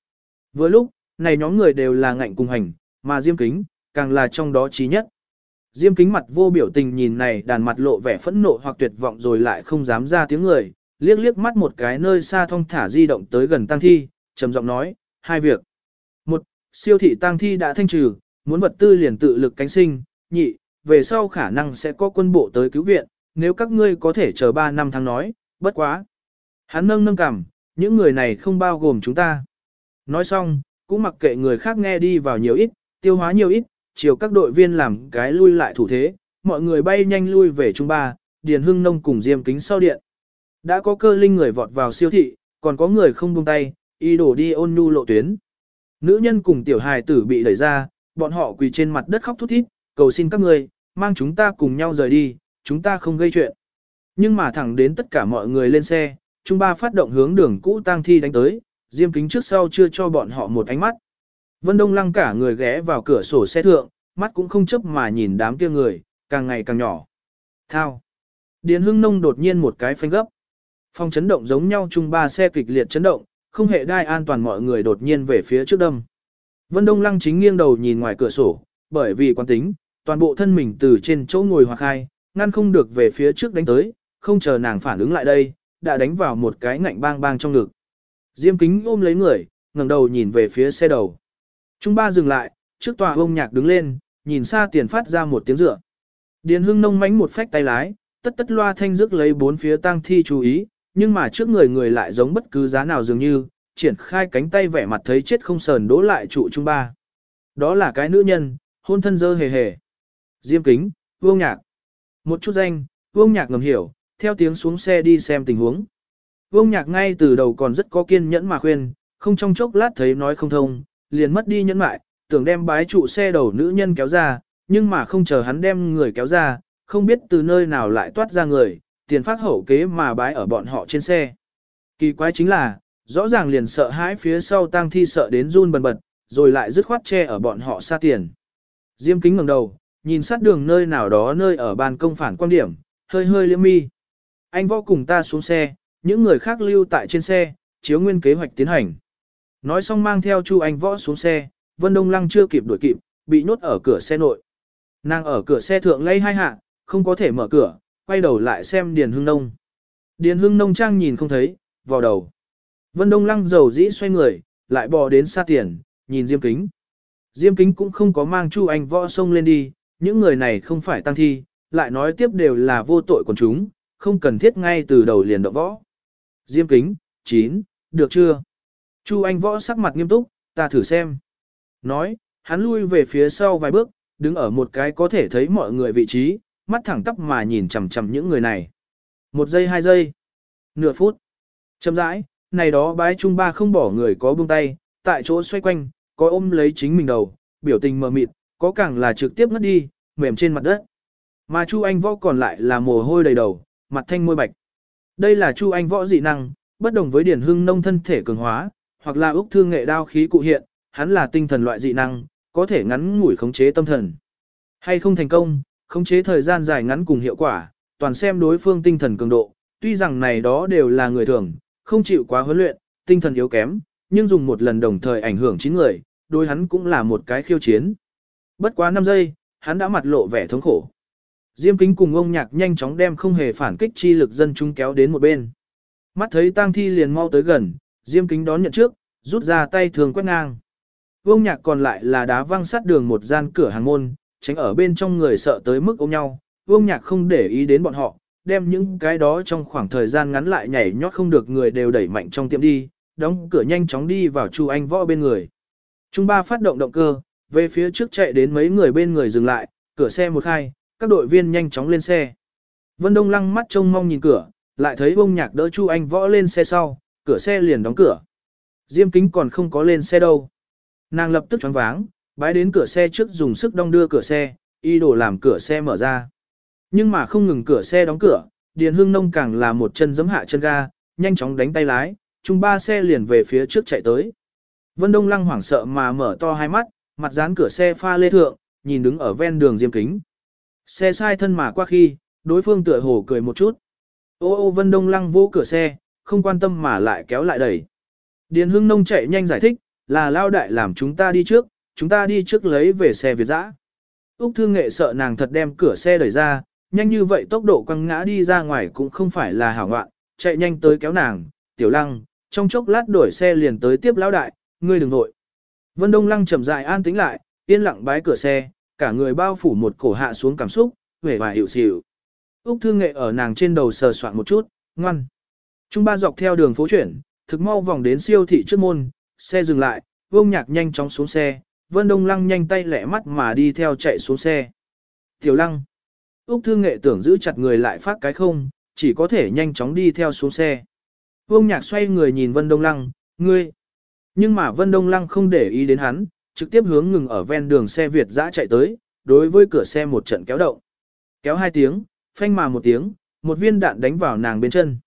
Vừa lúc, này nhóm người đều là ngạnh cùng hành, mà diêm kính, càng là trong đó trí nhất. Diêm kính mặt vô biểu tình nhìn này đàn mặt lộ vẻ phẫn nộ hoặc tuyệt vọng rồi lại không dám ra tiếng người, liếc liếc mắt một cái nơi xa thong thả di động tới gần tăng thi, trầm giọng nói, hai việc. Siêu thị Tang thi đã thanh trừ, muốn vật tư liền tự lực cánh sinh, nhị, về sau khả năng sẽ có quân bộ tới cứu viện, nếu các ngươi có thể chờ 3 năm tháng nói, bất quá. Hắn nâng nâng cảm, những người này không bao gồm chúng ta. Nói xong, cũng mặc kệ người khác nghe đi vào nhiều ít, tiêu hóa nhiều ít, chiều các đội viên làm cái lui lại thủ thế, mọi người bay nhanh lui về trung ba, Điền Hưng Nông cùng Diêm Kính sau điện. Đã có cơ linh người vọt vào siêu thị, còn có người không buông tay, y đổ đi ôn nhu lộ tuyến. Nữ nhân cùng tiểu hài tử bị đẩy ra, bọn họ quỳ trên mặt đất khóc thút thít, cầu xin các người, mang chúng ta cùng nhau rời đi, chúng ta không gây chuyện. Nhưng mà thẳng đến tất cả mọi người lên xe, Trung Ba phát động hướng đường cũ tang thi đánh tới, Diêm Kính trước sau chưa cho bọn họ một ánh mắt. Vân Đông Lăng cả người ghé vào cửa sổ xe thượng, mắt cũng không chấp mà nhìn đám kia người, càng ngày càng nhỏ. Thao. Điền Hưng Nông đột nhiên một cái phanh gấp. Phong chấn động giống nhau chung ba xe kịch liệt chấn động, không hệ đai an toàn mọi người đột nhiên về phía trước đâm. Vân Đông Lăng chính nghiêng đầu nhìn ngoài cửa sổ, bởi vì quan tính, toàn bộ thân mình từ trên chỗ ngồi hoặc hai, ngăn không được về phía trước đánh tới, không chờ nàng phản ứng lại đây, đã đánh vào một cái ngạnh bang bang trong ngực. Diêm kính ôm lấy người, ngẩng đầu nhìn về phía xe đầu. Trung ba dừng lại, trước tòa ông nhạc đứng lên, nhìn xa tiền phát ra một tiếng rựa. Điền hưng nông mánh một phách tay lái, tất tất loa thanh rước lấy bốn phía tăng thi chú ý, nhưng mà trước người người lại giống bất cứ giá nào dường như, triển khai cánh tay vẻ mặt thấy chết không sờn đỗ lại trụ trung ba. Đó là cái nữ nhân, hôn thân dơ hề hề. Diêm kính, vương nhạc. Một chút danh, vương nhạc ngầm hiểu, theo tiếng xuống xe đi xem tình huống. Vương nhạc ngay từ đầu còn rất có kiên nhẫn mà khuyên, không trong chốc lát thấy nói không thông, liền mất đi nhẫn mại, tưởng đem bái trụ xe đầu nữ nhân kéo ra, nhưng mà không chờ hắn đem người kéo ra, không biết từ nơi nào lại toát ra người, tiền phát hậu kế mà bái ở bọn họ trên xe. Kỳ quái chính là, rõ ràng liền sợ hãi phía sau tang thi sợ đến run bần bật, rồi lại dứt khoát che ở bọn họ xa tiền. Diêm kính ngẩng đầu, nhìn sát đường nơi nào đó nơi ở ban công phản quan điểm, hơi hơi liễm mi. Anh võ cùng ta xuống xe, những người khác lưu tại trên xe, chiếu nguyên kế hoạch tiến hành. Nói xong mang theo Chu Anh võ xuống xe, Vân Đông Lăng chưa kịp đuổi kịp, bị nhốt ở cửa xe nội. Nàng ở cửa xe thượng lây hai hạ, không có thể mở cửa, quay đầu lại xem Điền Hưng Nông. Điền Hưng Nông trang nhìn không thấy, vào đầu. Vân Đông Lăng dầu dĩ xoay người, lại bò đến xa tiền, nhìn Diêm Kính. Diêm Kính cũng không có mang Chu Anh võ sông lên đi, những người này không phải tăng thi, lại nói tiếp đều là vô tội của chúng, không cần thiết ngay từ đầu liền động võ. Diêm Kính, 9, được chưa? Chu Anh võ sắc mặt nghiêm túc, ta thử xem. Nói, hắn lui về phía sau vài bước, đứng ở một cái có thể thấy mọi người vị trí, mắt thẳng tắp mà nhìn chằm chằm những người này. Một giây hai giây, nửa phút, chậm rãi, này đó bái trung ba không bỏ người có buông tay, tại chỗ xoay quanh, có ôm lấy chính mình đầu, biểu tình mờ mịt, có càng là trực tiếp ngất đi, mềm trên mặt đất. Mà Chu Anh Võ còn lại là mồ hôi đầy đầu, mặt thanh môi bạch. Đây là Chu Anh Võ dị năng, bất đồng với điển hưng nông thân thể cường hóa, hoặc là úc thương nghệ đao khí cụ hiện, hắn là tinh thần loại dị năng, có thể ngắn ngủi khống chế tâm thần. Hay không thành công, khống chế thời gian dài ngắn cùng hiệu quả, toàn xem đối phương tinh thần cường độ, tuy rằng này đó đều là người thường, không chịu quá huấn luyện, tinh thần yếu kém, nhưng dùng một lần đồng thời ảnh hưởng 9 người, đối hắn cũng là một cái khiêu chiến. Bất quá 5 giây, hắn đã mặt lộ vẻ thống khổ. Diêm kính cùng ông nhạc nhanh chóng đem không hề phản kích chi lực dân chúng kéo đến một bên. Mắt thấy tang thi liền mau tới gần, Diêm kính đón nhận trước, rút ra tay thường quét ngang. ông nhạc còn lại là đá văng sát đường một gian cửa hàng môn, tránh ở bên trong người sợ tới mức ôm nhau. Vương nhạc không để ý đến bọn họ, đem những cái đó trong khoảng thời gian ngắn lại nhảy nhót không được người đều đẩy mạnh trong tiệm đi, đóng cửa nhanh chóng đi vào Chu Anh Võ bên người. Trung ba phát động động cơ, về phía trước chạy đến mấy người bên người dừng lại, cửa xe một khai, các đội viên nhanh chóng lên xe. Vân Đông lăng mắt trông mong nhìn cửa, lại thấy bông nhạc đỡ Chu Anh Võ lên xe sau, cửa xe liền đóng cửa. Diêm kính còn không có lên xe đâu. Nàng lập tức choáng váng, bái đến cửa xe trước dùng sức đong đưa cửa xe, y đổ làm cửa xe mở ra. Nhưng mà không ngừng cửa xe đóng cửa, Điền Hưng Nông càng là một chân giấm hạ chân ga, nhanh chóng đánh tay lái, chung ba xe liền về phía trước chạy tới. Vân Đông Lăng hoảng sợ mà mở to hai mắt, mặt dán cửa xe pha lê thượng, nhìn đứng ở ven đường diêm kính. Xe sai thân mà qua khi, đối phương tựa hồ cười một chút. Ô ô Vân Đông Lăng vô cửa xe, không quan tâm mà lại kéo lại đẩy. Điền Hưng Nông chạy nhanh giải thích, là lao đại làm chúng ta đi trước, chúng ta đi trước lấy về xe Việt dã. Úc Thương Nghệ sợ nàng thật đem cửa xe đẩy ra, nhanh như vậy tốc độ quăng ngã đi ra ngoài cũng không phải là hảo ngoạn, chạy nhanh tới kéo nàng, tiểu lăng, trong chốc lát đổi xe liền tới tiếp lão đại, ngươi đừng nội. Vân Đông Lăng chậm rãi an tĩnh lại, yên lặng bái cửa xe, cả người bao phủ một cổ hạ xuống cảm xúc, vẻ vài hiệu xỉu. Úc Thương Nghệ ở nàng trên đầu sờ soạn một chút, ngoan. Chúng ba dọc theo đường phố chuyển, thực mau vòng đến siêu thị trước môn, xe dừng lại, Vương nhạc nhanh chóng xuống xe, Vân Đông Lăng nhanh tay lẹ mắt mà đi theo chạy xuống xe. Tiểu Lăng. Úc Thương Nghệ tưởng giữ chặt người lại phát cái không, chỉ có thể nhanh chóng đi theo xuống xe. Vương Nhạc xoay người nhìn Vân Đông Lăng, ngươi. Nhưng mà Vân Đông Lăng không để ý đến hắn, trực tiếp hướng ngừng ở ven đường xe Việt dã chạy tới, đối với cửa xe một trận kéo động. Kéo hai tiếng, phanh mà một tiếng, một viên đạn đánh vào nàng bên chân.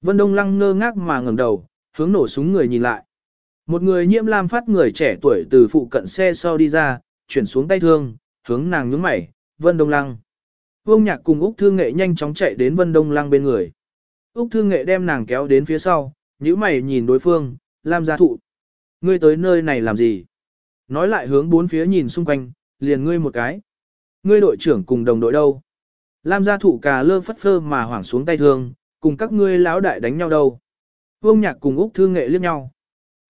Vân Đông Lăng ngơ ngác mà ngẩng đầu, hướng nổ súng người nhìn lại. Một người nhiễm lam phát người trẻ tuổi từ phụ cận xe sau đi ra, chuyển xuống tay thương, hướng nàng nhướng mày, Vân Đông Lăng. Vương Nhạc cùng Úc Thư Nghệ nhanh chóng chạy đến Vân Đông Lăng bên người. Úc Thư Nghệ đem nàng kéo đến phía sau, nhíu mày nhìn đối phương, Lam gia thụ. Ngươi tới nơi này làm gì? Nói lại hướng bốn phía nhìn xung quanh, liền ngươi một cái. Ngươi đội trưởng cùng đồng đội đâu? Lam gia thụ cà lơ phất phơ mà hoảng xuống tay thương, cùng các ngươi lão đại đánh nhau đâu? Vương Nhạc cùng Úc Thư Nghệ liếc nhau.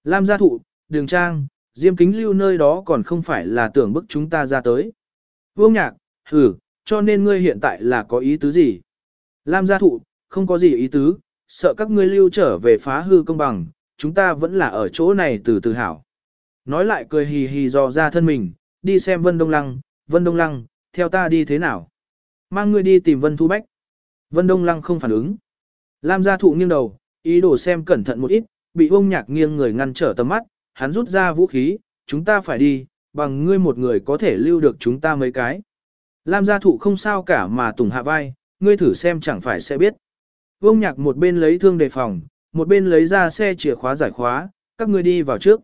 Lam gia thụ, đường trang, diêm kính lưu nơi đó còn không phải là tưởng bức chúng ta ra tới. Vương Nhạc, hử, cho nên ngươi hiện tại là có ý tứ gì? Lam gia thụ, không có gì ý tứ, sợ các ngươi lưu trở về phá hư công bằng, chúng ta vẫn là ở chỗ này từ từ hảo. Nói lại cười hì hì dò ra thân mình, đi xem Vân Đông Lăng, Vân Đông Lăng, theo ta đi thế nào? Mang ngươi đi tìm Vân Thu Bách. Vân Đông Lăng không phản ứng. Lam gia thụ nghiêng đầu, ý đồ xem cẩn thận một ít, bị ông nhạc nghiêng người ngăn trở tầm mắt, hắn rút ra vũ khí, chúng ta phải đi, bằng ngươi một người có thể lưu được chúng ta mấy cái. Lam gia thụ không sao cả mà tùng hạ vai, ngươi thử xem chẳng phải sẽ biết. Vương nhạc một bên lấy thương đề phòng, một bên lấy ra xe chìa khóa giải khóa, các ngươi đi vào trước.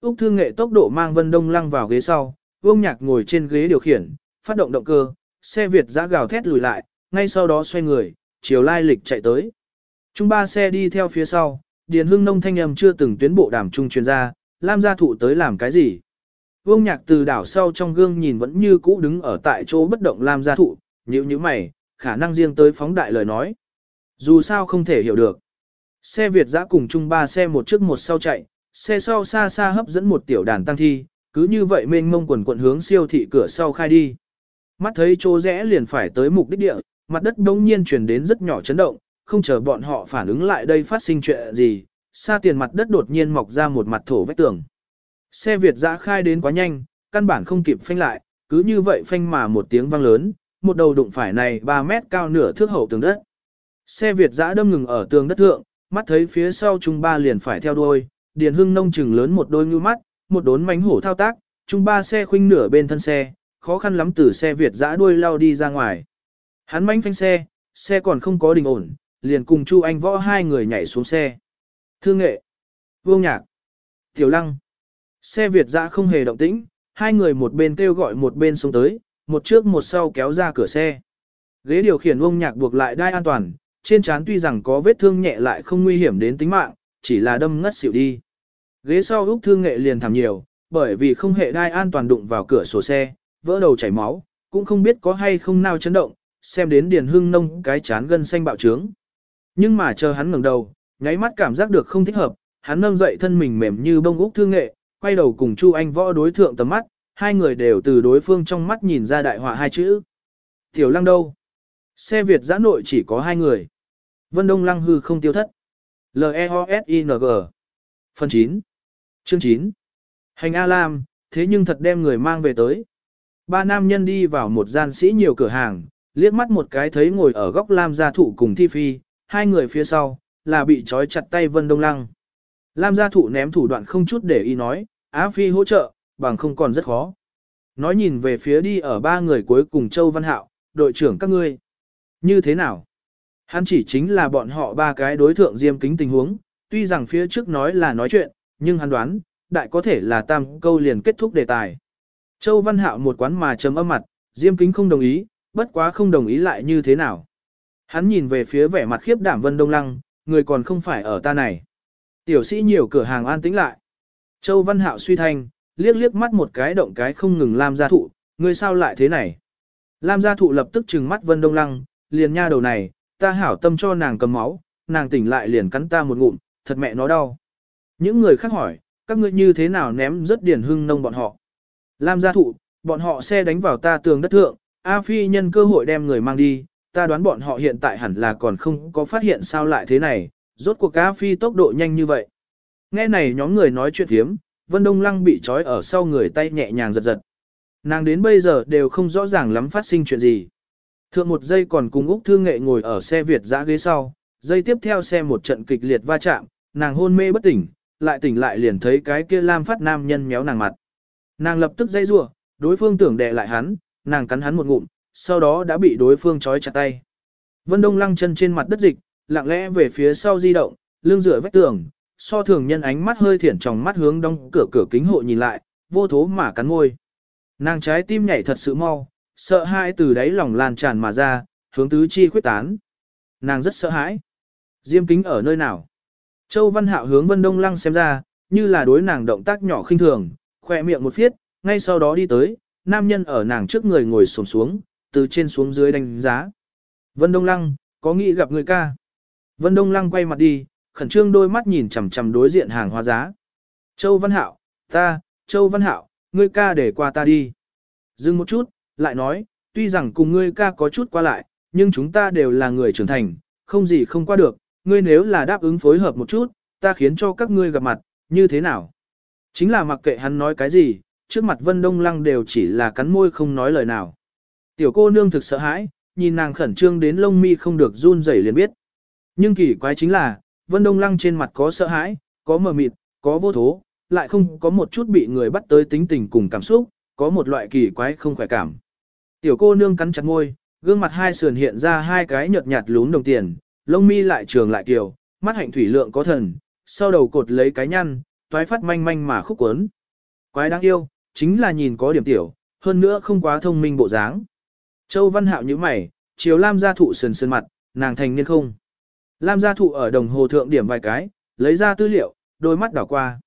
Úc thương nghệ tốc độ mang Vân Đông Lăng vào ghế sau, Vương nhạc ngồi trên ghế điều khiển, phát động động cơ, xe Việt giã gào thét lùi lại, ngay sau đó xoay người, chiều lai lịch chạy tới. Trung ba xe đi theo phía sau, Điền Hưng Nông thanh âm chưa từng tuyến bộ đàm trung truyền ra, Lam gia thụ tới làm cái gì. Vương nhạc từ đảo sau trong gương nhìn vẫn như cũ đứng ở tại chỗ bất động Lam gia thụ, nhíu nhíu mày, khả năng riêng tới phóng đại lời nói. Dù sao không thể hiểu được. Xe Việt giã cùng chung ba xe một trước một sau chạy, xe sau xa xa hấp dẫn một tiểu đàn tăng thi, cứ như vậy mênh mông quần quận hướng siêu thị cửa sau khai đi. Mắt thấy chỗ rẽ liền phải tới mục đích địa, mặt đất đống nhiên chuyển đến rất nhỏ chấn động, không chờ bọn họ phản ứng lại đây phát sinh chuyện gì, xa tiền mặt đất đột nhiên mọc ra một mặt thổ vách tường. Xe Việt dã khai đến quá nhanh, căn bản không kịp phanh lại, cứ như vậy phanh mà một tiếng vang lớn, một đầu đụng phải này 3 mét cao nửa thước hậu tường đất. Xe Việt dã đâm ngừng ở tường đất thượng, mắt thấy phía sau trung ba liền phải theo đuôi, Điền Hưng nông chừng lớn một đôi như mắt, một đốn mánh hổ thao tác, trung ba xe khuynh nửa bên thân xe, khó khăn lắm từ xe Việt dã đuôi lao đi ra ngoài. Hắn mánh phanh xe, xe còn không có đình ổn, liền cùng Chu Anh Võ hai người nhảy xuống xe. Thương nghệ, Vương Nhạc, Tiểu Lăng. Xe Việt dã không hề động tĩnh, hai người một bên kêu gọi một bên xuống tới, một trước một sau kéo ra cửa xe. Ghế điều khiển Vương Nhạc buộc lại đai an toàn, trên trán tuy rằng có vết thương nhẹ lại không nguy hiểm đến tính mạng, chỉ là đâm ngất xỉu đi. Ghế sau Úc Thương Nghệ liền thảm nhiều, bởi vì không hệ đai an toàn đụng vào cửa sổ xe, vỡ đầu chảy máu, cũng không biết có hay không nào chấn động, xem đến Điền Hưng nông cái chán gân xanh bạo trướng. Nhưng mà chờ hắn ngẩng đầu, nháy mắt cảm giác được không thích hợp, hắn nâng dậy thân mình mềm như bông Úc Thương Nghệ, quay đầu cùng Chu Anh Võ đối thượng tầm mắt, hai người đều từ đối phương trong mắt nhìn ra đại họa hai chữ. Tiểu Lăng đâu? Xe Việt giã nội chỉ có hai người. Vân Đông Lăng hư không tiêu thất. L-E-O-S-I-N-G Phần 9 Chương 9 Hành A-Lam, thế nhưng thật đem người mang về tới. Ba nam nhân đi vào một gian sĩ nhiều cửa hàng, liếc mắt một cái thấy ngồi ở góc Lam gia thụ cùng Thi Phi, hai người phía sau, là bị trói chặt tay Vân Đông Lăng. Lam gia thụ ném thủ đoạn không chút để ý nói, Á Phi hỗ trợ, bằng không còn rất khó. Nói nhìn về phía đi ở ba người cuối cùng Châu Văn Hạo, đội trưởng các ngươi. Như thế nào? Hắn chỉ chính là bọn họ ba cái đối thượng diêm kính tình huống, tuy rằng phía trước nói là nói chuyện, nhưng hắn đoán, đại có thể là tam câu liền kết thúc đề tài. Châu Văn Hạo một quán mà chấm âm mặt, diêm kính không đồng ý, bất quá không đồng ý lại như thế nào. Hắn nhìn về phía vẻ mặt khiếp đảm Vân Đông Lăng, người còn không phải ở ta này. Tiểu sĩ nhiều cửa hàng an tĩnh lại. Châu Văn Hạo suy thanh, liếc liếc mắt một cái động cái không ngừng Lam gia thụ, người sao lại thế này. Lam gia thụ lập tức trừng mắt Vân Đông Lăng, liền nha đầu này, ta hảo tâm cho nàng cầm máu, nàng tỉnh lại liền cắn ta một ngụm, thật mẹ nó đau. Những người khác hỏi, các ngươi như thế nào ném rất điển hưng nông bọn họ. Lam gia thụ, bọn họ xe đánh vào ta tường đất thượng, A Phi nhân cơ hội đem người mang đi, ta đoán bọn họ hiện tại hẳn là còn không có phát hiện sao lại thế này, rốt cuộc A Phi tốc độ nhanh như vậy. Nghe này nhóm người nói chuyện thiếm, Vân Đông Lăng bị trói ở sau người tay nhẹ nhàng giật giật. Nàng đến bây giờ đều không rõ ràng lắm phát sinh chuyện gì. Thượng một giây còn cùng Úc Thương Nghệ ngồi ở xe Việt giã ghế sau, giây tiếp theo xe một trận kịch liệt va chạm, nàng hôn mê bất tỉnh, lại tỉnh lại liền thấy cái kia lam phát nam nhân méo nàng mặt. Nàng lập tức dây rủa, đối phương tưởng đè lại hắn, nàng cắn hắn một ngụm, sau đó đã bị đối phương trói chặt tay. Vân Đông lăng chân trên mặt đất dịch, lặng lẽ về phía sau di động, lưng dựa vách tường, so thường nhân ánh mắt hơi thiển trong mắt hướng đóng cửa cửa kính hộ nhìn lại, vô thố mà cắn môi. Nàng trái tim nhảy thật sự mau, sợ hãi từ đáy lòng lan tràn mà ra, hướng tứ chi khuyết tán. Nàng rất sợ hãi. Diêm kính ở nơi nào? Châu Văn Hạo hướng Vân Đông Lăng xem ra, như là đối nàng động tác nhỏ khinh thường, khỏe miệng một phiết, ngay sau đó đi tới, nam nhân ở nàng trước người ngồi xổm xuống, từ trên xuống dưới đánh giá. Vân Đông Lăng, có nghĩ gặp người ca. Vân Đông Lăng quay mặt đi, khẩn trương đôi mắt nhìn chằm chằm đối diện hàng hóa giá. Châu Văn Hạo, ta, Châu Văn Hạo, ngươi ca để qua ta đi. Dừng một chút, lại nói, tuy rằng cùng ngươi ca có chút qua lại, nhưng chúng ta đều là người trưởng thành, không gì không qua được, ngươi nếu là đáp ứng phối hợp một chút, ta khiến cho các ngươi gặp mặt, như thế nào? Chính là mặc kệ hắn nói cái gì, trước mặt Vân Đông Lăng đều chỉ là cắn môi không nói lời nào. Tiểu cô nương thực sợ hãi, nhìn nàng khẩn trương đến lông mi không được run rẩy liền biết. Nhưng kỳ quái chính là, Vân Đông Lăng trên mặt có sợ hãi, có mờ mịt, có vô thố, lại không có một chút bị người bắt tới tính tình cùng cảm xúc, có một loại kỳ quái không khỏe cảm. Tiểu cô nương cắn chặt môi, gương mặt hai sườn hiện ra hai cái nhợt nhạt lún đồng tiền, lông mi lại trường lại kiều, mắt hạnh thủy lượng có thần, sau đầu cột lấy cái nhăn, toái phát manh manh mà khúc quấn. Quái đáng yêu, chính là nhìn có điểm tiểu, hơn nữa không quá thông minh bộ dáng. Châu Văn Hạo như mày, chiều Lam gia thụ sườn sườn mặt, nàng thành niên không. Lam gia thụ ở đồng hồ thượng điểm vài cái, lấy ra tư liệu, đôi mắt đảo qua.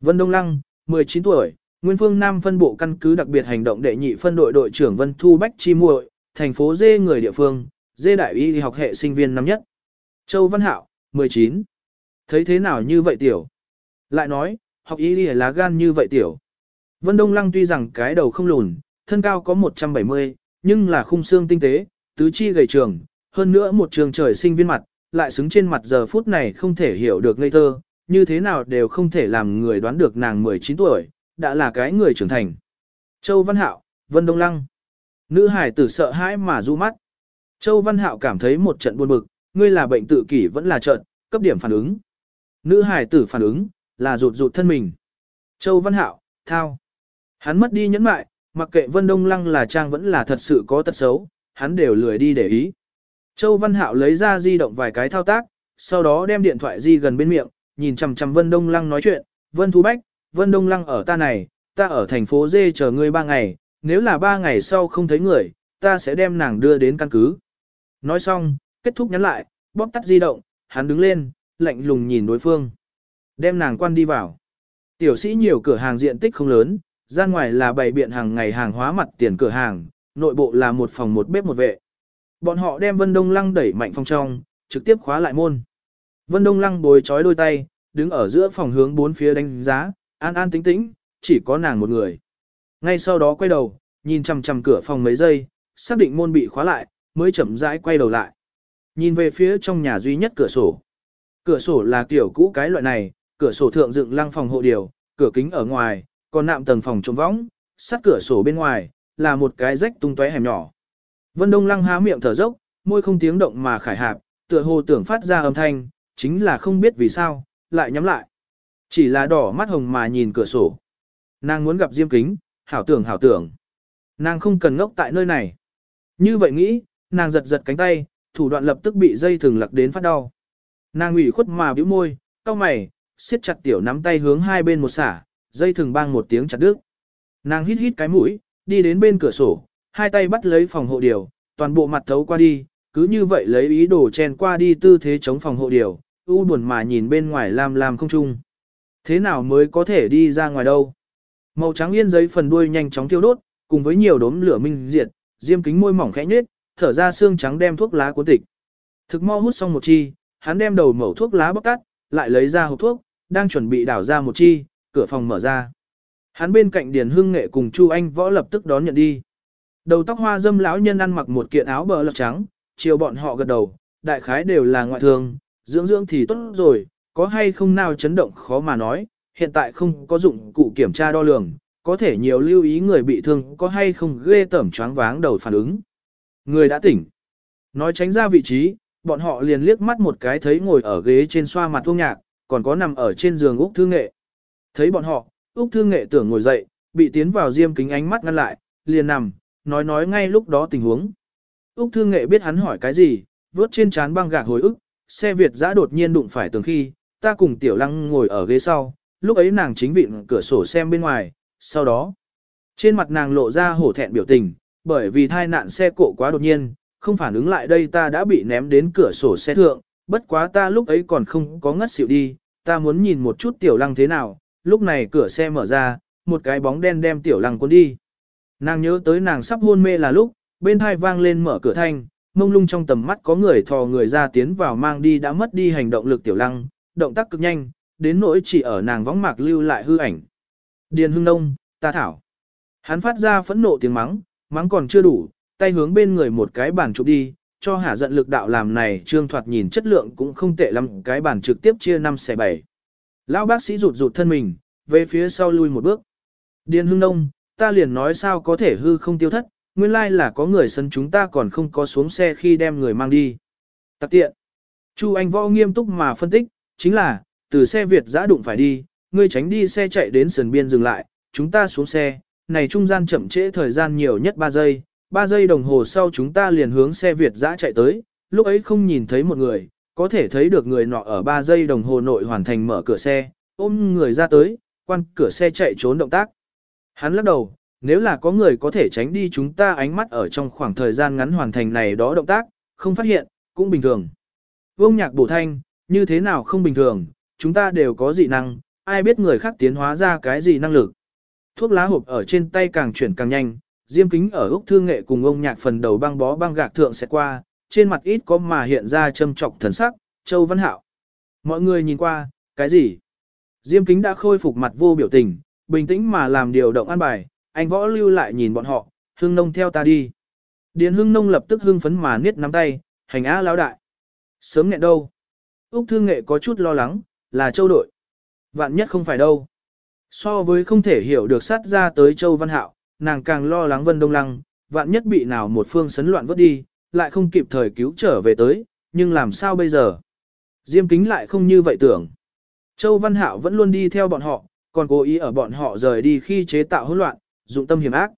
Vân Đông Lăng, 19 tuổi, Nguyên Phương Nam phân bộ căn cứ đặc biệt hành động đệ nhị phân đội đội trưởng Vân Thu Bách Chi muội, thành phố Dê người địa phương, Dê đại y học hệ sinh viên năm nhất. Châu Văn Hạo, 19. Thấy thế nào như vậy tiểu? Lại nói, học y là gan như vậy tiểu. Vân Đông Lăng tuy rằng cái đầu không lùn, thân cao có 170, nhưng là khung xương tinh tế, tứ chi gầy trường, hơn nữa một trường trời sinh viên mặt, lại xứng trên mặt giờ phút này không thể hiểu được ngây thơ, như thế nào đều không thể làm người đoán được nàng 19 tuổi, đã là cái người trưởng thành. Châu Văn Hạo, Vân Đông Lăng. Nữ hải tử sợ hãi mà du mắt. Châu Văn Hạo cảm thấy một trận buồn bực, ngươi là bệnh tự kỷ vẫn là trận, cấp điểm phản ứng. Nữ hải tử phản ứng, là rụt rụt thân mình. Châu Văn Hạo, thao. Hắn mất đi nhẫn mại, mặc kệ Vân Đông Lăng là trang vẫn là thật sự có tật xấu, hắn đều lười đi để ý. Châu Văn Hạo lấy ra di động vài cái thao tác, sau đó đem điện thoại di gần bên miệng, nhìn chằm chằm Vân Đông Lăng nói chuyện, Vân Thu Bách, Vân Đông Lăng ở ta này, ta ở thành phố Dê chờ ngươi ba ngày, nếu là ba ngày sau không thấy người, ta sẽ đem nàng đưa đến căn cứ. Nói xong, kết thúc nhắn lại, bóp tắt di động, hắn đứng lên, lạnh lùng nhìn đối phương. Đem nàng quan đi vào. Tiểu sĩ nhiều cửa hàng diện tích không lớn, gian ngoài là bày biện hàng ngày hàng hóa mặt tiền cửa hàng, nội bộ là một phòng một bếp một vệ. Bọn họ đem Vân Đông Lăng đẩy mạnh phòng trong, trực tiếp khóa lại môn. Vân Đông Lăng bồi trói đôi tay, đứng ở giữa phòng hướng bốn phía đánh giá, an an tĩnh tĩnh, chỉ có nàng một người. Ngay sau đó quay đầu, nhìn chằm chằm cửa phòng mấy giây, xác định môn bị khóa lại, mới chậm rãi quay đầu lại. Nhìn về phía trong nhà duy nhất cửa sổ. Cửa sổ là kiểu cũ cái loại này, cửa sổ thượng dựng lăng phòng hộ điều, cửa kính ở ngoài, còn nạm tầng phòng trống võng, sát cửa sổ bên ngoài, là một cái rách tung tóe hẻm nhỏ. Vân Đông Lăng há miệng thở dốc, môi không tiếng động mà khải hạp, tựa hồ tưởng phát ra âm thanh, chính là không biết vì sao, lại nhắm lại. Chỉ là đỏ mắt hồng mà nhìn cửa sổ. Nàng muốn gặp Diêm Kính, hảo tưởng hảo tưởng. Nàng không cần ngốc tại nơi này. Như vậy nghĩ, nàng giật giật cánh tay, thủ đoạn lập tức bị dây thừng lặc đến phát đau. Nàng ủy khuất mà bĩu môi, cau mày, siết chặt tiểu nắm tay hướng hai bên một xả, dây thừng bang một tiếng chặt đứt. Nàng hít hít cái mũi, đi đến bên cửa sổ, hai tay bắt lấy phòng hộ điều, toàn bộ mặt thấu qua đi, cứ như vậy lấy ý đồ chen qua đi tư thế chống phòng hộ điều, u buồn mà nhìn bên ngoài lam lam không chung Thế nào mới có thể đi ra ngoài đâu? Màu trắng yên giấy phần đuôi nhanh chóng tiêu đốt, cùng với nhiều đốm lửa minh diệt, diêm kính môi mỏng khẽ nhếch, thở ra xương trắng đem thuốc lá cuốn tịch. Thực mo hút xong một chi, hắn đem đầu mẩu thuốc lá bóc tắt, lại lấy ra hộp thuốc, đang chuẩn bị đảo ra một chi, cửa phòng mở ra. Hắn bên cạnh Điền Hưng Nghệ cùng Chu Anh Võ lập tức đón nhận đi. Đầu tóc hoa dâm lão nhân ăn mặc một kiện áo bờ lọc trắng, chiều bọn họ gật đầu, đại khái đều là ngoại thương, dưỡng dưỡng thì tốt rồi, có hay không nào chấn động khó mà nói, hiện tại không có dụng cụ kiểm tra đo lường, có thể nhiều lưu ý người bị thương có hay không ghê tởm choáng váng đầu phản ứng. Người đã tỉnh. Nói tránh ra vị trí, bọn họ liền liếc mắt một cái thấy ngồi ở ghế trên xoa mặt thuốc nhạc, còn có nằm ở trên giường Úc Thư Nghệ. Thấy bọn họ, Úc Thư Nghệ tưởng ngồi dậy, bị tiến vào diêm kính ánh mắt ngăn lại, liền nằm, nói nói ngay lúc đó tình huống. Úc Thư Nghệ biết hắn hỏi cái gì, vớt trên trán băng gạc hồi ức, xe Việt giã đột nhiên đụng phải tường khi, ta cùng Tiểu Lăng ngồi ở ghế sau, lúc ấy nàng chính vịn cửa sổ xem bên ngoài, sau đó, trên mặt nàng lộ ra hổ thẹn biểu tình, bởi vì thai nạn xe cộ quá đột nhiên, không phản ứng lại đây ta đã bị ném đến cửa sổ xe thượng, bất quá ta lúc ấy còn không có ngất xỉu đi, ta muốn nhìn một chút tiểu lăng thế nào, lúc này cửa xe mở ra, một cái bóng đen đem tiểu lăng cuốn đi. Nàng nhớ tới nàng sắp hôn mê là lúc, bên thai vang lên mở cửa thanh, mông lung trong tầm mắt có người thò người ra tiến vào mang đi đã mất đi hành động lực tiểu lăng, động tác cực nhanh, đến nỗi chỉ ở nàng võng mạc lưu lại hư ảnh. Điền hưng nông, ta thảo. Hắn phát ra phẫn nộ tiếng mắng, mắng còn chưa đủ, tay hướng bên người một cái bàn chụp đi, cho hả giận lực đạo làm này trương thoạt nhìn chất lượng cũng không tệ lắm, cái bàn trực tiếp chia 5 xe 7. Lão bác sĩ rụt rụt thân mình, về phía sau lui một bước. Điền hưng nông, ta liền nói sao có thể hư không tiêu thất, nguyên lai là có người sân chúng ta còn không có xuống xe khi đem người mang đi. Tạc tiện. Chu Anh Võ nghiêm túc mà phân tích, chính là, từ xe Việt giã đụng phải đi, ngươi tránh đi xe chạy đến sườn biên dừng lại, chúng ta xuống xe, này trung gian chậm trễ thời gian nhiều nhất 3 giây, 3 giây đồng hồ sau chúng ta liền hướng xe Việt giã chạy tới, lúc ấy không nhìn thấy một người, có thể thấy được người nọ ở 3 giây đồng hồ nội hoàn thành mở cửa xe, ôm người ra tới, quan cửa xe chạy trốn động tác. Hắn lắc đầu, nếu là có người có thể tránh đi chúng ta ánh mắt ở trong khoảng thời gian ngắn hoàn thành này đó động tác, không phát hiện, cũng bình thường. Vương nhạc bổ thanh, như thế nào không bình thường, chúng ta đều có dị năng, ai biết người khác tiến hóa ra cái gì năng lực. Thuốc lá hộp ở trên tay càng chuyển càng nhanh, diêm kính ở Úc Thương Nghệ cùng ông nhạc phần đầu băng bó băng gạc thượng sẽ qua, trên mặt ít có mà hiện ra châm trọc thần sắc, Châu Văn Hạo. Mọi người nhìn qua, cái gì? Diêm kính đã khôi phục mặt vô biểu tình, bình tĩnh mà làm điều động an bài, anh võ lưu lại nhìn bọn họ, Hương nông theo ta đi. Điền Hương nông lập tức hưng phấn mà niết nắm tay, hành á lão đại. Sớm nghẹn đâu? Úc Thương Nghệ có chút lo lắng, là châu đội. Vạn nhất không phải đâu. So với không thể hiểu được sát ra tới châu Văn Hạo, nàng càng lo lắng Vân Đông Lăng, vạn nhất bị nào một phương sấn loạn vớt đi, lại không kịp thời cứu trở về tới, nhưng làm sao bây giờ? Diêm kính lại không như vậy tưởng. Châu Văn Hạo vẫn luôn đi theo bọn họ, còn cố ý ở bọn họ rời đi khi chế tạo hỗn loạn, dụng tâm hiểm ác.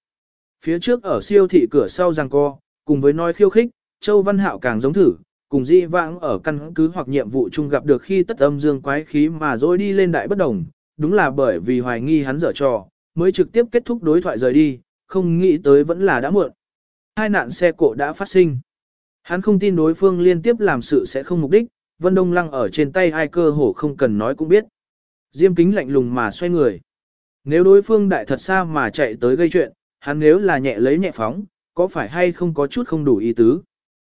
Phía trước ở siêu thị cửa sau giằng co, cùng với nói khiêu khích, Châu Văn Hạo càng giống thử, cùng di vãng ở căn cứ hoặc nhiệm vụ chung gặp được khi tất âm dương quái khí mà dối đi lên đại bất đồng, đúng là bởi vì hoài nghi hắn dở trò, mới trực tiếp kết thúc đối thoại rời đi, không nghĩ tới vẫn là đã muộn. Hai nạn xe cộ đã phát sinh. Hắn không tin đối phương liên tiếp làm sự sẽ không mục đích, Vân Đông Lăng ở trên tay ai cơ hồ không cần nói cũng biết. Diêm kính lạnh lùng mà xoay người. Nếu đối phương đại thật xa mà chạy tới gây chuyện, hắn nếu là nhẹ lấy nhẹ phóng, có phải hay không có chút không đủ ý tứ.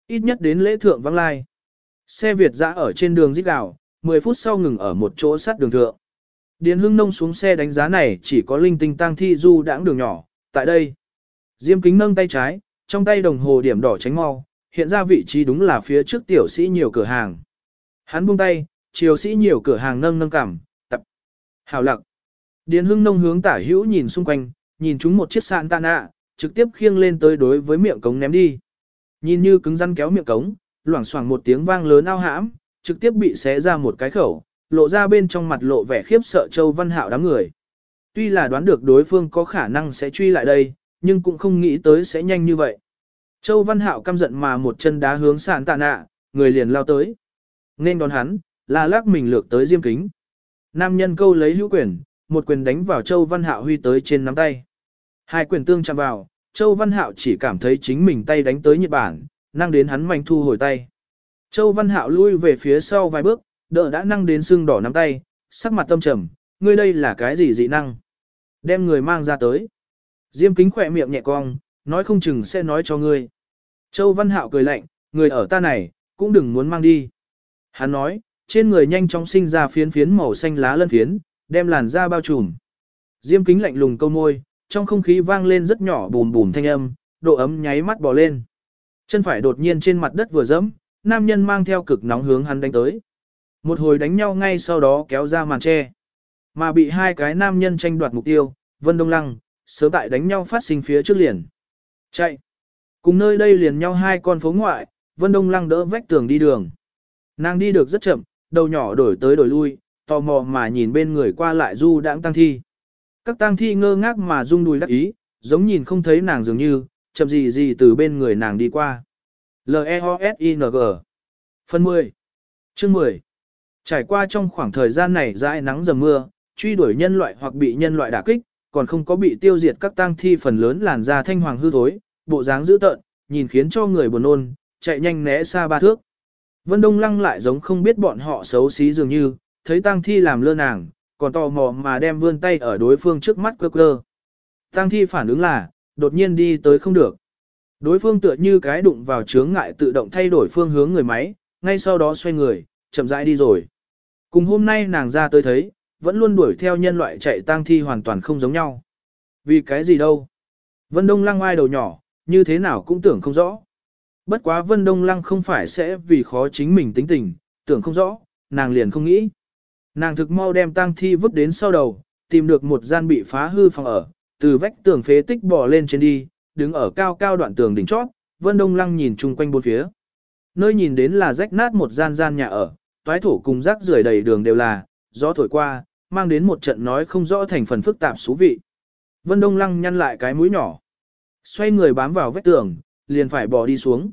Ít nhất đến lễ thượng vắng lai. Xe Việt dã ở trên đường dít gạo, 10 phút sau ngừng ở một chỗ sát đường thượng. Điền Hưng Nông xuống xe đánh giá này chỉ có linh tinh tăng thi du đãng đường nhỏ, tại đây. Diêm kính nâng tay trái, trong tay đồng hồ điểm đỏ tránh mau, hiện ra vị trí đúng là phía trước tiểu sĩ nhiều cửa hàng. Hắn buông tay, chiều sĩ nhiều cửa hàng nâng nâng cảm, tập. Hào lặc. Điền Hưng Nông hướng tả hữu nhìn xung quanh, nhìn chúng một chiếc sạn tạ nạ, trực tiếp khiêng lên tới đối với miệng cống ném đi. Nhìn như cứng rắn kéo miệng cống, loảng xoảng một tiếng vang lớn ao hãm, trực tiếp bị xé ra một cái khẩu, lộ ra bên trong mặt lộ vẻ khiếp sợ Châu Văn Hạo đám người. Tuy là đoán được đối phương có khả năng sẽ truy lại đây, nhưng cũng không nghĩ tới sẽ nhanh như vậy. Châu Văn Hạo căm giận mà một chân đá hướng sàn tạ nạ, người liền lao tới. Nên đón hắn, là lắc mình lược tới diêm kính. Nam nhân câu lấy hữu quyền, một quyền đánh vào Châu Văn Hạo huy tới trên nắm tay. Hai quyền tương chạm vào, Châu Văn Hạo chỉ cảm thấy chính mình tay đánh tới Nhật Bản, năng đến hắn mạnh thu hồi tay. Châu Văn Hạo lui về phía sau vài bước, đỡ đã năng đến sưng đỏ nắm tay, sắc mặt tâm trầm, ngươi đây là cái gì dị năng? Đem người mang ra tới. Diêm kính khỏe miệng nhẹ cong, nói không chừng sẽ nói cho ngươi. Châu Văn Hạo cười lạnh, người ở ta này, cũng đừng muốn mang đi. Hắn nói, trên người nhanh chóng sinh ra phiến phiến màu xanh lá lân phiến, đem làn da bao trùm. Diêm kính lạnh lùng câu môi, trong không khí vang lên rất nhỏ bùm bùm thanh âm, độ ấm nháy mắt bò lên. Chân phải đột nhiên trên mặt đất vừa dẫm, nam nhân mang theo cực nóng hướng hắn đánh tới. Một hồi đánh nhau ngay sau đó kéo ra màn che. Mà bị hai cái nam nhân tranh đoạt mục tiêu, Vân Đông Lăng, sớm tại đánh nhau phát sinh phía trước liền. Chạy. Cùng nơi đây liền nhau hai con phố ngoại, Vân Đông Lăng đỡ vách tường đi đường. Nàng đi được rất chậm, đầu nhỏ đổi tới đổi lui, tò mò mà nhìn bên người qua lại du đãng tăng thi. Các tăng thi ngơ ngác mà rung đùi đắc ý, giống nhìn không thấy nàng dường như, chậm gì gì từ bên người nàng đi qua. L-E-O-S-I-N-G Phần 10 Chương 10 Trải qua trong khoảng thời gian này dãi nắng dầm mưa, truy đuổi nhân loại hoặc bị nhân loại đả kích, còn không có bị tiêu diệt các tang thi phần lớn làn da thanh hoàng hư thối, bộ dáng dữ tợn, nhìn khiến cho người buồn nôn, chạy nhanh né xa ba thước. Vân Đông Lăng lại giống không biết bọn họ xấu xí dường như, thấy tang thi làm lơ nàng, còn tò mò mà đem vươn tay ở đối phương trước mắt cơ cơ. Tang thi phản ứng là, đột nhiên đi tới không được. Đối phương tựa như cái đụng vào chướng ngại tự động thay đổi phương hướng người máy, ngay sau đó xoay người, chậm rãi đi rồi. Cùng hôm nay nàng ra tới thấy, vẫn luôn đuổi theo nhân loại chạy tang thi hoàn toàn không giống nhau. Vì cái gì đâu? Vân Đông Lăng ai đầu nhỏ, như thế nào cũng tưởng không rõ. Bất quá Vân Đông Lăng không phải sẽ vì khó chính mình tính tình, tưởng không rõ, nàng liền không nghĩ. Nàng thực mau đem tang thi vứt đến sau đầu, tìm được một gian bị phá hư phòng ở, từ vách tường phế tích bò lên trên đi, đứng ở cao cao đoạn tường đỉnh chót, Vân Đông Lăng nhìn chung quanh bốn phía. Nơi nhìn đến là rách nát một gian gian nhà ở, toái thổ cùng rác rưởi đầy đường đều là, gió thổi qua, mang đến một trận nói không rõ thành phần phức tạp xú vị. Vân Đông Lăng nhăn lại cái mũi nhỏ. Xoay người bám vào vách tường, liền phải bỏ đi xuống.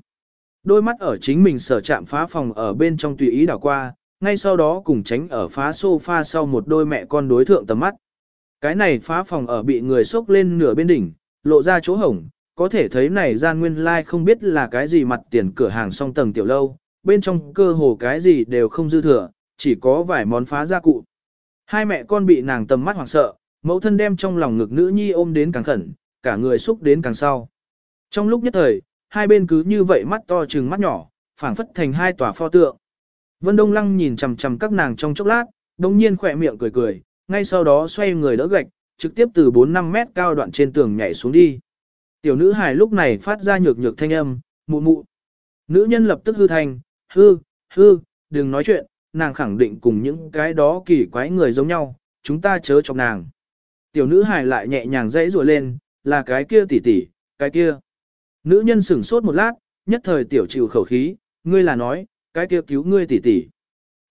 Đôi mắt ở chính mình sở chạm phá phòng ở bên trong tùy ý đảo qua, ngay sau đó cùng tránh ở phá sofa sau một đôi mẹ con đối thượng tầm mắt. Cái này phá phòng ở bị người xốc lên nửa bên đỉnh, lộ ra chỗ hổng, có thể thấy này gian nguyên lai like không biết là cái gì mặt tiền cửa hàng song tầng tiểu lâu, bên trong cơ hồ cái gì đều không dư thừa, chỉ có vài món phá gia cụ. Hai mẹ con bị nàng tầm mắt hoảng sợ, mẫu thân đem trong lòng ngực nữ nhi ôm đến càng khẩn, cả người xúc đến càng sau. Trong lúc nhất thời, hai bên cứ như vậy mắt to trừng mắt nhỏ, phảng phất thành hai tòa pho tượng. Vân Đông Lăng nhìn chằm chằm các nàng trong chốc lát, đồng nhiên khỏe miệng cười cười, ngay sau đó xoay người đỡ gạch, trực tiếp từ 4-5 mét cao đoạn trên tường nhảy xuống đi. Tiểu nữ hài lúc này phát ra nhược nhược thanh âm, mụ mụ. Nữ nhân lập tức hư thành, hư, hư, đừng nói chuyện, nàng khẳng định cùng những cái đó kỳ quái người giống nhau, chúng ta chớ chọc nàng. Tiểu nữ hài lại nhẹ nhàng dãy rùa lên, là cái kia tỷ tỷ, cái kia. Nữ nhân sửng sốt một lát, nhất thời tiểu chịu khẩu khí, ngươi là nói, cái kia cứu ngươi tỷ tỷ.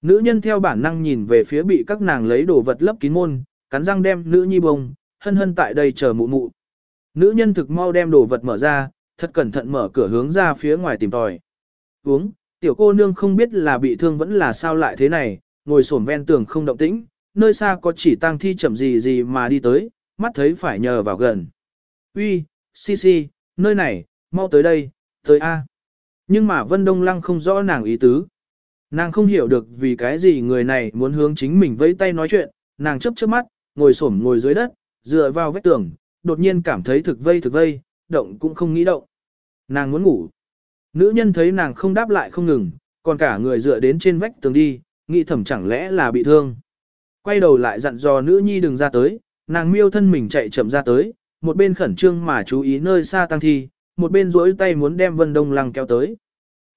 Nữ nhân theo bản năng nhìn về phía bị các nàng lấy đồ vật lấp kín môn, cắn răng đem nữ nhi bông, hân hân tại đây chờ mụ mụ. Nữ nhân thực mau đem đồ vật mở ra, thật cẩn thận mở cửa hướng ra phía ngoài tìm tòi. Uống, tiểu cô nương không biết là bị thương vẫn là sao lại thế này, ngồi xổm ven tường không động tĩnh, nơi xa có chỉ tang thi chậm gì gì mà đi tới, mắt thấy phải nhờ vào gần. Uy, si si, nơi này, mau tới đây, tới A. Nhưng mà Vân Đông Lăng không rõ nàng ý tứ. Nàng không hiểu được vì cái gì người này muốn hướng chính mình vẫy tay nói chuyện, nàng chấp chớp mắt, ngồi xổm ngồi dưới đất, dựa vào vách tường, đột nhiên cảm thấy thực vây thực vây, động cũng không nghĩ động. Nàng muốn ngủ. Nữ nhân thấy nàng không đáp lại không ngừng, còn cả người dựa đến trên vách tường đi, nghĩ thầm chẳng lẽ là bị thương. Quay đầu lại dặn dò nữ nhi đừng ra tới, nàng miêu thân mình chạy chậm ra tới, một bên khẩn trương mà chú ý nơi xa tăng thi, một bên duỗi tay muốn đem Vân Đông Lăng kéo tới.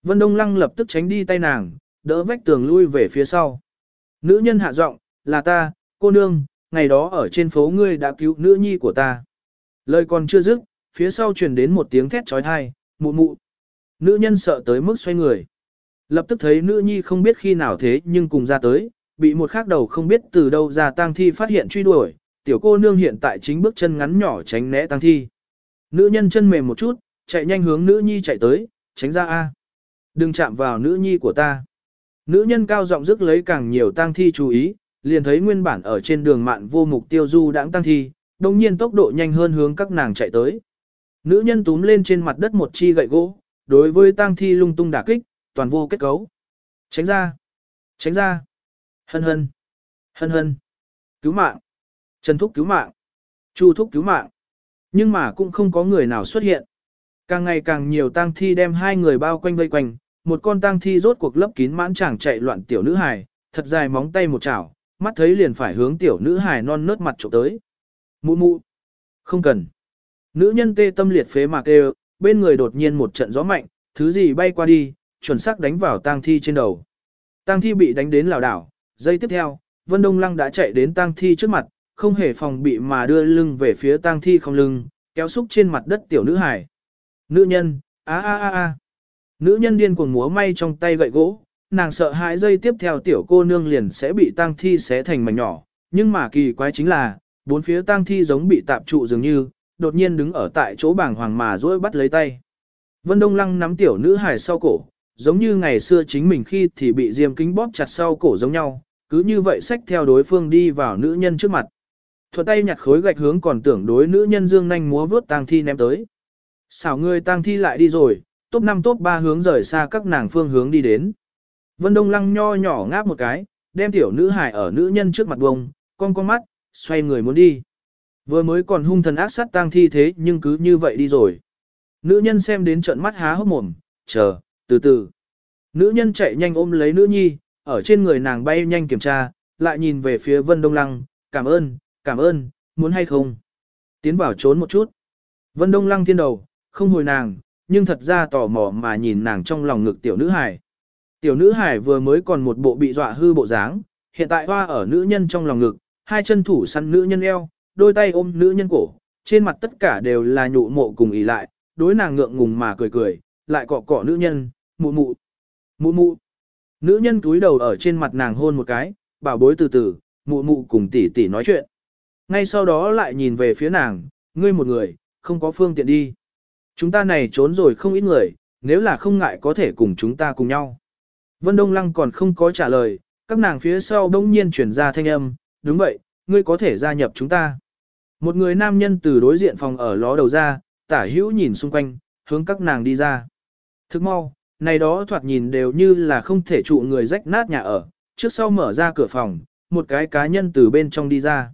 Vân Đông Lăng lập tức tránh đi tay nàng, đỡ vách tường lui về phía sau. Nữ nhân hạ giọng, là ta, cô nương, ngày đó ở trên phố ngươi đã cứu nữ nhi của ta. Lời còn chưa dứt, phía sau truyền đến một tiếng thét trói thai, mụ mụ. Nữ nhân sợ tới mức xoay người. Lập tức thấy nữ nhi không biết khi nào thế nhưng cùng ra tới, bị một khác đầu không biết từ đâu ra tang thi phát hiện truy đuổi, tiểu cô nương hiện tại chính bước chân ngắn nhỏ tránh né tang thi. Nữ nhân chân mềm một chút, chạy nhanh hướng nữ nhi chạy tới, tránh ra A. Đừng chạm vào nữ nhi của ta. Nữ nhân cao giọng rước lấy càng nhiều tang thi chú ý, liền thấy nguyên bản ở trên đường mạn vô mục tiêu du đãng tang thi, đồng nhiên tốc độ nhanh hơn hướng các nàng chạy tới. Nữ nhân túm lên trên mặt đất một chi gậy gỗ, đối với tang thi lung tung đả kích, toàn vô kết cấu. Tránh ra! Tránh ra! Hân hân! Hân hân! Cứu mạng! Trần thúc cứu mạng! Chu thúc cứu mạng! Nhưng mà cũng không có người nào xuất hiện. Càng ngày càng nhiều tang thi đem hai người bao quanh vây quanh, một con tang thi rốt cuộc lấp kín mãn chàng chạy loạn tiểu nữ hài, thật dài móng tay một chảo, mắt thấy liền phải hướng tiểu nữ hài non nớt mặt trộm tới. Mụ mụ. Không cần. Nữ nhân tê tâm liệt phế mạc đều, bên người đột nhiên một trận gió mạnh, thứ gì bay qua đi, chuẩn xác đánh vào tang thi trên đầu. Tang thi bị đánh đến lảo đảo, giây tiếp theo, Vân Đông Lăng đã chạy đến tang thi trước mặt, không hề phòng bị mà đưa lưng về phía tang thi không lưng, kéo xúc trên mặt đất tiểu nữ hài. Nữ nhân, a a a a. Nữ nhân điên cuồng múa may trong tay gậy gỗ, nàng sợ hãi giây tiếp theo tiểu cô nương liền sẽ bị tang thi xé thành mảnh nhỏ, nhưng mà kỳ quái chính là, bốn phía tang thi giống bị tạp trụ dường như, đột nhiên đứng ở tại chỗ bảng hoàng mà dỗi bắt lấy tay. Vân Đông Lăng nắm tiểu nữ hài sau cổ, giống như ngày xưa chính mình khi thì bị diêm kính bóp chặt sau cổ giống nhau, cứ như vậy xách theo đối phương đi vào nữ nhân trước mặt. Thuận tay nhặt khối gạch hướng còn tưởng đối nữ nhân dương nhanh múa vướt tang thi ném tới. Xảo người tang thi lại đi rồi, top 5 top 3 hướng rời xa các nàng phương hướng đi đến. Vân Đông Lăng nho nhỏ ngáp một cái, đem tiểu nữ hài ở nữ nhân trước mặt bông, con con mắt, xoay người muốn đi. Vừa mới còn hung thần ác sát tang thi thế nhưng cứ như vậy đi rồi. Nữ nhân xem đến trận mắt há hốc mồm, chờ, từ từ. Nữ nhân chạy nhanh ôm lấy nữ nhi, ở trên người nàng bay nhanh kiểm tra, lại nhìn về phía Vân Đông Lăng, cảm ơn, cảm ơn, muốn hay không. Tiến vào trốn một chút. Vân Đông Lăng thiên đầu, không hồi nàng, nhưng thật ra tò mò mà nhìn nàng trong lòng ngực tiểu nữ hải. Tiểu nữ hải vừa mới còn một bộ bị dọa hư bộ dáng, hiện tại hoa ở nữ nhân trong lòng ngực, hai chân thủ săn nữ nhân eo, đôi tay ôm nữ nhân cổ, trên mặt tất cả đều là nhụ mộ cùng ý lại, đối nàng ngượng ngùng mà cười cười, lại cọ cọ nữ nhân, mụ mụ, mụ mụ. Nữ nhân túi đầu ở trên mặt nàng hôn một cái, bảo bối từ từ, mụ mụ cùng tỷ tỷ nói chuyện. Ngay sau đó lại nhìn về phía nàng, ngươi một người, không có phương tiện đi. Chúng ta này trốn rồi không ít người, nếu là không ngại có thể cùng chúng ta cùng nhau. Vân Đông Lăng còn không có trả lời, các nàng phía sau đông nhiên chuyển ra thanh âm, đúng vậy, ngươi có thể gia nhập chúng ta. Một người nam nhân từ đối diện phòng ở ló đầu ra, tả hữu nhìn xung quanh, hướng các nàng đi ra. Thức mau, này đó thoạt nhìn đều như là không thể trụ người rách nát nhà ở, trước sau mở ra cửa phòng, một cái cá nhân từ bên trong đi ra.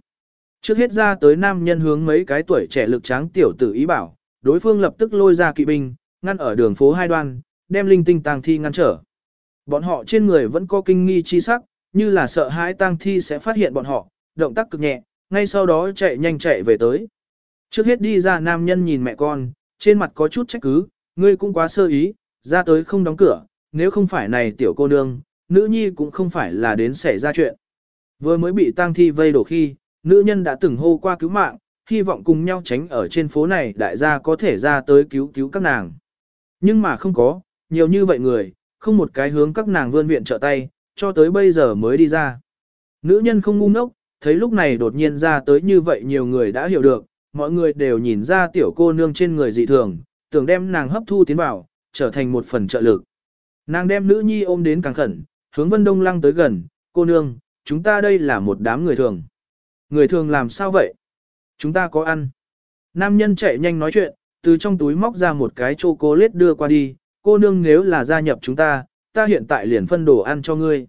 Trước hết ra tới nam nhân hướng mấy cái tuổi trẻ lực tráng tiểu tử ý bảo, đối phương lập tức lôi ra kỵ binh, ngăn ở đường phố hai đoan, đem linh tinh tang thi ngăn trở. Bọn họ trên người vẫn có kinh nghi chi sắc, như là sợ hãi tang thi sẽ phát hiện bọn họ, động tác cực nhẹ, ngay sau đó chạy nhanh chạy về tới. Trước hết đi ra nam nhân nhìn mẹ con, trên mặt có chút trách cứ, ngươi cũng quá sơ ý, ra tới không đóng cửa, nếu không phải này tiểu cô nương, nữ nhi cũng không phải là đến xảy ra chuyện. Vừa mới bị tang thi vây đổ khi, nữ nhân đã từng hô qua cứu mạng, hy vọng cùng nhau tránh ở trên phố này đại gia có thể ra tới cứu cứu các nàng. Nhưng mà không có, nhiều như vậy người, không một cái hướng các nàng vươn viện trợ tay, cho tới bây giờ mới đi ra. Nữ nhân không ngu ngốc, thấy lúc này đột nhiên ra tới như vậy nhiều người đã hiểu được, mọi người đều nhìn ra tiểu cô nương trên người dị thường, tưởng đem nàng hấp thu tiến vào, trở thành một phần trợ lực. Nàng đem nữ nhi ôm đến càng khẩn, hướng Vân Đông Lăng tới gần, cô nương, chúng ta đây là một đám người thường. Người thường làm sao vậy? Chúng ta có ăn. Nam nhân chạy nhanh nói chuyện, từ trong túi móc ra một cái chocolate đưa qua đi, cô nương nếu là gia nhập chúng ta, ta hiện tại liền phân đồ ăn cho ngươi.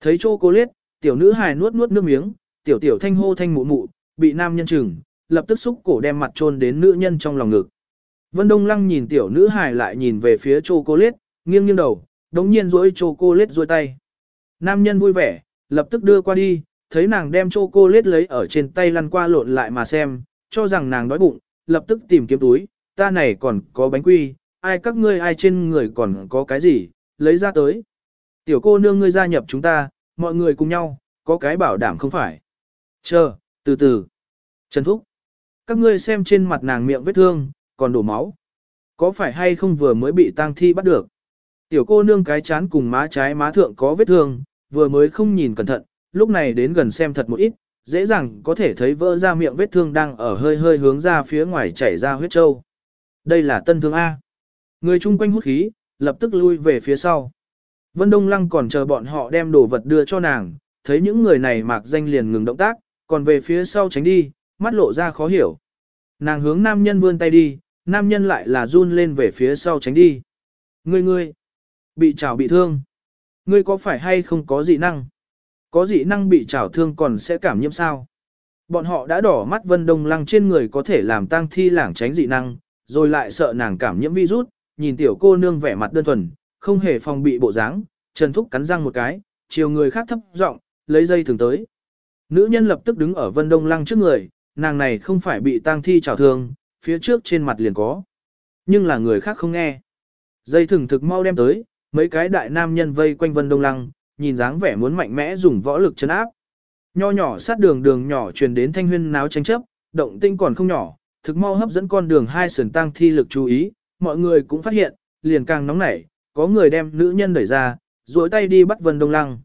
Thấy chocolate, tiểu nữ hài nuốt nuốt nước miếng, tiểu tiểu thanh hô thanh mụ mụ, bị nam nhân chừng, lập tức xúc cổ đem mặt trôn đến nữ nhân trong lòng ngực. Vân Đông Lăng nhìn tiểu nữ hài lại nhìn về phía chocolate, nghiêng nghiêng đầu, đống nhiên rỗi chocolate rôi tay. Nam nhân vui vẻ, lập tức đưa qua đi, thấy nàng đem chocolate lấy ở trên tay lăn qua lộn lại mà xem, cho rằng nàng đói bụng, lập tức tìm kiếm túi, ta này còn có bánh quy, ai các ngươi ai trên người còn có cái gì, lấy ra tới. Tiểu cô nương ngươi gia nhập chúng ta, mọi người cùng nhau, có cái bảo đảm không phải. Chờ, từ từ. Trần Thúc. Các ngươi xem trên mặt nàng miệng vết thương, còn đổ máu. Có phải hay không vừa mới bị tang thi bắt được? Tiểu cô nương cái chán cùng má trái má thượng có vết thương, vừa mới không nhìn cẩn thận, lúc này đến gần xem thật một ít, dễ dàng có thể thấy vỡ ra miệng vết thương đang ở hơi hơi hướng ra phía ngoài chảy ra huyết trâu. Đây là tân thương A. Người chung quanh hút khí, lập tức lui về phía sau. Vân Đông Lăng còn chờ bọn họ đem đồ vật đưa cho nàng, thấy những người này mạc danh liền ngừng động tác, còn về phía sau tránh đi, mắt lộ ra khó hiểu. Nàng hướng nam nhân vươn tay đi, nam nhân lại là run lên về phía sau tránh đi. Ngươi ngươi, bị trào bị thương. Ngươi có phải hay không có dị năng? Có dị năng bị trào thương còn sẽ cảm nhiễm sao? Bọn họ đã đỏ mắt Vân Đông Lăng trên người có thể làm tang thi lảng tránh dị năng, rồi lại sợ nàng cảm nhiễm virus, nhìn tiểu cô nương vẻ mặt đơn thuần, không hề phòng bị bộ dáng, Trần Thúc cắn răng một cái, chiều người khác thấp giọng, lấy dây thường tới. Nữ nhân lập tức đứng ở Vân Đông Lăng trước người, nàng này không phải bị tang thi trào thương, phía trước trên mặt liền có. Nhưng là người khác không nghe. Dây thừng thực mau đem tới, mấy cái đại nam nhân vây quanh Vân Đông Lăng, nhìn dáng vẻ muốn mạnh mẽ dùng võ lực chấn áp. Nho nhỏ sát đường đường nhỏ truyền đến thanh huyên náo tranh chấp, động tinh còn không nhỏ, thực mau hấp dẫn con đường hai sườn tăng thi lực chú ý, mọi người cũng phát hiện, liền càng nóng nảy, có người đem nữ nhân đẩy ra, duỗi tay đi bắt Vân Đông Lăng.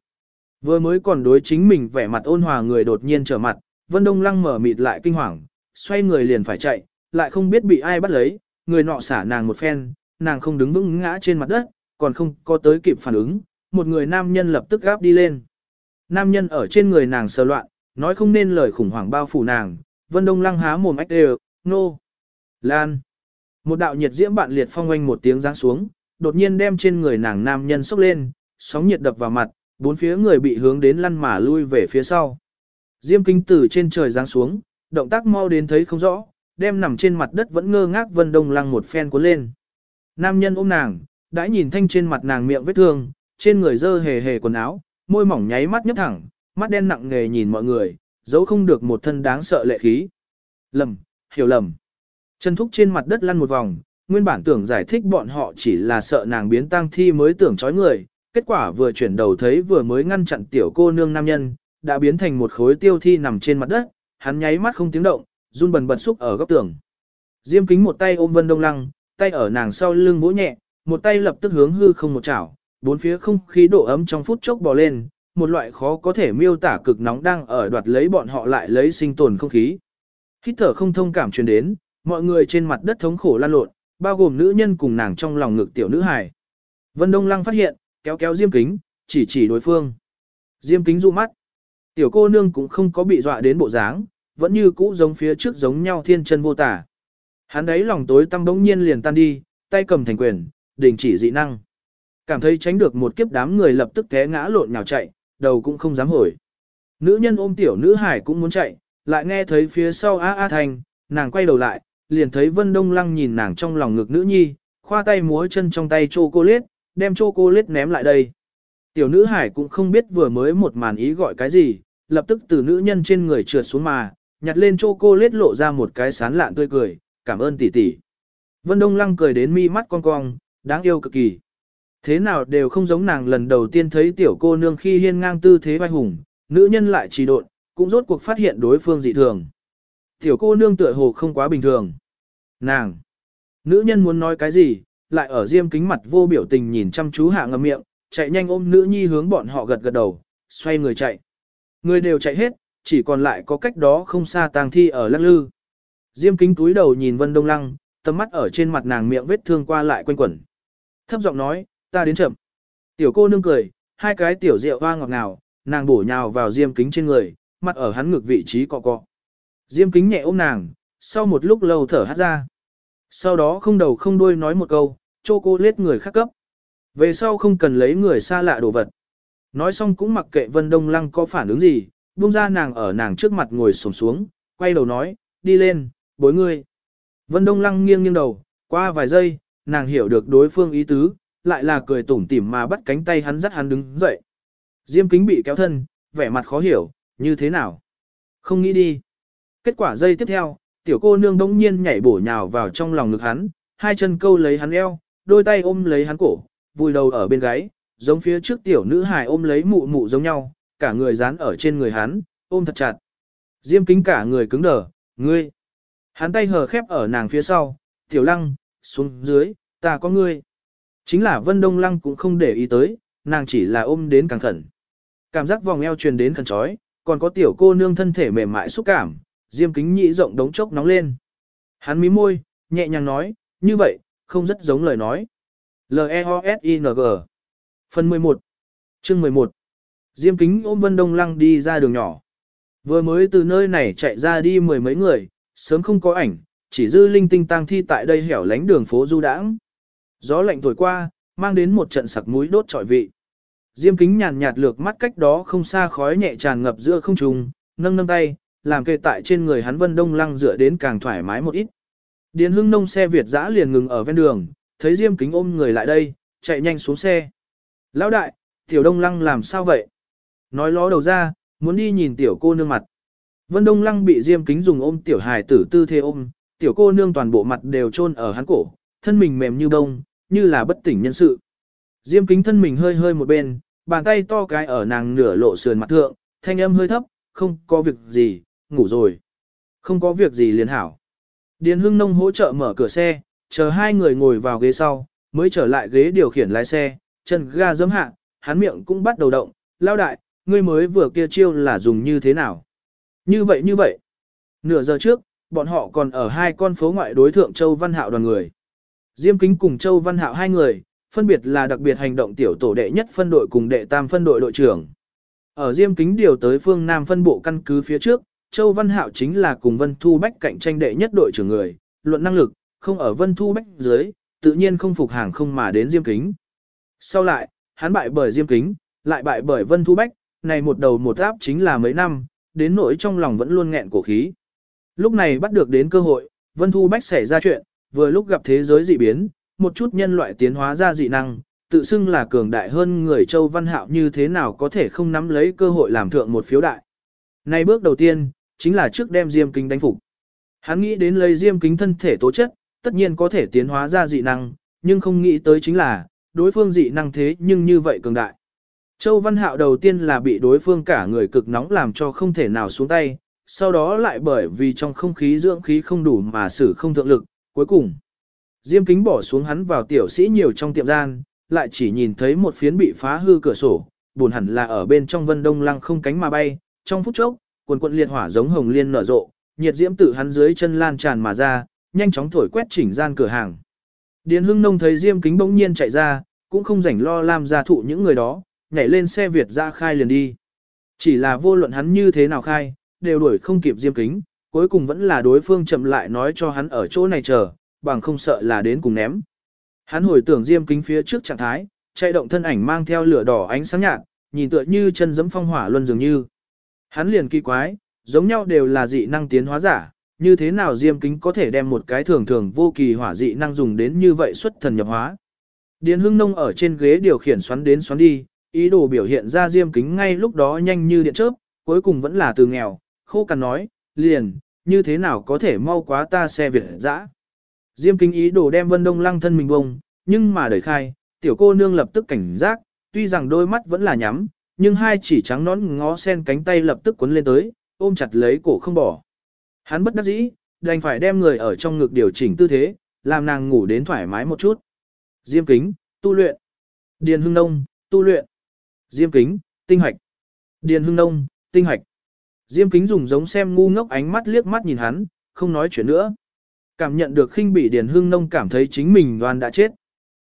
Vừa mới còn đối chính mình vẻ mặt ôn hòa người đột nhiên trở mặt, Vân Đông Lăng mở mịt lại kinh hoàng, xoay người liền phải chạy, lại không biết bị ai bắt lấy, người nọ xả nàng một phen, nàng không đứng vững ngã trên mặt đất, còn không có tới kịp phản ứng, một người nam nhân lập tức gáp đi lên. Nam nhân ở trên người nàng sờ loạn, nói không nên lời khủng hoảng bao phủ nàng, Vân Đông Lăng há mồm ách đều, nô, lan. Một đạo nhiệt diễm bạn liệt phong oanh một tiếng giáng xuống, đột nhiên đem trên người nàng nam nhân sốc lên, sóng nhiệt đập vào mặt, bốn phía người bị hướng đến lăn mà lui về phía sau. Diêm kính từ trên trời giáng xuống, động tác mau đến thấy không rõ, đem nằm trên mặt đất vẫn ngơ ngác Vân Đông Lăng một phen cuốn lên. Nam nhân ôm nàng, đã nhìn thanh trên mặt nàng miệng vết thương, trên người dơ hề hề quần áo, môi mỏng nháy mắt nhấp thẳng, mắt đen nặng nghề nhìn mọi người, giấu không được một thân đáng sợ lệ khí. Lầm, hiểu lầm. Trần Thúc trên mặt đất lăn một vòng, nguyên bản tưởng giải thích bọn họ chỉ là sợ nàng biến tăng thi mới tưởng chói người, kết quả vừa chuyển đầu thấy vừa mới ngăn chặn tiểu cô nương nam nhân, đã biến thành một khối tiêu thi nằm trên mặt đất, hắn nháy mắt không tiếng động, run bần bật xúc ở góc tường. Diêm kính một tay ôm Vân Đông Lăng, tay ở nàng sau lưng vỗ nhẹ, một tay lập tức hướng hư không một chảo, bốn phía không khí độ ấm trong phút chốc bò lên, một loại khó có thể miêu tả cực nóng đang ở đoạt lấy bọn họ lại lấy sinh tồn không khí. Hít thở không thông cảm truyền đến, mọi người trên mặt đất thống khổ lan lộn, bao gồm nữ nhân cùng nàng trong lòng ngực tiểu nữ hài. Vân Đông Lăng phát hiện, kéo kéo Diêm Kính, chỉ chỉ đối phương. Diêm Kính dụ mắt. Tiểu cô nương cũng không có bị dọa đến bộ dáng, vẫn như cũ giống phía trước giống nhau thiên chân vô tả. Hắn đấy lòng tối tăm bỗng nhiên liền tan đi, tay cầm thành quyền, đình chỉ dị năng. Cảm thấy tránh được một kiếp đám người lập tức té ngã lộn nhào chạy, đầu cũng không dám hồi. Nữ nhân ôm tiểu nữ hải cũng muốn chạy, lại nghe thấy phía sau a a thành, nàng quay đầu lại, liền thấy Vân Đông Lăng nhìn nàng trong lòng ngực nữ nhi, khoa tay múa chân trong tay chô cô liết, đem chocolate ném lại đây. Tiểu nữ hải cũng không biết vừa mới một màn ý gọi cái gì, lập tức từ nữ nhân trên người trượt xuống mà, nhặt lên chocolate lộ ra một cái sán lạn tươi cười, cảm ơn tỷ tỷ. Vân Đông Lăng cười đến mi mắt cong cong, đáng yêu cực kỳ. Thế nào đều không giống nàng lần đầu tiên thấy tiểu cô nương khi hiên ngang tư thế vai hùng, nữ nhân lại trì độn, cũng rốt cuộc phát hiện đối phương dị thường. Tiểu cô nương tựa hồ không quá bình thường. Nàng! Nữ nhân muốn nói cái gì, lại ở diêm kính mặt vô biểu tình nhìn chăm chú hạ ngầm miệng, chạy nhanh ôm nữ nhi hướng bọn họ gật gật đầu, xoay người chạy. Người đều chạy hết, chỉ còn lại có cách đó không xa tang thi ở lắc lư. Diêm kính túi đầu nhìn Vân Đông Lăng, tầm mắt ở trên mặt nàng miệng vết thương qua lại quanh quẩn. Thấp giọng nói, ta đến chậm. Tiểu cô nương cười, hai cái tiểu rượu hoa ngọt ngào, nàng bổ nhào vào diêm kính trên người, mặt ở hắn ngực vị trí cọ cọ. Diêm kính nhẹ ôm nàng, sau một lúc lâu thở hát ra. Sau đó không đầu không đuôi nói một câu, chô cô lết người khác cấp. Về sau không cần lấy người xa lạ đồ vật. Nói xong cũng mặc kệ Vân Đông Lăng có phản ứng gì, buông ra nàng ở nàng trước mặt ngồi xổm xuống, quay đầu nói, đi lên, bối ngươi. Vân Đông Lăng nghiêng nghiêng đầu, qua vài giây, nàng hiểu được đối phương ý tứ, lại là cười tủm tỉm mà bắt cánh tay hắn dắt hắn đứng dậy. Diêm kính bị kéo thân, vẻ mặt khó hiểu, như thế nào? Không nghĩ đi. Kết quả giây tiếp theo, tiểu cô nương đống nhiên nhảy bổ nhào vào trong lòng ngực hắn, hai chân câu lấy hắn eo, đôi tay ôm lấy hắn cổ, vùi đầu ở bên gáy, giống phía trước tiểu nữ hài ôm lấy mụ mụ giống nhau, cả người dán ở trên người hắn, ôm thật chặt. Diêm kính cả người cứng đờ, ngươi. Hắn tay hờ khép ở nàng phía sau, tiểu lăng, xuống dưới, ta có ngươi. Chính là Vân Đông Lăng cũng không để ý tới, nàng chỉ là ôm đến càng khẩn. Cảm giác vòng eo truyền đến khẩn chói, còn có tiểu cô nương thân thể mềm mại xúc cảm, diêm kính nhị rộng đống chốc nóng lên. Hắn mí môi, nhẹ nhàng nói, như vậy, không rất giống lời nói. L-E-O-S-I-N-G Phần 11 Chương 11 Diêm kính ôm Vân Đông Lăng đi ra đường nhỏ. Vừa mới từ nơi này chạy ra đi mười mấy người, sớm không có ảnh, chỉ dư linh tinh tang thi tại đây hẻo lánh đường phố du đãng. Gió lạnh thổi qua, mang đến một trận sặc mũi đốt trọi vị. Diêm kính nhàn nhạt lược mắt cách đó không xa khói nhẹ tràn ngập giữa không trung, nâng nâng tay, làm kê tại trên người hắn Vân Đông Lăng dựa đến càng thoải mái một ít. Điền hưng nông xe Việt dã liền ngừng ở ven đường, thấy Diêm kính ôm người lại đây, chạy nhanh xuống xe. Lão đại, tiểu Đông Lăng làm sao vậy? Nói ló đầu ra, muốn đi nhìn tiểu cô nương mặt. Vân Đông Lăng bị Diêm kính dùng ôm tiểu hải tử tư thế ôm, tiểu cô nương toàn bộ mặt đều chôn ở hắn cổ, thân mình mềm như bông, như là bất tỉnh nhân sự. Diêm kính thân mình hơi hơi một bên, bàn tay to cái ở nàng nửa lộ sườn mặt thượng, thanh âm hơi thấp, không có việc gì, ngủ rồi. Không có việc gì liền hảo. Điền Hưng Nông hỗ trợ mở cửa xe, chờ hai người ngồi vào ghế sau, mới trở lại ghế điều khiển lái xe, chân ga giấm hạ, hắn miệng cũng bắt đầu động, lao đại, ngươi mới vừa kia chiêu là dùng như thế nào? Như vậy như vậy. Nửa giờ trước, bọn họ còn ở hai con phố ngoại đối thượng Châu Văn Hạo đoàn người. Diêm Kính cùng Châu Văn Hạo hai người, phân biệt là đặc biệt hành động tiểu tổ đệ nhất phân đội cùng đệ tam phân đội đội trưởng. Ở Diêm Kính điều tới phương Nam phân bộ căn cứ phía trước, Châu Văn Hạo chính là cùng Vân Thu Bách cạnh tranh đệ nhất đội trưởng người, luận năng lực, không ở Vân Thu Bách dưới, tự nhiên không phục hàng không mà đến Diêm Kính. Sau lại, hắn bại bởi Diêm Kính, lại bại bởi Vân Thu Bách, này một đầu một áp chính là mấy năm, đến nỗi trong lòng vẫn luôn nghẹn cổ khí. Lúc này bắt được đến cơ hội, Vân Thu Bách xảy ra chuyện, vừa lúc gặp thế giới dị biến, một chút nhân loại tiến hóa ra dị năng, tự xưng là cường đại hơn người Châu Văn Hạo như thế nào có thể không nắm lấy cơ hội làm thượng một phiếu đại. Này bước đầu tiên, chính là trước đem Diêm Kính đánh phục. Hắn nghĩ đến lấy Diêm Kính thân thể tố chất, tất nhiên có thể tiến hóa ra dị năng, nhưng không nghĩ tới chính là, đối phương dị năng thế nhưng như vậy cường đại. Châu Văn Hạo đầu tiên là bị đối phương cả người cực nóng làm cho không thể nào xuống tay, sau đó lại bởi vì trong không khí dưỡng khí không đủ mà xử không thượng lực, cuối cùng. Diêm kính bỏ xuống hắn vào tiểu sĩ nhiều trong tiệm gian, lại chỉ nhìn thấy một phiến bị phá hư cửa sổ, buồn hẳn là ở bên trong vân đông lăng không cánh mà bay, trong phút chốc, quần quận liệt hỏa giống hồng liên nở rộ, nhiệt diễm tự hắn dưới chân lan tràn mà ra, nhanh chóng thổi quét chỉnh gian cửa hàng. Điền Hưng Nông thấy Diêm Kính bỗng nhiên chạy ra, cũng không rảnh lo làm gia thụ những người đó, nhảy lên xe Việt ra khai liền đi. Chỉ là vô luận hắn như thế nào khai, đều đuổi không kịp Diêm Kính, cuối cùng vẫn là đối phương chậm lại nói cho hắn ở chỗ này chờ, bằng không sợ là đến cùng ném. Hắn hồi tưởng Diêm Kính phía trước trạng thái, chạy động thân ảnh mang theo lửa đỏ ánh sáng nhạt, nhìn tựa như chân giẫm phong hỏa luân dường như. Hắn liền kỳ quái, giống nhau đều là dị năng tiến hóa giả, như thế nào Diêm Kính có thể đem một cái thường thường vô kỳ hỏa dị năng dùng đến như vậy xuất thần nhập hóa. Điền Hưng Nông ở trên ghế điều khiển xoắn đến xoắn đi, ý đồ biểu hiện ra Diêm Kính ngay lúc đó nhanh như điện chớp, cuối cùng vẫn là từ nghèo, khô cằn nói, liền, như thế nào có thể mau quá ta xe Việt dã. Diêm Kính ý đồ đem Vân Đông Lăng thân mình bông, nhưng mà đời khai, tiểu cô nương lập tức cảnh giác, tuy rằng đôi mắt vẫn là nhắm, nhưng hai chỉ trắng nón ngó sen cánh tay lập tức cuốn lên tới, ôm chặt lấy cổ không bỏ. Hắn bất đắc dĩ, đành phải đem người ở trong ngực điều chỉnh tư thế, làm nàng ngủ đến thoải mái một chút. Diêm kính, tu luyện. Điền hưng nông, tu luyện. Diêm kính, tinh hoạch. Điền hưng nông, tinh hoạch. Diêm kính dùng giống xem ngu ngốc ánh mắt liếc mắt nhìn hắn, không nói chuyện nữa. Cảm nhận được khinh bị Điền hưng nông cảm thấy chính mình đoan đã chết.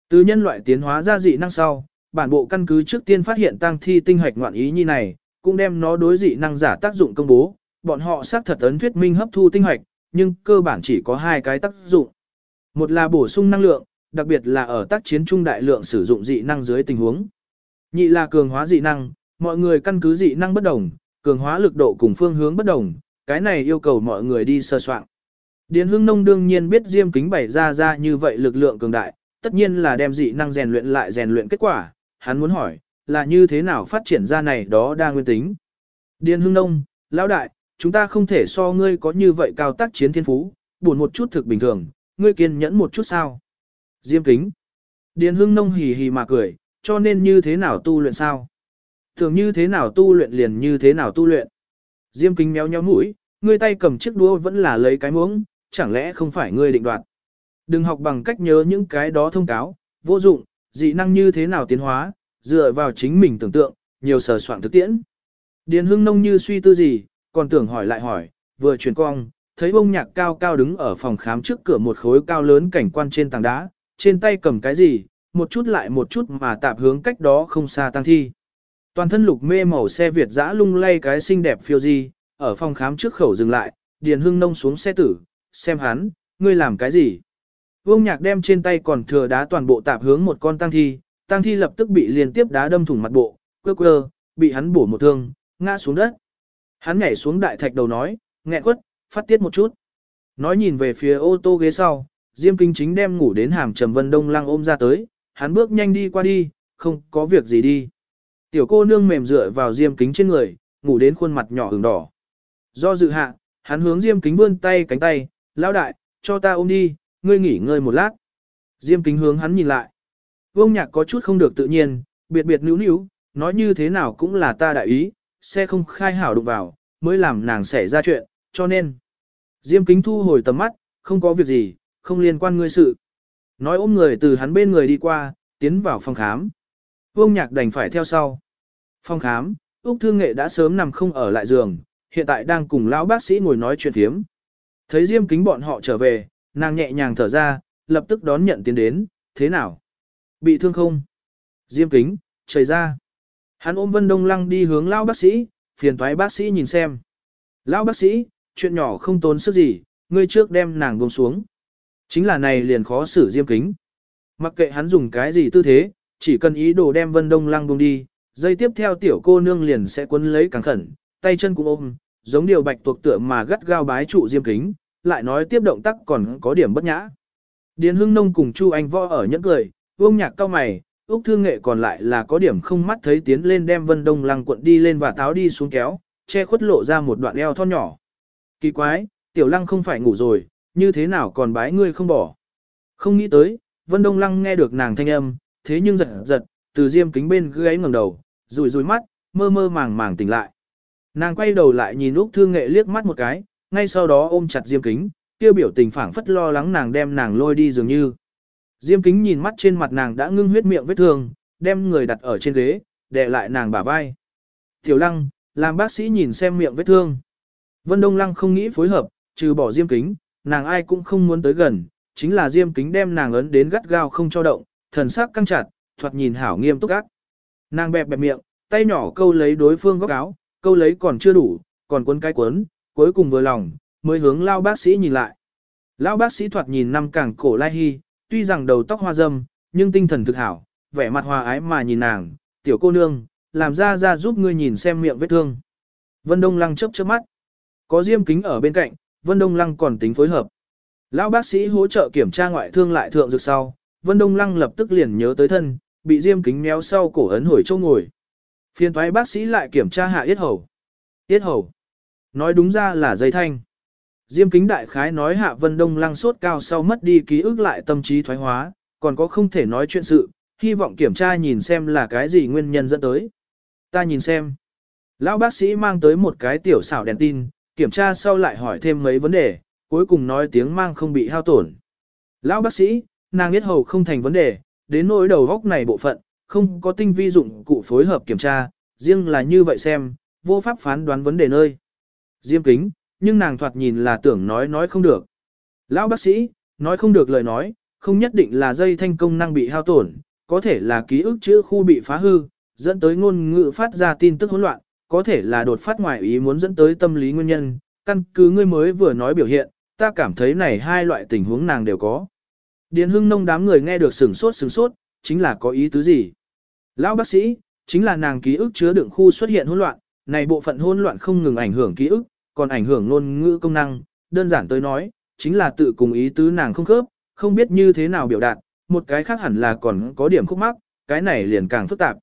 Từ nhân loại tiến hóa ra dị năng sau, bản bộ căn cứ trước tiên phát hiện tăng thi tinh hoạch ngoạn ý như này, cũng đem nó đối dị năng giả tác dụng công bố, bọn họ xác thật ấn thuyết minh hấp thu tinh hoạch, nhưng cơ bản chỉ có hai cái tác dụng. Một là bổ sung năng lượng, đặc biệt là ở tác chiến trung đại lượng sử dụng dị năng dưới tình huống. Nhị là cường hóa dị năng, mọi người căn cứ dị năng bất đồng, cường hóa lực độ cùng phương hướng bất đồng, cái này yêu cầu mọi người đi sơ soạn. Điền Hưng Nông đương nhiên biết Diêm Kính bày ra ra như vậy lực lượng cường đại, tất nhiên là đem dị năng rèn luyện lại rèn luyện kết quả, hắn muốn hỏi, là như thế nào phát triển ra này đó đa nguyên tính. Điền Hưng Nông, lão đại, chúng ta không thể so ngươi có như vậy cao tác chiến thiên phú, buồn một chút thực bình thường, ngươi kiên nhẫn một chút sao. Diêm kính. Điền hưng nông hì hì mà cười, cho nên như thế nào tu luyện sao? Thường như thế nào tu luyện liền như thế nào tu luyện. Diêm kính méo nhéo mũi, ngươi tay cầm chiếc đũa vẫn là lấy cái muỗng, chẳng lẽ không phải ngươi định đoạt. Đừng học bằng cách nhớ những cái đó thông cáo, vô dụng, dị năng như thế nào tiến hóa, dựa vào chính mình tưởng tượng, nhiều sở soạn thực tiễn. Điền hưng nông như suy tư gì, còn tưởng hỏi lại hỏi, vừa chuyển cong, thấy bông nhạc cao cao đứng ở phòng khám trước cửa một khối cao lớn cảnh quan trên tảng đá, trên tay cầm cái gì, một chút lại một chút mà tạp hướng cách đó không xa tăng thi. Toàn thân lục mê màu xe Việt dã lung lay cái xinh đẹp phiêu di, ở phòng khám trước khẩu dừng lại, Điền Hưng nông xuống xe tử, xem hắn, ngươi làm cái gì. Vương nhạc đem trên tay còn thừa đá toàn bộ tạp hướng một con tang thi, tang thi lập tức bị liên tiếp đá đâm thủng mặt bộ, quơ quơ, bị hắn bổ một thương, ngã xuống đất. Hắn nhảy xuống đại thạch đầu nói, nghẹn quất, phát tiết một chút. Nói nhìn về phía ô tô ghế sau, Diêm Kinh chính đem ngủ đến hàm trầm vân đông lăng ôm ra tới, hắn bước nhanh đi qua đi, không có việc gì đi. Tiểu cô nương mềm dựa vào Diêm Kính trên người, ngủ đến khuôn mặt nhỏ ửng đỏ. Do dự hạ, hắn hướng Diêm Kính vươn tay cánh tay, lão đại, cho ta ôm đi, ngươi nghỉ ngơi một lát. Diêm Kính hướng hắn nhìn lại. Vương nhạc có chút không được tự nhiên, biệt biệt níu níu, nói như thế nào cũng là ta đại ý, xe không khai hảo đụng vào, mới làm nàng xảy ra chuyện, cho nên. Diêm kính thu hồi tầm mắt, không có việc gì, không liên quan ngươi sự. Nói ôm người từ hắn bên người đi qua, tiến vào phòng khám. Vương nhạc đành phải theo sau. Phòng khám, Úc Thương Nghệ đã sớm nằm không ở lại giường, hiện tại đang cùng lão bác sĩ ngồi nói chuyện thiếm. Thấy Diêm kính bọn họ trở về, nàng nhẹ nhàng thở ra, lập tức đón nhận tiến đến, thế nào? Bị thương không? Diêm kính, trời ra. Hắn ôm Vân Đông Lăng đi hướng lão bác sĩ, phiền toái bác sĩ nhìn xem. Lão bác sĩ, chuyện nhỏ không tốn sức gì, ngươi trước đem nàng buông xuống. Chính là này liền khó xử diêm kính. Mặc kệ hắn dùng cái gì tư thế, chỉ cần ý đồ đem Vân Đông Lăng buông đi, dây tiếp theo tiểu cô nương liền sẽ quấn lấy càng khẩn, tay chân cũng ôm, giống điều bạch tuộc tựa mà gắt gao bái trụ diêm kính, lại nói tiếp động tác còn có điểm bất nhã. Điền Hưng Nông cùng Chu Anh Võ ở nhẫn cười, Vương Nhạc cao mày, Úc Thương Nghệ còn lại là có điểm không mắt thấy tiến lên đem Vân Đông Lăng cuộn đi lên và táo đi xuống kéo, che khuất lộ ra một đoạn eo thon nhỏ. Kỳ quái, Tiểu Lăng không phải ngủ rồi, như thế nào còn bái ngươi không bỏ. Không nghĩ tới, Vân Đông Lăng nghe được nàng thanh âm, thế nhưng giật giật, từ diêm kính bên gáy ngẩng đầu, rủi rủi mắt, mơ mơ màng màng tỉnh lại. Nàng quay đầu lại nhìn Úc Thương Nghệ liếc mắt một cái, ngay sau đó ôm chặt diêm kính, kia biểu tình phảng phất lo lắng nàng đem nàng lôi đi dường như. Diêm kính nhìn mắt trên mặt nàng đã ngưng huyết miệng vết thương, đem người đặt ở trên ghế, đè lại nàng bả vai. Tiểu lăng, làm bác sĩ nhìn xem miệng vết thương. Vân Đông Lăng không nghĩ phối hợp, trừ bỏ diêm kính, nàng ai cũng không muốn tới gần, chính là diêm kính đem nàng ấn đến gắt gao không cho động, thần sắc căng chặt, thoạt nhìn hảo nghiêm túc ác. Nàng bẹp bẹp miệng, tay nhỏ câu lấy đối phương góc áo, câu lấy còn chưa đủ, còn cuốn cái cuốn, cuối cùng vừa lòng, mới hướng lao bác sĩ nhìn lại. Lão bác sĩ thoạt nhìn năm càng cổ lai hy, tuy rằng đầu tóc hoa dâm, nhưng tinh thần thực hảo, vẻ mặt hòa ái mà nhìn nàng, tiểu cô nương, làm ra ra giúp ngươi nhìn xem miệng vết thương. Vân Đông Lăng chớp chớp mắt. Có diêm kính ở bên cạnh, Vân Đông Lăng còn tính phối hợp. Lão bác sĩ hỗ trợ kiểm tra ngoại thương lại thượng dược sau, Vân Đông Lăng lập tức liền nhớ tới thân, bị diêm kính méo sau cổ ấn hồi châu ngồi. Phiên thoái bác sĩ lại kiểm tra hạ yết hầu. Yết hầu. Nói đúng ra là dây thanh. Diêm kính đại khái nói hạ Vân Đông Lăng sốt cao sau mất đi ký ức lại tâm trí thoái hóa, còn có không thể nói chuyện sự, hy vọng kiểm tra nhìn xem là cái gì nguyên nhân dẫn tới. Ta nhìn xem. Lão bác sĩ mang tới một cái tiểu xảo đèn tin, kiểm tra sau lại hỏi thêm mấy vấn đề, cuối cùng nói tiếng mang không bị hao tổn. Lão bác sĩ, nàng biết hầu không thành vấn đề, đến nỗi đầu góc này bộ phận, không có tinh vi dụng cụ phối hợp kiểm tra, riêng là như vậy xem, vô pháp phán đoán vấn đề nơi. Diêm kính, nhưng nàng thoạt nhìn là tưởng nói nói không được. Lão bác sĩ, nói không được lời nói, không nhất định là dây thanh công năng bị hao tổn, có thể là ký ức chữ khu bị phá hư, dẫn tới ngôn ngữ phát ra tin tức hỗn loạn, có thể là đột phát ngoài ý muốn dẫn tới tâm lý nguyên nhân, căn cứ ngươi mới vừa nói biểu hiện, ta cảm thấy này hai loại tình huống nàng đều có. Điền hưng nông đám người nghe được sừng sốt sừng sốt, chính là có ý tứ gì? Lão bác sĩ, chính là nàng ký ức chứa đựng khu xuất hiện hỗn loạn, này bộ phận hỗn loạn không ngừng ảnh hưởng ký ức, còn ảnh hưởng ngôn ngữ công năng, đơn giản tới nói, chính là tự cùng ý tứ nàng không khớp, không biết như thế nào biểu đạt, một cái khác hẳn là còn có điểm khúc mắc, cái này liền càng phức tạp.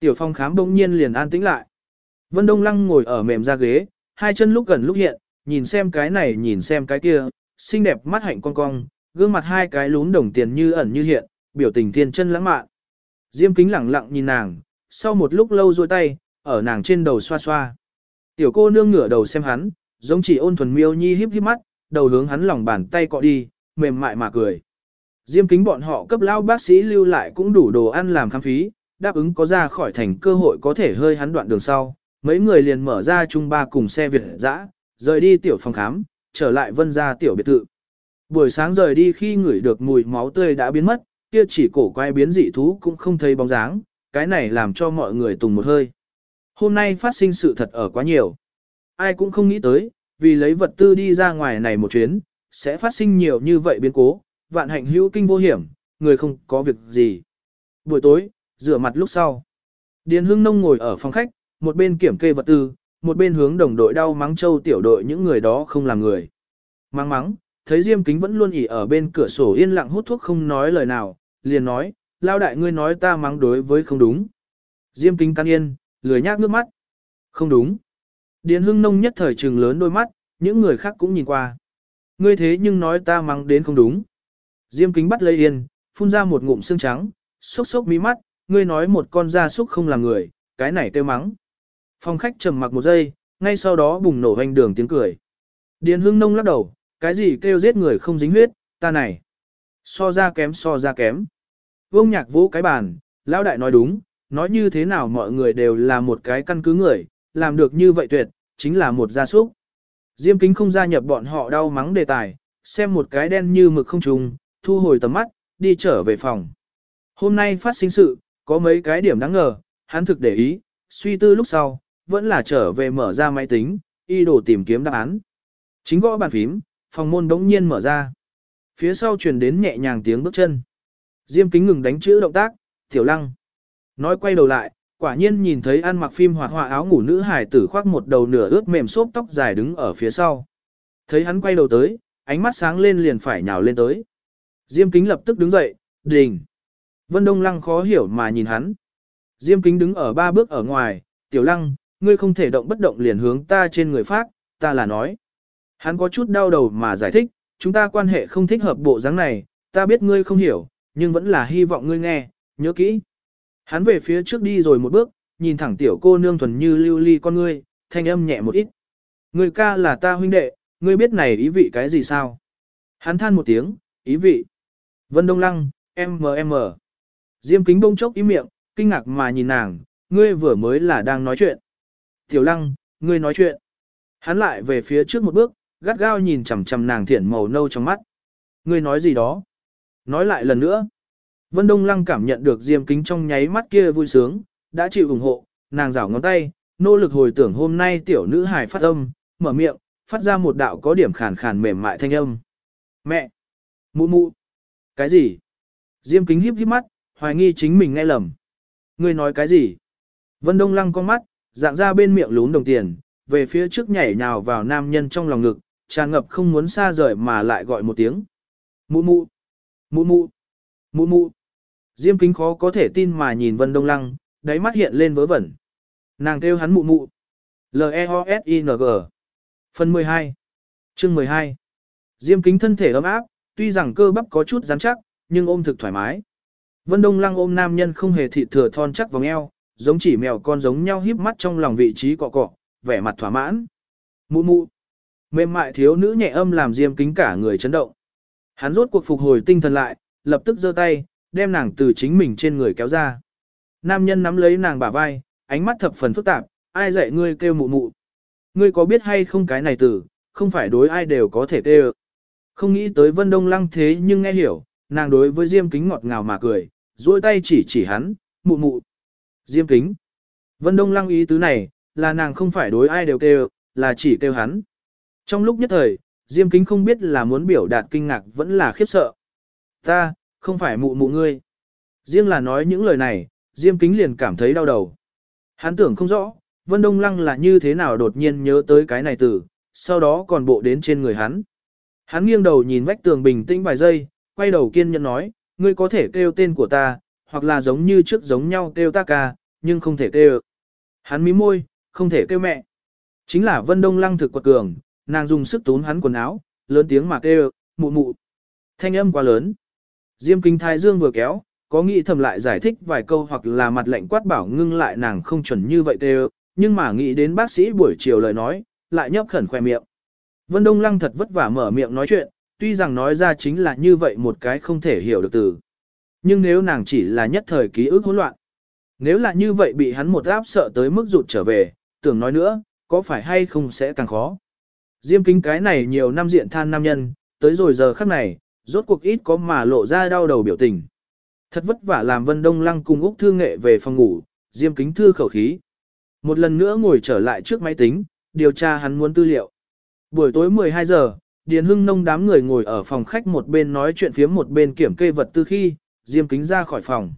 Tiểu phong khám đông nhiên liền an tĩnh lại. Vân Đông Lăng ngồi ở mềm ra ghế, hai chân lúc gần lúc hiện, nhìn xem cái này nhìn xem cái kia, xinh đẹp mắt hạnh cong cong, gương mặt hai cái lún đồng tiền như ẩn như hiện, biểu tình thiên chân lãng mạn. Diêm kính lẳng lặng nhìn nàng, sau một lúc lâu duỗi tay, ở nàng trên đầu xoa xoa. Tiểu cô nương ngửa đầu xem hắn, giống chỉ ôn thuần miêu nhi híp híp mắt, đầu hướng hắn lòng bàn tay cọ đi, mềm mại mà cười. Diêm kính bọn họ cấp lao bác sĩ lưu lại cũng đủ đồ ăn làm khám phí, đáp ứng có ra khỏi thành cơ hội có thể hơi hắn đoạn đường sau. Mấy người liền mở ra chung ba cùng xe Việt dã, rời đi tiểu phòng khám, trở lại vân ra tiểu biệt thự. Buổi sáng rời đi khi ngửi được mùi máu tươi đã biến mất, kia chỉ cổ quay biến dị thú cũng không thấy bóng dáng, cái này làm cho mọi người tùng một hơi. Hôm nay phát sinh sự thật ở quá nhiều. Ai cũng không nghĩ tới, vì lấy vật tư đi ra ngoài này một chuyến, sẽ phát sinh nhiều như vậy biến cố, vạn hạnh hữu kinh vô hiểm, người không có việc gì. Buổi tối, rửa mặt lúc sau. Điền Hưng Nông ngồi ở phòng khách, một bên kiểm kê vật tư, một bên hướng đồng đội đau mắng châu tiểu đội những người đó không làm người. Mắng mắng, thấy Diêm Kính vẫn luôn ỉ ở bên cửa sổ yên lặng hút thuốc không nói lời nào, liền nói, lao đại ngươi nói ta mắng đối với không đúng. Diêm Kính can yên, lười nhác nước mắt. Không đúng. Điền hưng nông nhất thời trừng lớn đôi mắt, những người khác cũng nhìn qua. Ngươi thế nhưng nói ta mắng đến không đúng. Diêm kính bắt lấy yên, phun ra một ngụm xương trắng, sốc sốc mí mắt, ngươi nói một con gia súc không làm người, cái này kêu mắng. Phòng khách trầm mặc một giây, ngay sau đó bùng nổ hoành đường tiếng cười. Điền hưng nông lắc đầu, cái gì kêu giết người không dính huyết, ta này. So ra kém so ra kém. Vương nhạc vũ cái bàn, lão đại nói đúng, nói như thế nào mọi người đều là một cái căn cứ người, làm được như vậy tuyệt, chính là một gia súc. Diêm kính không gia nhập bọn họ đau mắng đề tài, xem một cái đen như mực không trùng, thu hồi tầm mắt, đi trở về phòng. Hôm nay phát sinh sự, có mấy cái điểm đáng ngờ, hắn thực để ý, suy tư lúc sau, vẫn là trở về mở ra máy tính, y đồ tìm kiếm đáp án. Chính gõ bàn phím, phòng môn đống nhiên mở ra. Phía sau truyền đến nhẹ nhàng tiếng bước chân. Diêm kính ngừng đánh chữ động tác, tiểu lăng. Nói quay đầu lại, quả nhiên nhìn thấy ăn mặc phim hoạt họa áo ngủ nữ hải tử khoác một đầu nửa ướt mềm xốp tóc dài đứng ở phía sau. Thấy hắn quay đầu tới, ánh mắt sáng lên liền phải nhào lên tới. Diêm kính lập tức đứng dậy, đình. Vân Đông Lăng khó hiểu mà nhìn hắn. Diêm kính đứng ở ba bước ở ngoài, tiểu lăng, ngươi không thể động bất động liền hướng ta trên người phát, ta là nói. Hắn có chút đau đầu mà giải thích, chúng ta quan hệ không thích hợp bộ dáng này, ta biết ngươi không hiểu, nhưng vẫn là hy vọng ngươi nghe, nhớ kỹ. Hắn về phía trước đi rồi một bước, nhìn thẳng tiểu cô nương thuần như lưu ly con ngươi, thanh âm nhẹ một ít. người ca là ta huynh đệ, ngươi biết này ý vị cái gì sao? Hắn than một tiếng, ý vị. Vân Đông Lăng, M.M. Diêm kính bông chốc ý miệng, kinh ngạc mà nhìn nàng, ngươi vừa mới là đang nói chuyện. Tiểu Lăng, ngươi nói chuyện. Hắn lại về phía trước một bước, gắt gao nhìn chằm chằm nàng thiển màu nâu trong mắt. Ngươi nói gì đó? Nói lại lần nữa. Vân Đông Lăng cảm nhận được Diêm Kính trong nháy mắt kia vui sướng, đã chịu ủng hộ, nàng rảo ngón tay, nỗ lực hồi tưởng hôm nay tiểu nữ hài phát âm, mở miệng, phát ra một đạo có điểm khàn khàn mềm mại thanh âm. Mẹ! Mụ mụ! Cái gì? Diêm Kính híp híp mắt, hoài nghi chính mình nghe lầm. Ngươi nói cái gì? Vân Đông Lăng con mắt, dạng ra bên miệng lún đồng tiền, về phía trước nhảy nhào vào nam nhân trong lòng ngực, tràn ngập không muốn xa rời mà lại gọi một tiếng. Mụ mụ! Mụ mụ! Mụ mụ! Diêm kính khó có thể tin mà nhìn Vân Đông Lăng, đáy mắt hiện lên vớ vẩn. Nàng kêu hắn mụ mụ. L-E-O-S-I-N-G Phần 12 Chương 12 Diêm kính thân thể ấm áp, tuy rằng cơ bắp có chút rắn chắc, nhưng ôm thực thoải mái. Vân Đông Lăng ôm nam nhân không hề thị thừa thon chắc vòng eo, giống chỉ mèo con giống nhau híp mắt trong lòng vị trí cọ cọ, vẻ mặt thỏa mãn. Mụ mụ. Mềm mại thiếu nữ nhẹ âm làm Diêm kính cả người chấn động. Hắn rốt cuộc phục hồi tinh thần lại, lập tức giơ tay, đem nàng từ chính mình trên người kéo ra. Nam nhân nắm lấy nàng bả vai, ánh mắt thập phần phức tạp, ai dạy ngươi kêu mụ mụ. Ngươi có biết hay không cái này từ, không phải đối ai đều có thể kêu. Không nghĩ tới Vân Đông Lăng thế nhưng nghe hiểu, nàng đối với Diêm Kính ngọt ngào mà cười, duỗi tay chỉ chỉ hắn, mụ mụ. Diêm Kính. Vân Đông Lăng ý tứ này, là nàng không phải đối ai đều kêu, là chỉ kêu hắn. Trong lúc nhất thời, Diêm Kính không biết là muốn biểu đạt kinh ngạc vẫn là khiếp sợ. Ta, không phải mụ mụ ngươi. Riêng là nói những lời này, Diêm Kính liền cảm thấy đau đầu. Hắn tưởng không rõ, Vân Đông Lăng là như thế nào đột nhiên nhớ tới cái này từ, sau đó còn bộ đến trên người hắn. Hắn nghiêng đầu nhìn vách tường bình tĩnh vài giây, quay đầu kiên nhẫn nói, ngươi có thể kêu tên của ta, hoặc là giống như trước giống nhau kêu ta ca, nhưng không thể kêu. Hắn mím môi, không thể kêu mẹ. Chính là Vân Đông Lăng thực quật cường, nàng dùng sức tốn hắn quần áo, lớn tiếng mà kêu, mụ mụ. Thanh âm quá lớn. Diêm kinh thái dương vừa kéo, có nghĩ thầm lại giải thích vài câu hoặc là mặt lệnh quát bảo ngưng lại nàng không chuẩn như vậy tê nhưng mà nghĩ đến bác sĩ buổi chiều lời nói, lại nhấp khẩn khoe miệng. Vân Đông Lăng thật vất vả mở miệng nói chuyện, tuy rằng nói ra chính là như vậy một cái không thể hiểu được từ. Nhưng nếu nàng chỉ là nhất thời ký ức hỗn loạn, nếu là như vậy bị hắn một áp sợ tới mức rụt trở về, tưởng nói nữa, có phải hay không sẽ càng khó. Diêm kính cái này nhiều năm diện than nam nhân, tới rồi giờ khắc này, rốt cuộc ít có mà lộ ra đau đầu biểu tình. Thật vất vả làm Vân Đông Lăng cùng Úc Thư Nghệ về phòng ngủ, Diêm kính thư khẩu khí. Một lần nữa ngồi trở lại trước máy tính, điều tra hắn muốn tư liệu. Buổi tối 12 giờ, Điền Hưng Nông đám người ngồi ở phòng khách một bên nói chuyện phía một bên kiểm kê vật tư khi, Diêm Kính ra khỏi phòng.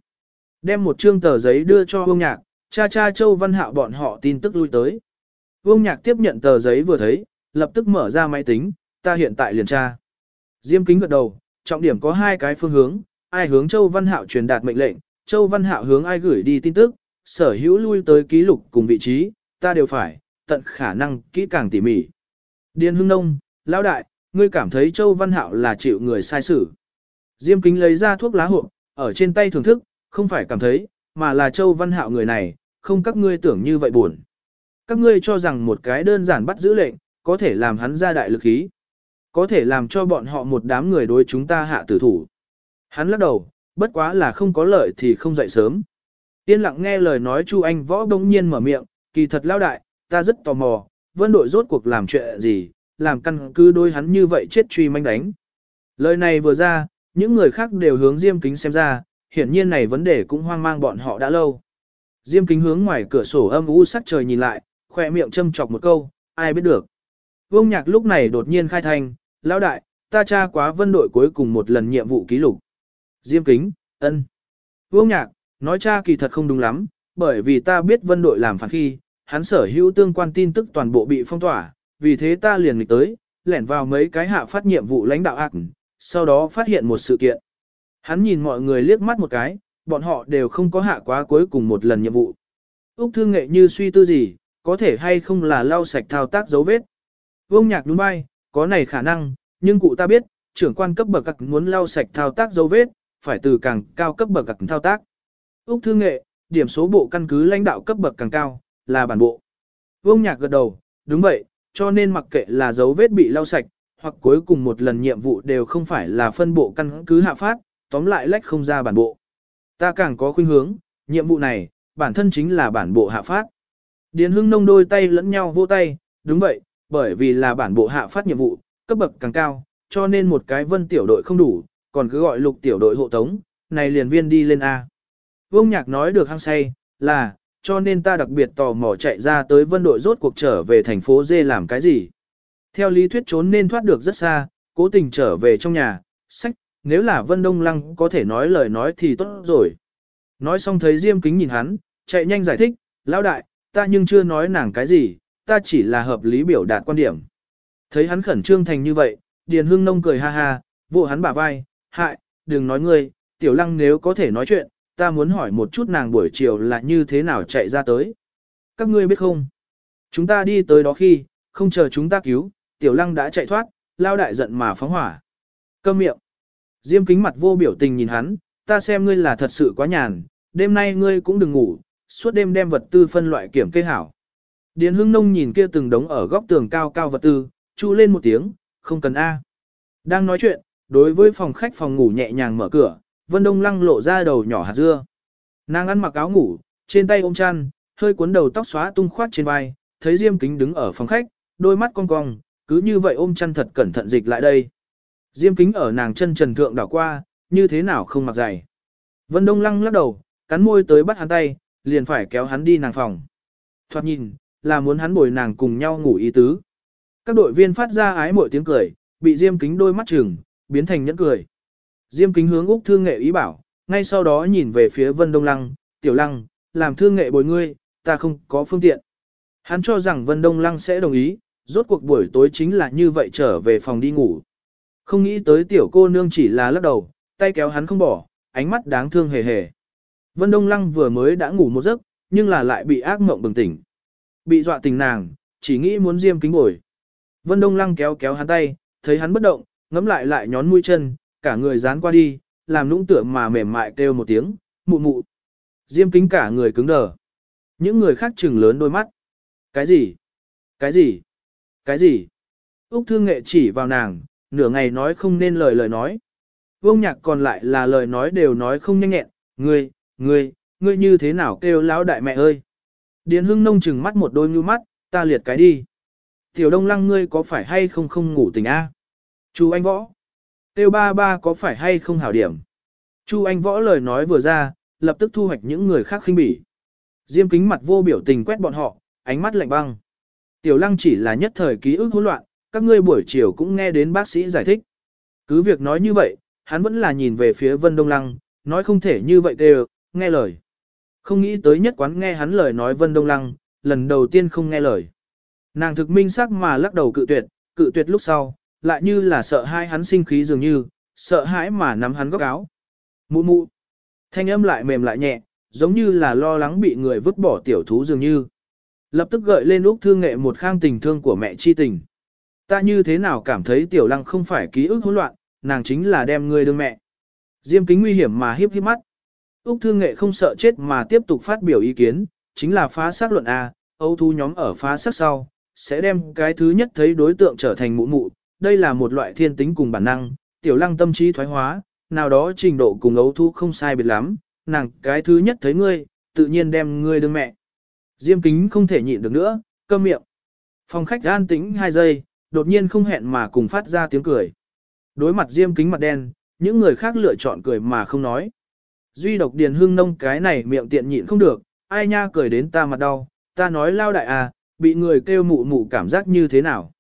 Đem một trương tờ giấy đưa cho Vương Nhạc, cha cha Châu Văn Hạo bọn họ tin tức lui tới. Vương Nhạc tiếp nhận tờ giấy vừa thấy, lập tức mở ra máy tính, ta hiện tại liền tra. Diêm Kính gật đầu, trọng điểm có hai cái phương hướng, ai hướng Châu Văn Hạo truyền đạt mệnh lệnh, Châu Văn Hạo hướng ai gửi đi tin tức, sở hữu lui tới ký lục cùng vị trí, ta đều phải, tận khả năng kỹ càng tỉ mỉ. Điền Hưng Nông, lão đại, ngươi cảm thấy Châu Văn Hạo là chịu người sai xử. Diêm kính lấy ra thuốc lá hộp, ở trên tay thưởng thức, không phải cảm thấy, mà là Châu Văn Hạo người này, không các ngươi tưởng như vậy buồn. Các ngươi cho rằng một cái đơn giản bắt giữ lệnh, có thể làm hắn ra đại lực khí. Có thể làm cho bọn họ một đám người đối chúng ta hạ tử thủ. Hắn lắc đầu, bất quá là không có lợi thì không dậy sớm. Tiên lặng nghe lời nói Chu Anh võ bỗng nhiên mở miệng, kỳ thật lao đại, ta rất tò mò, vân đội rốt cuộc làm chuyện gì, làm căn cứ đôi hắn như vậy chết truy manh đánh. Lời này vừa ra, những người khác đều hướng Diêm Kính xem ra, hiển nhiên này vấn đề cũng hoang mang bọn họ đã lâu. Diêm Kính hướng ngoài cửa sổ âm u sắc trời nhìn lại, khỏe miệng châm chọc một câu, ai biết được. Vương Nhạc lúc này đột nhiên khai thành, lão đại, ta tra quá vân đội cuối cùng một lần nhiệm vụ ký lục. Diêm kính, ân. Vương nhạc, nói cha kỳ thật không đúng lắm, bởi vì ta biết vân đội làm phản khi, hắn sở hữu tương quan tin tức toàn bộ bị phong tỏa, vì thế ta liền nghịch tới, lẻn vào mấy cái hạ phát nhiệm vụ lãnh đạo ác, sau đó phát hiện một sự kiện. Hắn nhìn mọi người liếc mắt một cái, bọn họ đều không có hạ quá cuối cùng một lần nhiệm vụ. Úc thương nghệ như suy tư gì, có thể hay không là lau sạch thao tác dấu vết. Vương nhạc đúng bay, có này khả năng, nhưng cụ ta biết, trưởng quan cấp bậc các muốn lau sạch thao tác dấu vết, phải từ càng cao cấp bậc các thao tác. Úc thư nghệ, điểm số bộ căn cứ lãnh đạo cấp bậc càng cao, là bản bộ. Vương nhạc gật đầu, đúng vậy, cho nên mặc kệ là dấu vết bị lau sạch, hoặc cuối cùng một lần nhiệm vụ đều không phải là phân bộ căn cứ hạ phát, tóm lại lách không ra bản bộ. Ta càng có khuynh hướng, nhiệm vụ này, bản thân chính là bản bộ hạ phát. Điền hưng nông đôi tay lẫn nhau vô tay, đúng vậy, bởi vì là bản bộ hạ phát nhiệm vụ, cấp bậc càng cao, cho nên một cái vân tiểu đội không đủ, còn cứ gọi lục tiểu đội hộ tống, này liền viên đi lên A. Vương Nhạc nói được hăng say, là, cho nên ta đặc biệt tò mò chạy ra tới vân đội rốt cuộc trở về thành phố Dê làm cái gì. Theo lý thuyết trốn nên thoát được rất xa, cố tình trở về trong nhà, sách, nếu là vân đông lăng có thể nói lời nói thì tốt rồi. Nói xong thấy Diêm kính nhìn hắn, chạy nhanh giải thích, lão đại, ta nhưng chưa nói nàng cái gì, ta chỉ là hợp lý biểu đạt quan điểm. Thấy hắn khẩn trương thành như vậy, Điền Hưng Nông cười ha ha, vụ hắn bả vai, hại, đừng nói ngươi, tiểu lăng nếu có thể nói chuyện, ta muốn hỏi một chút nàng buổi chiều là như thế nào chạy ra tới. Các ngươi biết không? Chúng ta đi tới đó khi, không chờ chúng ta cứu, tiểu lăng đã chạy thoát, lao đại giận mà phóng hỏa. Câm miệng. Diêm kính mặt vô biểu tình nhìn hắn, ta xem ngươi là thật sự quá nhàn, đêm nay ngươi cũng đừng ngủ, suốt đêm đem vật tư phân loại kiểm kê hảo. Điền hưng nông nhìn kia từng đống ở góc tường cao cao vật tư, chu lên một tiếng, không cần A. Đang nói chuyện, đối với phòng khách phòng ngủ nhẹ nhàng mở cửa, Vân Đông Lăng lộ ra đầu nhỏ hạt dưa. Nàng ăn mặc áo ngủ, trên tay ôm chăn, hơi cuốn đầu tóc xóa tung khoát trên vai, thấy Diêm Kính đứng ở phòng khách, đôi mắt cong cong, cứ như vậy ôm chăn thật cẩn thận dịch lại đây. Diêm Kính ở nàng chân trần thượng đảo qua, như thế nào không mặc giày. Vân Đông Lăng lắc đầu, cắn môi tới bắt hắn tay, liền phải kéo hắn đi nàng phòng. Thoạt nhìn, là muốn hắn bồi nàng cùng nhau ngủ ý tứ. Các đội viên phát ra ái mỗi tiếng cười, bị Diêm Kính đôi mắt chừng, biến thành nhẫn cười. Diêm Kính hướng Úc Thương Nghệ ý bảo, ngay sau đó nhìn về phía Vân Đông Lăng, Tiểu Lăng, làm Thương Nghệ bồi ngươi, ta không có phương tiện. Hắn cho rằng Vân Đông Lăng sẽ đồng ý, rốt cuộc buổi tối chính là như vậy trở về phòng đi ngủ. Không nghĩ tới tiểu cô nương chỉ là lắc đầu, tay kéo hắn không bỏ, ánh mắt đáng thương hề hề. Vân Đông Lăng vừa mới đã ngủ một giấc, nhưng là lại bị ác mộng bừng tỉnh. Bị dọa tình nàng, chỉ nghĩ muốn diêm kính bồi. Vân Đông Lăng kéo kéo hắn tay, thấy hắn bất động, ngấm lại lại nhón mũi chân, cả người dán qua đi, làm nũng tượng mà mềm mại kêu một tiếng, mụ mụ. Diêm kính cả người cứng đờ. Những người khác trừng lớn đôi mắt. Cái gì? Cái gì? Cái gì? Úc thương nghệ chỉ vào nàng, nửa ngày nói không nên lời lời nói. Vương nhạc còn lại là lời nói đều nói không nhanh nhẹn, ngươi, ngươi, ngươi như thế nào kêu lão đại mẹ ơi. Điền hưng nông chừng mắt một đôi như mắt, ta liệt cái đi. Tiểu đông lăng ngươi có phải hay không không ngủ tỉnh A? Chú anh võ. Tiêu ba ba có phải hay không hảo điểm? Chu anh võ lời nói vừa ra, lập tức thu hoạch những người khác khinh bỉ. Diêm kính mặt vô biểu tình quét bọn họ, ánh mắt lạnh băng. Tiểu lăng chỉ là nhất thời ký ức hỗn loạn, các ngươi buổi chiều cũng nghe đến bác sĩ giải thích. Cứ việc nói như vậy, hắn vẫn là nhìn về phía Vân Đông Lăng, nói không thể như vậy đều, nghe lời. Không nghĩ tới nhất quán nghe hắn lời nói Vân Đông Lăng, lần đầu tiên không nghe lời. Nàng thực minh sắc mà lắc đầu cự tuyệt, cự tuyệt lúc sau, lại như là sợ hai hắn sinh khí dường như, sợ hãi mà nắm hắn góc áo. Mụ mụ. Thanh âm lại mềm lại nhẹ, giống như là lo lắng bị người vứt bỏ tiểu thú dường như. Lập tức gợi lên Úc Thương Nghệ một khang tình thương của mẹ chi tình. Ta như thế nào cảm thấy tiểu lăng không phải ký ức hỗn loạn, nàng chính là đem ngươi đương mẹ. Diêm kính nguy hiểm mà hiếp hiếp mắt. Úc Thương Nghệ không sợ chết mà tiếp tục phát biểu ý kiến, chính là phá xác luận A, Âu thu nhóm ở phá xác sau, sẽ đem cái thứ nhất thấy đối tượng trở thành mụ mụ, đây là một loại thiên tính cùng bản năng, tiểu lăng tâm trí thoái hóa, nào đó trình độ cùng Âu thu không sai biệt lắm, nàng cái thứ nhất thấy ngươi, tự nhiên đem ngươi đương mẹ. Diêm kính không thể nhịn được nữa, câm miệng. Phòng khách an tĩnh 2 giây, đột nhiên không hẹn mà cùng phát ra tiếng cười. Đối mặt diêm kính mặt đen, những người khác lựa chọn cười mà không nói. Duy độc điền hương nông cái này miệng tiện nhịn không được, ai nha cười đến ta mặt đau, ta nói lao đại à, bị người kêu mụ mụ cảm giác như thế nào.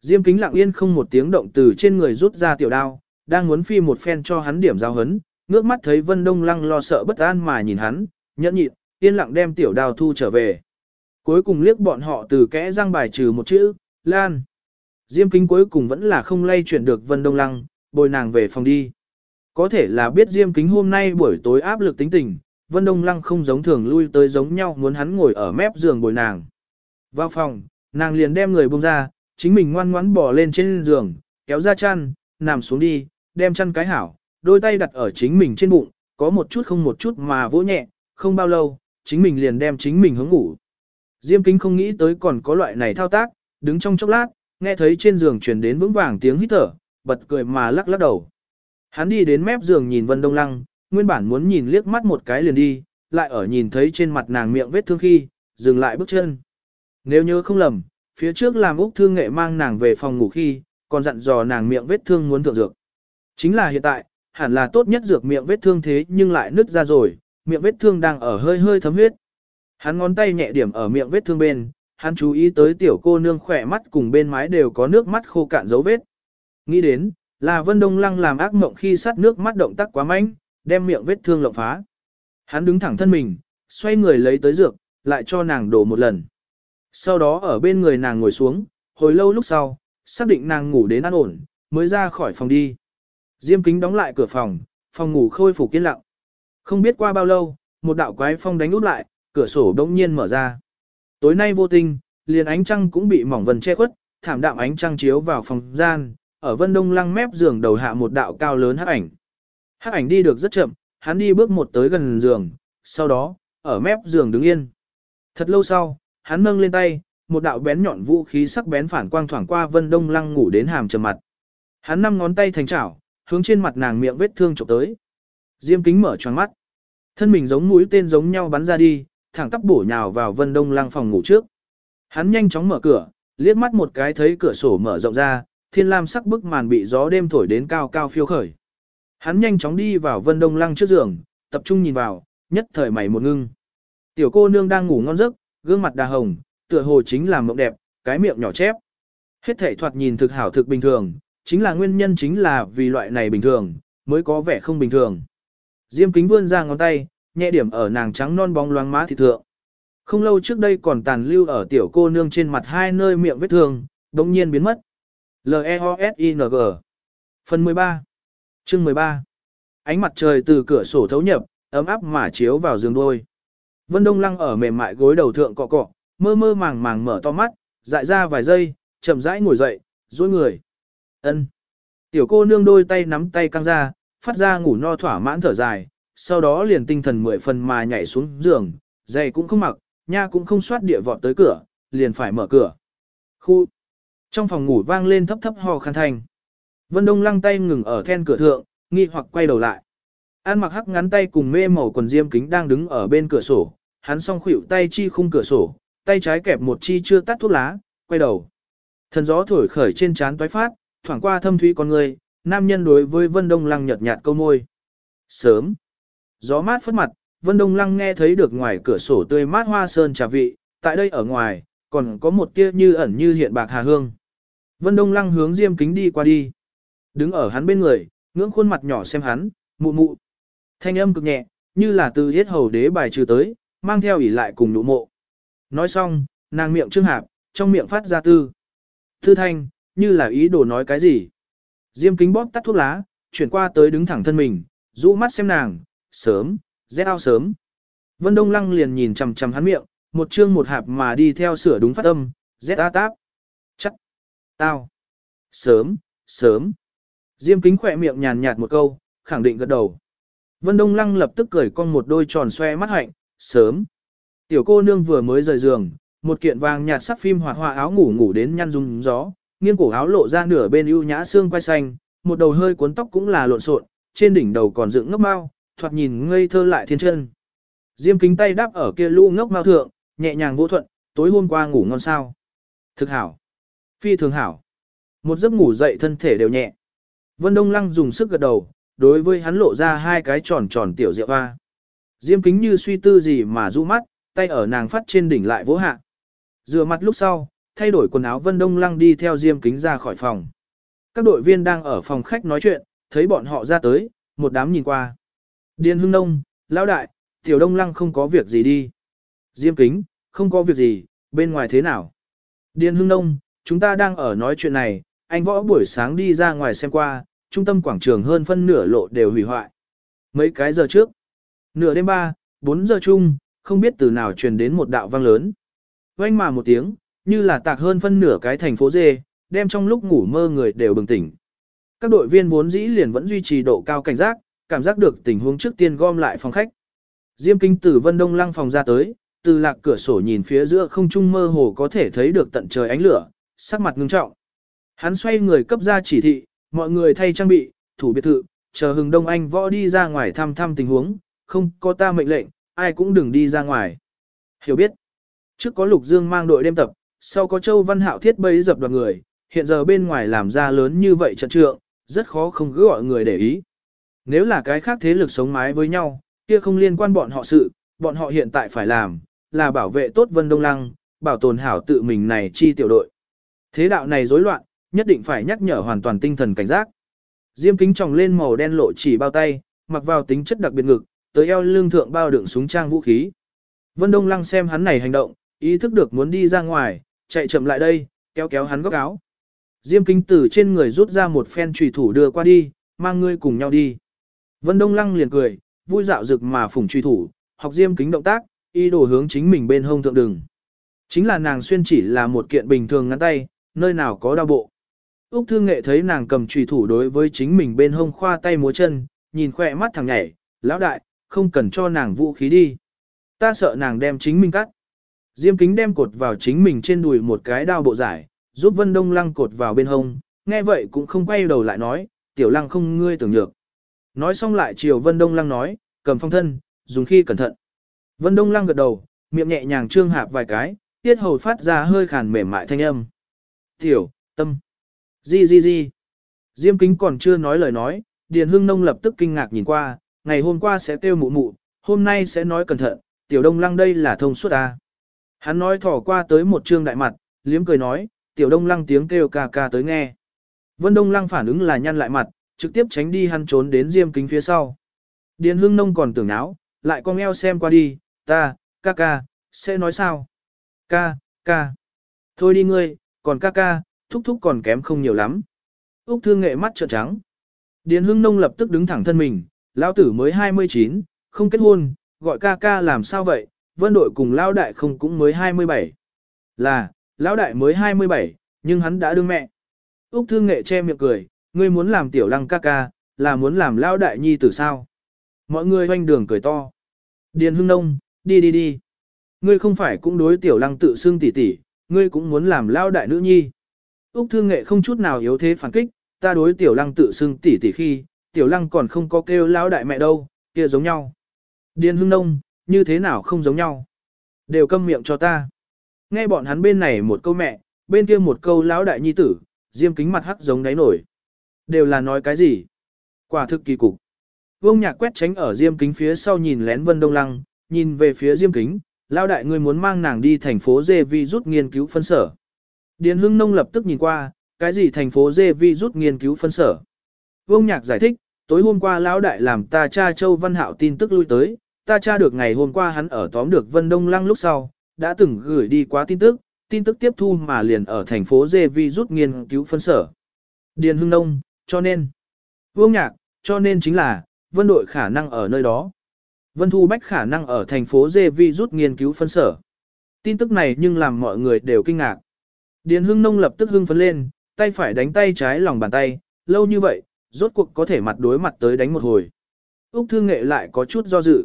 Diêm kính lặng yên không một tiếng động từ trên người rút ra tiểu đao, đang muốn phi một phen cho hắn điểm giao hấn, ngước mắt thấy Vân Đông Lăng lo sợ bất an mà nhìn hắn, nhẫn nhịn, yên lặng đem tiểu đao thu trở về. Cuối cùng liếc bọn họ từ kẽ răng bài trừ một chữ, Lan. Diêm kính cuối cùng vẫn là không lay chuyển được Vân Đông Lăng, bồi nàng về phòng đi. Có thể là biết Diêm kính hôm nay buổi tối áp lực tính tình, Vân Đông Lăng không giống thường lui tới giống nhau muốn hắn ngồi ở mép giường bồi nàng. Vào phòng, nàng liền đem người buông ra, chính mình ngoan ngoãn bỏ lên trên giường, kéo ra chăn, nằm xuống đi, đem chăn cái hảo, đôi tay đặt ở chính mình trên bụng, có một chút không một chút mà vỗ nhẹ, không bao lâu, chính mình liền đem chính mình hướng ngủ. Diêm kính không nghĩ tới còn có loại này thao tác, đứng trong chốc lát, nghe thấy trên giường truyền đến vững vàng tiếng hít thở, bật cười mà lắc lắc đầu. Hắn đi đến mép giường nhìn Vân Đông Lăng, nguyên bản muốn nhìn liếc mắt một cái liền đi, lại ở nhìn thấy trên mặt nàng miệng vết thương khi, dừng lại bước chân. Nếu nhớ không lầm, phía trước làm Úc Thương Nghệ mang nàng về phòng ngủ khi, còn dặn dò nàng miệng vết thương muốn thượng dược. Chính là hiện tại, hẳn là tốt nhất dược miệng vết thương thế nhưng lại nứt ra rồi, miệng vết thương đang ở hơi hơi thấm huyết. Hắn ngón tay nhẹ điểm ở miệng vết thương bên, hắn chú ý tới tiểu cô nương khỏe mắt cùng bên mái đều có nước mắt khô cạn dấu vết. Nghĩ đến, là Vân Đông Lăng làm ác mộng khi sát nước mắt động tác quá mạnh, đem miệng vết thương lộng phá. Hắn đứng thẳng thân mình, xoay người lấy tới dược, lại cho nàng đổ một lần. Sau đó ở bên người nàng ngồi xuống, hồi lâu lúc sau, xác định nàng ngủ đến an ổn, mới ra khỏi phòng đi. Diêm kính đóng lại cửa phòng, phòng ngủ khôi phục yên lặng. Không biết qua bao lâu, một đạo quái phong đánh út lại, cửa sổ đông nhiên mở ra. Tối nay vô tình, liền ánh trăng cũng bị mỏng vần che khuất, thảm đạm ánh trăng chiếu vào phòng gian, ở vân đông lăng mép giường đầu hạ một đạo cao lớn hắc ảnh. Hắc ảnh đi được rất chậm, hắn đi bước một tới gần giường, sau đó, ở mép giường đứng yên. Thật lâu sau, hắn nâng lên tay, một đạo bén nhọn vũ khí sắc bén phản quang thoảng qua vân đông lăng ngủ đến hàm trầm mặt. Hắn năm ngón tay thành chảo, hướng trên mặt nàng miệng vết thương chụp tới. Diêm kính mở tròn mắt. Thân mình giống mũi tên giống nhau bắn ra đi, thẳng tắp bổ nhào vào vân đông lăng phòng ngủ trước. Hắn nhanh chóng mở cửa, liếc mắt một cái thấy cửa sổ mở rộng ra, thiên lam sắc bức màn bị gió đêm thổi đến cao cao phiêu khởi. Hắn nhanh chóng đi vào vân đông lăng trước giường, tập trung nhìn vào, nhất thời mày một ngưng. Tiểu cô nương đang ngủ ngon giấc, gương mặt đà hồng, tựa hồ chính là mộng đẹp, cái miệng nhỏ chép. Hết thể thoạt nhìn thực hảo thực bình thường, chính là nguyên nhân chính là vì loại này bình thường, mới có vẻ không bình thường. Diêm kính vươn ra ngón tay, nhẹ điểm ở nàng trắng non bóng loáng má thịt thượng. Không lâu trước đây còn tàn lưu ở tiểu cô nương trên mặt hai nơi miệng vết thương, đồng nhiên biến mất. L-E-O-S-I-N-G Phần 13 Chương 13 Ánh mặt trời từ cửa sổ thấu nhập, ấm áp mà chiếu vào giường đôi. Vân Đông Lăng ở mềm mại gối đầu thượng cọ cọ, mơ mơ màng màng mở to mắt, dại ra vài giây, chậm rãi ngồi dậy, duỗi người. Ân. Tiểu cô nương đôi tay nắm tay căng ra, phát ra ngủ no thỏa mãn thở dài, sau đó liền tinh thần mười phần mà nhảy xuống giường, giày cũng không mặc, nha cũng không soát địa vọt tới cửa, liền phải mở cửa. Khu. Trong phòng ngủ vang lên thấp thấp ho khăn thành Vân Đông lăng tay ngừng ở then cửa thượng, nghi hoặc quay đầu lại. An mặc hắc ngắn tay cùng mê màu quần diêm kính đang đứng ở bên cửa sổ, hắn song khuỷu tay chi khung cửa sổ, tay trái kẹp một chi chưa tắt thuốc lá, quay đầu. Thần gió thổi khởi trên trán toái phát, thoảng qua thâm thúy con người, nam nhân đối với Vân Đông Lăng nhợt nhạt câu môi. Sớm. Gió mát phất mặt, Vân Đông Lăng nghe thấy được ngoài cửa sổ tươi mát hoa sơn trà vị, tại đây ở ngoài, còn có một tia như ẩn như hiện bạc hà hương. Vân Đông Lăng hướng Diêm Kính đi qua đi. Đứng ở hắn bên người, ngưỡng khuôn mặt nhỏ xem hắn, mụ mụ. Thanh âm cực nhẹ, như là từ hết hầu đế bài trừ tới, mang theo ỉ lại cùng nụ mộ. Nói xong, nàng miệng trương hạp, trong miệng phát ra tư. thư thanh, như là ý đồ nói cái gì. Diêm kính bóp tắt thuốc lá, chuyển qua tới đứng thẳng thân mình, rũ mắt xem nàng, sớm, rét ao sớm. Vân Đông Lăng liền nhìn chằm chằm hắn miệng, một chương một hạp mà đi theo sửa đúng phát âm, rét a táp. Tao. Sớm, sớm. Diêm kính khỏe miệng nhàn nhạt một câu, khẳng định gật đầu. Vân Đông Lăng lập tức cười con một đôi tròn xoe mắt hạnh, sớm. Tiểu cô nương vừa mới rời giường, một kiện vàng nhạt sắc phim hoạt hoa áo ngủ ngủ đến nhăn rung gió, nghiêng cổ áo lộ ra nửa bên ưu nhã xương quai xanh, một đầu hơi cuốn tóc cũng là lộn xộn, trên đỉnh đầu còn dựng ngốc mao, thoạt nhìn ngây thơ lại thiên chân. Diêm kính tay đáp ở kia lũ ngốc mao thượng, nhẹ nhàng vô thuận, tối hôm qua ngủ ngon sao. Thực hảo. Phi thường hảo. Một giấc ngủ dậy thân thể đều nhẹ. Vân Đông Lăng dùng sức gật đầu, đối với hắn lộ ra hai cái tròn tròn tiểu diệu hoa. Diêm kính như suy tư gì mà du mắt, tay ở nàng phát trên đỉnh lại vỗ hạ. Rửa mặt lúc sau, thay đổi quần áo Vân Đông Lăng đi theo Diêm Kính ra khỏi phòng. Các đội viên đang ở phòng khách nói chuyện, thấy bọn họ ra tới, một đám nhìn qua. Điền Hưng đông Lão Đại, Tiểu Đông Lăng không có việc gì đi. Diêm Kính, không có việc gì, bên ngoài thế nào? Điền Hưng đông chúng ta đang ở nói chuyện này, anh võ buổi sáng đi ra ngoài xem qua, trung tâm quảng trường hơn phân nửa lộ đều hủy hoại. Mấy cái giờ trước, nửa đêm 3, 4 giờ chung, không biết từ nào truyền đến một đạo vang lớn. Vang mà một tiếng, như là tạc hơn phân nửa cái thành phố dê, đem trong lúc ngủ mơ người đều bừng tỉnh. Các đội viên vốn dĩ liền vẫn duy trì độ cao cảnh giác, cảm giác được tình huống trước tiên gom lại phòng khách. Diêm kinh tử Vân Đông lăng phòng ra tới, từ lạc cửa sổ nhìn phía giữa không trung mơ hồ có thể thấy được tận trời ánh lửa, sắc mặt ngưng trọng. Hắn xoay người cấp ra chỉ thị, mọi người thay trang bị, thủ biệt thự, chờ hừng đông anh võ đi ra ngoài thăm thăm tình huống, không có ta mệnh lệnh, ai cũng đừng đi ra ngoài. Hiểu biết. Trước có Lục Dương mang đội đêm tập, sau có Châu Văn Hạo thiết bấy dập đoàn người, hiện giờ bên ngoài làm ra lớn như vậy trận trượng, rất khó không cứ gọi người để ý. Nếu là cái khác thế lực sống mái với nhau, kia không liên quan bọn họ sự, bọn họ hiện tại phải làm, là bảo vệ tốt Vân Đông Lăng, bảo tồn hảo tự mình này chi tiểu đội. Thế đạo này rối loạn, nhất định phải nhắc nhở hoàn toàn tinh thần cảnh giác. Diêm kính tròng lên màu đen lộ chỉ bao tay, mặc vào tính chất đặc biệt ngực, tới eo lưng thượng bao đựng súng trang vũ khí. Vân Đông Lăng xem hắn này hành động, ý thức được muốn đi ra ngoài, chạy chậm lại đây, kéo kéo hắn góc áo. Diêm kính từ trên người rút ra một phen trùy thủ đưa qua đi, mang ngươi cùng nhau đi. Vân Đông Lăng liền cười, vui dạo rực mà phủng trùy thủ, học diêm kính động tác, ý đồ hướng chính mình bên hông thượng đường. Chính là nàng xuyên chỉ là một kiện bình thường ngắn tay, nơi nào có đau bộ. Úc Thư Nghệ thấy nàng cầm trùy thủ đối với chính mình bên hông khoa tay múa chân, nhìn khỏe mắt thằng nhảy, lão đại, không cần cho nàng vũ khí đi. Ta sợ nàng đem chính mình cắt. Diêm kính đem cột vào chính mình trên đùi một cái đao bộ giải, giúp Vân Đông Lăng cột vào bên hông, nghe vậy cũng không quay đầu lại nói, tiểu lăng không ngươi tưởng nhược. Nói xong lại chiều Vân Đông Lăng nói, cầm phong thân, dùng khi cẩn thận. Vân Đông Lăng gật đầu, miệng nhẹ nhàng trương hạp vài cái, tiết hầu phát ra hơi khàn mềm mại thanh âm. Tiểu, tâm. Di di di. Diêm kính còn chưa nói lời nói, Điền Hưng Nông lập tức kinh ngạc nhìn qua, ngày hôm qua sẽ kêu mụ mụ, hôm nay sẽ nói cẩn thận, tiểu đông lăng đây là thông suốt à? Hắn nói thỏ qua tới một trương đại mặt, liếm cười nói, tiểu đông lăng tiếng kêu ca ca tới nghe. Vân đông lăng phản ứng là nhăn lại mặt, trực tiếp tránh đi hắn trốn đến diêm kính phía sau. Điền Hưng Nông còn tưởng áo, lại con eo xem qua đi, ta, ca ca, sẽ nói sao? Ca, ca. Thôi đi ngươi, còn ca ca, thúc thúc còn kém không nhiều lắm. Úc thương nghệ mắt trợn trắng. Điền Hưng Nông lập tức đứng thẳng thân mình, lão tử mới 29, không kết hôn, gọi ca ca làm sao vậy, vân đội cùng lão đại không cũng mới 27. Là, lão đại mới 27, nhưng hắn đã đương mẹ. Úc thương nghệ che miệng cười, ngươi muốn làm tiểu lăng ca ca, là muốn làm lão đại nhi tử sao. Mọi người hoanh đường cười to. Điền Hưng Nông, đi đi đi. Ngươi không phải cũng đối tiểu lăng tự xưng tỷ tỷ, ngươi cũng muốn làm lão đại nữ nhi. Úc Thương Nghệ không chút nào yếu thế phản kích, ta đối tiểu lăng tự xưng tỷ tỷ khi, tiểu lăng còn không có kêu lão đại mẹ đâu, kia giống nhau. Điền hưng nông, như thế nào không giống nhau. Đều câm miệng cho ta. Nghe bọn hắn bên này một câu mẹ, bên kia một câu lão đại nhi tử, diêm kính mặt hắc giống đáy nổi. Đều là nói cái gì? Quả thực kỳ cục. Vương nhạc quét tránh ở diêm kính phía sau nhìn lén vân đông lăng, nhìn về phía diêm kính, lão đại ngươi muốn mang nàng đi thành phố dê vi rút nghiên cứu phân sở. Điền Hưng Nông lập tức nhìn qua, cái gì thành phố dê vi rút nghiên cứu phân sở. Vương Nhạc giải thích, tối hôm qua lão đại làm ta cha Châu Văn Hạo tin tức lui tới, ta Cha được ngày hôm qua hắn ở tóm được Vân Đông Lăng lúc sau, đã từng gửi đi quá tin tức, tin tức tiếp thu mà liền ở thành phố dê vi rút nghiên cứu phân sở. Điền Hưng Nông, cho nên. Vương Nhạc, cho nên chính là, Vân đội khả năng ở nơi đó. Vân Thu Bách khả năng ở thành phố dê vi rút nghiên cứu phân sở. Tin tức này nhưng làm mọi người đều kinh ngạc. Điền Hưng Nông lập tức hưng phấn lên, tay phải đánh tay trái lòng bàn tay, lâu như vậy, rốt cuộc có thể mặt đối mặt tới đánh một hồi. Úc Thương Nghệ lại có chút do dự.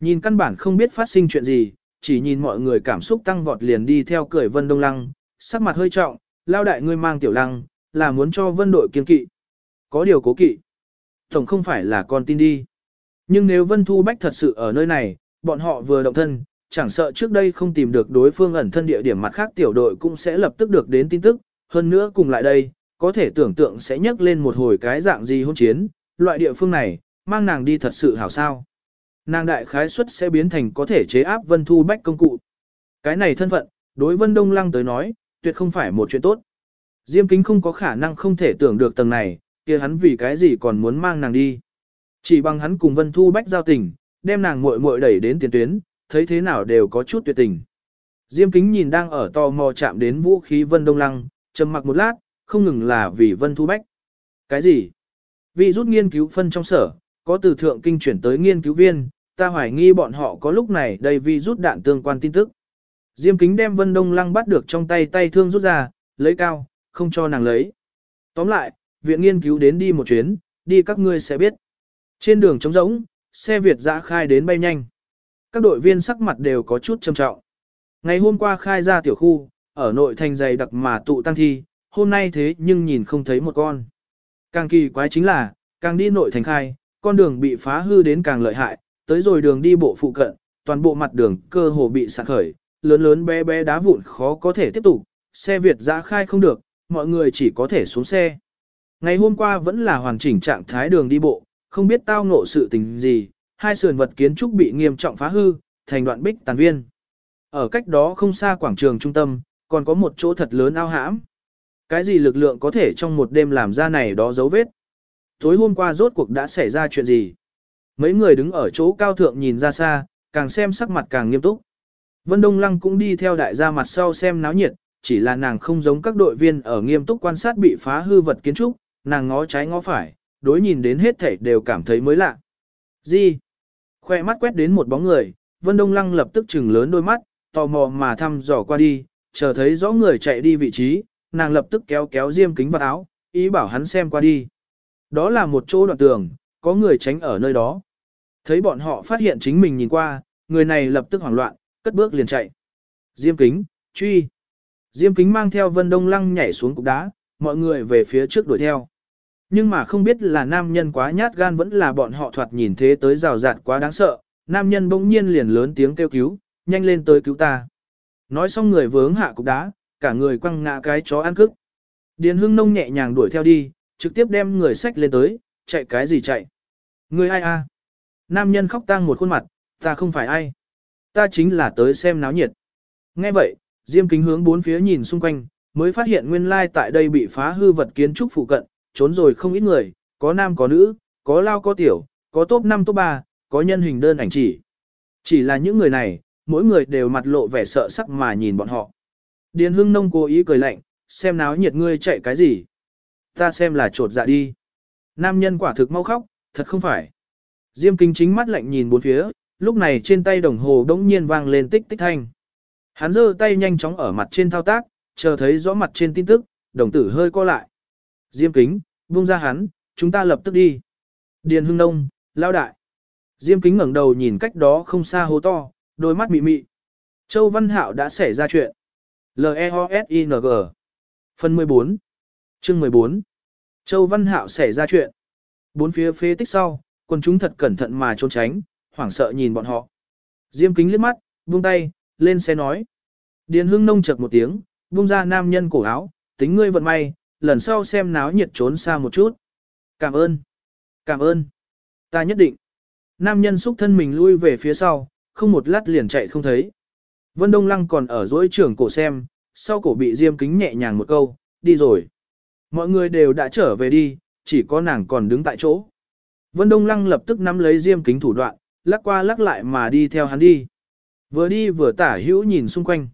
Nhìn căn bản không biết phát sinh chuyện gì, chỉ nhìn mọi người cảm xúc tăng vọt liền đi theo cười Vân Đông Lăng, sắc mặt hơi trọng, lao đại ngươi mang tiểu lăng, là muốn cho vân đội kiên kỵ. Có điều cố kỵ. Tổng không phải là con tin đi. Nhưng nếu Vân Thu Bách thật sự ở nơi này, bọn họ vừa động thân, chẳng sợ trước đây không tìm được đối phương ẩn thân địa điểm mặt khác tiểu đội cũng sẽ lập tức được đến tin tức, hơn nữa cùng lại đây, có thể tưởng tượng sẽ nhấc lên một hồi cái dạng gì hôn chiến, loại địa phương này, mang nàng đi thật sự hảo sao. Nàng đại khái suất sẽ biến thành có thể chế áp Vân Thu Bách công cụ. Cái này thân phận, đối Vân Đông Lăng tới nói, tuyệt không phải một chuyện tốt. Diêm kính không có khả năng không thể tưởng được tầng này, kia hắn vì cái gì còn muốn mang nàng đi. Chỉ bằng hắn cùng Vân Thu Bách giao tình, đem nàng muội muội đẩy đến tiền tuyến, thấy thế nào đều có chút tuyệt tình. Diêm kính nhìn đang ở tò mò chạm đến vũ khí Vân Đông Lăng, trầm mặc một lát, không ngừng là vì Vân Thu Bách. Cái gì? Vì rút nghiên cứu phân trong sở, có từ thượng kinh chuyển tới nghiên cứu viên, ta hoài nghi bọn họ có lúc này đây vì rút đạn tương quan tin tức. Diêm kính đem Vân Đông Lăng bắt được trong tay tay thương rút ra, lấy cao, không cho nàng lấy. Tóm lại, viện nghiên cứu đến đi một chuyến, đi các ngươi sẽ biết. Trên đường trống rỗng, xe Việt dã khai đến bay nhanh. Các đội viên sắc mặt đều có chút trầm trọng. Ngày hôm qua khai ra tiểu khu, ở nội thành dày đặc mà tụ tăng thi, hôm nay thế nhưng nhìn không thấy một con. Càng kỳ quái chính là, càng đi nội thành khai, con đường bị phá hư đến càng lợi hại, tới rồi đường đi bộ phụ cận, toàn bộ mặt đường cơ hồ bị sạt khởi, lớn lớn bé bé đá vụn khó có thể tiếp tục, xe Việt dã khai không được, mọi người chỉ có thể xuống xe. Ngày hôm qua vẫn là hoàn chỉnh trạng thái đường đi bộ, không biết tao ngộ sự tình gì, hai sườn vật kiến trúc bị nghiêm trọng phá hư, thành đoạn bích tàn viên. Ở cách đó không xa quảng trường trung tâm, còn có một chỗ thật lớn ao hãm. Cái gì lực lượng có thể trong một đêm làm ra này đó dấu vết? Tối hôm qua rốt cuộc đã xảy ra chuyện gì? Mấy người đứng ở chỗ cao thượng nhìn ra xa, càng xem sắc mặt càng nghiêm túc. Vân Đông Lăng cũng đi theo đại gia mặt sau xem náo nhiệt, chỉ là nàng không giống các đội viên ở nghiêm túc quan sát bị phá hư vật kiến trúc, nàng ngó trái ngó phải, đối nhìn đến hết thảy đều cảm thấy mới lạ. Gì? Khoe mắt quét đến một bóng người, Vân Đông Lăng lập tức chừng lớn đôi mắt, tò mò mà thăm dò qua đi, chờ thấy rõ người chạy đi vị trí, nàng lập tức kéo kéo diêm kính vào áo, ý bảo hắn xem qua đi. Đó là một chỗ đoạn tường, có người tránh ở nơi đó. Thấy bọn họ phát hiện chính mình nhìn qua, người này lập tức hoảng loạn, cất bước liền chạy. Diêm kính, truy. Diêm kính mang theo Vân Đông Lăng nhảy xuống cục đá, mọi người về phía trước đuổi theo. Nhưng mà không biết là nam nhân quá nhát gan vẫn là bọn họ thoạt nhìn thế tới rào rạt quá đáng sợ, nam nhân bỗng nhiên liền lớn tiếng kêu cứu, nhanh lên tới cứu ta. Nói xong người vướng hạ cục đá, cả người quăng ngã cái chó ăn cức. Điền hưng nông nhẹ nhàng đuổi theo đi, trực tiếp đem người sách lên tới, chạy cái gì chạy. Người ai a? Nam nhân khóc tang một khuôn mặt, ta không phải ai. Ta chính là tới xem náo nhiệt. Nghe vậy, Diêm kính hướng bốn phía nhìn xung quanh, mới phát hiện nguyên lai tại đây bị phá hư vật kiến trúc phụ cận, trốn rồi không ít người, có nam có nữ, có lao có tiểu, có top 5 top 3, có nhân hình đơn ảnh chỉ. Chỉ là những người này, mỗi người đều mặt lộ vẻ sợ sắc mà nhìn bọn họ. Điền hưng nông cố ý cười lạnh, xem náo nhiệt ngươi chạy cái gì. Ta xem là trột dạ đi. Nam nhân quả thực mau khóc, thật không phải. Diêm kinh chính mắt lạnh nhìn bốn phía, lúc này trên tay đồng hồ đống nhiên vang lên tích tích thanh. Hắn giơ tay nhanh chóng ở mặt trên thao tác, chờ thấy rõ mặt trên tin tức, đồng tử hơi co lại. Diêm kính, buông ra hắn, chúng ta lập tức đi. Điền hưng nông, lao đại. Diêm kính ngẩng đầu nhìn cách đó không xa hố to, đôi mắt mị mị. Châu Văn Hạo đã xảy ra chuyện. L-E-O-S-I-N-G Phần 14 Chương 14 Châu Văn Hạo xảy ra chuyện. Bốn phía phế tích sau, quân chúng thật cẩn thận mà trốn tránh, hoảng sợ nhìn bọn họ. Diêm kính liếc mắt, buông tay, lên xe nói. Điền hưng nông chật một tiếng, buông ra nam nhân cổ áo, tính ngươi vận may, lần sau xem náo nhiệt trốn xa một chút. Cảm ơn. Cảm ơn. Ta nhất định. Nam nhân xúc thân mình lui về phía sau, không một lát liền chạy không thấy. Vân Đông Lăng còn ở dối trưởng cổ xem, sau cổ bị diêm kính nhẹ nhàng một câu, đi rồi. Mọi người đều đã trở về đi, chỉ có nàng còn đứng tại chỗ. Vân Đông Lăng lập tức nắm lấy diêm kính thủ đoạn, lắc qua lắc lại mà đi theo hắn đi. Vừa đi vừa tả hữu nhìn xung quanh.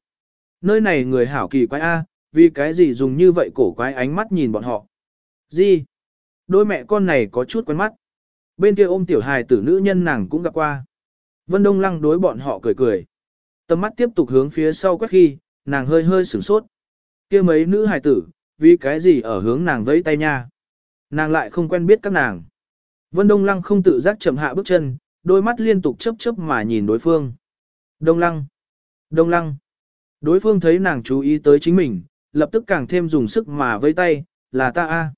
Nơi này người hảo kỳ quái A, vì cái gì dùng như vậy cổ quái ánh mắt nhìn bọn họ. Gì? Đôi mẹ con này có chút quen mắt. Bên kia ôm tiểu hài tử nữ nhân nàng cũng gặp qua. Vân Đông Lăng đối bọn họ cười cười. Tầm mắt tiếp tục hướng phía sau quét khi, nàng hơi hơi sửng sốt. kia mấy nữ hài tử, vì cái gì ở hướng nàng vẫy tay nha. Nàng lại không quen biết các nàng. Vân Đông Lăng không tự giác chậm hạ bước chân, đôi mắt liên tục chớp chớp mà nhìn đối phương. Đông Lăng! Đông Lăng! Đối phương thấy nàng chú ý tới chính mình, lập tức càng thêm dùng sức mà vây tay, là ta a.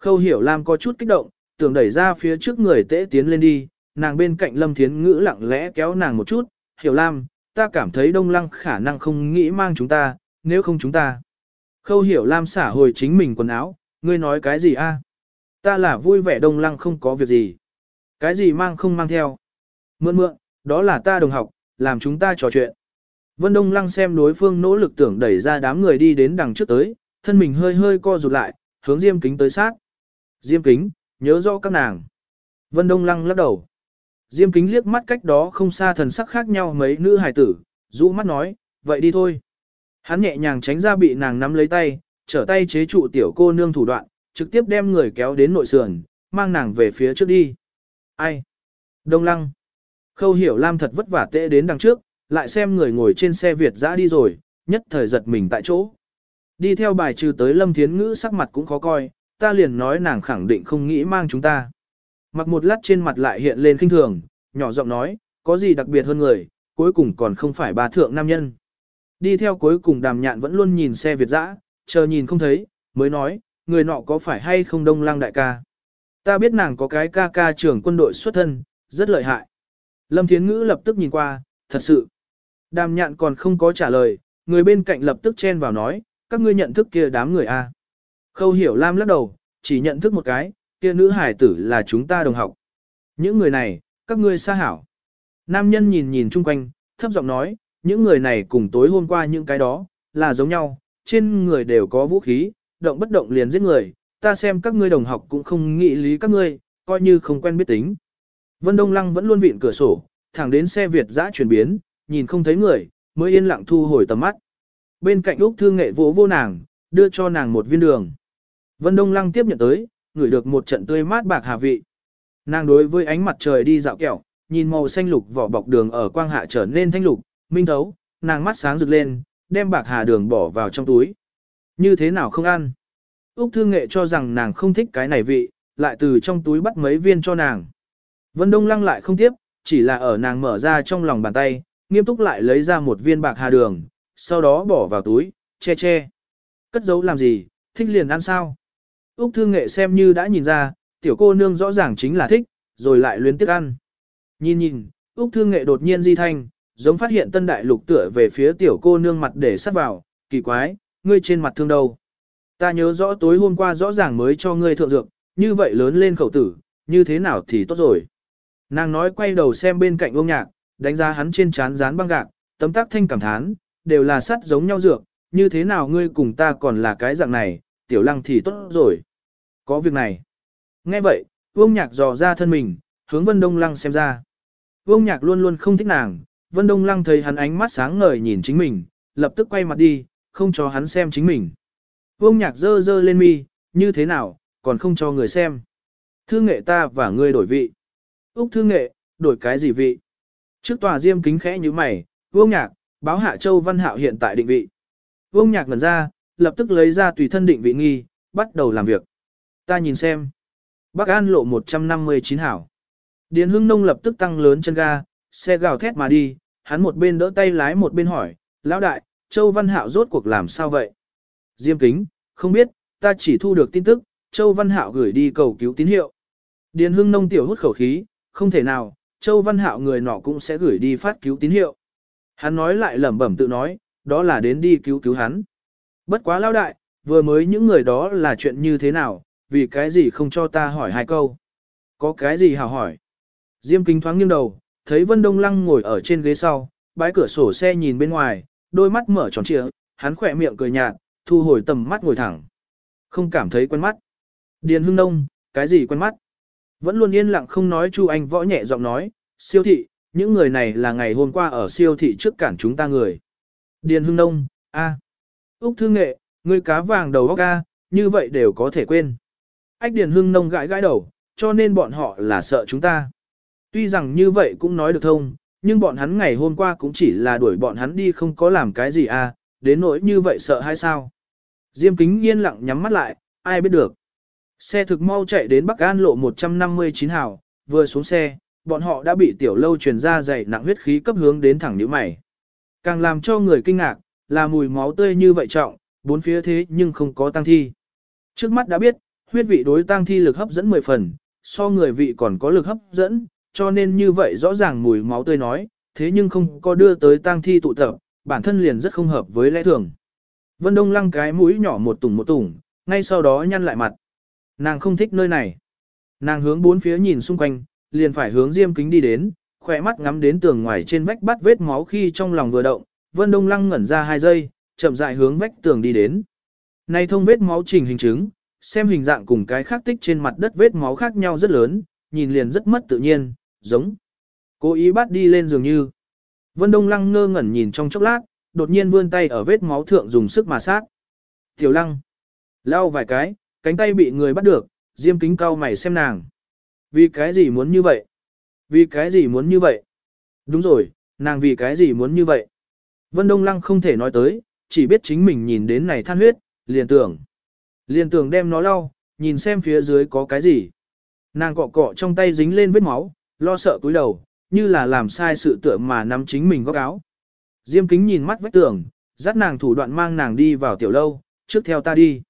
Khâu hiểu Lam có chút kích động, tưởng đẩy ra phía trước người tễ tiến lên đi, nàng bên cạnh Lâm Thiến Ngữ lặng lẽ kéo nàng một chút, hiểu Lam, ta cảm thấy Đông Lăng khả năng không nghĩ mang chúng ta, nếu không chúng ta. Khâu hiểu Lam xả hồi chính mình quần áo, ngươi nói cái gì a? Ta là vui vẻ Đông Lăng không có việc gì. Cái gì mang không mang theo. Mượn mượn, đó là ta đồng học, làm chúng ta trò chuyện. Vân Đông Lăng xem đối phương nỗ lực tưởng đẩy ra đám người đi đến đằng trước tới, thân mình hơi hơi co rụt lại, hướng Diêm Kính tới sát. Diêm Kính, nhớ rõ các nàng. Vân Đông Lăng lắc đầu. Diêm Kính liếc mắt cách đó không xa thần sắc khác nhau mấy nữ hài tử, rũ mắt nói, vậy đi thôi. Hắn nhẹ nhàng tránh ra bị nàng nắm lấy tay, trở tay chế trụ tiểu cô nương thủ đoạn, trực tiếp đem người kéo đến nội sườn, mang nàng về phía trước đi. Ai? Đông Lăng. Khâu hiểu Lam thật vất vả tệ đến đằng trước, lại xem người ngồi trên xe Việt dã đi rồi, nhất thời giật mình tại chỗ. Đi theo bài trừ tới Lâm Thiến Ngữ sắc mặt cũng khó coi, ta liền nói nàng khẳng định không nghĩ mang chúng ta. Mặc một lát trên mặt lại hiện lên kinh thường, nhỏ giọng nói, có gì đặc biệt hơn người, cuối cùng còn không phải bà thượng nam nhân. Đi theo cuối cùng đàm nhạn vẫn luôn nhìn xe Việt dã, chờ nhìn không thấy, mới nói, người nọ có phải hay không đông lang đại ca. Ta biết nàng có cái ca ca trưởng quân đội xuất thân, rất lợi hại. Lâm Thiến Ngữ lập tức nhìn qua, thật sự. Đàm nhạn còn không có trả lời, người bên cạnh lập tức chen vào nói, các ngươi nhận thức kia đám người a. Khâu hiểu Lam lắc đầu, chỉ nhận thức một cái, kia nữ hải tử là chúng ta đồng học. Những người này, các ngươi xa hảo. Nam nhân nhìn nhìn chung quanh, thấp giọng nói, những người này cùng tối hôm qua những cái đó, là giống nhau, trên người đều có vũ khí, động bất động liền giết người, ta xem các ngươi đồng học cũng không nghĩ lý các ngươi, coi như không quen biết tính. Vân Đông Lăng vẫn luôn vịn cửa sổ, thẳng đến xe Việt dã chuyển biến, nhìn không thấy người, mới yên lặng thu hồi tầm mắt. Bên cạnh Úc Thư Nghệ vỗ vô nàng, đưa cho nàng một viên đường. Vân Đông Lăng tiếp nhận tới, ngửi được một trận tươi mát bạc hà vị. Nàng đối với ánh mặt trời đi dạo kẹo, nhìn màu xanh lục vỏ bọc đường ở quang hạ trở nên thanh lục, minh thấu, nàng mắt sáng rực lên, đem bạc hà đường bỏ vào trong túi. Như thế nào không ăn? Úc Thư Nghệ cho rằng nàng không thích cái này vị, lại từ trong túi bắt mấy viên cho nàng. Vân Đông Lăng lại không tiếp, chỉ là ở nàng mở ra trong lòng bàn tay, nghiêm túc lại lấy ra một viên bạc hà đường, sau đó bỏ vào túi, che che. Cất giấu làm gì, thích liền ăn sao? Úc Thương Nghệ xem như đã nhìn ra, tiểu cô nương rõ ràng chính là thích, rồi lại luyến tiếc ăn. Nhìn nhìn, Úc Thương Nghệ đột nhiên di thanh, giống phát hiện tân đại lục tựa về phía tiểu cô nương mặt để sát vào, kỳ quái, ngươi trên mặt thương đâu. Ta nhớ rõ tối hôm qua rõ ràng mới cho ngươi thượng dược, như vậy lớn lên khẩu tử, như thế nào thì tốt rồi. Nàng nói quay đầu xem bên cạnh ông nhạc, đánh giá hắn trên trán dán băng gạc, tấm tác thanh cảm thán, đều là sắt giống nhau dược, như thế nào ngươi cùng ta còn là cái dạng này, tiểu lăng thì tốt rồi. Có việc này. Nghe vậy, vương nhạc dò ra thân mình, hướng vân đông lăng xem ra. vương nhạc luôn luôn không thích nàng, vân đông lăng thấy hắn ánh mắt sáng ngời nhìn chính mình, lập tức quay mặt đi, không cho hắn xem chính mình. vương nhạc dơ dơ lên mi, như thế nào, còn không cho người xem. Thư nghệ ta và ngươi đổi vị. Úc thư nghệ, đổi cái gì vị? Trước tòa diêm kính khẽ như mày, vương nhạc, báo hạ châu văn hạo hiện tại định vị. Vương nhạc ngần ra, lập tức lấy ra tùy thân định vị nghi, bắt đầu làm việc. Ta nhìn xem. Bắc An lộ 159 hảo. Điền hưng nông lập tức tăng lớn chân ga, xe gào thét mà đi, hắn một bên đỡ tay lái một bên hỏi, lão đại, Châu Văn Hạo rốt cuộc làm sao vậy? Diêm kính, không biết, ta chỉ thu được tin tức, Châu Văn Hạo gửi đi cầu cứu tín hiệu. Điền hưng nông tiểu hút khẩu khí, không thể nào, Châu Văn Hạo người nọ cũng sẽ gửi đi phát cứu tín hiệu. Hắn nói lại lẩm bẩm tự nói, đó là đến đi cứu cứu hắn. Bất quá lao đại, vừa mới những người đó là chuyện như thế nào, vì cái gì không cho ta hỏi hai câu. Có cái gì hào hỏi. Diêm kính thoáng nghiêng đầu, thấy Vân Đông Lăng ngồi ở trên ghế sau, bái cửa sổ xe nhìn bên ngoài, đôi mắt mở tròn trịa, hắn khỏe miệng cười nhạt, thu hồi tầm mắt ngồi thẳng. Không cảm thấy quen mắt. Điền Hưng Nông, cái gì quen mắt? Vẫn luôn yên lặng không nói Chu Anh võ nhẹ giọng nói, siêu thị, những người này là ngày hôm qua ở siêu thị trước cản chúng ta người. Điền Hưng Nông, a, Úc Thương Nghệ, ngươi cá vàng đầu óc a, như vậy đều có thể quên. Ách Điền Hưng Nông gãi gãi đầu, cho nên bọn họ là sợ chúng ta. Tuy rằng như vậy cũng nói được thông, nhưng bọn hắn ngày hôm qua cũng chỉ là đuổi bọn hắn đi không có làm cái gì à, đến nỗi như vậy sợ hay sao. Diêm kính yên lặng nhắm mắt lại, ai biết được. Xe thực mau chạy đến Bắc An lộ 159 hào, vừa xuống xe, bọn họ đã bị tiểu lâu truyền ra dày nặng huyết khí cấp hướng đến thẳng nhíu mày. Càng làm cho người kinh ngạc, là mùi máu tươi như vậy trọng, bốn phía thế nhưng không có tăng thi. Trước mắt đã biết, huyết vị đối tăng thi lực hấp dẫn 10 phần, so người vị còn có lực hấp dẫn, cho nên như vậy rõ ràng mùi máu tươi nói, thế nhưng không có đưa tới tang thi tụ tập, bản thân liền rất không hợp với lẽ thường. Vân Đông lăng cái mũi nhỏ một tủng một tủng, ngay sau đó nhăn lại mặt. Nàng không thích nơi này. Nàng hướng bốn phía nhìn xung quanh, liền phải hướng diêm kính đi đến, khỏe mắt ngắm đến tường ngoài trên vách bắt vết máu khi trong lòng vừa động, Vân Đông Lăng ngẩn ra hai giây, chậm rãi hướng vách tường đi đến. Này thông vết máu trình hình chứng, xem hình dạng cùng cái khác tích trên mặt đất vết máu khác nhau rất lớn, nhìn liền rất mất tự nhiên, giống. Cố ý bắt đi lên dường như. Vân Đông Lăng ngơ ngẩn nhìn trong chốc lát, đột nhiên vươn tay ở vết máu thượng dùng sức mà sát. Tiểu Lăng. Lau vài cái, cánh tay bị người bắt được, diêm kính cau mày xem nàng. Vì cái gì muốn như vậy? Vì cái gì muốn như vậy? Đúng rồi, nàng vì cái gì muốn như vậy? Vân Đông Lăng không thể nói tới, chỉ biết chính mình nhìn đến này than huyết, liền tưởng. Liền tưởng đem nó lau, nhìn xem phía dưới có cái gì. Nàng cọ cọ trong tay dính lên vết máu, lo sợ cúi đầu, như là làm sai sự tựa mà nắm chính mình góc áo. Diêm kính nhìn mắt vách tường, dắt nàng thủ đoạn mang nàng đi vào tiểu lâu, trước theo ta đi.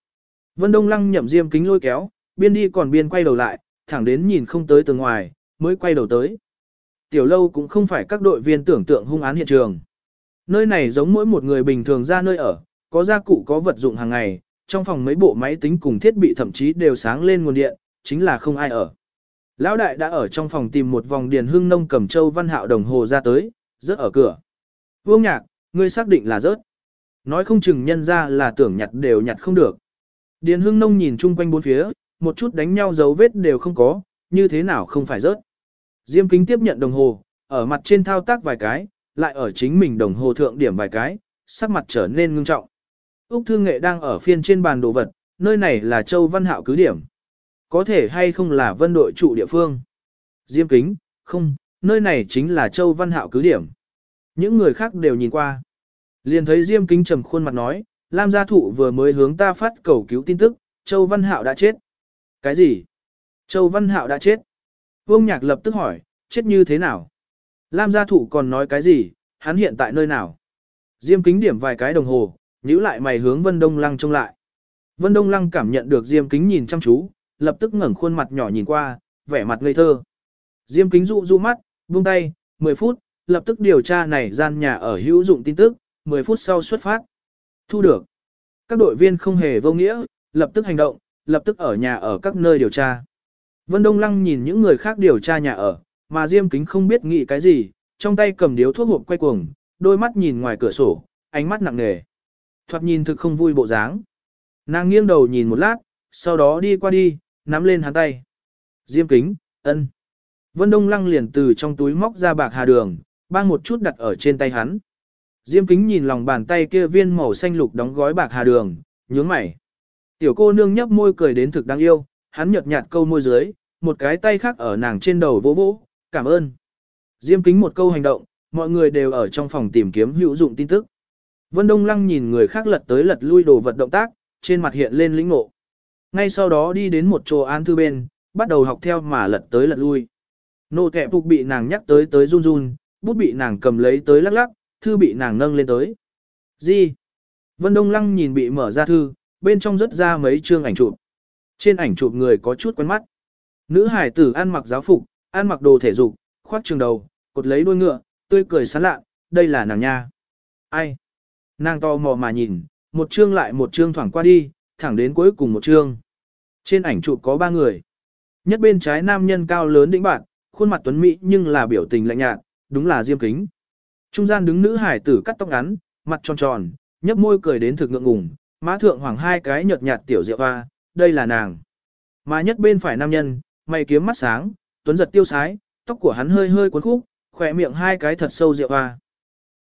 Vân Đông Lăng nhậm diêm kính lôi kéo, biên đi còn biên quay đầu lại, thẳng đến nhìn không tới từ ngoài, mới quay đầu tới. Tiểu lâu cũng không phải các đội viên tưởng tượng hung án hiện trường. Nơi này giống mỗi một người bình thường ra nơi ở, có gia cụ có vật dụng hàng ngày, trong phòng mấy bộ máy tính cùng thiết bị thậm chí đều sáng lên nguồn điện, chính là không ai ở. Lão đại đã ở trong phòng tìm một vòng điền Hương nông cầm châu văn hạo đồng hồ ra tới, rớt ở cửa. Vương nhạc, ngươi xác định là rớt. Nói không chừng nhân ra là tưởng nhặt đều nhặt không được. Điền hưng nông nhìn chung quanh bốn phía, một chút đánh nhau dấu vết đều không có, như thế nào không phải rớt. Diêm kính tiếp nhận đồng hồ, ở mặt trên thao tác vài cái, lại ở chính mình đồng hồ thượng điểm vài cái, sắc mặt trở nên ngưng trọng. Úc Thương Nghệ đang ở phiên trên bàn đồ vật, nơi này là Châu Văn Hạo cứ điểm. Có thể hay không là vân đội trụ địa phương? Diêm kính, không, nơi này chính là Châu Văn Hạo cứ điểm. Những người khác đều nhìn qua. Liền thấy Diêm kính trầm khuôn mặt nói, Lam gia thụ vừa mới hướng ta phát cầu cứu tin tức, Châu Văn Hạo đã chết. Cái gì? Châu Văn Hạo đã chết. Vương Nhạc lập tức hỏi, chết như thế nào? Lam gia thụ còn nói cái gì, hắn hiện tại nơi nào? Diêm kính điểm vài cái đồng hồ, nhíu lại mày hướng Vân Đông Lăng trông lại. Vân Đông Lăng cảm nhận được Diêm kính nhìn chăm chú, lập tức ngẩng khuôn mặt nhỏ nhìn qua, vẻ mặt ngây thơ. Diêm kính dụ dụ mắt, buông tay, 10 phút, lập tức điều tra này gian nhà ở hữu dụng tin tức, 10 phút sau xuất phát. Thu được. Các đội viên không hề vô nghĩa, lập tức hành động, lập tức ở nhà ở các nơi điều tra. Vân Đông Lăng nhìn những người khác điều tra nhà ở, mà Diêm Kính không biết nghĩ cái gì, trong tay cầm điếu thuốc hộp quay cuồng, đôi mắt nhìn ngoài cửa sổ, ánh mắt nặng nề. Thoạt nhìn thực không vui bộ dáng. Nàng nghiêng đầu nhìn một lát, sau đó đi qua đi, nắm lên hắn tay. Diêm Kính, ân. Vân Đông Lăng liền từ trong túi móc ra bạc hà đường, bang một chút đặt ở trên tay hắn. Diêm Kính nhìn lòng bàn tay kia viên màu xanh lục đóng gói bạc hà đường, nhướng mày. Tiểu cô nương nhấp môi cười đến thực đáng yêu, hắn nhợt nhạt câu môi dưới, một cái tay khác ở nàng trên đầu vỗ vỗ, cảm ơn. Diêm kính một câu hành động, mọi người đều ở trong phòng tìm kiếm hữu dụng tin tức. Vân Đông Lăng nhìn người khác lật tới lật lui đồ vật động tác, trên mặt hiện lên lĩnh ngộ. Ngay sau đó đi đến một chỗ án thư bên, bắt đầu học theo mà lật tới lật lui. Nô kẹp phục bị nàng nhắc tới tới run run, bút bị nàng cầm lấy tới lắc lắc, thư bị nàng nâng lên tới. Gì? Vân Đông Lăng nhìn bị mở ra thư, bên trong rất ra mấy chương ảnh chụp. Trên ảnh chụp người có chút quen mắt. Nữ hải tử ăn mặc giáo phục, ăn mặc đồ thể dục, khoác trường đầu, cột lấy đuôi ngựa, tươi cười sán lạ, đây là nàng nha. Ai? Nàng to mò mà nhìn, một chương lại một chương thoảng qua đi, thẳng đến cuối cùng một chương. Trên ảnh chụp có ba người. Nhất bên trái nam nhân cao lớn đĩnh bạn, khuôn mặt tuấn mỹ nhưng là biểu tình lạnh nhạt, đúng là Diêm Kính. Trung gian đứng nữ hải tử cắt tóc ngắn, mặt tròn tròn, nhấp môi cười đến thực ngượng ngùng, má thượng hoàng hai cái nhợt nhạt tiểu diệu hoa, đây là nàng. Mà nhất bên phải nam nhân, mày kiếm mắt sáng, tuấn giật tiêu sái, tóc của hắn hơi hơi cuốn khúc, khỏe miệng hai cái thật sâu rượu hoa.